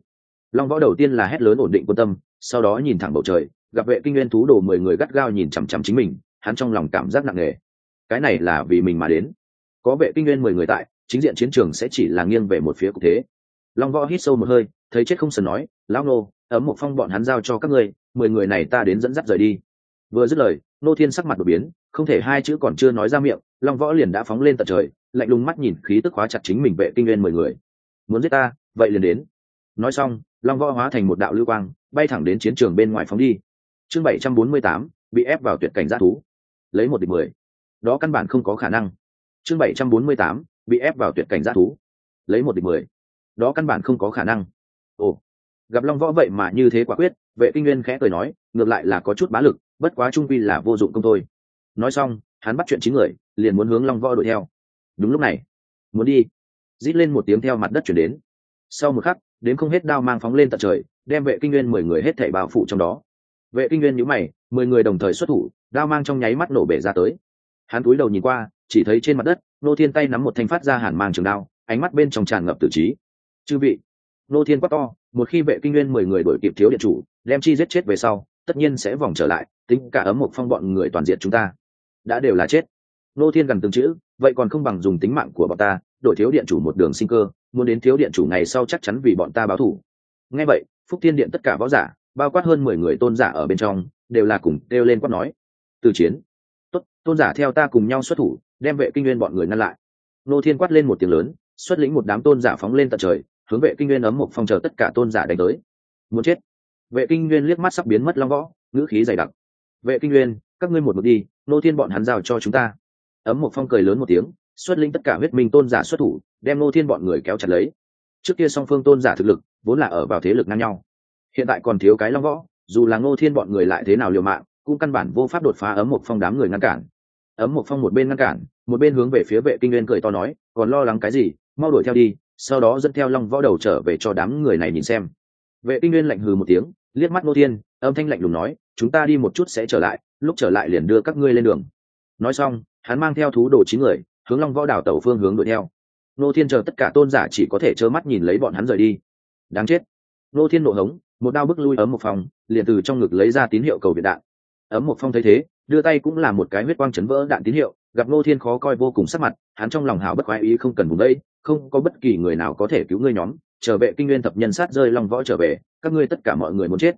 Long võ đầu tiên là hét lớn ổn định quân tâm, sau đó nhìn thẳng bầu trời, gặp vệ kinh nguyên thú đồ mười người gắt gao nhìn chằm chằm chính mình, hắn trong lòng cảm giác nặng nề. Cái này là vì mình mà đến. Có vệ kinh nguyên mười người tại, chính diện chiến trường sẽ chỉ là nghiêng về một phía cục thế long võ hít sâu một hơi, thấy chết không sần nói, lão nô, ấm một phong bọn hắn giao cho các ngươi, mười người này ta đến dẫn dắt rời đi. Vừa dứt lời, nô thiên sắc mặt đột biến, không thể hai chữ còn chưa nói ra miệng, long võ liền đã phóng lên tận trời, lạnh lùng mắt nhìn khí tức khóa chặt chính mình vệ kinh nguyên mười người. Muốn giết ta, vậy liền đến. Nói xong, long võ hóa thành một đạo lưu quang, bay thẳng đến chiến trường bên ngoài phóng đi. Chương bảy trăm bốn mươi tám, bị ép vào tuyệt cảnh g thú. Lấy một địch mười. Đó căn bản không có khả năng. Chương bảy trăm bốn mươi tám, bị ép vào tuyệt cảnh g thú. Lấy một địch mười đó căn bản không có khả năng. Ồ, gặp long võ vậy mà như thế quả quyết, vệ kinh nguyên khẽ cười nói, ngược lại là có chút bá lực, bất quá trung quy là vô dụng công thôi. Nói xong, hắn bắt chuyện chín người, liền muốn hướng long võ đuổi theo. Đúng lúc này, muốn đi, rít lên một tiếng theo mặt đất chuyển đến. Sau một khắc, đến không hết đao mang phóng lên tận trời, đem vệ kinh nguyên mười người hết thảy bao phủ trong đó. Vệ kinh nguyên nhíu mày, mười người đồng thời xuất thủ, đao mang trong nháy mắt nổ bể ra tới. Hắn cúi đầu nhìn qua, chỉ thấy trên mặt đất, nô thiên tay nắm một thanh phát ra hàn mang trường đao, ánh mắt bên trong tràn ngập tử trí chư vị. Nô thiên quát to, một khi vệ kinh nguyên mười người đổi kịp thiếu điện chủ, đem chi giết chết về sau, tất nhiên sẽ vòng trở lại, tính cả ấm một phong bọn người toàn diện chúng ta, đã đều là chết. Nô thiên gần từng chữ, vậy còn không bằng dùng tính mạng của bọn ta, đổi thiếu điện chủ một đường sinh cơ, muốn đến thiếu điện chủ ngày sau chắc chắn vì bọn ta báo thủ. Ngay vậy, phúc thiên điện tất cả võ giả, bao quát hơn mười người tôn giả ở bên trong, đều là cùng kêu lên quát nói. Từ chiến. Tốt, tôn giả theo ta cùng nhau xuất thủ, đem vệ kinh nguyên bọn người ngăn lại. Nô thiên quát lên một tiếng lớn, xuất lĩnh một đám tôn giả phóng lên tận trời hướng vệ kinh nguyên ấm một phong chờ tất cả tôn giả đánh tới. Muốn chết. Vệ kinh nguyên liếc mắt sắp biến mất long võ, ngữ khí dày đặc. Vệ kinh nguyên, các ngươi một bước đi, nô thiên bọn hắn giao cho chúng ta. Ấm một phong cười lớn một tiếng, xuất linh tất cả huyết minh tôn giả xuất thủ, đem nô thiên bọn người kéo chặt lấy. Trước kia song phương tôn giả thực lực, vốn là ở vào thế lực ngang nhau. Hiện tại còn thiếu cái long võ, dù là ngô thiên bọn người lại thế nào liều mạng, cũng căn bản vô pháp đột phá ấm một phong đám người ngăn cản. Ấm một phong một bên ngăn cản, một bên hướng về phía vệ kinh nguyên cười to nói, còn lo lắng cái gì, mau đuổi theo đi sau đó dẫn theo long võ đầu trở về cho đám người này nhìn xem. Vệ tinh nguyên lạnh hừ một tiếng, liếc mắt ngô thiên, âm thanh lạnh lùng nói, chúng ta đi một chút sẽ trở lại, lúc trở lại liền đưa các ngươi lên đường. Nói xong, hắn mang theo thú đồ chín người, hướng long võ đảo tàu phương hướng đuổi theo. Nô thiên chờ tất cả tôn giả chỉ có thể trơ mắt nhìn lấy bọn hắn rời đi. Đáng chết. Nô thiên nộ hống, một đao bức lui ấm một phòng, liền từ trong ngực lấy ra tín hiệu cầu viện đạn. Ấm một phong thấy thế, đưa tay cũng là một cái huyết quang chấn vỡ đạn tín hiệu, gặp nô thiên khó coi vô cùng sắc mặt, hắn trong lòng hào bất khoái ý không cần vùng đây không có bất kỳ người nào có thể cứu ngươi nhóm, trở về kinh nguyên thập nhân sát rơi long võ trở về, các ngươi tất cả mọi người muốn chết.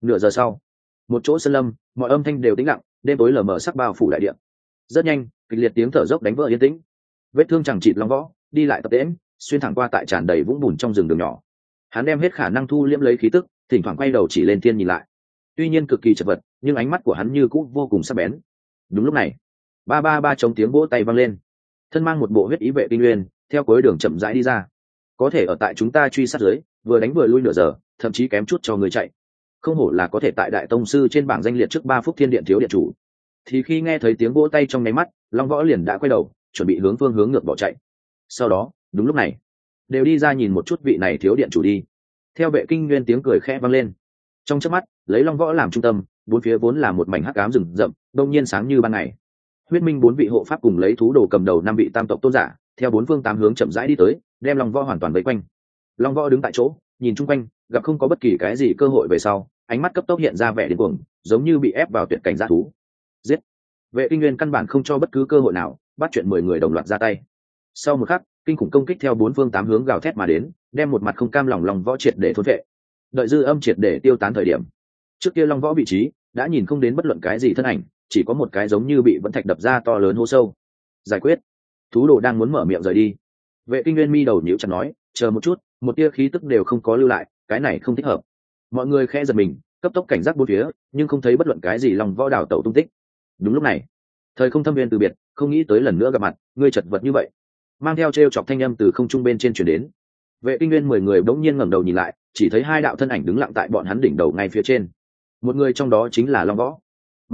Nửa giờ sau, một chỗ sơn lâm, mọi âm thanh đều tĩnh lặng, đêm tối lờ mờ sắc bao phủ đại điện rất nhanh, kịch liệt tiếng thở dốc đánh vỡ yên tĩnh. Vết thương chẳng chịt long võ, đi lại tập tễm xuyên thẳng qua tại tràn đầy vũng bùn trong rừng đường nhỏ. Hắn đem hết khả năng thu liễm lấy khí tức, thỉnh thoảng quay đầu chỉ lên thiên nhìn lại. Tuy nhiên cực kỳ chật vật, nhưng ánh mắt của hắn như cũ vô cùng sắc bén. Đúng lúc này, ba ba ba chống tiếng vỗ tay văng lên. Thân mang một bộ huyết ý vệ tinh nguyên theo cuối đường chậm rãi đi ra. Có thể ở tại chúng ta truy sát dưới, vừa đánh vừa lui nửa giờ, thậm chí kém chút cho người chạy. Không hổ là có thể tại đại tông sư trên bảng danh liệt trước ba phút thiên điện thiếu điện chủ. Thì khi nghe thấy tiếng vỗ tay trong nháy mắt, long võ liền đã quay đầu, chuẩn bị hướng phương hướng ngược bỏ chạy. Sau đó, đúng lúc này, đều đi ra nhìn một chút vị này thiếu điện chủ đi. Theo vệ kinh nguyên tiếng cười khẽ vang lên. Trong chớp mắt, lấy long võ làm trung tâm, bốn phía vốn là một mảnh hắc ám rừng rậm, đông nhiên sáng như ban ngày. Huyết minh bốn vị hộ pháp cùng lấy thú đồ cầm đầu năm vị tam tộc tôn giả theo bốn phương tám hướng chậm rãi đi tới, đem long võ hoàn toàn vây quanh. Long võ đứng tại chỗ, nhìn chung quanh, gặp không có bất kỳ cái gì cơ hội về sau, ánh mắt cấp tốc hiện ra vẻ điên cuồng, giống như bị ép vào tuyệt cảnh g thú. Giết! Vệ kinh nguyên căn bản không cho bất cứ cơ hội nào, bắt chuyện mười người đồng loạt ra tay. Sau một khắc, kinh khủng công kích theo bốn phương tám hướng gào thét mà đến, đem một mặt không cam lòng lòng võ triệt để thốn vệ đợi dư âm triệt để tiêu tán thời điểm, trước kia long võ vị trí đã nhìn không đến bất luận cái gì thân ảnh, chỉ có một cái giống như bị vẫn thạch đập ra to lớn hô sâu. Giải quyết! Thú đồ đang muốn mở miệng rời đi. Vệ kinh nguyên mi đầu nhíu chặt nói, chờ một chút, một tia khí tức đều không có lưu lại, cái này không thích hợp. Mọi người khẽ giật mình, cấp tốc cảnh giác bốn phía, nhưng không thấy bất luận cái gì lòng võ đảo tẩu tung tích. Đúng lúc này, thời không thâm viên từ biệt, không nghĩ tới lần nữa gặp mặt, ngươi chật vật như vậy. Mang theo t r e o chọc thanh âm từ không trung bên trên chuyển đến. Vệ kinh nguyên mười người bỗng nhiên ngẩng đầu nhìn lại, chỉ thấy hai đạo thân ảnh đứng lặng tại bọn hắn đỉnh đầu ngay phía trên. Một người trong đó chính là long võ,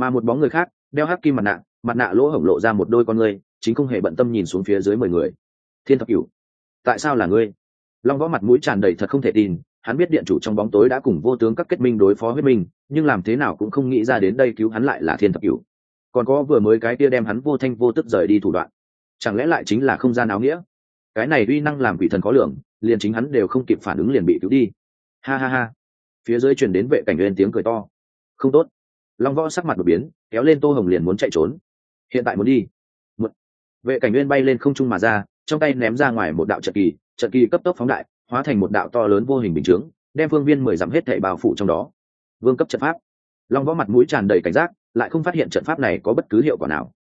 mà một bóng người khác, đeo hắc kim mặt nạ mặt nạ lỗ hổng lộ ra một đôi con người chính không hề bận tâm nhìn xuống phía dưới mười người. Thiên thập cửu, tại sao là ngươi? Long võ mặt mũi tràn đầy thật không thể tin, hắn biết điện chủ trong bóng tối đã cùng vô tướng các kết minh đối phó huyết minh, nhưng làm thế nào cũng không nghĩ ra đến đây cứu hắn lại là thiên thập cửu. Còn có vừa mới cái kia đem hắn vô thanh vô tức rời đi thủ đoạn, chẳng lẽ lại chính là không gian áo nghĩa? Cái này uy năng làm quỷ thần có lượng, liền chính hắn đều không kịp phản ứng liền bị cứu đi. Ha ha ha. Phía dưới truyền đến vệ cảnh lên tiếng cười to. Không tốt. Long võ sắc mặt đột biến, kéo lên tô hồng liền muốn chạy trốn. Hiện tại muốn đi vệ cảnh nguyên bay lên không trung mà ra, trong tay ném ra ngoài một đạo trận kỳ trận kỳ cấp tốc phóng đại, hóa thành một đạo to lớn vô hình bình chướng, đem phương viên mười dặm hết thảy bao phủ trong đó. Vương cấp trận pháp. Long võ mặt mũi tràn đầy cảnh giác, lại không phát hiện trận pháp này có bất cứ hiệu quả nào.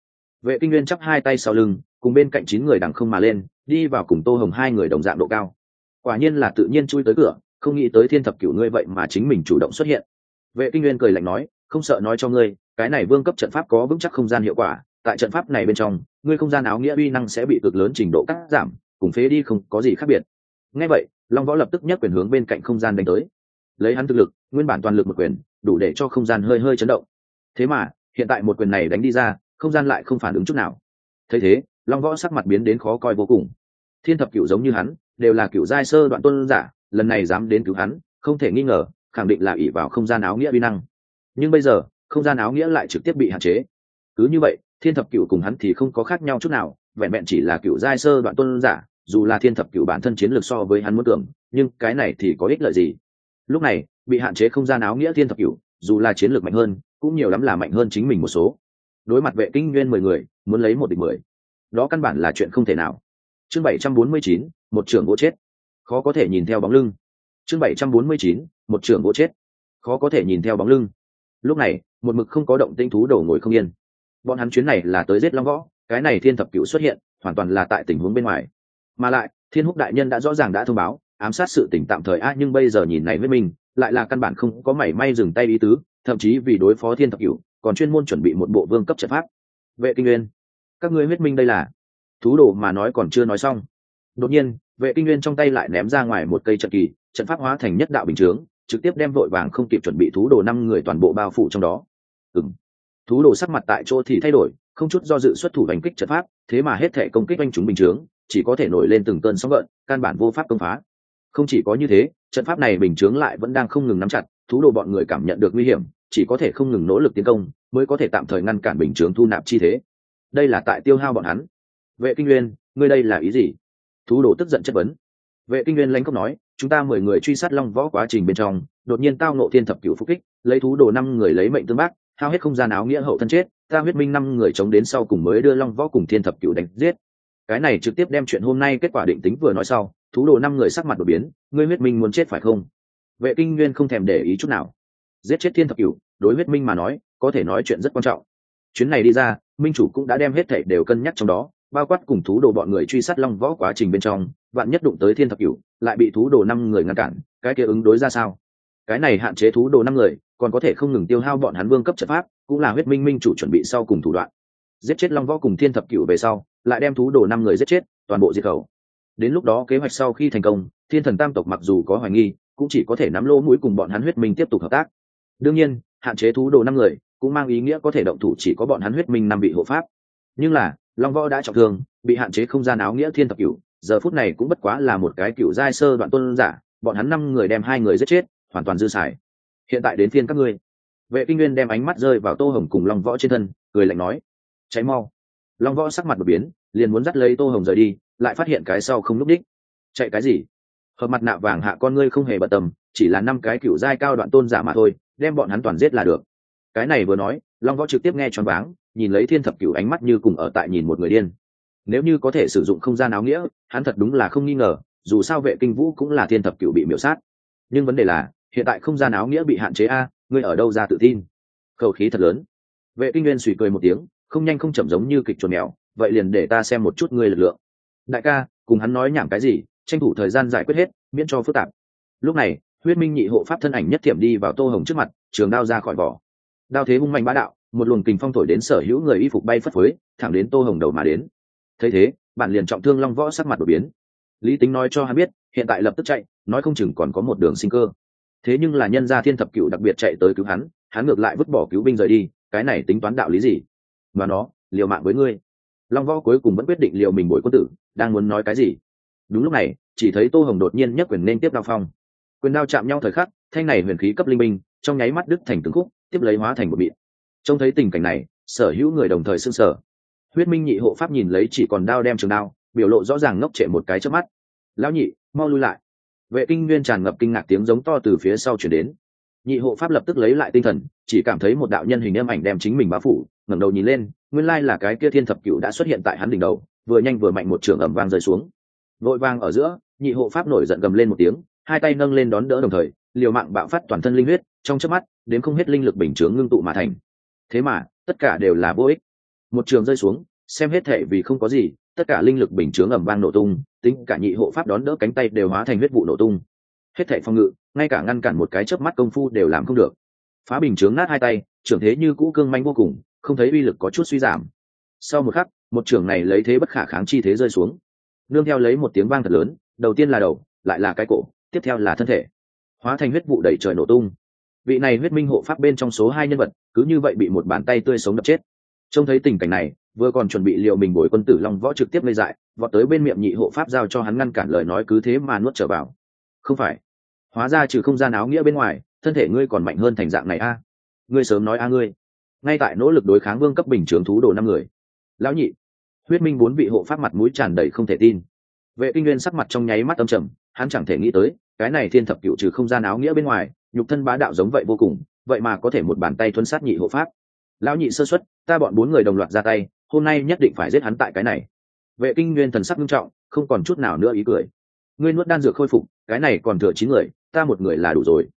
Vệ kinh nguyên chắp hai tay sau lưng, cùng bên cạnh chín người đằng không mà lên, đi vào cùng tô hồng hai người đồng dạng độ cao. Quả nhiên là tự nhiên chui tới cửa, không nghĩ tới thiên thập cửu ngươi vậy mà chính mình chủ động xuất hiện. Vệ kinh nguyên cười lạnh nói, không sợ nói cho ngươi, cái này vương cấp trận pháp có vững chắc không gian hiệu quả tại trận pháp này bên trong, ngươi không gian áo nghĩa uy năng sẽ bị cực lớn trình độ cắt giảm, cùng phế đi không có gì khác biệt. Ngay vậy, long võ lập tức nhắc quyền hướng bên cạnh không gian đánh tới. Lấy hắn thực lực, nguyên bản toàn lực một quyền, đủ để cho không gian hơi hơi chấn động. Thế mà, hiện tại một quyền này đánh đi ra, không gian lại không phản ứng chút nào. Thấy thế, long võ sắc mặt biến đến khó coi vô cùng. Thiên thập cựu giống như hắn, đều là cựu giai sơ đoạn tôn giả, lần này dám đến cứu hắn, không thể nghi ngờ, khẳng định là ỷ vào không gian áo nghĩa vi năng. Nhưng bây giờ, không gian áo nghĩa lại trực tiếp bị hạn chế. Cứ như vậy thiên thập cựu cùng hắn thì không có khác nhau chút nào, vẹn vẹn chỉ là cựu giai sơ đoạn tôn giả, dù là thiên thập cựu bản thân chiến lược so với hắn muốn tưởng nhưng cái này thì có ích lợi gì? Lúc này, bị hạn chế không gian áo nghĩa thiên thập cựu dù là chiến lược mạnh hơn, cũng nhiều lắm là mạnh hơn chính mình một số. Đối mặt vệ kinh nguyên mười người, muốn lấy một địch mười. Đó căn bản là chuyện không thể nào. Chương bảy trăm bốn mươi chín, một trưởng gỗ chết. Khó có thể nhìn theo bóng lưng. Chương bảy trăm bốn mươi chín, một trưởng gỗ chết. Khó có thể nhìn theo bóng lưng. Lúc này, một mực không có động tinh thú đầu ngồi không yên bọn hắn chuyến này là tới giết long võ, cái này thiên thập cựu xuất hiện, hoàn toàn là tại tình huống bên ngoài. Mà lại, thiên húc đại nhân đã rõ ràng đã thông báo, ám sát sự tỉnh tạm thời a nhưng bây giờ nhìn này với mình, lại là căn bản không có mảy may dừng tay ý tứ, thậm chí vì đối phó thiên thập cửu, còn chuyên môn chuẩn bị một bộ vương cấp trận pháp. Vệ kinh nguyên, các ngươi huyết minh đây là? Thú đồ mà nói còn chưa nói xong. Đột nhiên, vệ kinh nguyên trong tay lại ném ra ngoài một cây trận kỳ, trận pháp hóa thành nhất đạo bình chướng, trực tiếp đem vội vàng không kịp chuẩn bị thú đồ năm người toàn bộ bao phủ trong đó. Ừng thú đồ sắc mặt tại chỗ thì thay đổi, không chút do dự xuất thủ đánh kích trận pháp, thế mà hết thể công kích anh chúng bình chướng, chỉ có thể nổi lên từng cơn sóng gợn, căn bản vô pháp công phá. Không chỉ có như thế, trận pháp này bình chướng lại vẫn đang không ngừng nắm chặt, thú đồ bọn người cảm nhận được nguy hiểm, chỉ có thể không ngừng nỗ lực tiến công, mới có thể tạm thời ngăn cản bình chướng thu nạp chi thế. Đây là tại tiêu hao bọn hắn. Vệ kinh nguyên, ngươi đây là ý gì? Thú đồ tức giận chất vấn. Vệ kinh nguyên lãnh cốc nói, chúng ta mười người truy sát long võ quá trình bên trong, đột nhiên tao nộ thiên thập cửu phúc kích, lấy thú đồ năm người lấy mệnh tương bác hao hết không gian áo nghĩa hậu thân chết, ta huyết minh năm người chống đến sau cùng mới đưa long võ cùng thiên thập cửu đánh giết. Cái này trực tiếp đem chuyện hôm nay kết quả định tính vừa nói sau, thú đồ năm người sắc mặt đột biến, ngươi huyết minh muốn chết phải không? Vệ kinh nguyên không thèm để ý chút nào. Giết chết thiên thập cửu, đối huyết minh mà nói, có thể nói chuyện rất quan trọng. Chuyến này đi ra, minh chủ cũng đã đem hết thảy đều cân nhắc trong đó, bao quát cùng thú đồ bọn người truy sát long võ quá trình bên trong, vạn nhất đụng tới thiên thập cửu, lại bị thú đồ năm người ngăn cản, cái kia ứng đối ra sao? Cái này hạn chế thú đồ năm người, còn có thể không ngừng tiêu hao bọn hắn vương cấp trận pháp, cũng là huyết minh minh chủ chuẩn bị sau cùng thủ đoạn. Giết chết long võ cùng thiên thập cửu về sau, lại đem thú đồ năm người giết chết, toàn bộ diệt khẩu. Đến lúc đó kế hoạch sau khi thành công, thiên thần tam tộc mặc dù có hoài nghi, cũng chỉ có thể nắm lỗ mũi cùng bọn hắn huyết minh tiếp tục hợp tác. Đương nhiên, hạn chế thú đồ năm người cũng mang ý nghĩa có thể động thủ chỉ có bọn hắn huyết minh năm bị hộ pháp. Nhưng là, long võ đã trọng thương, bị hạn chế không gian áo nghĩa thiên thập cửu, giờ phút này cũng bất quá là một cái cựu giai sơ đoạn tôn giả, bọn hắn năm người đem hai người giết chết hoàn toàn dư xài. Hiện tại đến phiên các ngươi. Vệ kinh nguyên đem ánh mắt rơi vào tô hồng cùng long võ trên thân, cười lạnh nói, cháy mau. Long võ sắc mặt đột biến, liền muốn dắt lấy tô hồng rời đi, lại phát hiện cái sau không lúc đích. Chạy cái gì? Hợp mặt nạ vàng hạ con ngươi không hề bận tâm, chỉ là năm cái cửu giai cao đoạn tôn giả mà thôi, đem bọn hắn toàn giết là được. Cái này vừa nói, long võ trực tiếp nghe choáng váng, nhìn lấy thiên thập cửu ánh mắt như cùng ở tại nhìn một người điên. Nếu như có thể sử dụng không gian áo nghĩa, hắn thật đúng là không nghi ngờ, dù sao vệ kinh vũ cũng là thiên thập cửu bị miễu sát. Nhưng vấn đề là hiện tại không gian áo nghĩa bị hạn chế a, ngươi ở đâu ra tự tin? Khẩu khí thật lớn. Vệ kinh nguyên suy cười một tiếng, không nhanh không chậm giống như kịch chuồn mèo, vậy liền để ta xem một chút ngươi lực lượng. Đại ca, cùng hắn nói nhảm cái gì, tranh thủ thời gian giải quyết hết, miễn cho phức tạp. Lúc này, huyết minh nhị hộ pháp thân ảnh nhất thiểm đi vào tô hồng trước mặt, trường đao ra khỏi vỏ. Đao thế hung mạnh bá đạo, một luồng kình phong thổi đến sở hữu người y phục bay phất phới, thẳng đến tô hồng đầu mà đến. Thấy thế bạn liền trọng thương long võ sắc mặt đột biến. Lý tính nói cho hắn biết, hiện tại lập tức chạy, nói không chừng còn có một đường sinh cơ thế nhưng là nhân gia thiên thập cựu đặc biệt chạy tới cứu hắn hắn ngược lại vứt bỏ cứu binh rời đi, cái này tính toán đạo lý gì? Mà nó, liều mạng với ngươi. Long võ cuối cùng vẫn quyết định liều mình bội quân tử, đang muốn nói cái gì? Đúng lúc này, chỉ thấy tô hồng đột nhiên nhấc quyền nên tiếp đao phong. Quyền đao chạm nhau thời khắc, thanh này huyền khí cấp linh minh trong nháy mắt đứt thành từng khúc, tiếp lấy hóa thành một miệng. Trông thấy tình cảnh này, sở hữu người đồng thời s ư n g sở huyết minh nhị hộ pháp nhìn lấy chỉ còn đao đem trường đao, biểu lộ rõ ràng ngốc trệ một cái trước mắt. Lão nhị, mau lui lại vệ kinh nguyên tràn ngập kinh ngạc tiếng giống to từ phía sau chuyển đến. Nhị hộ pháp lập tức lấy lại tinh thần, chỉ cảm thấy một đạo nhân hình âm ảnh đem chính mình bao phủ, ngẩng đầu nhìn lên, nguyên lai là cái kia thiên thập cựu đã xuất hiện tại hắn đỉnh đầu, vừa nhanh vừa mạnh một trường ẩm vang rơi xuống. Vội vang ở giữa, nhị hộ pháp nổi giận gầm lên một tiếng, hai tay nâng lên đón đỡ đồng thời, liều mạng bạo phát toàn thân linh huyết, trong chớp mắt, đến không hết linh lực bình chướng ngưng tụ mà thành. Thế mà, tất cả đều là vô ích. Một trường rơi xuống, xem hết thệ vì không có gì tất cả linh lực bình chướng ầm vang nổ tung, tính cả nhị hộ pháp đón đỡ cánh tay đều hóa thành huyết vụ nổ tung. Hết thảy phòng ngự, ngay cả ngăn cản một cái chớp mắt công phu đều làm không được. Phá bình chướng nát hai tay, trưởng thế như cũ cương manh vô cùng, không thấy uy lực có chút suy giảm. Sau một khắc, một trưởng này lấy thế bất khả kháng chi thế rơi xuống. Nương theo lấy một tiếng vang thật lớn, đầu tiên là đầu, lại là cái cổ, tiếp theo là thân thể. Hóa thành huyết vụ đẩy trời nổ tung. Vị này huyết minh hộ pháp bên trong số hai nhân vật, cứ như vậy bị một bàn tay tươi sống đập chết. Trông thấy tình cảnh này vừa còn chuẩn bị liệu mình bồi quân tử long võ trực tiếp lây dại, vọt tới bên miệng nhị hộ pháp giao cho hắn ngăn cản lời nói cứ thế mà nuốt trở vào. Không phải. Hóa ra trừ không gian áo nghĩa bên ngoài, thân thể ngươi còn mạnh hơn thành dạng này a. Ngươi sớm nói a ngươi. Ngay tại nỗ lực đối kháng vương cấp bình chướng thú đồ năm người. Lão nhị. Huyết minh bốn vị hộ pháp mặt mũi tràn đầy không thể tin. Vệ kinh nguyên sắc mặt trong nháy mắt âm trầm, hắn chẳng thể nghĩ tới, cái này thiên thập cựu trừ không gian áo nghĩa bên ngoài, nhục thân bá đạo giống vậy vô cùng, vậy mà có thể một bàn tay thuấn sát nhị hộ pháp. Lão nhị sơ xuất ta bọn bốn người đồng loạt ra tay hôm nay nhất định phải giết hắn tại cái này. Vệ kinh nguyên thần sắc nghiêm trọng, không còn chút nào nữa ý cười. Ngươi nuốt đan dược khôi phục, cái này còn thừa chín người, ta một người là đủ rồi.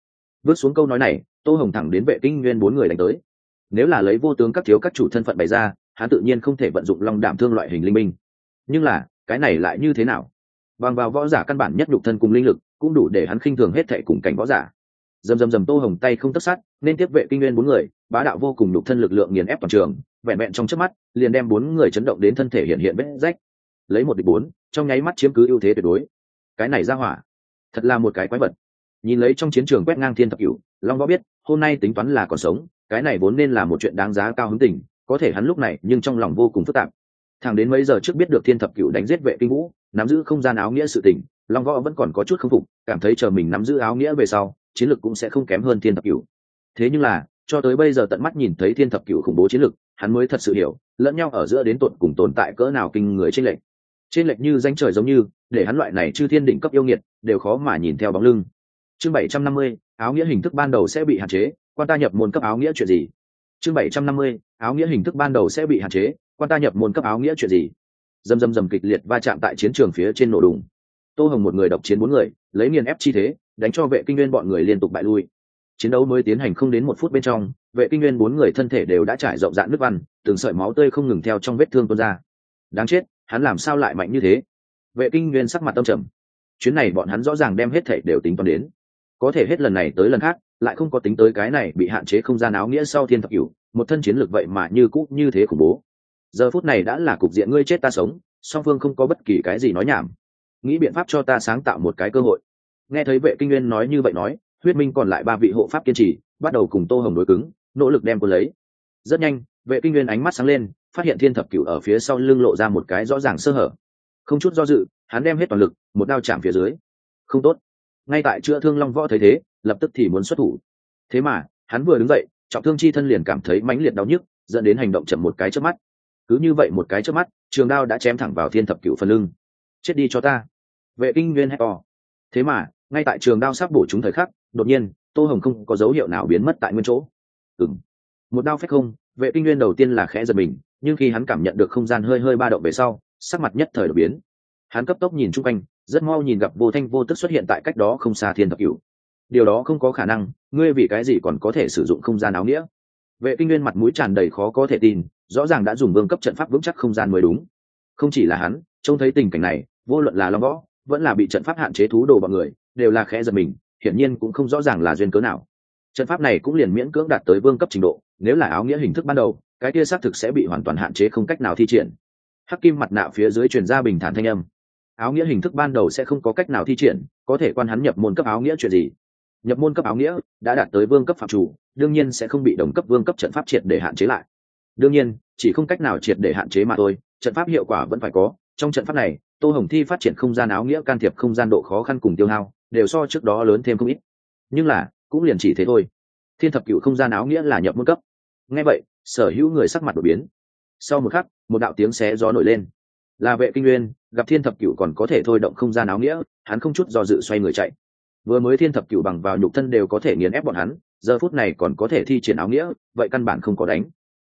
Bước xuống câu nói này, tô hồng thẳng đến vệ kinh nguyên bốn người đánh tới. Nếu là lấy vô tướng các thiếu các chủ thân phận bày ra, hắn tự nhiên không thể vận dụng long đảm thương loại hình linh minh. Nhưng là, cái này lại như thế nào? Bằng vào võ giả căn bản nhất nhục thân cùng linh lực, cũng đủ để hắn khinh thường hết thệ cùng cảnh võ giả. Dầm dầm dầm tô hồng tay không tất sát, nên tiếp vệ kinh nguyên bốn người, bá đạo vô cùng nhục thân lực lượng nghiền ép toàn trường vẹn vẹn trong trước mắt, liền đem bốn người chấn động đến thân thể hiện hiện vết rách. Lấy một địch bốn, trong nháy mắt chiếm cứ ưu thế tuyệt đối. Cái này ra hỏa, thật là một cái quái vật. Nhìn lấy trong chiến trường quét ngang thiên thập cửu, long võ biết, hôm nay tính toán là còn sống, cái này vốn nên là một chuyện đáng giá cao hứng tình, có thể hắn lúc này nhưng trong lòng vô cùng phức tạp. Thẳng đến mấy giờ trước biết được thiên thập cửu đánh giết vệ kinh vũ, nắm giữ không gian áo nghĩa sự tình, long võ vẫn còn có chút k phục, cảm thấy chờ mình nắm giữ áo nghĩa về sau, chiến lược cũng sẽ không kém hơn thiên thập cửu. Thế nhưng là, cho tới bây giờ tận mắt nhìn thấy thiên thập cửu khủng bố chiến lược hắn mới thật sự hiểu, lẫn nhau ở giữa đến tột cùng tồn tại cỡ nào kinh người trên lệch. Trên lệch như danh trời giống như, để hắn loại này chư thiên đỉnh cấp yêu nghiệt, đều khó mà nhìn theo bóng lưng. Chương bảy trăm năm mươi, áo nghĩa hình thức ban đầu sẽ bị hạn chế, quan ta nhập môn cấp áo nghĩa chuyện gì? Chương bảy trăm năm mươi, áo nghĩa hình thức ban đầu sẽ bị hạn chế, quan ta nhập môn cấp áo nghĩa chuyện gì? Dầm dầm dầm kịch liệt va chạm tại chiến trường phía trên nổ đùng. Tô hồng một người độc chiến bốn người, lấy nghiền ép chi thế, đánh cho vệ kinh nguyên bọn người liên tục bại lui. Chiến đấu mới tiến hành không đến một phút bên trong vệ kinh nguyên bốn người thân thể đều đã trải rộng dạn nước văn, từng sợi máu tươi không ngừng theo trong vết thương tuôn ra. Đáng chết, hắn làm sao lại mạnh như thế? Vệ kinh nguyên sắc mặt tâm trầm. Chuyến này bọn hắn rõ ràng đem hết thể đều tính toán đến. Có thể hết lần này tới lần khác, lại không có tính tới cái này bị hạn chế không gian áo nghĩa sau thiên thập cửu, một thân chiến lược vậy mà như cũ như thế khủng bố. Giờ phút này đã là cục diện ngươi chết ta sống, song phương không có bất kỳ cái gì nói nhảm. Nghĩ biện pháp cho ta sáng tạo một cái cơ hội. Nghe thấy vệ kinh nguyên nói như vậy nói, huyết minh còn lại ba vị hộ pháp kiên trì, bắt đầu cùng tô hồng đối cứng nỗ lực đem cô lấy. Rất nhanh, vệ kinh nguyên ánh mắt sáng lên, phát hiện thiên thập cửu ở phía sau lưng lộ ra một cái rõ ràng sơ hở. Không chút do dự, hắn đem hết toàn lực, một đao chạm phía dưới. Không tốt. Ngay tại chữa thương long võ thấy thế, lập tức thì muốn xuất thủ. Thế mà, hắn vừa đứng dậy, trọng thương chi thân liền cảm thấy mãnh liệt đau nhức, dẫn đến hành động chậm một cái trước mắt. Cứ như vậy một cái trước mắt, trường đao đã chém thẳng vào thiên thập cửu phần lưng. Chết đi cho ta. Vệ kinh nguyên hét to. Thế mà, ngay tại trường đao sắp bổ chúng thời khắc, đột nhiên, tô hồng không có dấu hiệu nào biến mất tại nguyên chỗ ừng một đao phép không, vệ kinh nguyên đầu tiên là khẽ giật mình, nhưng khi hắn cảm nhận được không gian hơi hơi ba động về sau, sắc mặt nhất thời đột biến. Hắn cấp tốc nhìn chung quanh, rất mau nhìn gặp vô thanh vô tức xuất hiện tại cách đó không xa thiên thập cửu. Điều đó không có khả năng, ngươi vì cái gì còn có thể sử dụng không gian áo nghĩa? Vệ kinh nguyên mặt mũi tràn đầy khó có thể tin, rõ ràng đã dùng vương cấp trận pháp vững chắc không gian mới đúng. Không chỉ là hắn, trông thấy tình cảnh này, vô luận là long võ, vẫn là bị trận pháp hạn chế thú đồ bọn người, đều là khẽ giật mình, hiển nhiên cũng không rõ ràng là duyên cớ nào trận pháp này cũng liền miễn cưỡng đạt tới vương cấp trình độ, nếu là áo nghĩa hình thức ban đầu, cái kia xác thực sẽ bị hoàn toàn hạn chế không cách nào thi triển. Hắc kim mặt nạ phía dưới truyền ra bình thản thanh âm. Áo nghĩa hình thức ban đầu sẽ không có cách nào thi triển, có thể quan hắn nhập môn cấp áo nghĩa chuyện gì? Nhập môn cấp áo nghĩa đã đạt tới vương cấp phạm chủ, đương nhiên sẽ không bị đồng cấp vương cấp trận pháp triệt để hạn chế lại. Đương nhiên, chỉ không cách nào triệt để hạn chế mà thôi, trận pháp hiệu quả vẫn phải có. Trong trận pháp này, tô hồng thi phát triển không gian áo nghĩa can thiệp không gian độ khó khăn cùng tiêu hao, đều so trước đó lớn thêm không ít. Nhưng là cũng liền chỉ thế thôi. Thiên thập cựu không gian áo nghĩa là nhập môn cấp. Ngay vậy, sở hữu người sắc mặt đột biến. Sau một khắc, một đạo tiếng xé gió nổi lên. Là vệ kinh nguyên, gặp thiên thập cựu còn có thể thôi động không gian áo nghĩa, hắn không chút do dự xoay người chạy. Vừa mới thiên thập cựu bằng vào nhục thân đều có thể nghiền ép bọn hắn, giờ phút này còn có thể thi triển áo nghĩa, vậy căn bản không có đánh.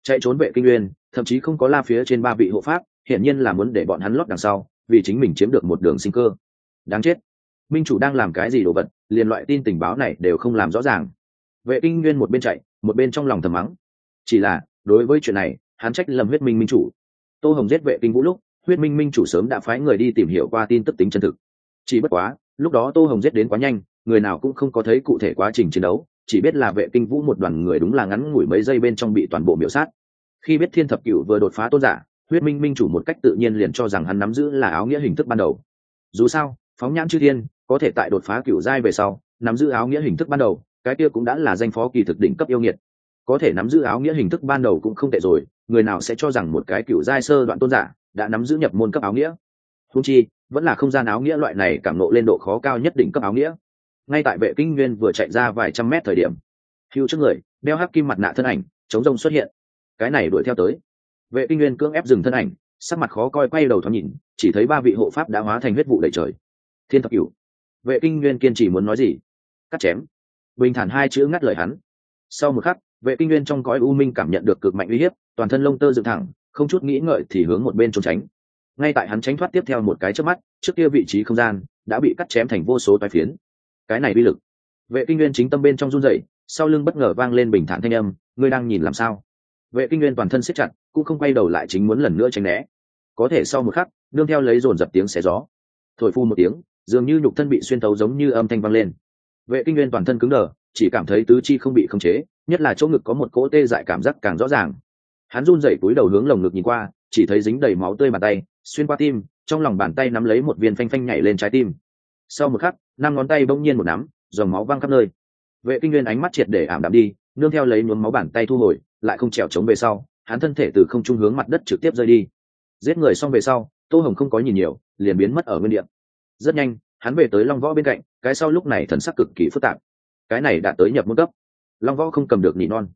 Chạy trốn vệ kinh nguyên, thậm chí không có la phía trên ba vị hộ pháp, hiển nhiên là muốn để bọn hắn lót đằng sau, vì chính mình chiếm được một đường sinh cơ. Đáng chết minh chủ đang làm cái gì đồ vật, liền loại tin tình báo này đều không làm rõ ràng. Vệ kinh nguyên một bên chạy, một bên trong lòng thầm mắng. Chỉ là, đối với chuyện này, hắn trách lầm huyết minh minh chủ. Tô hồng giết vệ kinh vũ lúc, huyết minh minh chủ sớm đã phái người đi tìm hiểu qua tin tức tính chân thực. Chỉ bất quá, lúc đó tô hồng giết đến quá nhanh, người nào cũng không có thấy cụ thể quá trình chiến đấu, chỉ biết là vệ kinh vũ một đoàn người đúng là ngắn ngủi mấy giây bên trong bị toàn bộ miễu sát. Khi biết thiên thập cửu vừa đột phá tôn giả, huyết minh minh chủ một cách tự nhiên liền cho rằng hắn nắm giữ là áo nghĩa hình thức ban đầu. Dù sao, phóng nhãn chư thiên có thể tại đột phá cửu giai về sau, nắm giữ áo nghĩa hình thức ban đầu, cái kia cũng đã là danh phó kỳ thực đỉnh cấp yêu nghiệt. Có thể nắm giữ áo nghĩa hình thức ban đầu cũng không tệ rồi, người nào sẽ cho rằng một cái cửu giai sơ đoạn tôn giả đã nắm giữ nhập môn cấp áo nghĩa? Húng chi, vẫn là không gian áo nghĩa loại này cảm nộ lên độ khó cao nhất đỉnh cấp áo nghĩa. Ngay tại vệ kinh nguyên vừa chạy ra vài trăm mét thời điểm, hưu trước người, đeo hắc kim mặt nạ thân ảnh, chống rông xuất hiện. Cái này đuổi theo tới. Vệ kinh nguyên cưỡng ép dừng thân ảnh, sắc mặt khó coi quay đầu thoáng nhìn, chỉ thấy ba vị hộ pháp đã hóa thành huyết vụ đầy trời. Thiên thập cửu vệ kinh nguyên kiên trì muốn nói gì? Cắt chém. Bình thản hai chữ ngắt lời hắn. Sau một khắc, vệ kinh nguyên trong cõi u minh cảm nhận được cực mạnh uy hiếp, toàn thân lông tơ dựng thẳng, không chút nghĩ ngợi thì hướng một bên trốn tránh. Ngay tại hắn tránh thoát tiếp theo một cái trước mắt, trước kia vị trí không gian đã bị cắt chém thành vô số toái phiến. Cái này uy lực. Vệ kinh nguyên chính tâm bên trong run rẩy, sau lưng bất ngờ vang lên bình thản thanh âm, ngươi đang nhìn làm sao? Vệ kinh nguyên toàn thân siết chặt, cũng không quay đầu lại chính muốn lần nữa tránh né. Có thể sau một khắc, nương theo lấy dồn dập tiếng xé gió. Thổi phu một tiếng dường như nhục thân bị xuyên tấu giống như âm thanh vang lên. Vệ kinh nguyên toàn thân cứng đờ, chỉ cảm thấy tứ chi không bị khống chế, nhất là chỗ ngực có một cỗ tê dại cảm giác càng rõ ràng. Hắn run rẩy túi đầu hướng lồng ngực nhìn qua, chỉ thấy dính đầy máu tươi bàn tay, xuyên qua tim, trong lòng bàn tay nắm lấy một viên phanh phanh nhảy lên trái tim. Sau một khắc, năm ngón tay bỗng nhiên một nắm, dòng máu văng khắp nơi. Vệ kinh nguyên ánh mắt triệt để ảm đạm đi, nương theo lấy nhuốm máu bàn tay thu hồi, lại không trèo trống về sau, hắn thân thể từ không trung hướng mặt đất trực tiếp rơi đi. Giết người xong về sau, tô hồng không có nhìn nhiều, liền biến mất ở nguyên địa rất nhanh, hắn về tới long võ bên cạnh, cái sau lúc này thần sắc cực kỳ phức tạp. Cái này đạt tới nhập môn cấp. Long võ không cầm được nhị non.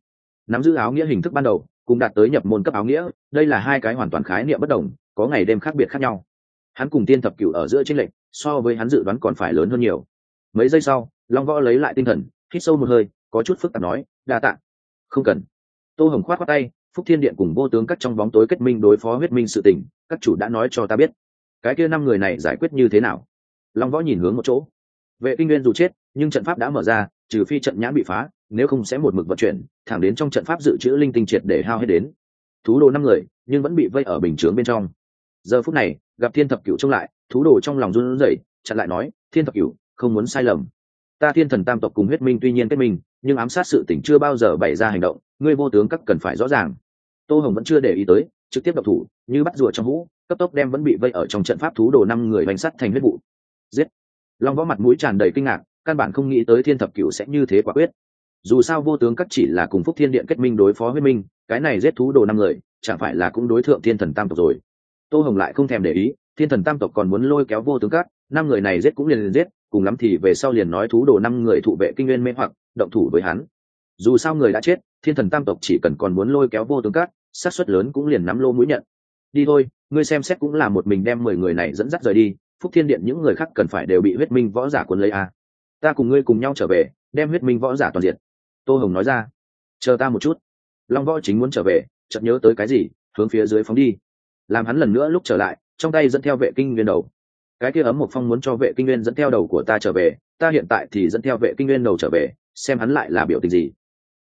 Nắm giữ áo nghĩa hình thức ban đầu cùng đạt tới nhập môn cấp áo nghĩa, đây là hai cái hoàn toàn khái niệm bất đồng, có ngày đêm khác biệt khác nhau. Hắn cùng tiên thập cửu ở giữa tranh lệch, so với hắn dự đoán còn phải lớn hơn nhiều. Mấy giây sau, long võ lấy lại tinh thần, hít sâu một hơi, có chút phức tạp nói, đa tạ. Không cần. Tô hồng khoát khoát tay, phúc thiên điện cùng vô tướng cắt trong bóng tối kết minh đối phó huyết minh sự tình, các chủ đã nói cho ta biết. Cái kia năm người này giải quyết như thế nào? Long võ nhìn hướng một chỗ. Vệ kinh nguyên dù chết, nhưng trận pháp đã mở ra, trừ phi trận nhãn bị phá, nếu không sẽ một mực vận chuyển, thẳng đến trong trận pháp dự trữ linh tinh triệt để hao hết đến. Thú đồ năm người, nhưng vẫn bị vây ở bình chướng bên trong. Giờ phút này, gặp thiên thập cửu trông lại, thú đồ trong lòng run rẩy, chặn lại nói, thiên thập cửu, không muốn sai lầm. Ta thiên thần tam tộc cùng huyết minh tuy nhiên kết minh, nhưng ám sát sự tỉnh chưa bao giờ bày ra hành động, ngươi vô tướng các cần phải rõ ràng. Tô hồng vẫn chưa để ý tới, trực tiếp độc thủ, như bắt rùa trong hũ, cấp tốc đem vẫn bị vây ở trong trận pháp thú đồ năm người bánh sắt thành huyết vụ giết. Long võ mặt mũi tràn đầy kinh ngạc, căn bản không nghĩ tới thiên thập cửu sẽ như thế quả quyết. Dù sao vô tướng các chỉ là cùng phúc thiên điện kết minh đối phó huyết minh, cái này giết thú đồ năm người, chẳng phải là cũng đối thượng thiên thần tam tộc rồi. Tô hồng lại không thèm để ý, thiên thần tam tộc còn muốn lôi kéo vô tướng các, năm người này giết cũng liền liền giết, cùng lắm thì về sau liền nói thú đồ năm người thụ vệ kinh nguyên mê hoặc, động thủ với hắn. Dù sao người đã chết, thiên thần tam tộc chỉ cần còn muốn lôi kéo vô tướng các, xác suất lớn cũng liền nắm lô mũi nhận. Đi thôi, ngươi xem xét cũng là một mình đem mười người này dẫn dắt rời đi phúc thiên điện những người khác cần phải đều bị huyết minh võ giả quân lấy a ta cùng ngươi cùng nhau trở về, đem huyết minh võ giả toàn diện. Tô hồng nói ra. Chờ ta một chút. Long võ chính muốn trở về, chợt nhớ tới cái gì, hướng phía dưới phóng đi. Làm hắn lần nữa lúc trở lại, trong tay dẫn theo vệ kinh nguyên đầu. Cái kia ấm một phong muốn cho vệ kinh nguyên dẫn theo đầu của ta trở về, ta hiện tại thì dẫn theo vệ kinh nguyên đầu trở về, xem hắn lại là biểu tình gì.